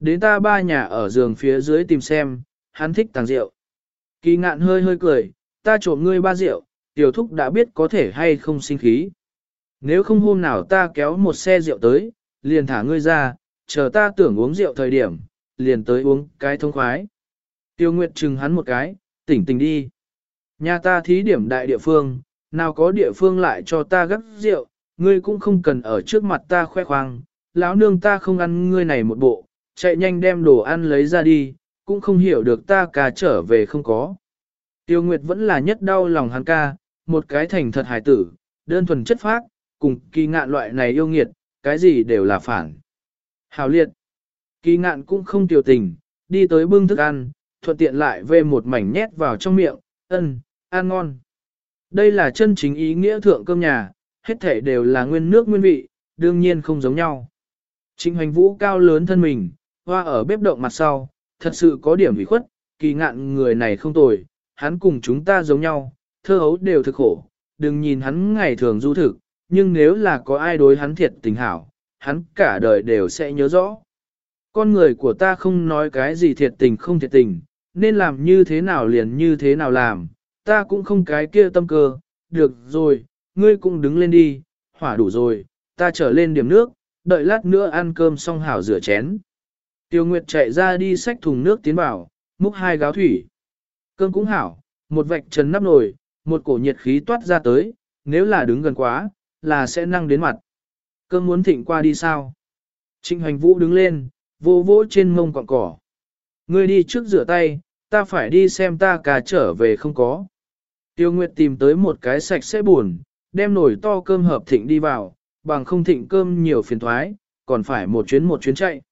[SPEAKER 1] Đến ta ba nhà ở giường phía dưới tìm xem, hắn thích tàng rượu. Kỳ ngạn hơi hơi cười, ta trộm ngươi ba rượu, tiểu thúc đã biết có thể hay không sinh khí. Nếu không hôm nào ta kéo một xe rượu tới, liền thả ngươi ra, chờ ta tưởng uống rượu thời điểm, liền tới uống cái thông khoái. Tiêu Nguyệt chừng hắn một cái, tỉnh tỉnh đi. Nhà ta thí điểm đại địa phương, nào có địa phương lại cho ta gấp rượu, ngươi cũng không cần ở trước mặt ta khoe khoang, lão nương ta không ăn ngươi này một bộ, chạy nhanh đem đồ ăn lấy ra đi, cũng không hiểu được ta ca trở về không có. Tiêu Nguyệt vẫn là nhất đau lòng hắn ca, một cái thành thật hài tử, đơn thuần chất phác, cùng kỳ ngạn loại này yêu nghiệt, cái gì đều là phản. Hào liệt, kỳ ngạn cũng không tiểu tình, đi tới bưng thức ăn, thuận tiện lại về một mảnh nhét vào trong miệng, ân, ăn ngon. Đây là chân chính ý nghĩa thượng cơm nhà, hết thể đều là nguyên nước nguyên vị, đương nhiên không giống nhau. Trịnh hoành vũ cao lớn thân mình, hoa ở bếp động mặt sau, thật sự có điểm ủy khuất, kỳ ngạn người này không tồi, hắn cùng chúng ta giống nhau, thơ hấu đều thực khổ, đừng nhìn hắn ngày thường du thực, nhưng nếu là có ai đối hắn thiệt tình hảo, hắn cả đời đều sẽ nhớ rõ. Con người của ta không nói cái gì thiệt tình không thiệt tình, nên làm như thế nào liền như thế nào làm, ta cũng không cái kia tâm cơ, được rồi, ngươi cũng đứng lên đi, hỏa đủ rồi, ta trở lên điểm nước, đợi lát nữa ăn cơm xong hảo rửa chén. Tiêu Nguyệt chạy ra đi xách thùng nước tiến vào, múc hai gáo thủy. Cơm cũng hảo, một vạch trần nắp nồi, một cổ nhiệt khí toát ra tới, nếu là đứng gần quá, là sẽ năng đến mặt. Cơm muốn thịnh qua đi sao? Trịnh hoành vũ đứng lên, vô vỗ trên mông quặng cỏ. Ngươi đi trước rửa tay, ta phải đi xem ta cà trở về không có. Tiêu Nguyệt tìm tới một cái sạch sẽ buồn, đem nồi to cơm hợp thịnh đi vào, bằng không thịnh cơm nhiều phiền thoái, còn phải một chuyến một chuyến chạy.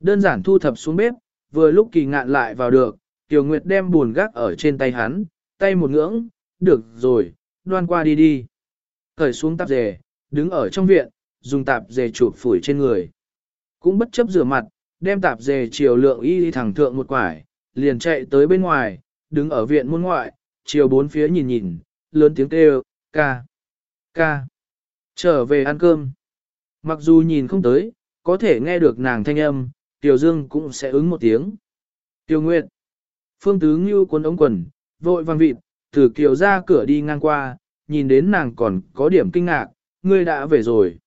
[SPEAKER 1] Đơn giản thu thập xuống bếp, vừa lúc kỳ ngạn lại vào được, Tiêu Nguyệt đem buồn gác ở trên tay hắn, tay một ngưỡng, được rồi, đoan qua đi đi. Cởi xuống tạp dề, đứng ở trong viện, dùng tạp dề chụp phủi trên người. Cũng bất chấp rửa mặt, đem tạp dề chiều lượng y đi thẳng thượng một quải, liền chạy tới bên ngoài, đứng ở viện môn ngoại, chiều bốn phía nhìn nhìn, lớn tiếng kêu, ca, ca, trở về ăn cơm. Mặc dù nhìn không tới, có thể nghe được nàng thanh âm, Tiểu Dương cũng sẽ ứng một tiếng. Tiểu Nguyệt, Phương Tứ Ngưu cuốn ống quần, vội vàng vịt, từ Kiều ra cửa đi ngang qua, nhìn đến nàng còn có điểm kinh ngạc, ngươi đã về rồi.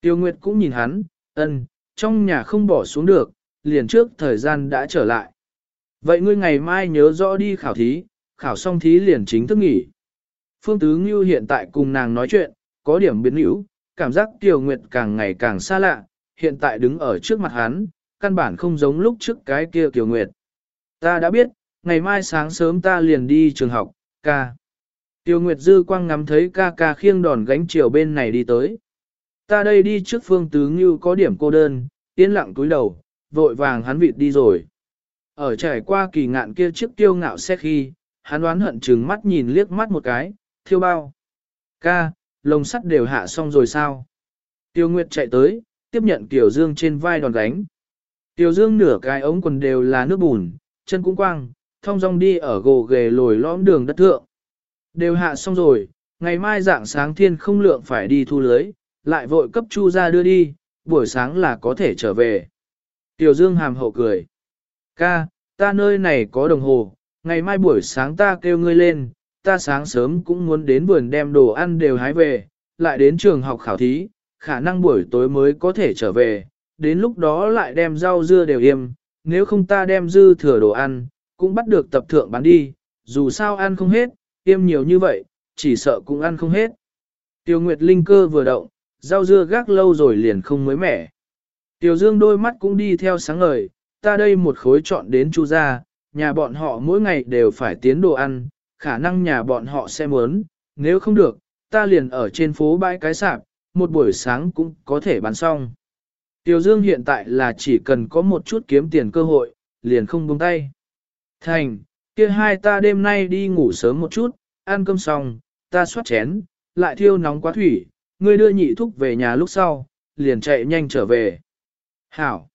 [SPEAKER 1] Tiêu Nguyệt cũng nhìn hắn, ân, trong nhà không bỏ xuống được, liền trước thời gian đã trở lại. Vậy ngươi ngày mai nhớ rõ đi khảo thí, khảo xong thí liền chính thức nghỉ. Phương Tứ Ngưu hiện tại cùng nàng nói chuyện, có điểm biến hữu, cảm giác Tiêu Nguyệt càng ngày càng xa lạ, hiện tại đứng ở trước mặt hắn, căn bản không giống lúc trước cái kia Tiêu Nguyệt. Ta đã biết, ngày mai sáng sớm ta liền đi trường học, ca. Tiêu Nguyệt Dư quang ngắm thấy ca ca khiêng đòn gánh chiều bên này đi tới. Ta đây đi trước phương tứ như có điểm cô đơn, yên lặng túi đầu, vội vàng hắn vịt đi rồi. Ở trải qua kỳ ngạn kia chiếc tiêu ngạo xe khi, hắn đoán hận chừng mắt nhìn liếc mắt một cái, thiêu bao. Ca, lồng sắt đều hạ xong rồi sao? Tiêu Nguyệt chạy tới, tiếp nhận Tiểu Dương trên vai đòn gánh. Tiểu Dương nửa cái ống quần đều là nước bùn, chân cũng quang, thong dong đi ở gồ ghề lồi lõm đường đất thượng. Đều hạ xong rồi, ngày mai dạng sáng thiên không lượng phải đi thu lưới, lại vội cấp chu ra đưa đi, buổi sáng là có thể trở về. Tiểu Dương hàm hậu cười. Ca, ta nơi này có đồng hồ, ngày mai buổi sáng ta kêu ngươi lên, ta sáng sớm cũng muốn đến vườn đem đồ ăn đều hái về, lại đến trường học khảo thí, khả năng buổi tối mới có thể trở về, đến lúc đó lại đem rau dưa đều yêm, nếu không ta đem dư thừa đồ ăn, cũng bắt được tập thượng bán đi, dù sao ăn không hết, tiêm nhiều như vậy, chỉ sợ cũng ăn không hết. Tiêu Nguyệt Linh cơ vừa động, rau dưa gác lâu rồi liền không mới mẻ. Tiểu Dương đôi mắt cũng đi theo sáng ngời, ta đây một khối chọn đến chu gia, nhà bọn họ mỗi ngày đều phải tiến đồ ăn, khả năng nhà bọn họ sẽ muốn, nếu không được, ta liền ở trên phố bãi cái sạp, một buổi sáng cũng có thể bán xong. Tiểu Dương hiện tại là chỉ cần có một chút kiếm tiền cơ hội, liền không buông tay. Thành, kia hai ta đêm nay đi ngủ sớm một chút, ăn cơm xong, ta xoát chén, lại thiêu nóng quá thủy, ngươi đưa nhị thúc về nhà lúc sau, liền chạy nhanh trở về. Hảo.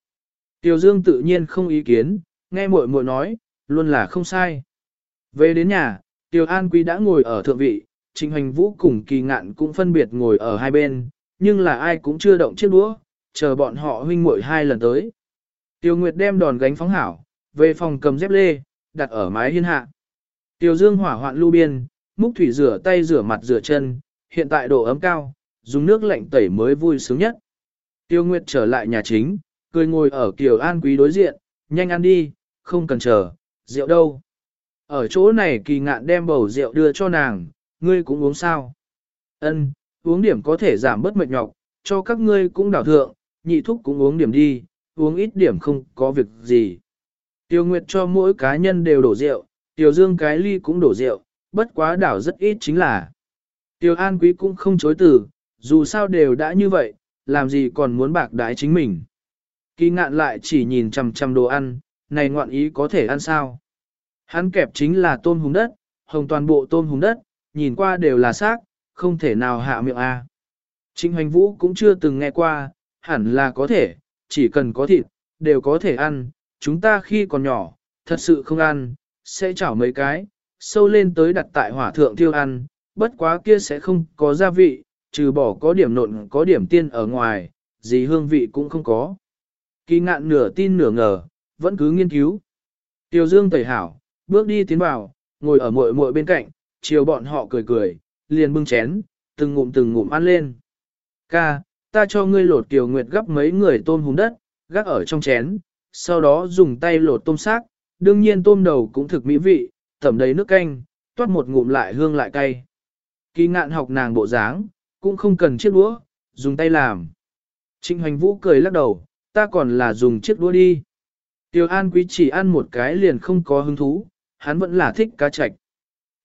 [SPEAKER 1] Tiểu Dương tự nhiên không ý kiến, nghe muội muội nói, luôn là không sai. Về đến nhà, Tiểu An Quý đã ngồi ở thượng vị, Trình Hoành Vũ cùng Kỳ Ngạn cũng phân biệt ngồi ở hai bên, nhưng là ai cũng chưa động chiếc đũa, chờ bọn họ huynh muội hai lần tới. Tiêu Nguyệt đem đòn gánh phóng hảo, về phòng cầm dép lê, đặt ở mái hiên hạ. Tiêu Dương hỏa hoạn lưu biên, múc thủy rửa tay rửa mặt rửa chân, hiện tại độ ấm cao, dùng nước lạnh tẩy mới vui sướng nhất. Tiêu Nguyệt trở lại nhà chính, cười ngồi ở Kiều An Quý đối diện, nhanh ăn đi, không cần chờ, rượu đâu. Ở chỗ này kỳ ngạn đem bầu rượu đưa cho nàng, ngươi cũng uống sao. Ân, uống điểm có thể giảm bớt mệt nhọc, cho các ngươi cũng đảo thượng, nhị thúc cũng uống điểm đi, uống ít điểm không có việc gì. Tiêu Nguyệt cho mỗi cá nhân đều đổ rượu, Tiêu Dương cái ly cũng đổ rượu, bất quá đảo rất ít chính là. Tiêu An Quý cũng không chối từ, dù sao đều đã như vậy, làm gì còn muốn bạc đái chính mình. Kỳ ngạn lại chỉ nhìn chằm chằm đồ ăn, này ngoạn ý có thể ăn sao. Hắn kẹp chính là tôm hùng đất, hồng toàn bộ tôm hùng đất, nhìn qua đều là xác, không thể nào hạ miệng a. À. Trịnh Hoành Vũ cũng chưa từng nghe qua, hẳn là có thể, chỉ cần có thịt, đều có thể ăn, chúng ta khi còn nhỏ, thật sự không ăn, sẽ chảo mấy cái, sâu lên tới đặt tại hỏa thượng thiêu ăn, bất quá kia sẽ không có gia vị, trừ bỏ có điểm nộn có điểm tiên ở ngoài, gì hương vị cũng không có. Kỳ ngạn nửa tin nửa ngờ, vẫn cứ nghiên cứu. Tiêu Dương tẩy hảo, bước đi tiến vào, ngồi ở muội muội bên cạnh, chiều bọn họ cười cười, liền bưng chén, từng ngụm từng ngụm ăn lên. Ca, ta cho ngươi lột Kiều Nguyệt gấp mấy người tôm hùng đất, gác ở trong chén, sau đó dùng tay lột tôm xác, đương nhiên tôm đầu cũng thực mỹ vị, tẩm đầy nước canh, toát một ngụm lại hương lại cay. Kỳ ngạn học nàng bộ dáng, cũng không cần chiếc đũa, dùng tay làm. Trịnh hoành vũ cười lắc đầu, ta còn là dùng chiếc đũa đi. Tiêu An Quý chỉ ăn một cái liền không có hứng thú, hắn vẫn là thích cá chạch.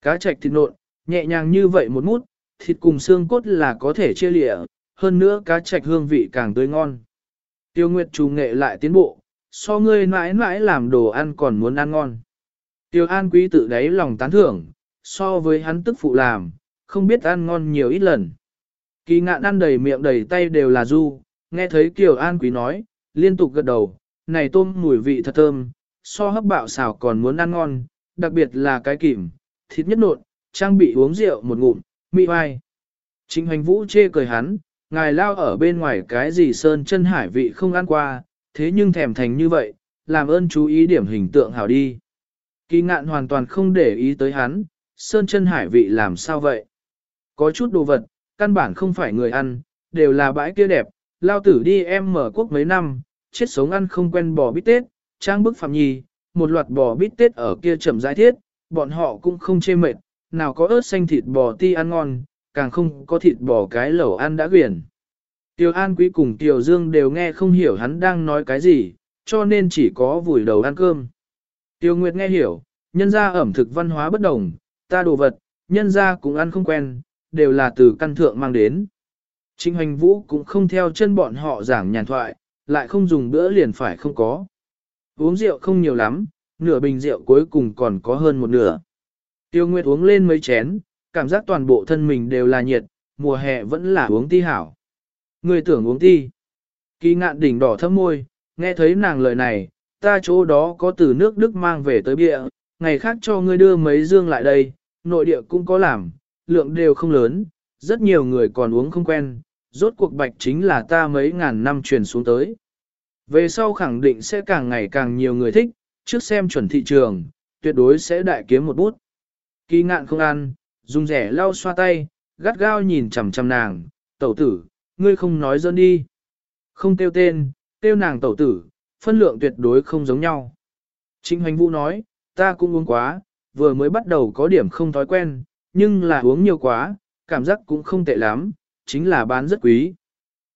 [SPEAKER 1] Cá chạch thịt nộn, nhẹ nhàng như vậy một mút, thịt cùng xương cốt là có thể chia lịa, hơn nữa cá chạch hương vị càng tươi ngon. Tiêu Nguyệt chủ nghệ lại tiến bộ, so ngươi mãi mãi làm đồ ăn còn muốn ăn ngon. Tiêu An Quý tự đáy lòng tán thưởng, so với hắn tức phụ làm, không biết ăn ngon nhiều ít lần. Kỳ ngạn ăn đầy miệng đầy tay đều là du, nghe thấy Kiều An Quý nói, liên tục gật đầu, này tôm mùi vị thật thơm, so hấp bạo xào còn muốn ăn ngon, đặc biệt là cái kìm, thịt nhất nộn, trang bị uống rượu một ngụm, mị vai. Chính hoành vũ chê cười hắn, ngài lao ở bên ngoài cái gì sơn chân hải vị không ăn qua, thế nhưng thèm thành như vậy, làm ơn chú ý điểm hình tượng hảo đi. Kỳ ngạn hoàn toàn không để ý tới hắn, sơn chân hải vị làm sao vậy? Có chút đồ vật, căn bản không phải người ăn, đều là bãi kia đẹp, lao tử đi em mở quốc mấy năm, chết sống ăn không quen bò bít tết, trang bức phạm nhi, một loạt bò bít tết ở kia chậm giải thiết, bọn họ cũng không chê mệt, nào có ớt xanh thịt bò ti ăn ngon, càng không có thịt bò cái lẩu ăn đã quyển. Tiêu An Quý cùng Tiêu Dương đều nghe không hiểu hắn đang nói cái gì, cho nên chỉ có vùi đầu ăn cơm. Tiêu Nguyệt nghe hiểu, nhân gia ẩm thực văn hóa bất đồng, ta đồ vật, nhân gia cũng ăn không quen, đều là từ căn thượng mang đến. Trịnh Hoành Vũ cũng không theo chân bọn họ giảng nhàn thoại, lại không dùng bữa liền phải không có. Uống rượu không nhiều lắm, nửa bình rượu cuối cùng còn có hơn một nửa. Tiêu Nguyệt uống lên mấy chén, cảm giác toàn bộ thân mình đều là nhiệt, mùa hè vẫn là uống ti hảo. Người tưởng uống ti. Kỳ ngạn đỉnh đỏ thâm môi, nghe thấy nàng lời này, ta chỗ đó có từ nước Đức mang về tới bịa, ngày khác cho ngươi đưa mấy dương lại đây, nội địa cũng có làm, lượng đều không lớn, rất nhiều người còn uống không quen, rốt cuộc bạch chính là ta mấy ngàn năm truyền xuống tới. Về sau khẳng định sẽ càng ngày càng nhiều người thích, trước xem chuẩn thị trường, tuyệt đối sẽ đại kiếm một bút. Kỳ ngạn không ăn, dùng rẻ lau xoa tay, gắt gao nhìn chằm chằm nàng, tẩu tử, ngươi không nói dân đi. Không tiêu tên, tiêu nàng tẩu tử, phân lượng tuyệt đối không giống nhau. Trịnh Hoành Vũ nói, ta cũng uống quá, vừa mới bắt đầu có điểm không thói quen, nhưng là uống nhiều quá, cảm giác cũng không tệ lắm, chính là bán rất quý.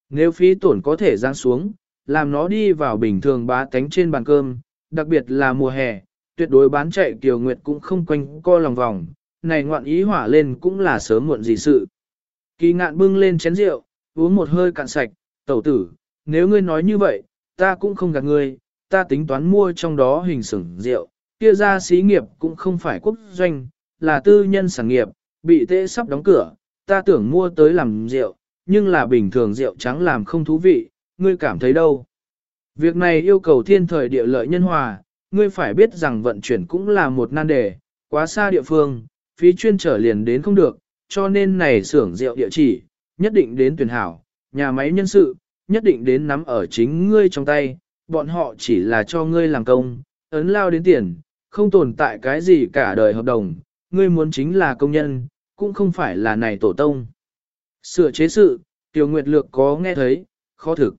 [SPEAKER 1] Nếu phí tổn có thể giáng xuống, làm nó đi vào bình thường bá tánh trên bàn cơm, đặc biệt là mùa hè, tuyệt đối bán chạy Kiều Nguyệt cũng không quanh co lòng vòng, này ngoạn ý hỏa lên cũng là sớm muộn gì sự. Kỳ ngạn bưng lên chén rượu, uống một hơi cạn sạch, tẩu tử, nếu ngươi nói như vậy, ta cũng không gạt ngươi, ta tính toán mua trong đó hình sửng rượu, kia ra xí nghiệp cũng không phải quốc doanh, là tư nhân sản nghiệp, bị tệ sắp đóng cửa, ta tưởng mua tới làm rượu, nhưng là bình thường rượu trắng làm không thú vị, ngươi cảm thấy đâu. Việc này yêu cầu thiên thời địa lợi nhân hòa, ngươi phải biết rằng vận chuyển cũng là một nan đề, quá xa địa phương, phí chuyên trở liền đến không được, cho nên này xưởng rượu địa chỉ, nhất định đến tuyển hảo, nhà máy nhân sự, nhất định đến nắm ở chính ngươi trong tay, bọn họ chỉ là cho ngươi làm công, ấn lao đến tiền, không tồn tại cái gì cả đời hợp đồng, ngươi muốn chính là công nhân, cũng không phải là này tổ tông. Sửa chế sự, Tiểu Nguyệt Lược có nghe thấy, khó thực.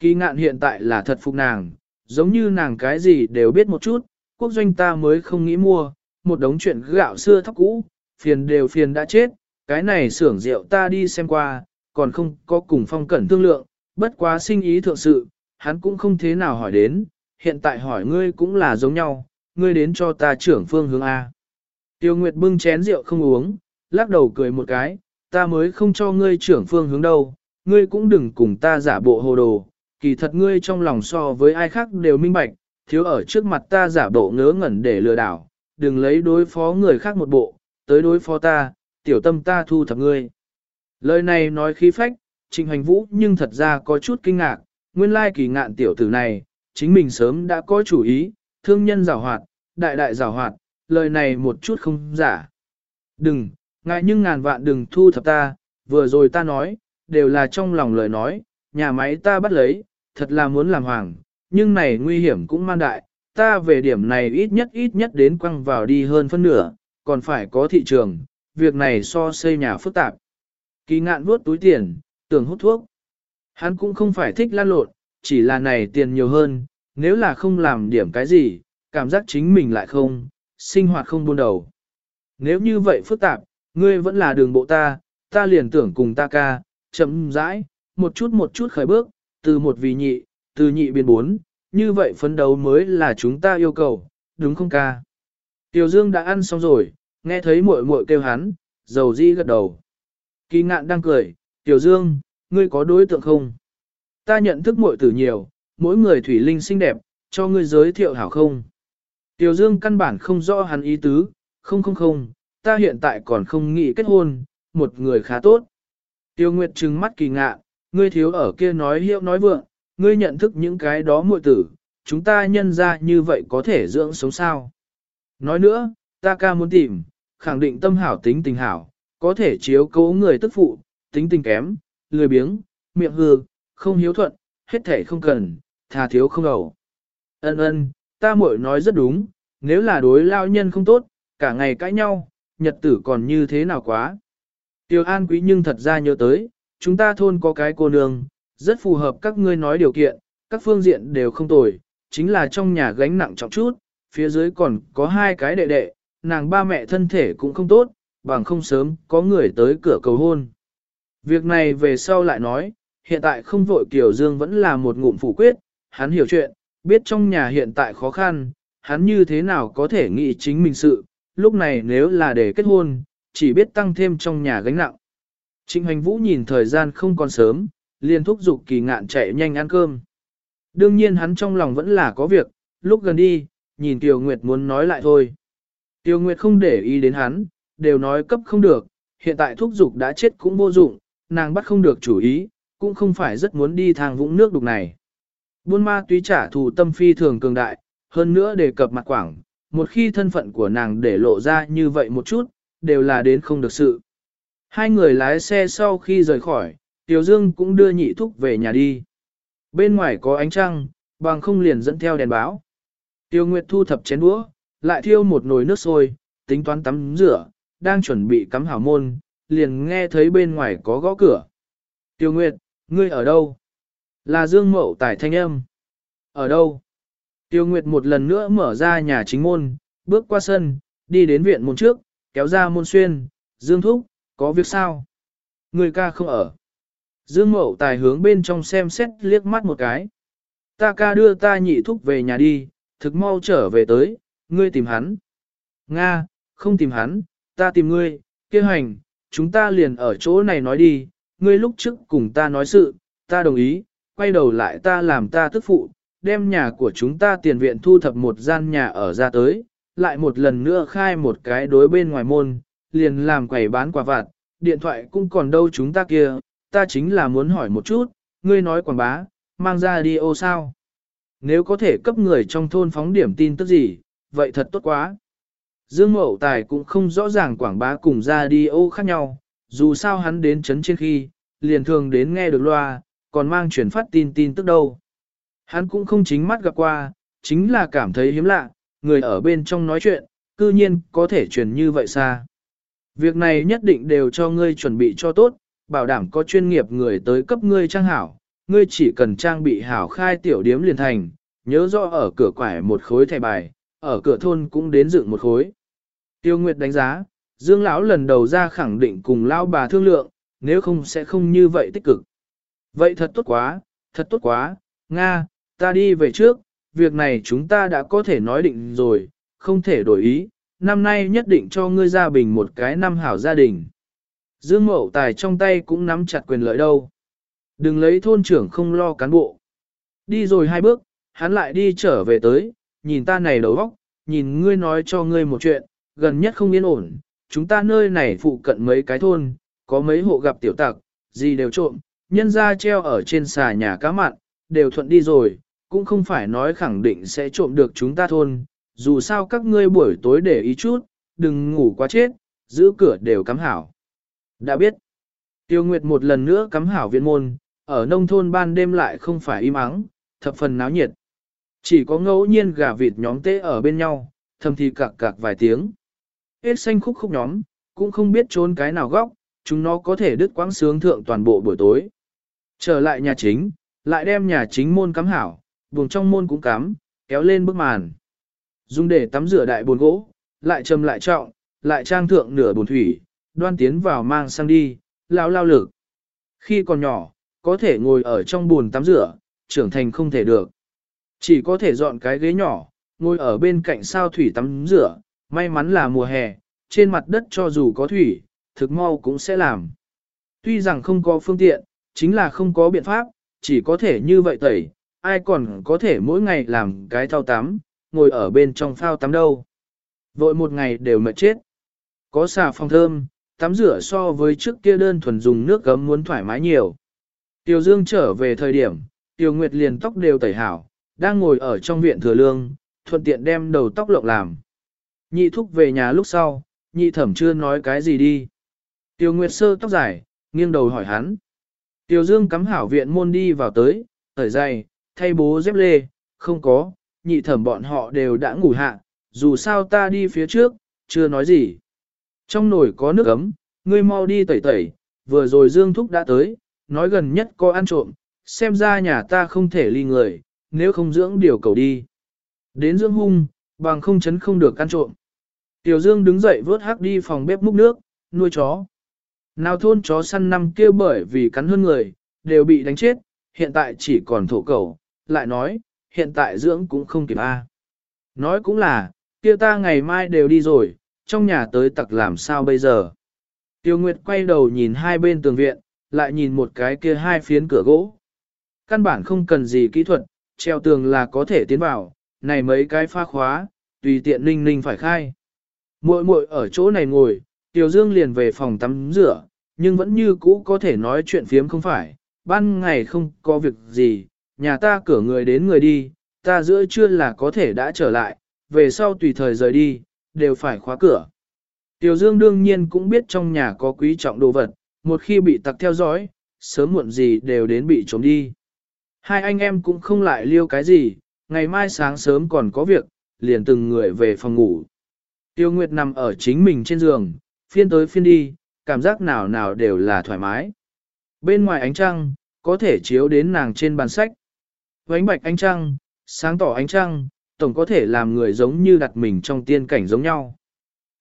[SPEAKER 1] Kỳ ngạn hiện tại là thật phục nàng, giống như nàng cái gì đều biết một chút, quốc doanh ta mới không nghĩ mua, một đống chuyện gạo xưa thóc cũ, phiền đều phiền đã chết, cái này xưởng rượu ta đi xem qua, còn không có cùng phong cẩn thương lượng, bất quá sinh ý thượng sự, hắn cũng không thế nào hỏi đến, hiện tại hỏi ngươi cũng là giống nhau, ngươi đến cho ta trưởng phương hướng A. Tiêu Nguyệt bưng chén rượu không uống, lắc đầu cười một cái, ta mới không cho ngươi trưởng phương hướng đâu, ngươi cũng đừng cùng ta giả bộ hồ đồ, kỳ thật ngươi trong lòng so với ai khác đều minh bạch, thiếu ở trước mặt ta giả bộ ngớ ngẩn để lừa đảo, đừng lấy đối phó người khác một bộ, tới đối phó ta, tiểu tâm ta thu thập ngươi. Lời này nói khí phách, Trịnh Hoành Vũ nhưng thật ra có chút kinh ngạc, nguyên lai kỳ ngạn tiểu tử này, chính mình sớm đã có chủ ý, thương nhân giảo hoạt, đại đại giảo hoạt, lời này một chút không giả. Đừng, ngại nhưng ngàn vạn đừng thu thập ta, vừa rồi ta nói, đều là trong lòng lời nói, nhà máy ta bắt lấy, thật là muốn làm hoàng, nhưng này nguy hiểm cũng man đại, ta về điểm này ít nhất ít nhất đến quăng vào đi hơn phân nửa, còn phải có thị trường, việc này so xây nhà phức tạp. Kỳ ngạn vuốt túi tiền, tưởng hút thuốc. Hắn cũng không phải thích lan lộn, chỉ là này tiền nhiều hơn, nếu là không làm điểm cái gì, cảm giác chính mình lại không, sinh hoạt không buôn đầu. Nếu như vậy phức tạp, ngươi vẫn là đường bộ ta, ta liền tưởng cùng ta ca, chậm rãi, một chút một chút khởi bước, từ một vì nhị, từ nhị biến bốn, như vậy phấn đấu mới là chúng ta yêu cầu, đúng không ca? Tiểu Dương đã ăn xong rồi, nghe thấy muội muội kêu hắn, dầu di gật đầu. Kỳ ngạn đang cười, Tiểu Dương, ngươi có đối tượng không? Ta nhận thức muội tử nhiều, mỗi người thủy linh xinh đẹp, cho ngươi giới thiệu hảo không? Tiểu Dương căn bản không rõ hắn ý tứ, không không không, ta hiện tại còn không nghĩ kết hôn, một người khá tốt. Tiêu Nguyệt trừng mắt kỳ ngạ, ngươi thiếu ở kia nói hiệu nói vượng, ngươi nhận thức những cái đó muội tử, chúng ta nhân ra như vậy có thể dưỡng sống sao. Nói nữa, ta ca muốn tìm, khẳng định tâm hảo tính tình hảo, có thể chiếu cố người tức phụ, tính tình kém, lười biếng, miệng hư, không hiếu thuận, hết thể không cần, thà thiếu không ẩu. Ân ân, ta muội nói rất đúng, nếu là đối lao nhân không tốt, cả ngày cãi nhau, nhật tử còn như thế nào quá. Tiêu An Quý nhưng thật ra nhớ tới, chúng ta thôn có cái cô nương, rất phù hợp các ngươi nói điều kiện, các phương diện đều không tồi, chính là trong nhà gánh nặng trọng chút, phía dưới còn có hai cái đệ đệ, nàng ba mẹ thân thể cũng không tốt, bằng không sớm có người tới cửa cầu hôn. Việc này về sau lại nói, hiện tại không vội Kiều Dương vẫn là một ngụm phủ quyết, hắn hiểu chuyện, biết trong nhà hiện tại khó khăn, hắn như thế nào có thể nghĩ chính mình sự, lúc này nếu là để kết hôn, chỉ biết tăng thêm trong nhà gánh nặng. Trịnh Hoành Vũ nhìn thời gian không còn sớm, liền thúc giục kỳ ngạn chạy nhanh ăn cơm. Đương nhiên hắn trong lòng vẫn là có việc, lúc gần đi, nhìn Tiêu Nguyệt muốn nói lại thôi. Tiêu Nguyệt không để ý đến hắn, đều nói cấp không được, hiện tại thúc giục đã chết cũng vô dụng, nàng bắt không được chủ ý, cũng không phải rất muốn đi thang vũng nước đục này. Buôn ma túy trả thù tâm phi thường cường đại, hơn nữa đề cập mặt quảng, một khi thân phận của nàng để lộ ra như vậy một chút, đều là đến không được sự. Hai người lái xe sau khi rời khỏi, Tiểu Dương cũng đưa nhị thúc về nhà đi. Bên ngoài có ánh trăng, bằng không liền dẫn theo đèn báo. Tiêu Nguyệt thu thập chén đũa, lại thiêu một nồi nước sôi, tính toán tắm rửa, đang chuẩn bị cắm hảo môn, liền nghe thấy bên ngoài có gõ cửa. Tiêu Nguyệt, ngươi ở đâu? Là Dương Mậu Tài thanh âm. Ở đâu? Tiêu Nguyệt một lần nữa mở ra nhà chính môn, bước qua sân, đi đến viện môn trước, kéo ra môn xuyên, Dương Thúc, có việc sao? Người ca không ở. Dương Mậu tài hướng bên trong xem xét liếc mắt một cái. Ta ca đưa ta nhị thúc về nhà đi, thực mau trở về tới, ngươi tìm hắn. Nga, không tìm hắn, ta tìm ngươi, kia hành, chúng ta liền ở chỗ này nói đi, ngươi lúc trước cùng ta nói sự, ta đồng ý, quay đầu lại ta làm ta tức phụ, đem nhà của chúng ta tiền viện thu thập một gian nhà ở ra tới, lại một lần nữa khai một cái đối bên ngoài môn, liền làm quầy bán quả vặt, điện thoại cũng còn đâu chúng ta kia, ta chính là muốn hỏi một chút, ngươi nói quảng bá, mang ra đi ô sao? Nếu có thể cấp người trong thôn phóng điểm tin tức gì, vậy thật tốt quá. Dương Mậu Tài cũng không rõ ràng quảng bá cùng ra đi ô khác nhau, dù sao hắn đến chấn trên khi, liền thường đến nghe được loa, còn mang chuyển phát tin tin tức đâu. Hắn cũng không chính mắt gặp qua, chính là cảm thấy hiếm lạ, người ở bên trong nói chuyện, cư nhiên có thể truyền như vậy xa. Việc này nhất định đều cho ngươi chuẩn bị cho tốt, bảo đảm có chuyên nghiệp người tới cấp ngươi trang hảo, ngươi chỉ cần trang bị hảo khai tiểu điếm liền thành, nhớ rõ ở cửa quải một khối thẻ bài, ở cửa thôn cũng đến dựng một khối. Tiêu Nguyệt đánh giá, Dương lão lần đầu ra khẳng định cùng lão bà thương lượng, nếu không sẽ không như vậy tích cực. Vậy thật tốt quá, thật tốt quá, Nga, ta đi về trước, việc này chúng ta đã có thể nói định rồi, không thể đổi ý, năm nay nhất định cho ngươi gia bình một cái năm hảo gia đình. Dương Mậu Tài trong tay cũng nắm chặt quyền lợi đâu. Đừng lấy thôn trưởng không lo cán bộ. Đi rồi hai bước, hắn lại đi trở về tới, nhìn ta này đầu óc, nhìn ngươi nói cho ngươi một chuyện, gần nhất không yên ổn, chúng ta nơi này phụ cận mấy cái thôn, có mấy hộ gặp tiểu tặc, gì đều trộm, nhân ra treo ở trên xà nhà cá mặn, đều thuận đi rồi, cũng không phải nói khẳng định sẽ trộm được chúng ta thôn, dù sao các ngươi buổi tối để ý chút, đừng ngủ quá chết, giữ cửa đều cắm hảo. Đã biết, Tiêu Nguyệt một lần nữa cắm hảo viện môn, ở nông thôn ban đêm lại không phải im ắng, thập phần náo nhiệt. Chỉ có ngẫu nhiên gà vịt nhóm tế ở bên nhau, thầm thì cạc cạc vài tiếng. Hết xanh khúc khúc nhóm, cũng không biết trốn cái nào góc, chúng nó có thể đứt quãng sướng thượng toàn bộ buổi tối. Trở lại nhà chính, lại đem nhà chính môn cắm hảo, buồng trong môn cũng cắm, kéo lên bức màn. Dùng để tắm rửa đại bồn gỗ, lại trầm lại trọng, lại trang thượng nửa bồn thủy, đoan tiến vào mang sang đi, lao lao lực. Khi còn nhỏ, có thể ngồi ở trong bồn tắm rửa, trưởng thành không thể được. Chỉ có thể dọn cái ghế nhỏ, ngồi ở bên cạnh sao thủy tắm rửa, may mắn là mùa hè, trên mặt đất cho dù có thủy, thực mau cũng sẽ làm. Tuy rằng không có phương tiện, chính là không có biện pháp, chỉ có thể như vậy tẩy, ai còn có thể mỗi ngày làm cái thao tắm, ngồi ở bên trong phao tắm đâu. Vội một ngày đều mệt chết. Có xà phòng thơm, tắm rửa so với trước kia đơn thuần dùng nước gấm muốn thoải mái nhiều. Tiểu Dương trở về thời điểm, Tiểu Nguyệt liền tóc đều tẩy hảo, đang ngồi ở trong viện thừa lương, thuận tiện đem đầu tóc lộng làm. Nhị thúc về nhà lúc sau, nhị thẩm chưa nói cái gì đi. Tiêu Nguyệt sơ tóc dài, nghiêng đầu hỏi hắn. Tiêu Dương cắm hảo viện môn đi vào tới, thở dày, thay bố dép lê, không có, nhị thẩm bọn họ đều đã ngủ hạ, dù sao ta đi phía trước, chưa nói gì. Trong nồi có nước ấm, ngươi mau đi tẩy tẩy, vừa rồi Dương Thúc đã tới, nói gần nhất có ăn trộm, xem ra nhà ta không thể ly người, nếu không dưỡng điều cầu đi. Đến dưỡng hung, bằng không chấn không được ăn trộm. Tiểu Dương đứng dậy vớt hắc đi phòng bếp múc nước, nuôi chó. Nào thôn chó săn năm kia bởi vì cắn hơn người, đều bị đánh chết, hiện tại chỉ còn thổ cầu, lại nói, hiện tại dưỡng cũng không kịp a. À. Nói cũng là, kia ta ngày mai đều đi rồi, trong nhà tới tặc làm sao bây giờ. Tiêu Nguyệt quay đầu nhìn hai bên tường viện, lại nhìn một cái kia hai phiến cửa gỗ. Căn bản không cần gì kỹ thuật, treo tường là có thể tiến vào, này mấy cái pha khóa, tùy tiện ninh ninh phải khai. Muội muội ở chỗ này ngồi, Tiểu Dương liền về phòng tắm rửa, nhưng vẫn như cũ có thể nói chuyện phiếm không phải, ban ngày không có việc gì, nhà ta cửa người đến người đi, ta giữa trưa là có thể đã trở lại, về sau tùy thời rời đi, đều phải khóa cửa. Tiểu Dương đương nhiên cũng biết trong nhà có quý trọng đồ vật, một khi bị tặc theo dõi, sớm muộn gì đều đến bị trộm đi. Hai anh em cũng không lại liêu cái gì, ngày mai sáng sớm còn có việc, liền từng người về phòng ngủ. Tiêu Nguyệt nằm ở chính mình trên giường, phiên tới phiên đi, cảm giác nào nào đều là thoải mái. Bên ngoài ánh trăng, có thể chiếu đến nàng trên bàn sách. Vánh bạch ánh trăng, sáng tỏ ánh trăng, tổng có thể làm người giống như đặt mình trong tiên cảnh giống nhau.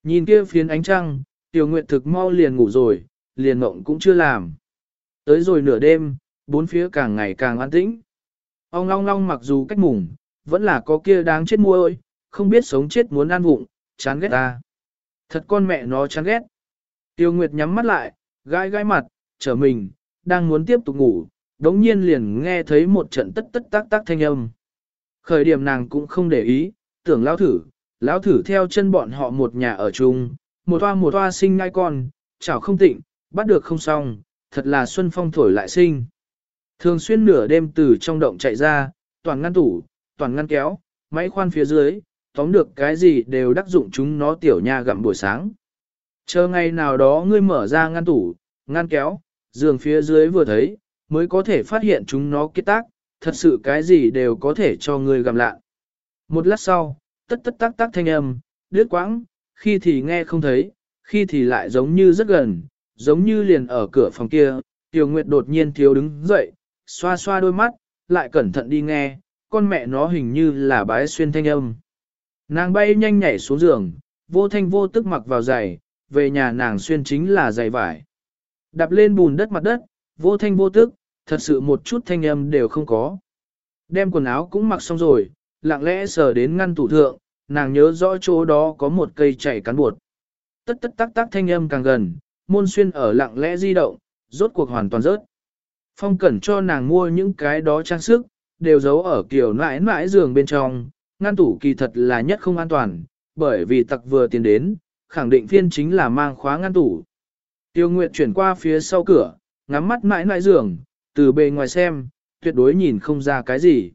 [SPEAKER 1] Nhìn kia phiến ánh trăng, Tiêu Nguyệt thực mau liền ngủ rồi, liền mộng cũng chưa làm. Tới rồi nửa đêm, bốn phía càng ngày càng an tĩnh. Ông long long mặc dù cách mủng, vẫn là có kia đáng chết mua ơi, không biết sống chết muốn ăn vụng, chán ghét ta. Thật con mẹ nó chán ghét. Tiêu Nguyệt nhắm mắt lại, gai gai mặt, trở mình, đang muốn tiếp tục ngủ, đống nhiên liền nghe thấy một trận tất tất tác tác thanh âm. Khởi điểm nàng cũng không để ý, tưởng lão thử, lão thử theo chân bọn họ một nhà ở chung, một toa một toa sinh ngai con, chảo không tịnh, bắt được không xong, thật là xuân phong thổi lại sinh. Thường xuyên nửa đêm từ trong động chạy ra, toàn ngăn tủ, toàn ngăn kéo, máy khoan phía dưới, tóm được cái gì đều đắc dụng chúng nó tiểu nha gặm buổi sáng. Chờ ngày nào đó ngươi mở ra ngăn tủ, ngăn kéo, giường phía dưới vừa thấy, mới có thể phát hiện chúng nó kết tác, thật sự cái gì đều có thể cho ngươi gặm lạ. Một lát sau, tất tất tác tác thanh âm, đứt quãng, khi thì nghe không thấy, khi thì lại giống như rất gần, giống như liền ở cửa phòng kia, Tiểu Nguyệt đột nhiên thiếu đứng dậy, xoa xoa đôi mắt, lại cẩn thận đi nghe, con mẹ nó hình như là bái xuyên thanh âm. Nàng bay nhanh nhảy xuống giường, vô thanh vô tức mặc vào giày, về nhà nàng xuyên chính là giày vải. Đạp lên bùn đất mặt đất, vô thanh vô tức, thật sự một chút thanh âm đều không có. Đem quần áo cũng mặc xong rồi, lặng lẽ sờ đến ngăn tủ thượng, nàng nhớ rõ chỗ đó có một cây chảy cán bột. Tất tất tắc tắc thanh âm càng gần, môn xuyên ở lặng lẽ di động, rốt cuộc hoàn toàn rớt. Phong cẩn cho nàng mua những cái đó trang sức, đều giấu ở kiểu nãi nãi giường bên trong, ngăn tủ kỳ thật là nhất không an toàn, bởi vì tặc vừa tiến đến, khẳng định phiên chính là mang khóa ngăn tủ. Tiêu Nguyệt chuyển qua phía sau cửa, ngắm mắt mãi nãi giường, từ bề ngoài xem, tuyệt đối nhìn không ra cái gì.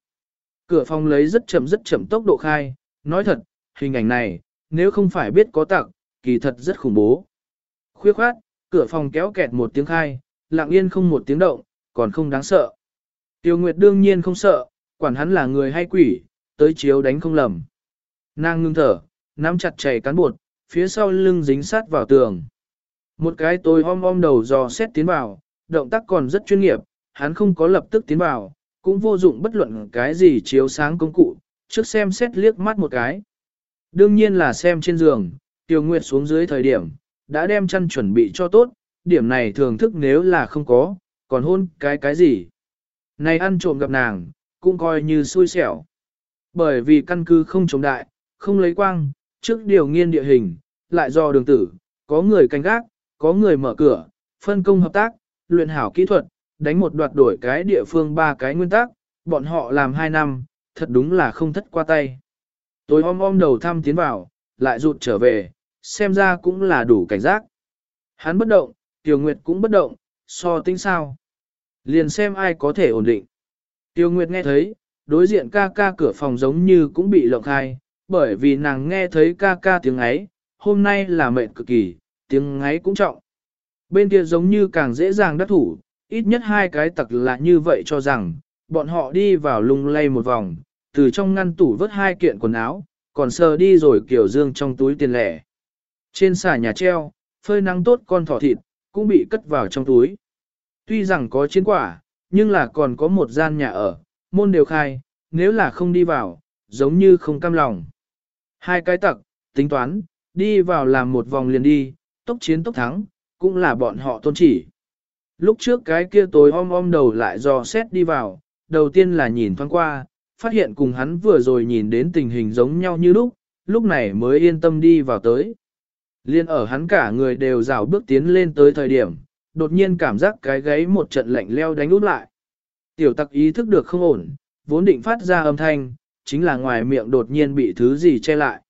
[SPEAKER 1] Cửa phòng lấy rất chậm rất chậm tốc độ khai, nói thật, hình ảnh này, nếu không phải biết có tặc, kỳ thật rất khủng bố. Khuya khoát, cửa phòng kéo kẹt một tiếng khai, lặng yên không một tiếng động, còn không đáng sợ. Tiêu Nguyệt đương nhiên không sợ, quản hắn là người hay quỷ, tới chiếu đánh không lầm. Nàng ngưng thở, nắm chặt chảy cán bột, phía sau lưng dính sát vào tường. Một cái tôi om om đầu dò xét tiến vào, động tác còn rất chuyên nghiệp, hắn không có lập tức tiến vào, cũng vô dụng bất luận cái gì chiếu sáng công cụ, trước xem xét liếc mắt một cái. Đương nhiên là xem trên giường, Tiêu Nguyệt xuống dưới thời điểm, đã đem chăn chuẩn bị cho tốt, điểm này thường thức nếu là không có, còn hôn cái cái gì. Này ăn trộm gặp nàng, cũng coi như xui xẻo. Bởi vì căn cứ không chống đại, không lấy quang, trước điều nghiên địa hình, lại do đường tử, có người canh gác, có người mở cửa, phân công hợp tác, luyện hảo kỹ thuật, đánh một đoạt đổi cái địa phương ba cái nguyên tắc, bọn họ làm hai năm, thật đúng là không thất qua tay. Tôi om om đầu thăm tiến vào, lại rụt trở về, xem ra cũng là đủ cảnh giác. Hắn bất động, tiểu Nguyệt cũng bất động, so tính sao. Liền xem ai có thể ổn định. Tiêu Nguyệt nghe thấy, đối diện ca ca cửa phòng giống như cũng bị lộng khai, bởi vì nàng nghe thấy ca ca tiếng ấy, hôm nay là mệt cực kỳ, tiếng ấy cũng trọng. Bên kia giống như càng dễ dàng đắc thủ, ít nhất hai cái tặc là như vậy cho rằng, bọn họ đi vào lung lay một vòng, từ trong ngăn tủ vớt hai kiện quần áo, còn sờ đi rồi kiểu dương trong túi tiền lẻ. Trên xà nhà treo, phơi nắng tốt con thỏ thịt, cũng bị cất vào trong túi. Tuy rằng có chiến quả, nhưng là còn có một gian nhà ở, môn đều khai, nếu là không đi vào, giống như không cam lòng. Hai cái tặc, tính toán, đi vào làm một vòng liền đi, tốc chiến tốc thắng, cũng là bọn họ tôn chỉ. Lúc trước cái kia tối om om đầu lại dò xét đi vào, đầu tiên là nhìn thoáng qua, phát hiện cùng hắn vừa rồi nhìn đến tình hình giống nhau như lúc, lúc này mới yên tâm đi vào tới. Liên ở hắn cả người đều rào bước tiến lên tới thời điểm, đột nhiên cảm giác cái gáy một trận lạnh leo đánh út lại. Tiểu tặc ý thức được không ổn, vốn định phát ra âm thanh, chính là ngoài miệng đột nhiên bị thứ gì che lại.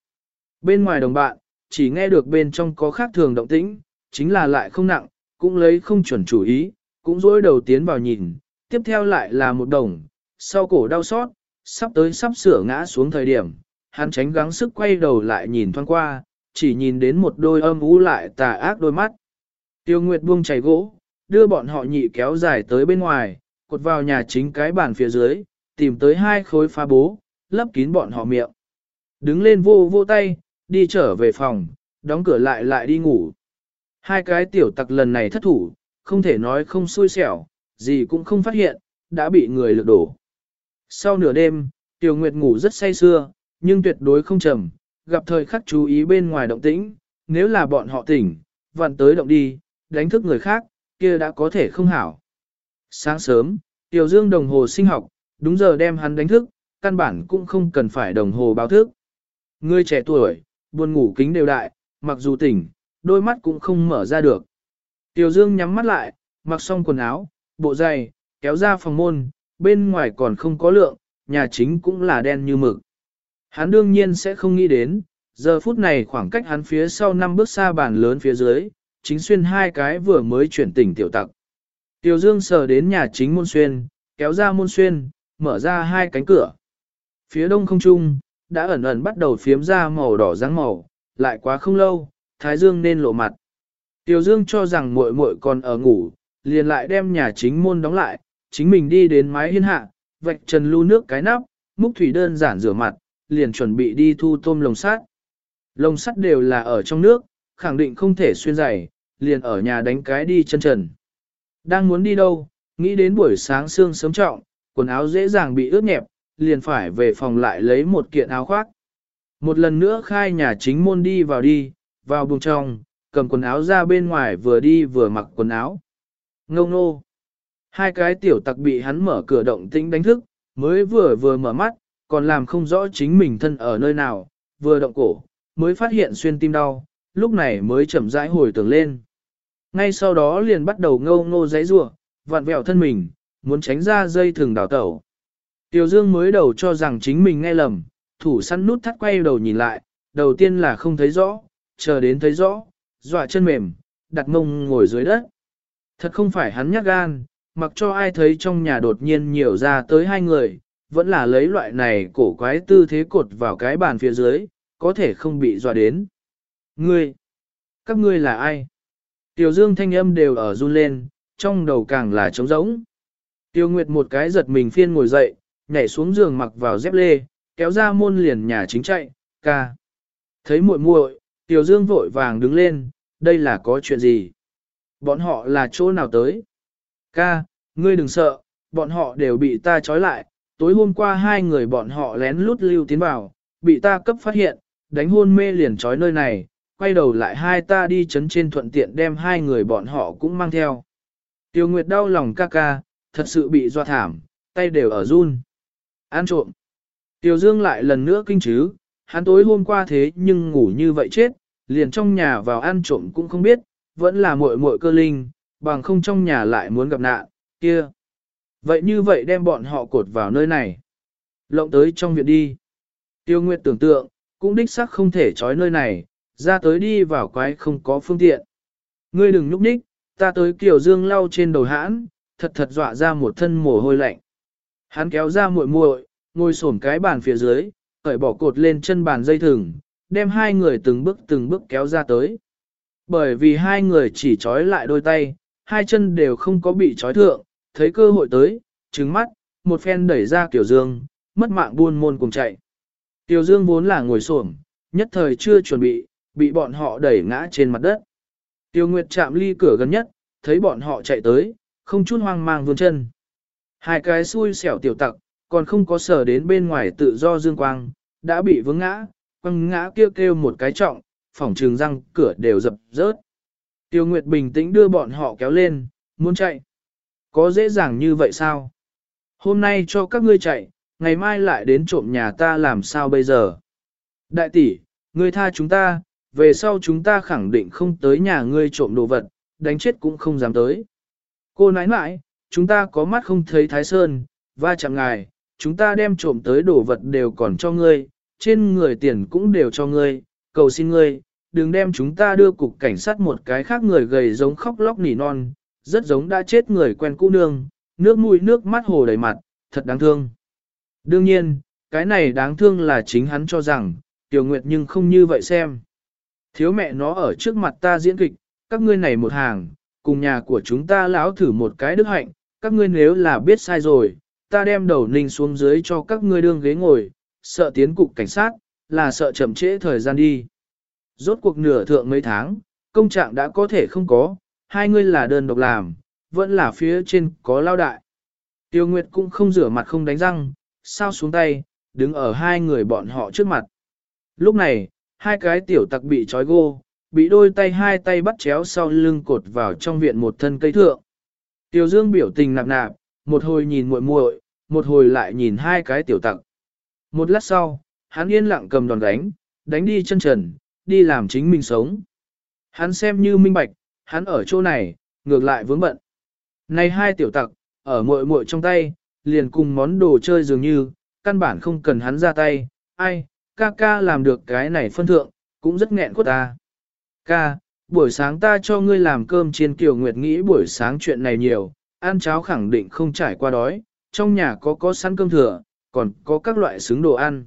[SPEAKER 1] Bên ngoài đồng bạn, chỉ nghe được bên trong có khác thường động tĩnh, chính là lại không nặng, cũng lấy không chuẩn chủ ý, cũng dối đầu tiến vào nhìn, tiếp theo lại là một đồng, sau cổ đau xót, sắp tới sắp sửa ngã xuống thời điểm, hắn tránh gắng sức quay đầu lại nhìn thoáng qua, chỉ nhìn đến một đôi âm u lại tà ác đôi mắt. Tiêu Nguyệt buông chảy gỗ, đưa bọn họ nhị kéo dài tới bên ngoài, cột vào nhà chính cái bàn phía dưới, tìm tới hai khối phá bố, lấp kín bọn họ miệng. Đứng lên vô vô tay, đi trở về phòng, đóng cửa lại lại đi ngủ. Hai cái tiểu tặc lần này thất thủ, không thể nói không xui xẻo, gì cũng không phát hiện, đã bị người lược đổ. Sau nửa đêm, Tiểu Nguyệt ngủ rất say sưa, nhưng tuyệt đối không trầm, gặp thời khắc chú ý bên ngoài động tĩnh, nếu là bọn họ tỉnh, vặn tới động đi, đánh thức người khác, kia đã có thể không hảo. Sáng sớm, Tiểu Dương đồng hồ sinh học, đúng giờ đem hắn đánh thức, căn bản cũng không cần phải đồng hồ báo thức. Người trẻ tuổi, buồn ngủ kính đều đại, mặc dù tỉnh, đôi mắt cũng không mở ra được. Tiểu Dương nhắm mắt lại, mặc xong quần áo, bộ giày, kéo ra phòng môn, bên ngoài còn không có lượng, nhà chính cũng là đen như mực. Hắn đương nhiên sẽ không nghĩ đến, giờ phút này khoảng cách hắn phía sau năm bước xa bàn lớn phía dưới, chính xuyên hai cái vừa mới chuyển tỉnh tiểu tặc. Tiểu Dương sờ đến nhà chính môn xuyên, kéo ra môn xuyên, mở ra hai cánh cửa. Phía đông không trung, đã ẩn ẩn bắt đầu phiếm ra màu đỏ dáng màu, lại quá không lâu, Thái Dương nên lộ mặt. Tiểu Dương cho rằng muội muội còn ở ngủ, liền lại đem nhà chính môn đóng lại, chính mình đi đến mái hiên hạ, vạch trần lưu nước cái nắp, múc thủy đơn giản rửa mặt, liền chuẩn bị đi thu tôm lồng sắt. Lồng sắt đều là ở trong nước, khẳng định không thể xuyên giày, liền ở nhà đánh cái đi chân trần. Đang muốn đi đâu, nghĩ đến buổi sáng sương sớm trọng, quần áo dễ dàng bị ướt nhẹp, liền phải về phòng lại lấy một kiện áo khoác. Một lần nữa khai nhà chính môn đi vào đi, vào buồng trong, cầm quần áo ra bên ngoài vừa đi vừa mặc quần áo. Ngông nô. Hai cái tiểu tặc bị hắn mở cửa động tĩnh đánh thức, mới vừa vừa mở mắt, còn làm không rõ chính mình thân ở nơi nào, vừa động cổ, mới phát hiện xuyên tim đau, lúc này mới chậm rãi hồi tưởng lên. Ngay sau đó liền bắt đầu ngâu ngô giấy rủa vặn vẹo thân mình, muốn tránh ra dây thừng đảo tẩu. Tiểu Dương mới đầu cho rằng chính mình nghe lầm, thủ săn nút thắt quay đầu nhìn lại, đầu tiên là không thấy rõ, chờ đến thấy rõ, dọa chân mềm, đặt mông ngồi dưới đất. Thật không phải hắn nhát gan, mặc cho ai thấy trong nhà đột nhiên nhiều ra tới hai người, vẫn là lấy loại này cổ quái tư thế cột vào cái bàn phía dưới, có thể không bị dọa đến. Ngươi! Các ngươi là ai? Tiểu Dương thanh âm đều ở run lên, trong đầu càng là trống rỗng. Tiêu Nguyệt một cái giật mình phiên ngồi dậy, nhảy xuống giường mặc vào dép lê, kéo ra môn liền nhà chính chạy, ca. Thấy muội muội, Tiểu Dương vội vàng đứng lên, đây là có chuyện gì? Bọn họ là chỗ nào tới? Ca, ngươi đừng sợ, bọn họ đều bị ta trói lại, tối hôm qua hai người bọn họ lén lút lưu tiến vào, bị ta cấp phát hiện, đánh hôn mê liền trói nơi này, quay đầu lại hai ta đi chấn trên thuận tiện đem hai người bọn họ cũng mang theo. Tiêu Nguyệt đau lòng ca ca, thật sự bị doa thảm, tay đều ở run. An trộm. Tiêu Dương lại lần nữa kinh chứ, hắn tối hôm qua thế nhưng ngủ như vậy chết, liền trong nhà vào ăn trộm cũng không biết, vẫn là muội muội cơ linh, bằng không trong nhà lại muốn gặp nạn, Kia! Vậy như vậy đem bọn họ cột vào nơi này. Lộng tới trong viện đi. Tiêu Nguyệt tưởng tượng, cũng đích xác không thể trói nơi này, ra tới đi vào quái không có phương tiện. Ngươi đừng nhúc nhích, ta tới kiểu Dương lau trên đầu hãn, thật thật dọa ra một thân mồ hôi lạnh. Hắn kéo ra muội muội, ngồi xổm cái bàn phía dưới, cởi bỏ cột lên chân bàn dây thừng, đem hai người từng bước từng bước kéo ra tới. Bởi vì hai người chỉ trói lại đôi tay, hai chân đều không có bị trói thượng, thấy cơ hội tới, trứng mắt, một phen đẩy ra tiểu Dương, mất mạng buôn môn cùng chạy. tiểu Dương vốn là ngồi xổm, nhất thời chưa chuẩn bị, bị bọn họ đẩy ngã trên mặt đất. Tiêu Nguyệt chạm ly cửa gần nhất, thấy bọn họ chạy tới, không chút hoang mang vươn chân. Hai cái xui xẻo tiểu tặc, còn không có sở đến bên ngoài tự do dương quang, đã bị vướng ngã, quăng ngã kêu kêu một cái trọng, phỏng trường răng cửa đều dập rớt. Tiêu Nguyệt bình tĩnh đưa bọn họ kéo lên, muốn chạy. Có dễ dàng như vậy sao? Hôm nay cho các ngươi chạy, ngày mai lại đến trộm nhà ta làm sao bây giờ? Đại tỷ, ngươi tha chúng ta, về sau chúng ta khẳng định không tới nhà ngươi trộm đồ vật, đánh chết cũng không dám tới. Cô nãi nãi, chúng ta có mắt không thấy thái sơn, va chạm ngài, chúng ta đem trộm tới đồ vật đều còn cho ngươi, trên người tiền cũng đều cho ngươi, cầu xin ngươi, đừng đem chúng ta đưa cục cảnh sát một cái khác người gầy giống khóc lóc nỉ non, rất giống đã chết người quen cũ nương, nước mũi nước mắt hồ đầy mặt, thật đáng thương. Đương nhiên, cái này đáng thương là chính hắn cho rằng, Tiểu Nguyệt nhưng không như vậy xem. Thiếu mẹ nó ở trước mặt ta diễn kịch, các ngươi này một hàng, cùng nhà của chúng ta lão thử một cái đức hạnh, các ngươi nếu là biết sai rồi, ta đem đầu ninh xuống dưới cho các ngươi đương ghế ngồi, sợ tiến cục cảnh sát, là sợ chậm trễ thời gian đi. Rốt cuộc nửa thượng mấy tháng, công trạng đã có thể không có, hai ngươi là đơn độc làm, vẫn là phía trên có lao đại. Tiêu Nguyệt cũng không rửa mặt không đánh răng, sao xuống tay, đứng ở hai người bọn họ trước mặt. Lúc này, hai cái tiểu tặc bị trói gô, bị đôi tay hai tay bắt chéo sau lưng cột vào trong viện một thân cây thượng. Tiểu Dương biểu tình nạp nạp, một hồi nhìn muội muội, một hồi lại nhìn hai cái tiểu tặc. Một lát sau, hắn yên lặng cầm đòn đánh, đánh đi chân trần, đi làm chính mình sống. Hắn xem như minh bạch, hắn ở chỗ này, ngược lại vướng bận. Này hai tiểu tặc, ở muội muội trong tay, liền cùng món đồ chơi dường như, căn bản không cần hắn ra tay, ai, ca ca làm được cái này phân thượng, cũng rất nghẹn của ta. Ca, buổi sáng ta cho ngươi làm cơm chiên kiều nguyệt nghĩ buổi sáng chuyện này nhiều, ăn cháo khẳng định không trải qua đói, trong nhà có có sẵn cơm thừa, còn có các loại xứng đồ ăn.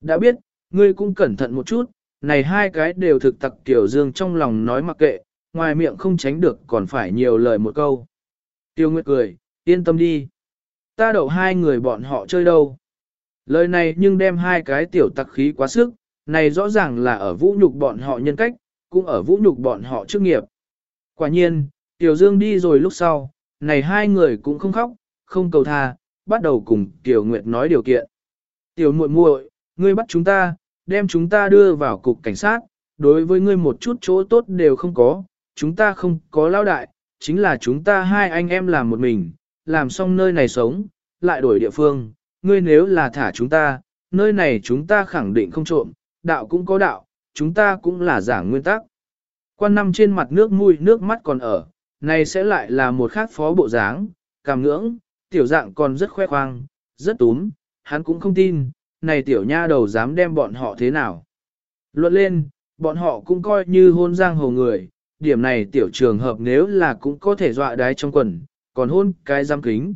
[SPEAKER 1] Đã biết, ngươi cũng cẩn thận một chút, này hai cái đều thực tặc Tiểu Dương trong lòng nói mặc kệ, ngoài miệng không tránh được còn phải nhiều lời một câu. Tiêu Nguyệt cười, yên tâm đi. Ta đậu hai người bọn họ chơi đâu. Lời này nhưng đem hai cái tiểu tặc khí quá sức, này rõ ràng là ở vũ nhục bọn họ nhân cách, cũng ở vũ nhục bọn họ chức nghiệp. Quả nhiên, Tiểu Dương đi rồi lúc sau, này hai người cũng không khóc, không cầu tha, bắt đầu cùng Tiểu Nguyệt nói điều kiện. Tiểu muội muội, ngươi bắt chúng ta, đem chúng ta đưa vào cục cảnh sát, đối với ngươi một chút chỗ tốt đều không có, chúng ta không có lao đại, chính là chúng ta hai anh em làm một mình, làm xong nơi này sống, lại đổi địa phương, ngươi nếu là thả chúng ta, nơi này chúng ta khẳng định không trộm, đạo cũng có đạo, chúng ta cũng là giảng nguyên tắc. Quan năm trên mặt nước mũi nước mắt còn ở, này sẽ lại là một khác phó bộ dáng, cảm ngưỡng, tiểu dạng còn rất khoe khoang, rất túm, hắn cũng không tin, này tiểu nha đầu dám đem bọn họ thế nào. Luận lên, bọn họ cũng coi như hôn giang hồ người, điểm này tiểu trường hợp nếu là cũng có thể dọa đái trong quần, còn hôn cái giam kính.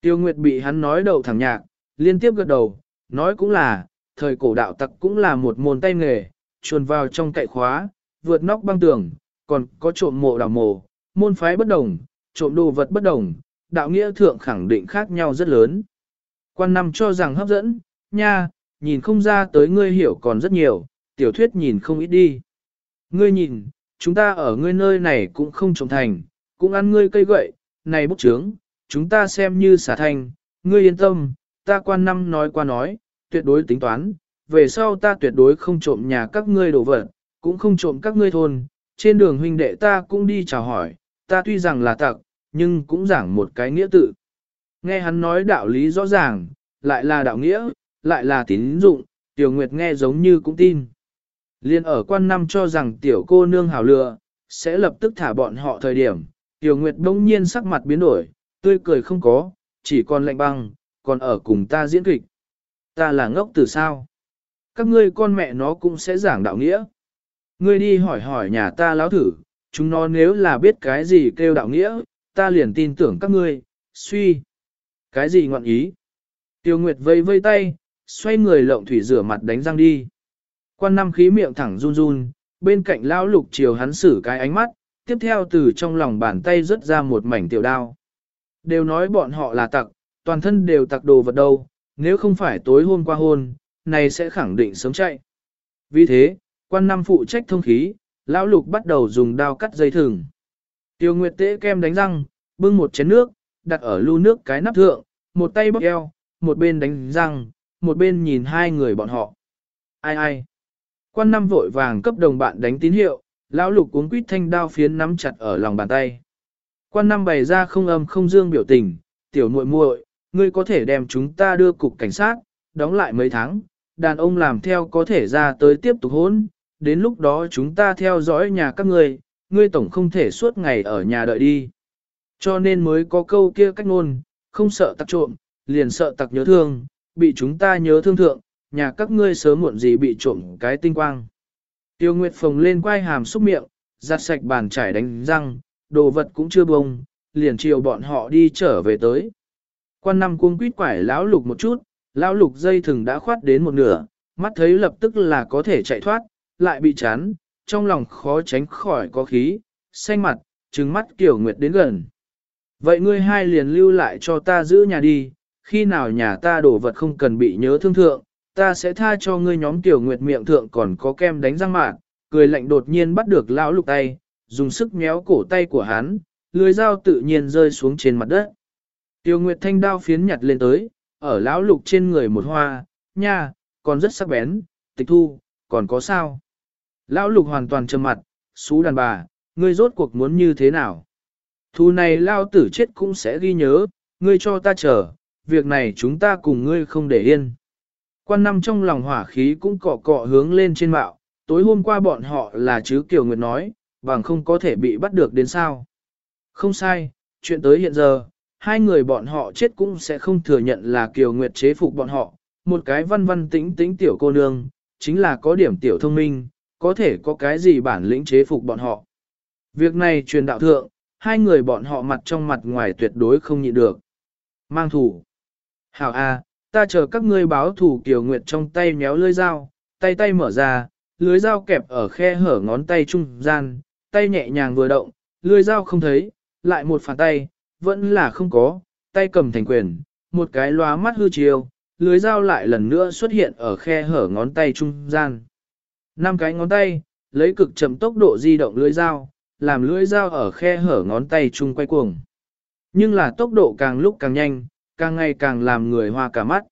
[SPEAKER 1] Tiêu Nguyệt bị hắn nói đầu thẳng nhạc, liên tiếp gật đầu, nói cũng là, thời cổ đạo tặc cũng là một môn tay nghề, chuồn vào trong cậy khóa, vượt nóc băng tường, còn có trộm mộ đảo mộ, môn phái bất đồng, trộm đồ vật bất đồng, đạo nghĩa thượng khẳng định khác nhau rất lớn. Quan năm cho rằng hấp dẫn, nha, nhìn không ra tới ngươi hiểu còn rất nhiều, tiểu thuyết nhìn không ít đi. Ngươi nhìn, chúng ta ở ngươi nơi này cũng không trồng thành, cũng ăn ngươi cây gậy, này bốc trướng, chúng ta xem như xả thành, ngươi yên tâm, ta quan năm nói qua nói, tuyệt đối tính toán, về sau ta tuyệt đối không trộm nhà các ngươi đồ vật, cũng không trộm các ngươi thôn, trên đường huynh đệ ta cũng đi chào hỏi, ta tuy rằng là tặc, nhưng cũng giảng một cái nghĩa tự. Nghe hắn nói đạo lý rõ ràng, lại là đạo nghĩa, lại là tín dụng, tiểu nguyệt nghe giống như cũng tin. Liên ở quan năm cho rằng tiểu cô nương hảo lựa, sẽ lập tức thả bọn họ thời điểm, tiểu nguyệt đông nhiên sắc mặt biến đổi, tươi cười không có, chỉ còn lạnh băng, còn ở cùng ta diễn kịch. Ta là ngốc từ sao? Các ngươi con mẹ nó cũng sẽ giảng đạo nghĩa. Ngươi đi hỏi hỏi nhà ta láo thử, chúng nó nếu là biết cái gì kêu đạo nghĩa, ta liền tin tưởng các ngươi, suy. Cái gì ngọn ý? Tiêu Nguyệt vây vây tay, xoay người lộng thủy rửa mặt đánh răng đi. Quan năm khí miệng thẳng run run, bên cạnh lão lục chiều hắn xử cái ánh mắt, tiếp theo từ trong lòng bàn tay rớt ra một mảnh tiểu đao. Đều nói bọn họ là tặc, toàn thân đều tặc đồ vật đâu, nếu không phải tối hôm qua hôn, này sẽ khẳng định sớm chạy. Vì thế, quan năm phụ trách thông khí, lão lục bắt đầu dùng đao cắt dây thừng. Tiêu Nguyệt tế kem đánh răng, bưng một chén nước, đặt ở lu nước cái nắp thượng, một tay bóp eo, một bên đánh răng, một bên nhìn hai người bọn họ. Ai ai? Quan năm vội vàng cấp đồng bạn đánh tín hiệu, lão lục uống quýt thanh đao phiến nắm chặt ở lòng bàn tay. Quan năm bày ra không âm không dương biểu tình, tiểu muội muội, ngươi có thể đem chúng ta đưa cục cảnh sát, đóng lại mấy tháng, đàn ông làm theo có thể ra tới tiếp tục hôn, đến lúc đó chúng ta theo dõi nhà các ngươi, ngươi tổng không thể suốt ngày ở nhà đợi đi. Cho nên mới có câu kia cách ngôn, không sợ tặc trộm, liền sợ tặc nhớ thương, bị chúng ta nhớ thương thượng, nhà các ngươi sớm muộn gì bị trộm cái tinh quang. Tiêu Nguyệt phồng lên quai hàm xúc miệng, giặt sạch bàn chải đánh răng, đồ vật cũng chưa bông, liền chiều bọn họ đi trở về tới. Quan năm cuống quýt quải lão lục một chút, lão lục dây thừng đã khoát đến một nửa, mắt thấy lập tức là có thể chạy thoát, lại bị chán, trong lòng khó tránh khỏi có khí, xanh mặt, trừng mắt Tiểu Nguyệt đến gần. Vậy ngươi hai liền lưu lại cho ta giữ nhà đi, khi nào nhà ta đổ vật không cần bị nhớ thương thượng, ta sẽ tha cho ngươi nhóm Tiểu Nguyệt miệng thượng còn có kem đánh răng mạng, cười lạnh đột nhiên bắt được lão lục tay, dùng sức méo cổ tay của hắn, lưới dao tự nhiên rơi xuống trên mặt đất. Tiêu Nguyệt thanh đao phiến nhặt lên tới, ở lão lục trên người một hoa, nha, còn rất sắc bén, tịch thu, còn có sao? Lão lục hoàn toàn trầm mặt, xú đàn bà, ngươi rốt cuộc muốn như thế nào? Thu này lao tử chết cũng sẽ ghi nhớ, ngươi cho ta chờ, việc này chúng ta cùng ngươi không để yên. Quan năm trong lòng hỏa khí cũng cọ cọ hướng lên trên mạo, tối hôm qua bọn họ là chứ Kiều Nguyệt nói, bằng không có thể bị bắt được đến sao. Không sai, chuyện tới hiện giờ, hai người bọn họ chết cũng sẽ không thừa nhận là Kiều Nguyệt chế phục bọn họ, một cái văn văn tĩnh tĩnh tiểu cô nương, chính là có điểm tiểu thông minh, có thể có cái gì bản lĩnh chế phục bọn họ. Việc này truyền đạo thượng, hai người bọn họ mặt trong mặt ngoài tuyệt đối không nhịn được. Mang thủ. Hảo A, ta chờ các ngươi báo thủ Kiều Nguyệt trong tay méo lưỡi dao, tay tay mở ra, lưới dao kẹp ở khe hở ngón tay trung gian, tay nhẹ nhàng vừa động, lưỡi dao không thấy, lại một phản tay, vẫn là không có, tay cầm thành quyền, một cái lóa mắt hư chiều, lưới dao lại lần nữa xuất hiện ở khe hở ngón tay trung gian. Năm cái ngón tay, lấy cực chậm tốc độ di động lưới dao, làm lưới dao ở khe hở ngón tay chung quay cuồng. Nhưng là tốc độ càng lúc càng nhanh, càng ngày càng làm người hoa cả mắt.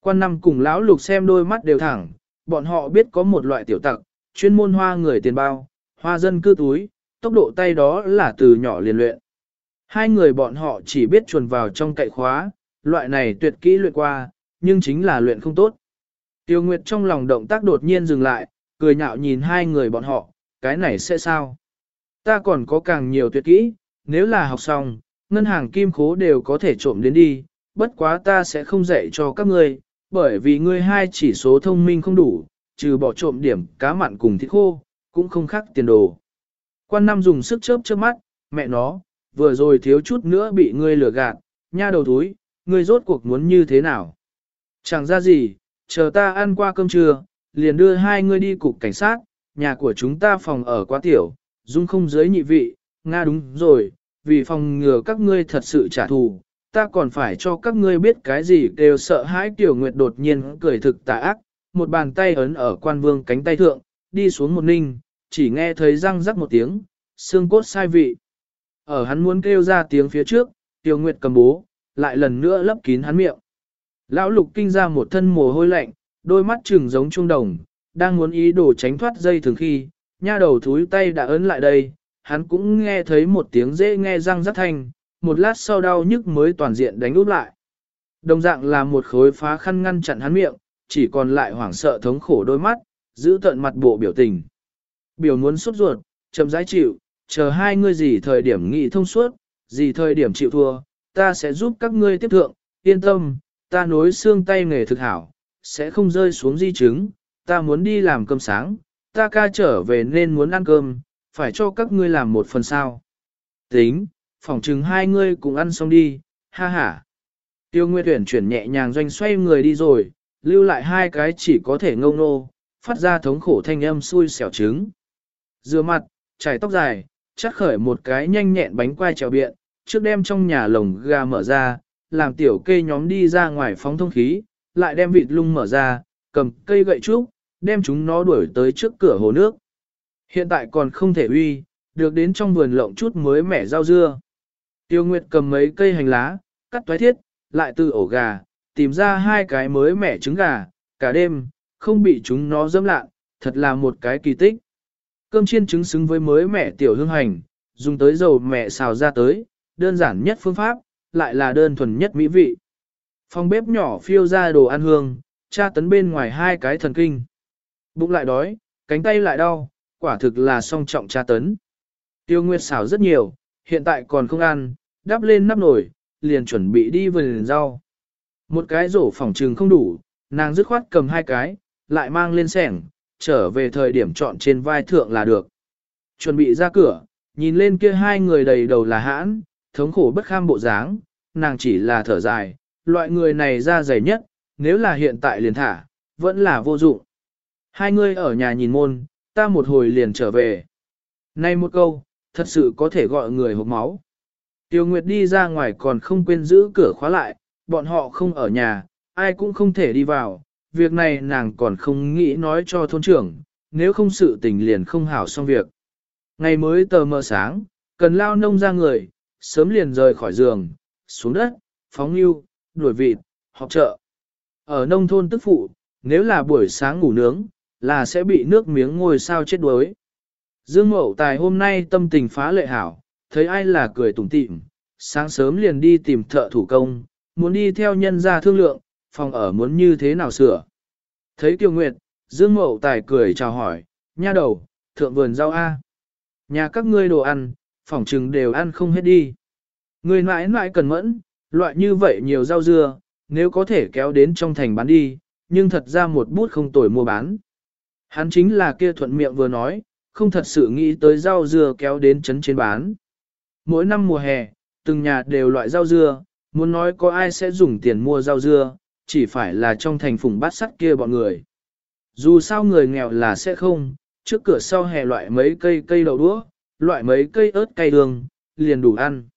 [SPEAKER 1] Quan năm cùng lão lục xem đôi mắt đều thẳng, bọn họ biết có một loại tiểu tặc, chuyên môn hoa người tiền bao, hoa dân cư túi, tốc độ tay đó là từ nhỏ liền luyện. Hai người bọn họ chỉ biết chuồn vào trong cậy khóa, loại này tuyệt kỹ luyện qua, nhưng chính là luyện không tốt. Tiêu Nguyệt trong lòng động tác đột nhiên dừng lại, cười nhạo nhìn hai người bọn họ, cái này sẽ sao? Ta còn có càng nhiều tuyệt kỹ, nếu là học xong, ngân hàng kim khố đều có thể trộm đến đi, bất quá ta sẽ không dạy cho các ngươi, bởi vì ngươi hai chỉ số thông minh không đủ, trừ bỏ trộm điểm cá mặn cùng thịt khô, cũng không khác tiền đồ. Quan năm dùng sức chớp chớp mắt, mẹ nó, vừa rồi thiếu chút nữa bị ngươi lừa gạt, nha đầu túi, ngươi rốt cuộc muốn như thế nào? Chẳng ra gì, chờ ta ăn qua cơm trưa, liền đưa hai ngươi đi cục cảnh sát, nhà của chúng ta phòng ở quá tiểu, dung không dưới nhị vị, Nga đúng rồi, vì phòng ngừa các ngươi thật sự trả thù, ta còn phải cho các ngươi biết cái gì đều sợ hãi tiểu nguyệt đột nhiên cười thực tà ác, một bàn tay ấn ở quan vương cánh tay thượng, đi xuống một ninh, chỉ nghe thấy răng rắc một tiếng, xương cốt sai vị. Ở hắn muốn kêu ra tiếng phía trước, Tiêu nguyệt cầm bố, lại lần nữa lấp kín hắn miệng. Lão lục kinh ra một thân mồ hôi lạnh, đôi mắt trừng giống trung đồng, đang muốn ý đồ tránh thoát dây thường khi, nha đầu thúi tay đã ấn lại đây, hắn cũng nghe thấy một tiếng dễ nghe răng rắc thanh, một lát sau đau nhức mới toàn diện đánh úp lại. Đồng dạng là một khối phá khăn ngăn chặn hắn miệng, chỉ còn lại hoảng sợ thống khổ đôi mắt, giữ tận mặt bộ biểu tình. Biểu muốn sốt ruột, chậm rãi chịu, chờ hai ngươi gì thời điểm nghị thông suốt, gì thời điểm chịu thua, ta sẽ giúp các ngươi tiếp thượng, yên tâm, ta nối xương tay nghề thực hảo, sẽ không rơi xuống di chứng, ta muốn đi làm cơm sáng, ta ca trở về nên muốn ăn cơm, phải cho các ngươi làm một phần sao. Tính, phỏng chừng hai ngươi cùng ăn xong đi, ha ha. Tiêu Nguyệt Tuyển chuyển nhẹ nhàng doanh xoay người đi rồi, lưu lại hai cái chỉ có thể ngông nô, phát ra thống khổ thanh âm xui xẻo trứng. Dừa mặt, chải tóc dài, chắc khởi một cái nhanh nhẹn bánh quai trèo biện, trước đem trong nhà lồng gà mở ra, làm tiểu kê nhóm đi ra ngoài phóng thông khí, lại đem vịt lung mở ra, cầm cây gậy trúc, đem chúng nó đuổi tới trước cửa hồ nước. Hiện tại còn không thể uy, được đến trong vườn lộng chút mới mẻ rau dưa. Tiêu Nguyệt cầm mấy cây hành lá, cắt toái thiết, lại từ ổ gà, tìm ra hai cái mới mẻ trứng gà, cả đêm, không bị chúng nó dẫm lạ, thật là một cái kỳ tích. Cơm chiên trứng xứng với mới mẹ tiểu hương hành, dùng tới dầu mẹ xào ra tới, đơn giản nhất phương pháp, lại là đơn thuần nhất mỹ vị. Phòng bếp nhỏ phiêu ra đồ ăn hương, tra tấn bên ngoài hai cái thần kinh. Bụng lại đói, cánh tay lại đau, quả thực là song trọng tra tấn. Tiêu Nguyệt xảo rất nhiều, hiện tại còn không ăn, đắp lên nắp nồi, liền chuẩn bị đi vườn rau. Một cái rổ phòng trừng không đủ, nàng dứt khoát cầm hai cái, lại mang lên sẻng, trở về thời điểm chọn trên vai thượng là được. Chuẩn bị ra cửa, nhìn lên kia hai người đầy đầu là hãn, thống khổ bất kham bộ dáng, nàng chỉ là thở dài, loại người này ra dày nhất, nếu là hiện tại liền thả, vẫn là vô dụng. Hai người ở nhà nhìn môn, ta một hồi liền trở về. Nay một câu, thật sự có thể gọi người hộp máu. Tiêu Nguyệt đi ra ngoài còn không quên giữ cửa khóa lại, bọn họ không ở nhà, ai cũng không thể đi vào, việc này nàng còn không nghĩ nói cho thôn trưởng, nếu không sự tình liền không hảo xong việc. Ngày mới tờ mờ sáng, cần lao nông ra người, sớm liền rời khỏi giường, xuống đất, phóng yêu, đuổi vịt, họp chợ. Ở nông thôn tức phụ, nếu là buổi sáng ngủ nướng, là sẽ bị nước miếng ngồi sao chết đuối. Dương Mậu Tài hôm nay tâm tình phá lệ hảo, thấy ai là cười tủm tỉm, sáng sớm liền đi tìm thợ thủ công, muốn đi theo nhân gia thương lượng, phòng ở muốn như thế nào sửa. Thấy Kiều Nguyệt, Dương Mậu Tài cười chào hỏi, nha đầu, thượng vườn rau A. Nhà các ngươi đồ ăn, phòng trừng đều ăn không hết đi. Người mãi mãi cần mẫn, loại như vậy nhiều rau dưa, nếu có thể kéo đến trong thành bán đi, nhưng thật ra một bút không tồi mua bán. Hắn chính là kia thuận miệng vừa nói, không thật sự nghĩ tới rau dưa kéo đến chấn trên bán. Mỗi năm mùa hè, từng nhà đều loại rau dưa, muốn nói có ai sẽ dùng tiền mua rau dưa, chỉ phải là trong thành phùng bát sắt kia bọn người. Dù sao người nghèo là sẽ không, trước cửa sau hè loại mấy cây cây đậu đũa, loại mấy cây ớt cay đường, liền đủ ăn.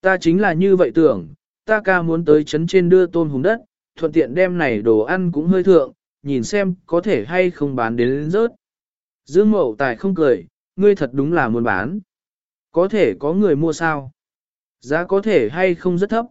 [SPEAKER 1] Ta chính là như vậy tưởng, ta ca muốn tới chấn trên đưa tôm hùng đất, thuận tiện đem này đồ ăn cũng hơi thượng, nhìn xem có thể hay không bán đến, đến rớt. Dương mậu tài không cười, ngươi thật đúng là muốn bán. Có thể có người mua sao? Giá có thể hay không rất thấp.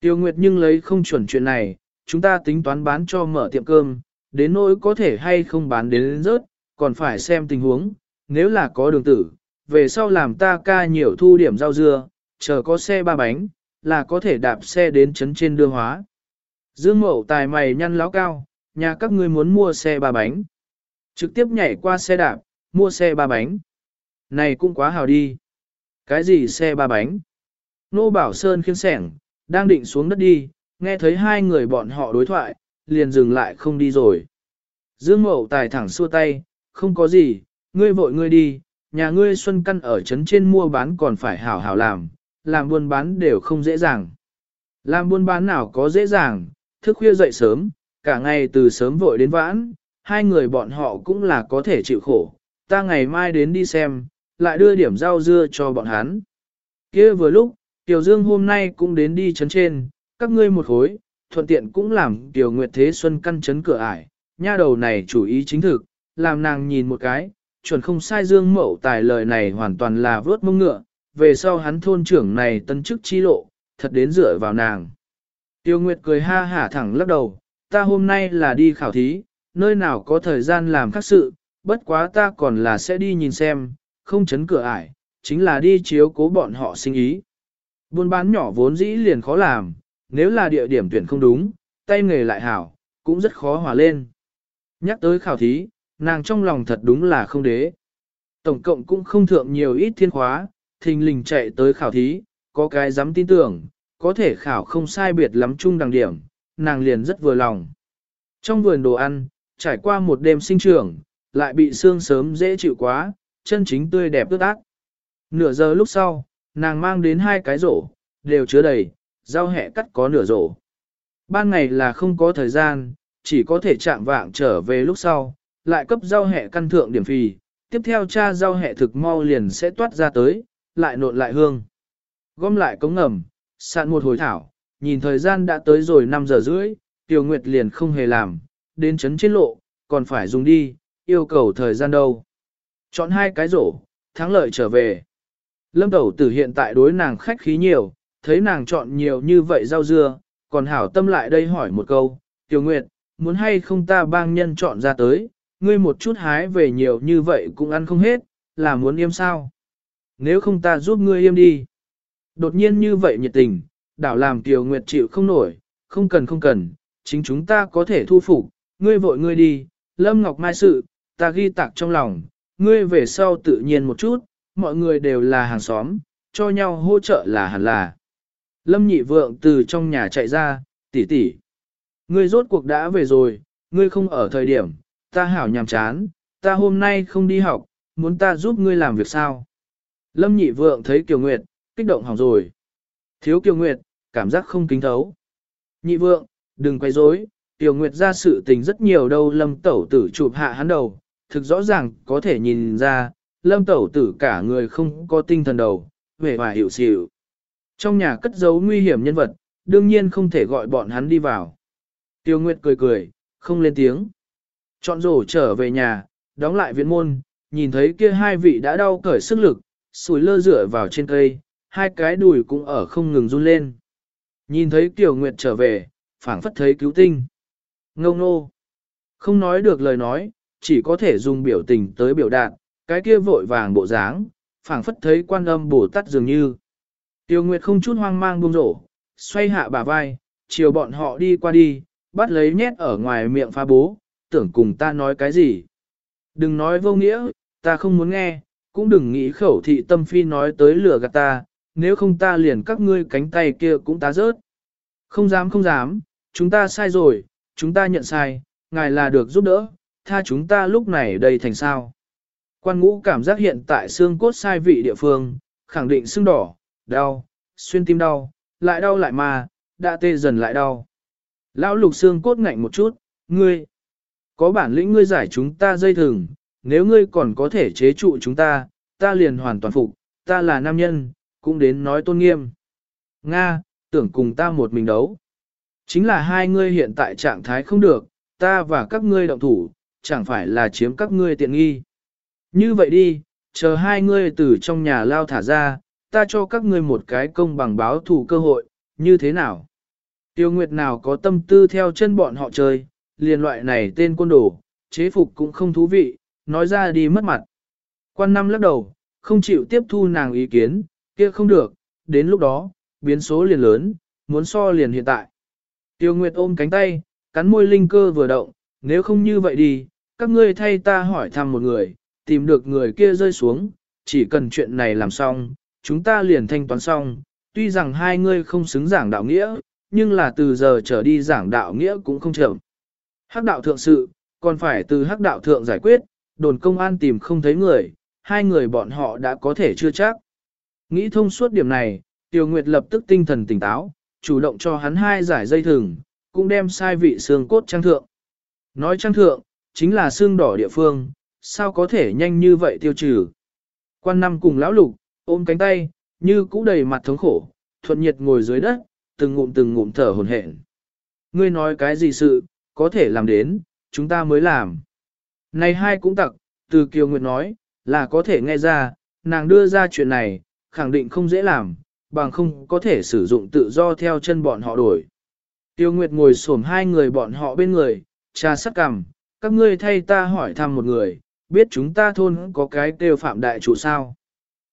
[SPEAKER 1] Tiêu Nguyệt nhưng lấy không chuẩn chuyện này, chúng ta tính toán bán cho mở tiệm cơm, đến nỗi có thể hay không bán đến, đến rớt, còn phải xem tình huống, nếu là có đường tử, về sau làm ta ca nhiều thu điểm rau dưa, chờ có xe ba bánh, là có thể đạp xe đến chấn trên đưa hóa. Dương mậu tài mày nhăn láo cao, nhà các ngươi muốn mua xe ba bánh. Trực tiếp nhảy qua xe đạp, mua xe ba bánh. Này cũng quá hào đi. Cái gì xe ba bánh? Nô Bảo Sơn khiên sẻng, đang định xuống đất đi, nghe thấy hai người bọn họ đối thoại, liền dừng lại không đi rồi. Dương Mậu tài thẳng xua tay, không có gì, ngươi vội ngươi đi, nhà ngươi xuân căn ở trấn trên mua bán còn phải hảo hảo làm, làm buôn bán đều không dễ dàng. Làm buôn bán nào có dễ dàng, thức khuya dậy sớm, cả ngày từ sớm vội đến vãn, hai người bọn họ cũng là có thể chịu khổ, ta ngày mai đến đi xem, lại đưa điểm rau dưa cho bọn hắn. kia vừa lúc, Tiểu Dương hôm nay cũng đến đi trấn trên, các ngươi một khối, thuận tiện cũng làm Tiểu Nguyệt Thế Xuân căn chấn cửa ải, nha đầu này chủ ý chính thực, làm nàng nhìn một cái, chuẩn không sai Dương mẫu tài lời này hoàn toàn là vớt mông ngựa, về sau hắn thôn trưởng này tân chức chi lộ, thật đến dựa vào nàng. Tiêu Nguyệt cười ha hả thẳng lắc đầu, ta hôm nay là đi khảo thí, nơi nào có thời gian làm khác sự, bất quá ta còn là sẽ đi nhìn xem, không chấn cửa ải, chính là đi chiếu cố bọn họ sinh ý. Buôn bán nhỏ vốn dĩ liền khó làm, nếu là địa điểm tuyển không đúng, tay nghề lại hảo, cũng rất khó hòa lên. Nhắc tới khảo thí, nàng trong lòng thật đúng là không đế. Tổng cộng cũng không thượng nhiều ít thiên khóa, thình lình chạy tới khảo thí, có cái dám tin tưởng, có thể khảo không sai biệt lắm chung đằng điểm, nàng liền rất vừa lòng. Trong vườn đồ ăn, trải qua một đêm sinh trưởng, lại bị sương sớm dễ chịu quá, chân chính tươi đẹp ướt ác. Nửa giờ lúc sau, nàng mang đến hai cái rổ, đều chứa đầy, rau hẹ cắt có nửa rổ. Ban ngày là không có thời gian, chỉ có thể chạm vạng trở về lúc sau, lại cấp rau hẹ căn thượng điểm phì, tiếp theo cha rau hẹ thực mau liền sẽ toát ra tới, lại nộn lại hương. Gom lại cống ngầm, sạn một hồi thảo, nhìn thời gian đã tới rồi 5 giờ rưỡi, Tiểu Nguyệt liền không hề làm, đến chấn trên lộ, còn phải dùng đi, yêu cầu thời gian đâu. Chọn hai cái rổ, thắng lợi trở về. Lâm Tẩu Tử hiện tại đối nàng khách khí nhiều, thấy nàng chọn nhiều như vậy rau dưa, còn hảo tâm lại đây hỏi một câu, Tiểu Nguyệt, muốn hay không ta bang nhân chọn ra tới, ngươi một chút hái về nhiều như vậy cũng ăn không hết, là muốn yêm sao? Nếu không ta giúp ngươi yêm đi. Đột nhiên như vậy nhiệt tình, đảo làm Tiểu Nguyệt chịu không nổi, không cần không cần, chính chúng ta có thể thu phục, ngươi vội ngươi đi, Lâm Ngọc Mai sự, ta ghi tạc trong lòng, ngươi về sau tự nhiên một chút, mọi người đều là hàng xóm, cho nhau hỗ trợ là hẳn là. Lâm nhị vượng từ trong nhà chạy ra, tỷ tỷ, Ngươi rốt cuộc đã về rồi, ngươi không ở thời điểm, ta hảo nhàm chán, ta hôm nay không đi học, muốn ta giúp ngươi làm việc sao? Lâm nhị vượng thấy Kiều Nguyệt, kích động hỏng rồi. Thiếu Kiều Nguyệt, cảm giác không kính thấu. Nhị vượng, đừng quay rối, Kiều Nguyệt ra sự tình rất nhiều đâu Lâm tẩu tử chụp hạ hắn đầu, thực rõ ràng có thể nhìn ra, Lâm tẩu tử cả người không có tinh thần đầu, vẻ hòa hiểu xỉu. Trong nhà cất giấu nguy hiểm nhân vật, đương nhiên không thể gọi bọn hắn đi vào. Tiêu Nguyệt cười cười, không lên tiếng. Chọn rổ trở về nhà, đóng lại viện môn, nhìn thấy kia hai vị đã đau cởi sức lực, sùi lơ rửa vào trên cây, hai cái đùi cũng ở không ngừng run lên. Nhìn thấy Tiểu Nguyệt trở về, phảng phất thấy cứu tinh. Ngông nô. Không nói được lời nói, chỉ có thể dùng biểu tình tới biểu đạt, cái kia vội vàng bộ dáng, phảng phất thấy quan âm bổ tát dường như. Tiêu Nguyệt không chút hoang mang buông rổ, xoay hạ bà vai, chiều bọn họ đi qua đi, bắt lấy nhét ở ngoài miệng phá bố, tưởng cùng ta nói cái gì. Đừng nói vô nghĩa, ta không muốn nghe, cũng đừng nghĩ khẩu thị tâm phi nói tới lửa gạt ta, nếu không ta liền các ngươi cánh tay kia cũng tá rớt. Không dám không dám, chúng ta sai rồi, chúng ta nhận sai, ngài là được giúp đỡ, tha chúng ta lúc này đây thành sao. Quan ngũ cảm giác hiện tại xương cốt sai vị địa phương, khẳng định xương đỏ, đau, xuyên tim đau, lại đau lại mà, đã tê dần lại đau. Lão lục xương cốt ngạnh một chút, ngươi, có bản lĩnh ngươi giải chúng ta dây thừng, nếu ngươi còn có thể chế trụ chúng ta, ta liền hoàn toàn phục, ta là nam nhân, cũng đến nói tôn nghiêm. Nga, tưởng cùng ta một mình đấu. Chính là hai ngươi hiện tại trạng thái không được, ta và các ngươi động thủ, chẳng phải là chiếm các ngươi tiện nghi. Như vậy đi, chờ hai ngươi từ trong nhà lao thả ra, ta cho các ngươi một cái công bằng báo thủ cơ hội, như thế nào? Tiêu Nguyệt nào có tâm tư theo chân bọn họ chơi, liền loại này tên quân đồ, chế phục cũng không thú vị, nói ra đi mất mặt. Quan năm lắc đầu, không chịu tiếp thu nàng ý kiến, kia không được, đến lúc đó, biến số liền lớn, muốn so liền hiện tại. Tiêu Nguyệt ôm cánh tay, cắn môi linh cơ vừa động, nếu không như vậy đi, các ngươi thay ta hỏi thăm một người, tìm được người kia rơi xuống, chỉ cần chuyện này làm xong, chúng ta liền thanh toán xong, tuy rằng hai ngươi không xứng giảng đạo nghĩa, nhưng là từ giờ trở đi giảng đạo nghĩa cũng không chậm. Hắc đạo thượng sự, còn phải từ hắc đạo thượng giải quyết, đồn công an tìm không thấy người, hai người bọn họ đã có thể chưa chắc. Nghĩ thông suốt điểm này, Tiêu Nguyệt lập tức tinh thần tỉnh táo, chủ động cho hắn hai giải dây thừng, cũng đem sai vị xương cốt trang thượng. Nói trang thượng, chính là xương đỏ địa phương, sao có thể nhanh như vậy tiêu trừ. Quan năm cùng lão lục, ôm cánh tay, như cũ đầy mặt thống khổ, thuận nhiệt ngồi dưới đất, từng ngụm từng ngụm thở hồn hển. Ngươi nói cái gì sự, có thể làm đến, chúng ta mới làm. Này hai cũng tặc, từ Kiều Nguyệt nói, là có thể nghe ra, nàng đưa ra chuyện này, khẳng định không dễ làm, bằng không có thể sử dụng tự do theo chân bọn họ đổi. Tiêu Nguyệt ngồi xổm hai người bọn họ bên người, trà sắc cằm, các ngươi thay ta hỏi thăm một người, biết chúng ta thôn có cái kêu phạm đại chủ sao.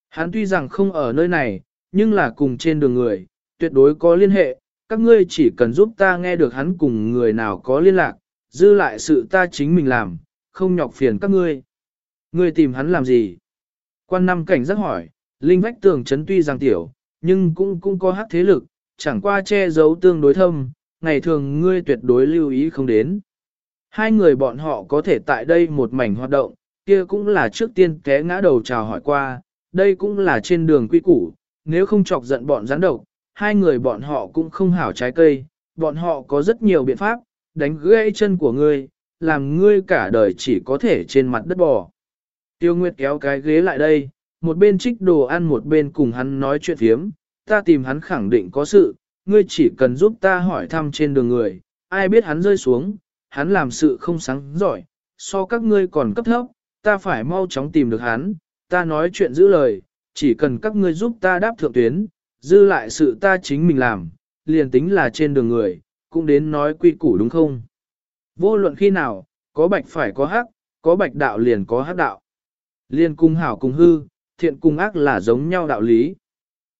[SPEAKER 1] Hắn tuy rằng không ở nơi này, nhưng là cùng trên đường người, tuyệt đối có liên hệ, các ngươi chỉ cần giúp ta nghe được hắn cùng người nào có liên lạc, dư lại sự ta chính mình làm, không nhọc phiền các ngươi. Ngươi tìm hắn làm gì? Quan năm cảnh giác hỏi, linh vách tường chấn tuy rằng tiểu, nhưng cũng cũng có hát thế lực, chẳng qua che giấu tương đối thâm, ngày thường ngươi tuyệt đối lưu ý không đến. Hai người bọn họ có thể tại đây một mảnh hoạt động, kia cũng là trước tiên té ngã đầu chào hỏi qua, đây cũng là trên đường quy củ, nếu không chọc giận bọn gián độc, hai người bọn họ cũng không hảo trái cây, bọn họ có rất nhiều biện pháp, đánh gãy chân của ngươi, làm ngươi cả đời chỉ có thể trên mặt đất bò. Tiêu Nguyệt kéo cái ghế lại đây, một bên trích đồ ăn một bên cùng hắn nói chuyện phiếm, ta tìm hắn khẳng định có sự, ngươi chỉ cần giúp ta hỏi thăm trên đường người, ai biết hắn rơi xuống, hắn làm sự không sáng giỏi, so các ngươi còn cấp thấp, ta phải mau chóng tìm được hắn, ta nói chuyện giữ lời, chỉ cần các ngươi giúp ta đáp thượng tuyến, dư lại sự ta chính mình làm, liền tính là trên đường người, cũng đến nói quy củ đúng không? Vô luận khi nào, có bạch phải có hắc, có bạch đạo liền có hắc đạo. Liên cung hảo cùng hư, thiện cung ác là giống nhau đạo lý.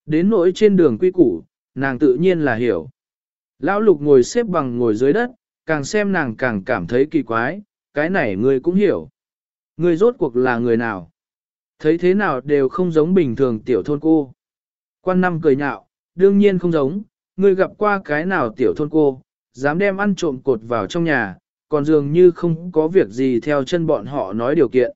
[SPEAKER 1] Đến nỗi trên đường quy củ, nàng tự nhiên là hiểu. Lão lục ngồi xếp bằng ngồi dưới đất, càng xem nàng càng cảm thấy kỳ quái, cái này ngươi cũng hiểu. Ngươi rốt cuộc là người nào? Thấy thế nào đều không giống bình thường tiểu thôn cô. Quan năm cười nhạo, đương nhiên không giống, ngươi gặp qua cái nào tiểu thôn cô, dám đem ăn trộm cột vào trong nhà, còn dường như không có việc gì theo chân bọn họ nói điều kiện.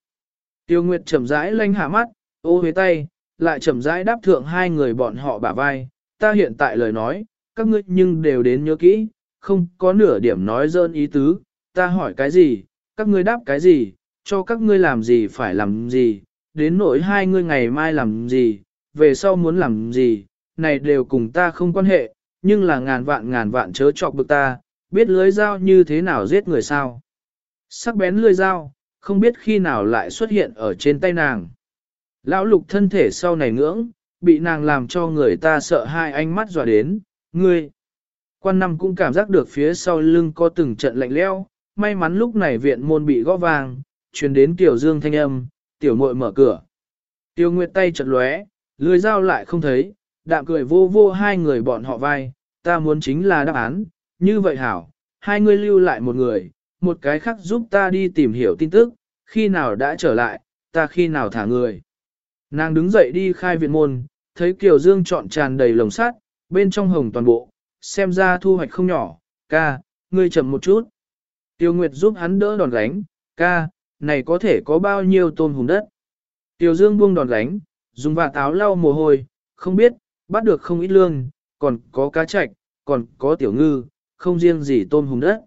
[SPEAKER 1] Tiêu Nguyệt chậm rãi lanh hạ mắt, ô huế tay, lại chậm rãi đáp thượng hai người bọn họ bả vai, ta hiện tại lời nói, các ngươi nhưng đều đến nhớ kỹ, không có nửa điểm nói dơn ý tứ, ta hỏi cái gì, các ngươi đáp cái gì, cho các ngươi làm gì phải làm gì, đến nỗi hai ngươi ngày mai làm gì, về sau muốn làm gì, này đều cùng ta không quan hệ, nhưng là ngàn vạn ngàn vạn chớ chọc bực ta, biết lưới dao như thế nào giết người sao. Sắc bén lưới dao, không biết khi nào lại xuất hiện ở trên tay nàng. Lão lục thân thể sau này ngưỡng, bị nàng làm cho người ta sợ hai ánh mắt dọa đến, ngươi. Quan năm cũng cảm giác được phía sau lưng có từng trận lạnh leo, may mắn lúc này viện môn bị gõ vàng, truyền đến tiểu dương thanh âm, tiểu muội mở cửa. Tiêu Nguyệt tay chật lóe, lưới dao lại không thấy, đạm cười vô vô hai người bọn họ vai, ta muốn chính là đáp án, như vậy hảo, hai người lưu lại một người, một cái khác giúp ta đi tìm hiểu tin tức, khi nào đã trở lại, ta khi nào thả người. Nàng đứng dậy đi khai viện môn, thấy Kiều Dương trọn tràn đầy lồng sắt, bên trong hồng toàn bộ, xem ra thu hoạch không nhỏ, ca, ngươi chậm một chút. Tiêu Nguyệt giúp hắn đỡ đòn gánh, ca, này có thể có bao nhiêu tôm hùng đất. Tiểu Dương buông đòn gánh, dùng vạt áo lau mồ hôi, không biết, bắt được không ít lương, còn có cá chạch, còn có tiểu ngư, không riêng gì tôm hùng đất.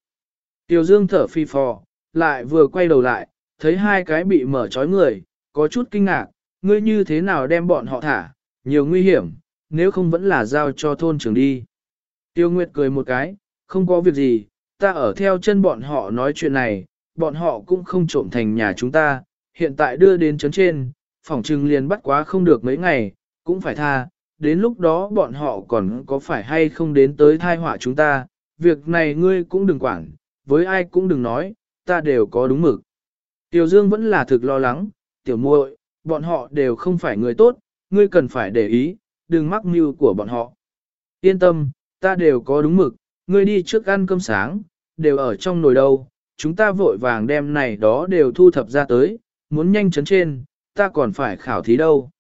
[SPEAKER 1] Tiểu Dương thở phi phò, lại vừa quay đầu lại, thấy hai cái bị mở trói người, có chút kinh ngạc, ngươi như thế nào đem bọn họ thả, nhiều nguy hiểm, nếu không vẫn là giao cho thôn trưởng đi. Tiêu Nguyệt cười một cái, không có việc gì, ta ở theo chân bọn họ nói chuyện này, bọn họ cũng không trộm thành nhà chúng ta, hiện tại đưa đến chấn trên, phòng trừng liền bắt quá không được mấy ngày, cũng phải tha, đến lúc đó bọn họ còn có phải hay không đến tới thai họa chúng ta, việc này ngươi cũng đừng quản, với ai cũng đừng nói, ta đều có đúng mực. Tiểu Dương vẫn là thực lo lắng, tiểu muội, bọn họ đều không phải người tốt, ngươi cần phải để ý, đừng mắc mưu của bọn họ. Yên tâm, ta đều có đúng mực, ngươi đi trước ăn cơm sáng, đều ở trong nồi đâu, chúng ta vội vàng đem này đó đều thu thập ra tới, muốn nhanh chấn trên, ta còn phải khảo thí đâu.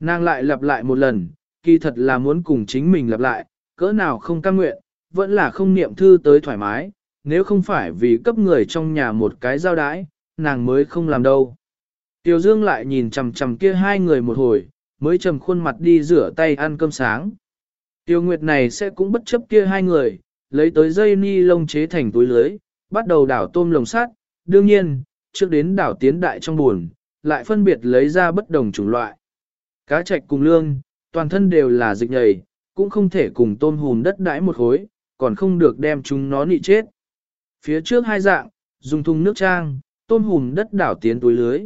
[SPEAKER 1] Nàng lại lặp lại một lần, kỳ thật là muốn cùng chính mình lặp lại, cỡ nào không cam nguyện, vẫn là không niệm thư tới thoải mái, nếu không phải vì cấp người trong nhà một cái giao đái, nàng mới không làm đâu. Tiểu Dương lại nhìn chằm chằm kia hai người một hồi, mới trầm khuôn mặt đi rửa tay ăn cơm sáng. Tiêu Nguyệt này sẽ cũng bất chấp kia hai người, lấy tới dây ni lông chế thành túi lưới, bắt đầu đảo tôm lồng sắt. Đương nhiên, trước đến đảo tiến đại trong buồn, lại phân biệt lấy ra bất đồng chủng loại. Cá trạch cùng lương, toàn thân đều là dịch nhầy, cũng không thể cùng tôm hùm đất đãi một khối, còn không được đem chúng nó nị chết. Phía trước hai dạng, dùng thùng nước trang, tôm hùm đất đảo tiến túi lưới.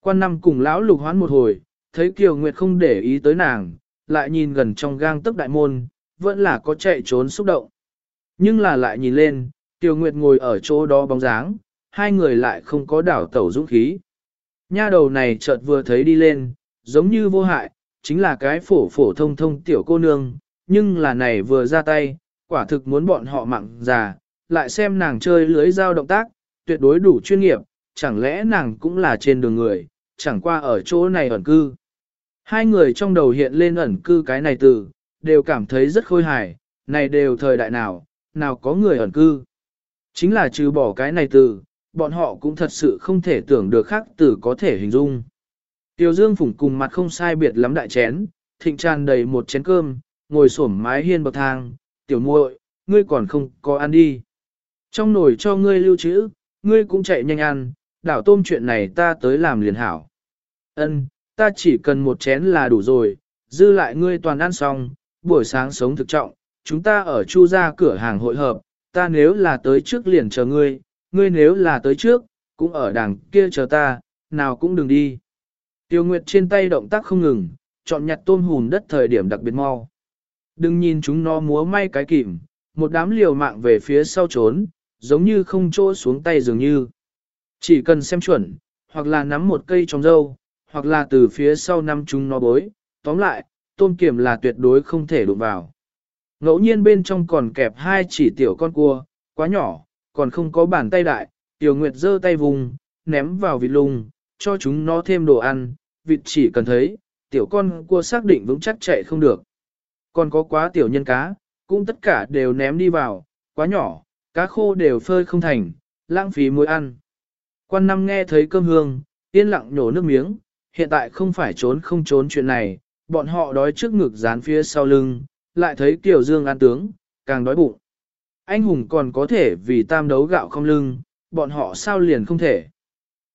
[SPEAKER 1] Quan năm cùng lão lục hoán một hồi, thấy Kiều Nguyệt không để ý tới nàng, lại nhìn gần trong gang tấc đại môn, vẫn là có chạy trốn xúc động. Nhưng là lại nhìn lên, Tiểu Nguyệt ngồi ở chỗ đó bóng dáng, hai người lại không có đảo tẩu dũng khí. Nha đầu này chợt vừa thấy đi lên, giống như vô hại, chính là cái phổ phổ thông thông tiểu cô nương, nhưng là này vừa ra tay, quả thực muốn bọn họ mặn già, lại xem nàng chơi lưới dao động tác, tuyệt đối đủ chuyên nghiệp, chẳng lẽ nàng cũng là trên đường người, chẳng qua ở chỗ này ẩn cư. Hai người trong đầu hiện lên ẩn cư cái này từ, đều cảm thấy rất khôi hài, này đều thời đại nào, nào có người ẩn cư. Chính là trừ bỏ cái này từ, bọn họ cũng thật sự không thể tưởng được khác từ có thể hình dung. Tiêu Dương phủng cùng mặt không sai biệt lắm đại chén, thịnh tràn đầy một chén cơm, ngồi xổm mái hiên bậc thang, tiểu muội, ngươi còn không có ăn đi. Trong nồi cho ngươi lưu trữ, ngươi cũng chạy nhanh ăn, đảo tôm chuyện này ta tới làm liền hảo. Ân, ta chỉ cần một chén là đủ rồi, dư lại ngươi toàn ăn xong, buổi sáng sống thực trọng, chúng ta ở chu ra cửa hàng hội hợp, ta nếu là tới trước liền chờ ngươi, ngươi nếu là tới trước, cũng ở đằng kia chờ ta, nào cũng đừng đi. Tiêu Nguyệt trên tay động tác không ngừng, chọn nhặt tôm hùn đất thời điểm đặc biệt mau. Đừng nhìn chúng nó múa may cái kìm, một đám liều mạng về phía sau trốn, giống như không chỗ xuống tay dường như. Chỉ cần xem chuẩn, hoặc là nắm một cây trong dâu, hoặc là từ phía sau nắm chúng nó bối, tóm lại, tôm kiểm là tuyệt đối không thể đụng vào. Ngẫu nhiên bên trong còn kẹp hai chỉ tiểu con cua, quá nhỏ, còn không có bàn tay đại, tiểu nguyệt giơ tay vùng, ném vào vịt lùng, cho chúng nó thêm đồ ăn, vịt chỉ cần thấy, tiểu con cua xác định vững chắc chạy không được. Còn có quá tiểu nhân cá, cũng tất cả đều ném đi vào, quá nhỏ, cá khô đều phơi không thành, lãng phí muối ăn. Quan năm nghe thấy cơm hương, yên lặng nhổ nước miếng, hiện tại không phải trốn không trốn chuyện này, bọn họ đói trước ngực dán phía sau lưng, lại thấy Kiều Dương ăn tướng, càng đói bụng. Anh hùng còn có thể vì tam đấu gạo không lưng, bọn họ sao liền không thể.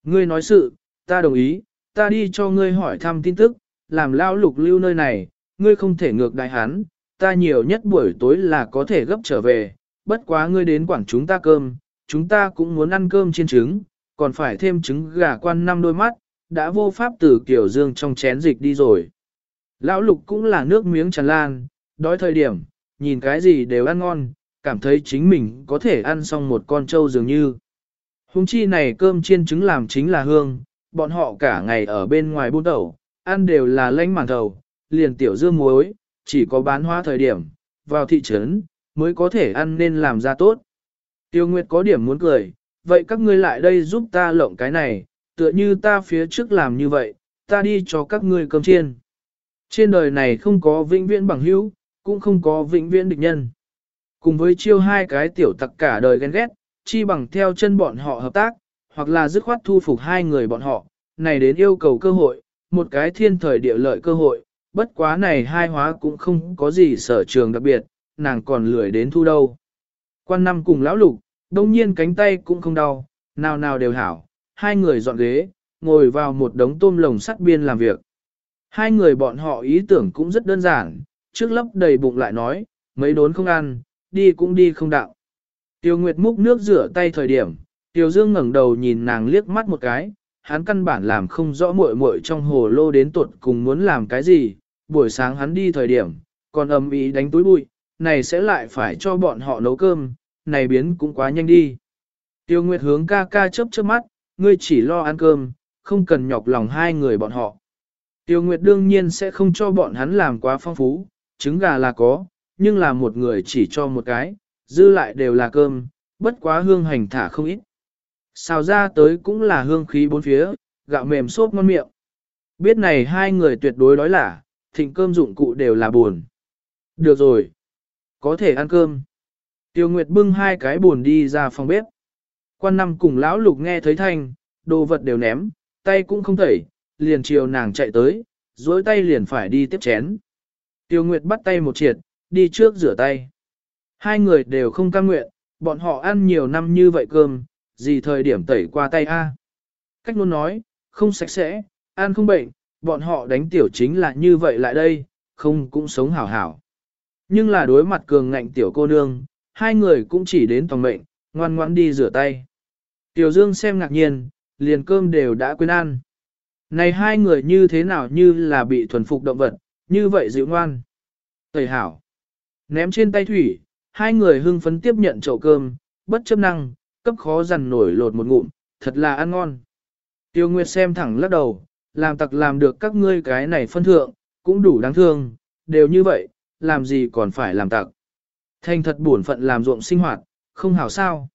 [SPEAKER 1] Ngươi nói sự, ta đồng ý, ta đi cho ngươi hỏi thăm tin tức, làm lao lục lưu nơi này, ngươi không thể ngược đại hán ta nhiều nhất buổi tối là có thể gấp trở về, bất quá ngươi đến quảng chúng ta cơm, chúng ta cũng muốn ăn cơm chiên trứng, còn phải thêm trứng gà quan năm đôi mắt, đã vô pháp từ kiểu dương trong chén dịch đi rồi. Lão lục cũng là nước miếng tràn lan, đói thời điểm, nhìn cái gì đều ăn ngon, cảm thấy chính mình có thể ăn xong một con trâu dường như. Hùng chi này cơm chiên trứng làm chính là hương, bọn họ cả ngày ở bên ngoài buôn tẩu, ăn đều là lanh màn thầu, liền tiểu dưa muối, chỉ có bán hóa thời điểm, vào thị trấn, mới có thể ăn nên làm ra tốt. Tiêu Nguyệt có điểm muốn cười, vậy các ngươi lại đây giúp ta lộng cái này, tựa như ta phía trước làm như vậy, ta đi cho các ngươi cơm chiên. Trên đời này không có vĩnh viễn bằng hữu, cũng không có vĩnh viễn địch nhân. Cùng với chiêu hai cái tiểu tặc cả đời ghen ghét, chi bằng theo chân bọn họ hợp tác, hoặc là dứt khoát thu phục hai người bọn họ, này đến yêu cầu cơ hội, một cái thiên thời địa lợi cơ hội, bất quá này hai hóa cũng không có gì sở trường đặc biệt, nàng còn lười đến thu đâu. Quan năm cùng lão lục, đông nhiên cánh tay cũng không đau, nào nào đều hảo, hai người dọn ghế, ngồi vào một đống tôm lồng sắt biên làm việc. Hai người bọn họ ý tưởng cũng rất đơn giản, trước lấp đầy bụng lại nói, mấy đốn không ăn, đi cũng đi không đạo. Tiêu Nguyệt múc nước rửa tay thời điểm, Tiêu Dương ngẩng đầu nhìn nàng liếc mắt một cái, hắn căn bản làm không rõ muội muội trong hồ lô đến tuột cùng muốn làm cái gì, buổi sáng hắn đi thời điểm, còn ầm ĩ đánh túi bụi, này sẽ lại phải cho bọn họ nấu cơm, này biến cũng quá nhanh đi. Tiêu Nguyệt hướng ca ca chớp chớp mắt, ngươi chỉ lo ăn cơm, không cần nhọc lòng hai người bọn họ. Tiêu Nguyệt đương nhiên sẽ không cho bọn hắn làm quá phong phú, trứng gà là có, nhưng là một người chỉ cho một cái, dư lại đều là cơm, bất quá hương hành thả không ít. Xào ra tới cũng là hương khí bốn phía, gạo mềm xốp ngon miệng. Biết này hai người tuyệt đối đói lả, thịnh cơm dụng cụ đều là buồn. Được rồi, có thể ăn cơm. Tiêu Nguyệt bưng hai cái buồn đi ra phòng bếp. Quan năm cùng lão lục nghe thấy thanh, đồ vật đều ném, tay cũng không thẩy, liền chiều nàng chạy tới, dối tay liền phải đi tiếp chén. Tiêu Nguyệt bắt tay một triệt, đi trước rửa tay. Hai người đều không cam nguyện, bọn họ ăn nhiều năm như vậy cơm, gì thời điểm tẩy qua tay a? Cách luôn nói, không sạch sẽ, ăn không bệnh, bọn họ đánh tiểu chính là như vậy lại đây, không cũng sống hảo hảo. Nhưng là đối mặt cường ngạnh tiểu cô nương, hai người cũng chỉ đến tòng mệnh, ngoan ngoãn đi rửa tay. Tiểu Dương xem ngạc nhiên, liền cơm đều đã quên ăn. Này hai người như thế nào như là bị thuần phục động vật, như vậy dịu ngoan. Tẩy hảo. Ném trên tay thủy, hai người hưng phấn tiếp nhận chậu cơm, bất chấp năng, cấp khó dằn nổi lột một ngụm, thật là ăn ngon. Tiêu Nguyệt xem thẳng lắc đầu, làm tặc làm được các ngươi cái này phân thượng, cũng đủ đáng thương, đều như vậy, làm gì còn phải làm tặc. Thành thật buồn phận làm ruộng sinh hoạt, không hảo sao.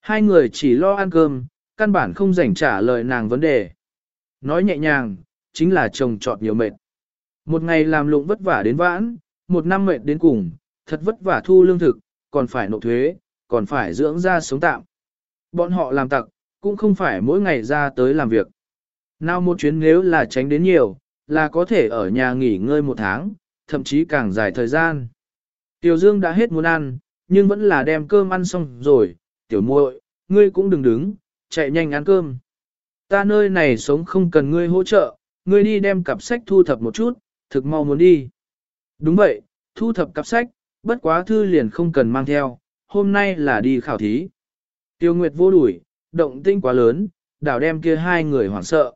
[SPEAKER 1] Hai người chỉ lo ăn cơm, căn bản không rảnh trả lời nàng vấn đề. Nói nhẹ nhàng, chính là chồng trọt nhiều mệt. Một ngày làm lụng vất vả đến vãn, một năm mệt đến cùng, thật vất vả thu lương thực, còn phải nộp thuế, còn phải dưỡng ra sống tạm. Bọn họ làm tặc, cũng không phải mỗi ngày ra tới làm việc. Nào một chuyến nếu là tránh đến nhiều, là có thể ở nhà nghỉ ngơi một tháng, thậm chí càng dài thời gian. Tiểu Dương đã hết muốn ăn, nhưng vẫn là đem cơm ăn xong rồi, tiểu muội, ngươi cũng đừng đứng, chạy nhanh ăn cơm. Ta nơi này sống không cần ngươi hỗ trợ, ngươi đi đem cặp sách thu thập một chút, thực mau muốn đi. Đúng vậy, thu thập cặp sách, bất quá thư liền không cần mang theo, hôm nay là đi khảo thí. Tiêu Nguyệt vô đuổi, động tinh quá lớn, đảo đem kia hai người hoảng sợ.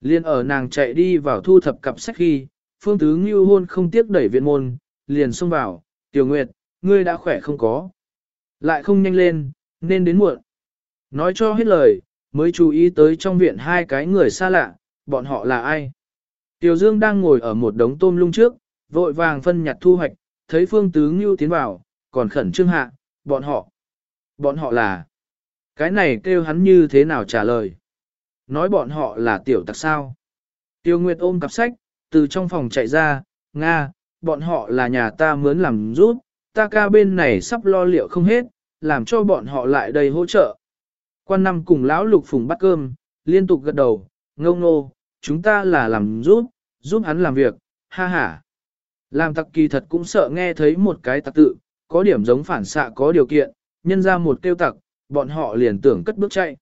[SPEAKER 1] Liên ở nàng chạy đi vào thu thập cặp sách khi, phương tứ ngưu hôn không tiếc đẩy viện môn, liền xông vào, Tiêu Nguyệt, ngươi đã khỏe không có. Lại không nhanh lên, nên đến muộn. Nói cho hết lời, mới chú ý tới trong viện hai cái người xa lạ, bọn họ là ai. Tiểu Dương đang ngồi ở một đống tôm lung trước, vội vàng phân nhặt thu hoạch, thấy Phương Tứ Ngưu tiến vào, còn khẩn trương hạ, bọn họ. Bọn họ là. Cái này kêu hắn như thế nào trả lời. Nói bọn họ là tiểu tặc sao. Tiêu Nguyệt ôm cặp sách, từ trong phòng chạy ra, Nga, bọn họ là nhà ta mướn làm rút, ta ca bên này sắp lo liệu không hết, làm cho bọn họ lại đây hỗ trợ. Quan năm cùng lão lục phùng bắt cơm, liên tục gật đầu, ngâu ngô, chúng ta là làm giúp, giúp hắn làm việc, ha ha. Làm tặc kỳ thật cũng sợ nghe thấy một cái tặc tự, có điểm giống phản xạ có điều kiện, nhân ra một tiêu tặc, bọn họ liền tưởng cất bước chạy.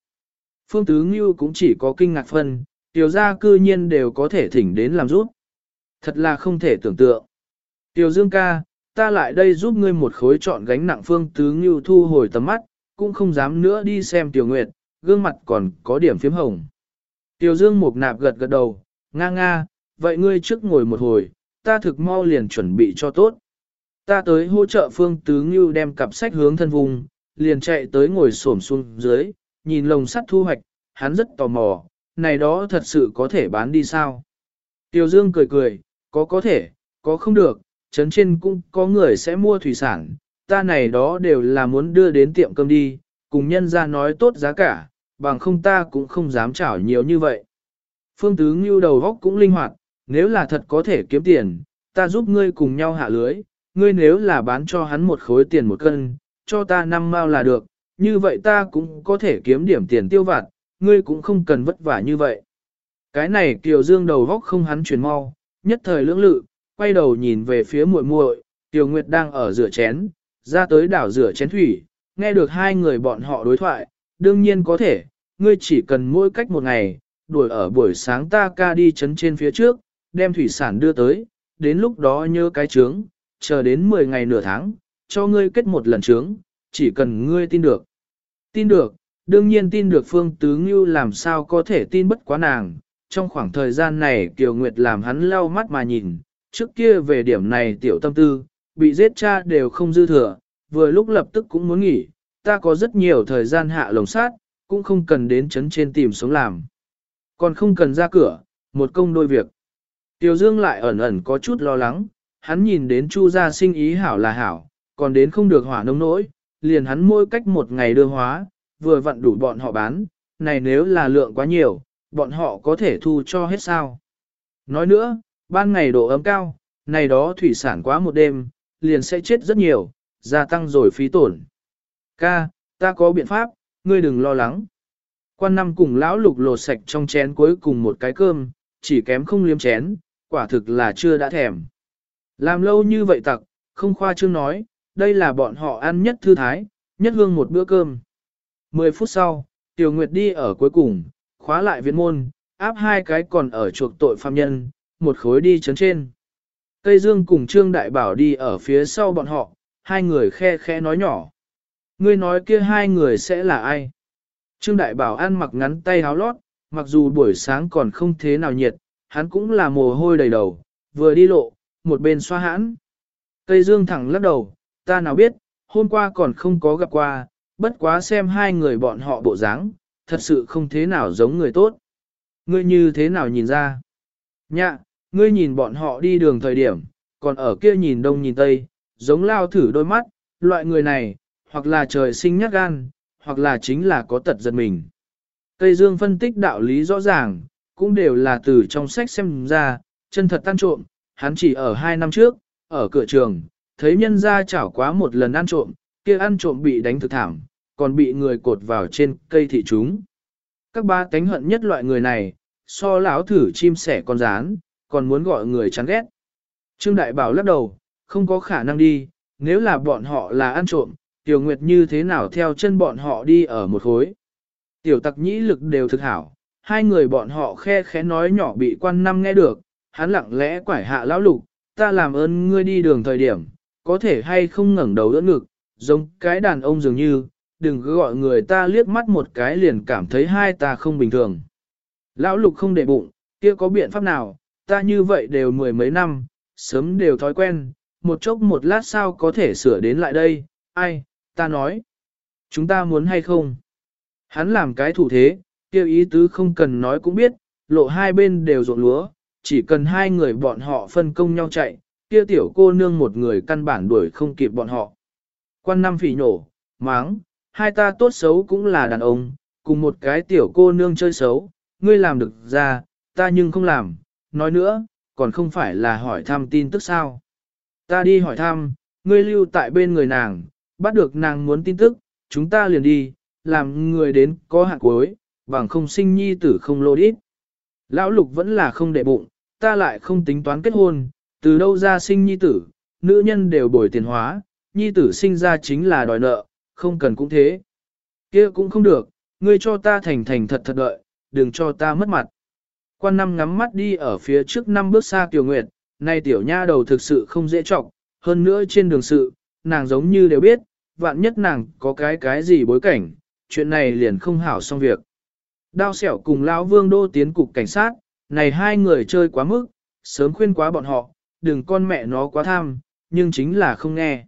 [SPEAKER 1] Phương Tứ Ngưu cũng chỉ có kinh ngạc phân, tiểu gia cư nhiên đều có thể thỉnh đến làm giúp. Thật là không thể tưởng tượng. Tiểu Dương ca, ta lại đây giúp ngươi một khối chọn gánh nặng Phương Tứ Ngưu thu hồi tầm mắt, cũng không dám nữa đi xem Tiểu Nguyệt, gương mặt còn có điểm phím hồng. Tiểu Dương một nạp gật gật đầu, nga nga, vậy ngươi trước ngồi một hồi, ta thực mau liền chuẩn bị cho tốt. Ta tới hỗ trợ Phương Tứ Ngưu đem cặp sách hướng thân vùng, liền chạy tới ngồi xổm xuống dưới, nhìn lồng sắt thu hoạch, hắn rất tò mò, này đó thật sự có thể bán đi sao? Tiểu Dương cười cười, có có thể, có không được, chấn trên cũng có người sẽ mua thủy sản, ta này đó đều là muốn đưa đến tiệm cơm đi, cùng nhân ra nói tốt giá cả, bằng không ta cũng không dám chảo nhiều như vậy. Phương Tứ Ngưu đầu góc cũng linh hoạt, nếu là thật có thể kiếm tiền, ta giúp ngươi cùng nhau hạ lưới, ngươi nếu là bán cho hắn một khối tiền một cân, cho ta năm mao là được, như vậy ta cũng có thể kiếm điểm tiền tiêu vặt, ngươi cũng không cần vất vả như vậy. Cái này Kiều Dương đầu góc không hắn chuyển mau, nhất thời lưỡng lự, quay đầu nhìn về phía muội muội, Tiểu Nguyệt đang ở rửa chén, ra tới đảo rửa chén thủy, nghe được hai người bọn họ đối thoại, đương nhiên có thể, ngươi chỉ cần mỗi cách một ngày, đuổi ở buổi sáng ta ca đi chấn trên phía trước, đem thủy sản đưa tới, đến lúc đó nhớ cái trướng, chờ đến 10 ngày nửa tháng, cho ngươi kết một lần trướng, chỉ cần ngươi tin được. Tin được, đương nhiên tin được Phương Tứ Ngưu làm sao có thể tin bất quá nàng, trong khoảng thời gian này Kiều Nguyệt làm hắn lau mắt mà nhìn, trước kia về điểm này tiểu tâm tư, bị giết cha đều không dư thừa, vừa lúc lập tức cũng muốn nghỉ, ta có rất nhiều thời gian hạ lồng sát, cũng không cần đến chấn trên tìm sống làm. Còn không cần ra cửa, một công đôi việc. Tiểu Dương lại ẩn ẩn có chút lo lắng, hắn nhìn đến Chu gia sinh ý hảo là hảo, còn đến không được hỏa nông nỗi, liền hắn mỗi cách một ngày đưa hóa, vừa vặn đủ bọn họ bán, này nếu là lượng quá nhiều, bọn họ có thể thu cho hết sao. Nói nữa, ban ngày độ ấm cao, này đó thủy sản quá một đêm, liền sẽ chết rất nhiều, gia tăng rồi phí tổn. Ca, ta có biện pháp, ngươi đừng lo lắng. Quan năm cùng lão lục lột sạch trong chén cuối cùng một cái cơm, chỉ kém không liếm chén, quả thực là chưa đã thèm. Làm lâu như vậy tặc, không khoa trương nói, đây là bọn họ ăn nhất thư thái, nhất hương một bữa cơm. Mười phút sau, Tiểu Nguyệt đi ở cuối cùng, khóa lại viện môn, áp hai cái còn ở chuộc tội phạm nhân, một khối đi chấn trên. Tây Dương cùng Trương Đại Bảo đi ở phía sau bọn họ, hai người khe khe nói nhỏ. Ngươi nói kia hai người sẽ là ai? Trương Đại Bảo ăn mặc ngắn tay háo lót, mặc dù buổi sáng còn không thế nào nhiệt, hắn cũng là mồ hôi đầy đầu, vừa đi lộ, một bên xoa hãn. Tây Dương thẳng lắc đầu, ta nào biết, hôm qua còn không có gặp qua, bất quá xem hai người bọn họ bộ dáng, thật sự không thế nào giống người tốt. Ngươi như thế nào nhìn ra? Nhạ, ngươi nhìn bọn họ đi đường thời điểm, còn ở kia nhìn đông nhìn tây, giống lao thử đôi mắt, loại người này, hoặc là trời sinh nhát gan, hoặc là chính là có tật giật mình. Tây Dương phân tích đạo lý rõ ràng, cũng đều là từ trong sách xem ra, chân thật tan trộm, hắn chỉ ở hai năm trước, ở cửa trường, thấy nhân ra chảo quá một lần ăn trộm, kia ăn trộm bị đánh thực thảm, còn bị người cột vào trên cây thị chúng. Các ba tánh hận nhất loại người này, so lão thử chim sẻ con rán, còn muốn gọi người chán ghét. Trương Đại Bảo lắc đầu, không có khả năng đi, nếu là bọn họ là ăn trộm, Tiểu Nguyệt như thế nào theo chân bọn họ đi ở một khối. Tiểu tặc nhĩ lực đều thực hảo, hai người bọn họ khe khẽ nói nhỏ bị quan năm nghe được, hắn lặng lẽ quải hạ lão lục, ta làm ơn ngươi đi đường thời điểm, có thể hay không ngẩng đầu đỡ ngực, giống cái đàn ông dường như, đừng cứ gọi người ta liếc mắt một cái liền cảm thấy hai ta không bình thường. Lão lục không để bụng, kia có biện pháp nào, ta như vậy đều mười mấy năm, sớm đều thói quen, một chốc một lát sao có thể sửa đến lại đây, ai, ta nói, chúng ta muốn hay không. Hắn làm cái thủ thế, kêu ý tứ không cần nói cũng biết, lộ hai bên đều ruộng lúa, chỉ cần hai người bọn họ phân công nhau chạy, kia tiểu cô nương một người căn bản đuổi không kịp bọn họ. Quan năm phỉ nhổ, máng, hai ta tốt xấu cũng là đàn ông, cùng một cái tiểu cô nương chơi xấu, ngươi làm được ra, ta nhưng không làm, nói nữa, còn không phải là hỏi thăm tin tức sao. Ta đi hỏi thăm, ngươi lưu tại bên người nàng, bắt được nàng muốn tin tức, chúng ta liền đi, làm người đến có hạng cuối, bằng không sinh nhi tử không lô đít. Lão lục vẫn là không để bụng, ta lại không tính toán kết hôn, từ đâu ra sinh nhi tử, nữ nhân đều bồi tiền hóa, nhi tử sinh ra chính là đòi nợ, không cần cũng thế. kia cũng không được, ngươi cho ta thành thành thật thật đợi, đừng cho ta mất mặt. Quan năm ngắm mắt đi ở phía trước năm bước xa Kiều Nguyệt, nay tiểu nha đầu thực sự không dễ trọng, hơn nữa trên đường sự, nàng giống như đều biết, vạn nhất nàng có cái cái gì bối cảnh, chuyện này liền không hảo xong việc. Đao xẻo cùng lão vương đô tiến cục cảnh sát, này hai người chơi quá mức, sớm khuyên quá bọn họ, đừng con mẹ nó quá tham, nhưng chính là không nghe.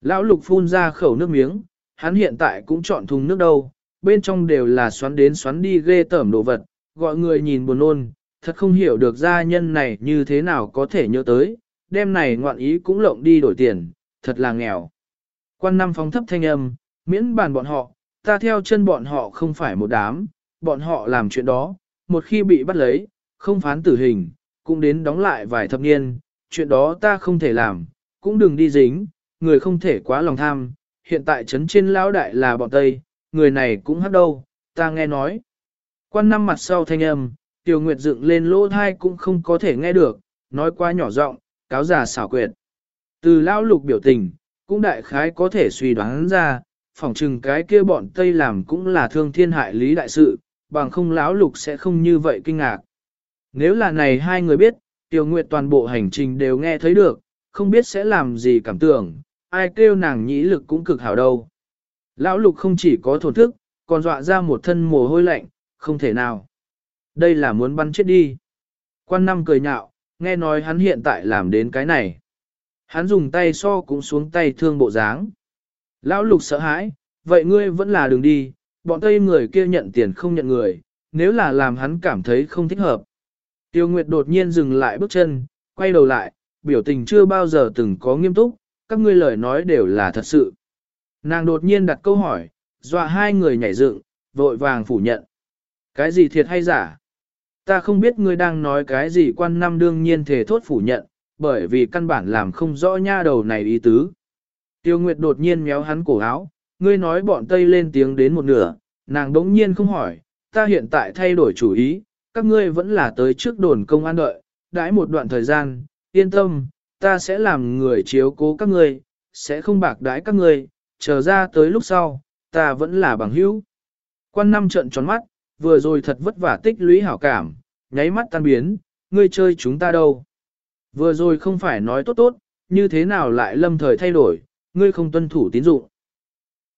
[SPEAKER 1] Lão lục phun ra khẩu nước miếng, hắn hiện tại cũng chọn thùng nước đâu, bên trong đều là xoắn đến xoắn đi ghê tởm đồ vật, gọi người nhìn buồn nôn, thật không hiểu được gia nhân này như thế nào có thể nhớ tới, đêm này ngoạn ý cũng lộng đi đổi tiền, thật là nghèo. Quan năm phóng thấp thanh âm, miễn bàn bọn họ, ta theo chân bọn họ không phải một đám, bọn họ làm chuyện đó, một khi bị bắt lấy, không phán tử hình, cũng đến đóng lại vài thập niên, chuyện đó ta không thể làm, cũng đừng đi dính, người không thể quá lòng tham, hiện tại trấn trên lão đại là bọn Tây, người này cũng hát đâu, ta nghe nói. Quan năm mặt sau thanh âm, Tiêu Nguyệt dựng lên lỗ thai cũng không có thể nghe được, nói quá nhỏ giọng, cáo giả xảo quyệt. Từ lão lục biểu tình, cũng đại khái có thể suy đoán ra, phỏng chừng cái kia bọn Tây làm cũng là thương thiên hại lý đại sự, bằng không lão lục sẽ không như vậy kinh ngạc. Nếu là này hai người biết, Tiêu Nguyệt toàn bộ hành trình đều nghe thấy được, không biết sẽ làm gì cảm tưởng, ai kêu nàng nhĩ lực cũng cực hảo đâu. Lão lục không chỉ có thổn thức, còn dọa ra một thân mồ hôi lạnh, không thể nào. Đây là muốn bắn chết đi. Quan năm cười nhạo, nghe nói hắn hiện tại làm đến cái này. Hắn dùng tay so cũng xuống tay thương bộ dáng. Lão lục sợ hãi, vậy ngươi vẫn là đường đi, bọn tây người kia nhận tiền không nhận người, nếu là làm hắn cảm thấy không thích hợp. Tiêu Nguyệt đột nhiên dừng lại bước chân, quay đầu lại, biểu tình chưa bao giờ từng có nghiêm túc, các ngươi lời nói đều là thật sự. Nàng đột nhiên đặt câu hỏi, dọa hai người nhảy dựng, vội vàng phủ nhận. Cái gì thiệt hay giả? Ta không biết ngươi đang nói cái gì quan năm đương nhiên thể thốt phủ nhận, bởi vì căn bản làm không rõ nha đầu này ý tứ. Tiêu Nguyệt đột nhiên méo hắn cổ áo, ngươi nói bọn Tây lên tiếng đến một nửa, nàng đống nhiên không hỏi, ta hiện tại thay đổi chủ ý, các ngươi vẫn là tới trước đồn công an đợi, đãi một đoạn thời gian, yên tâm, ta sẽ làm người chiếu cố các ngươi, sẽ không bạc đãi các ngươi, chờ ra tới lúc sau, ta vẫn là bằng hữu. Quan năm trận tròn mắt, vừa rồi thật vất vả tích lũy hảo cảm, nháy mắt tan biến, ngươi chơi chúng ta đâu. Vừa rồi không phải nói tốt tốt, như thế nào lại lâm thời thay đổi, ngươi không tuân thủ tín dụng.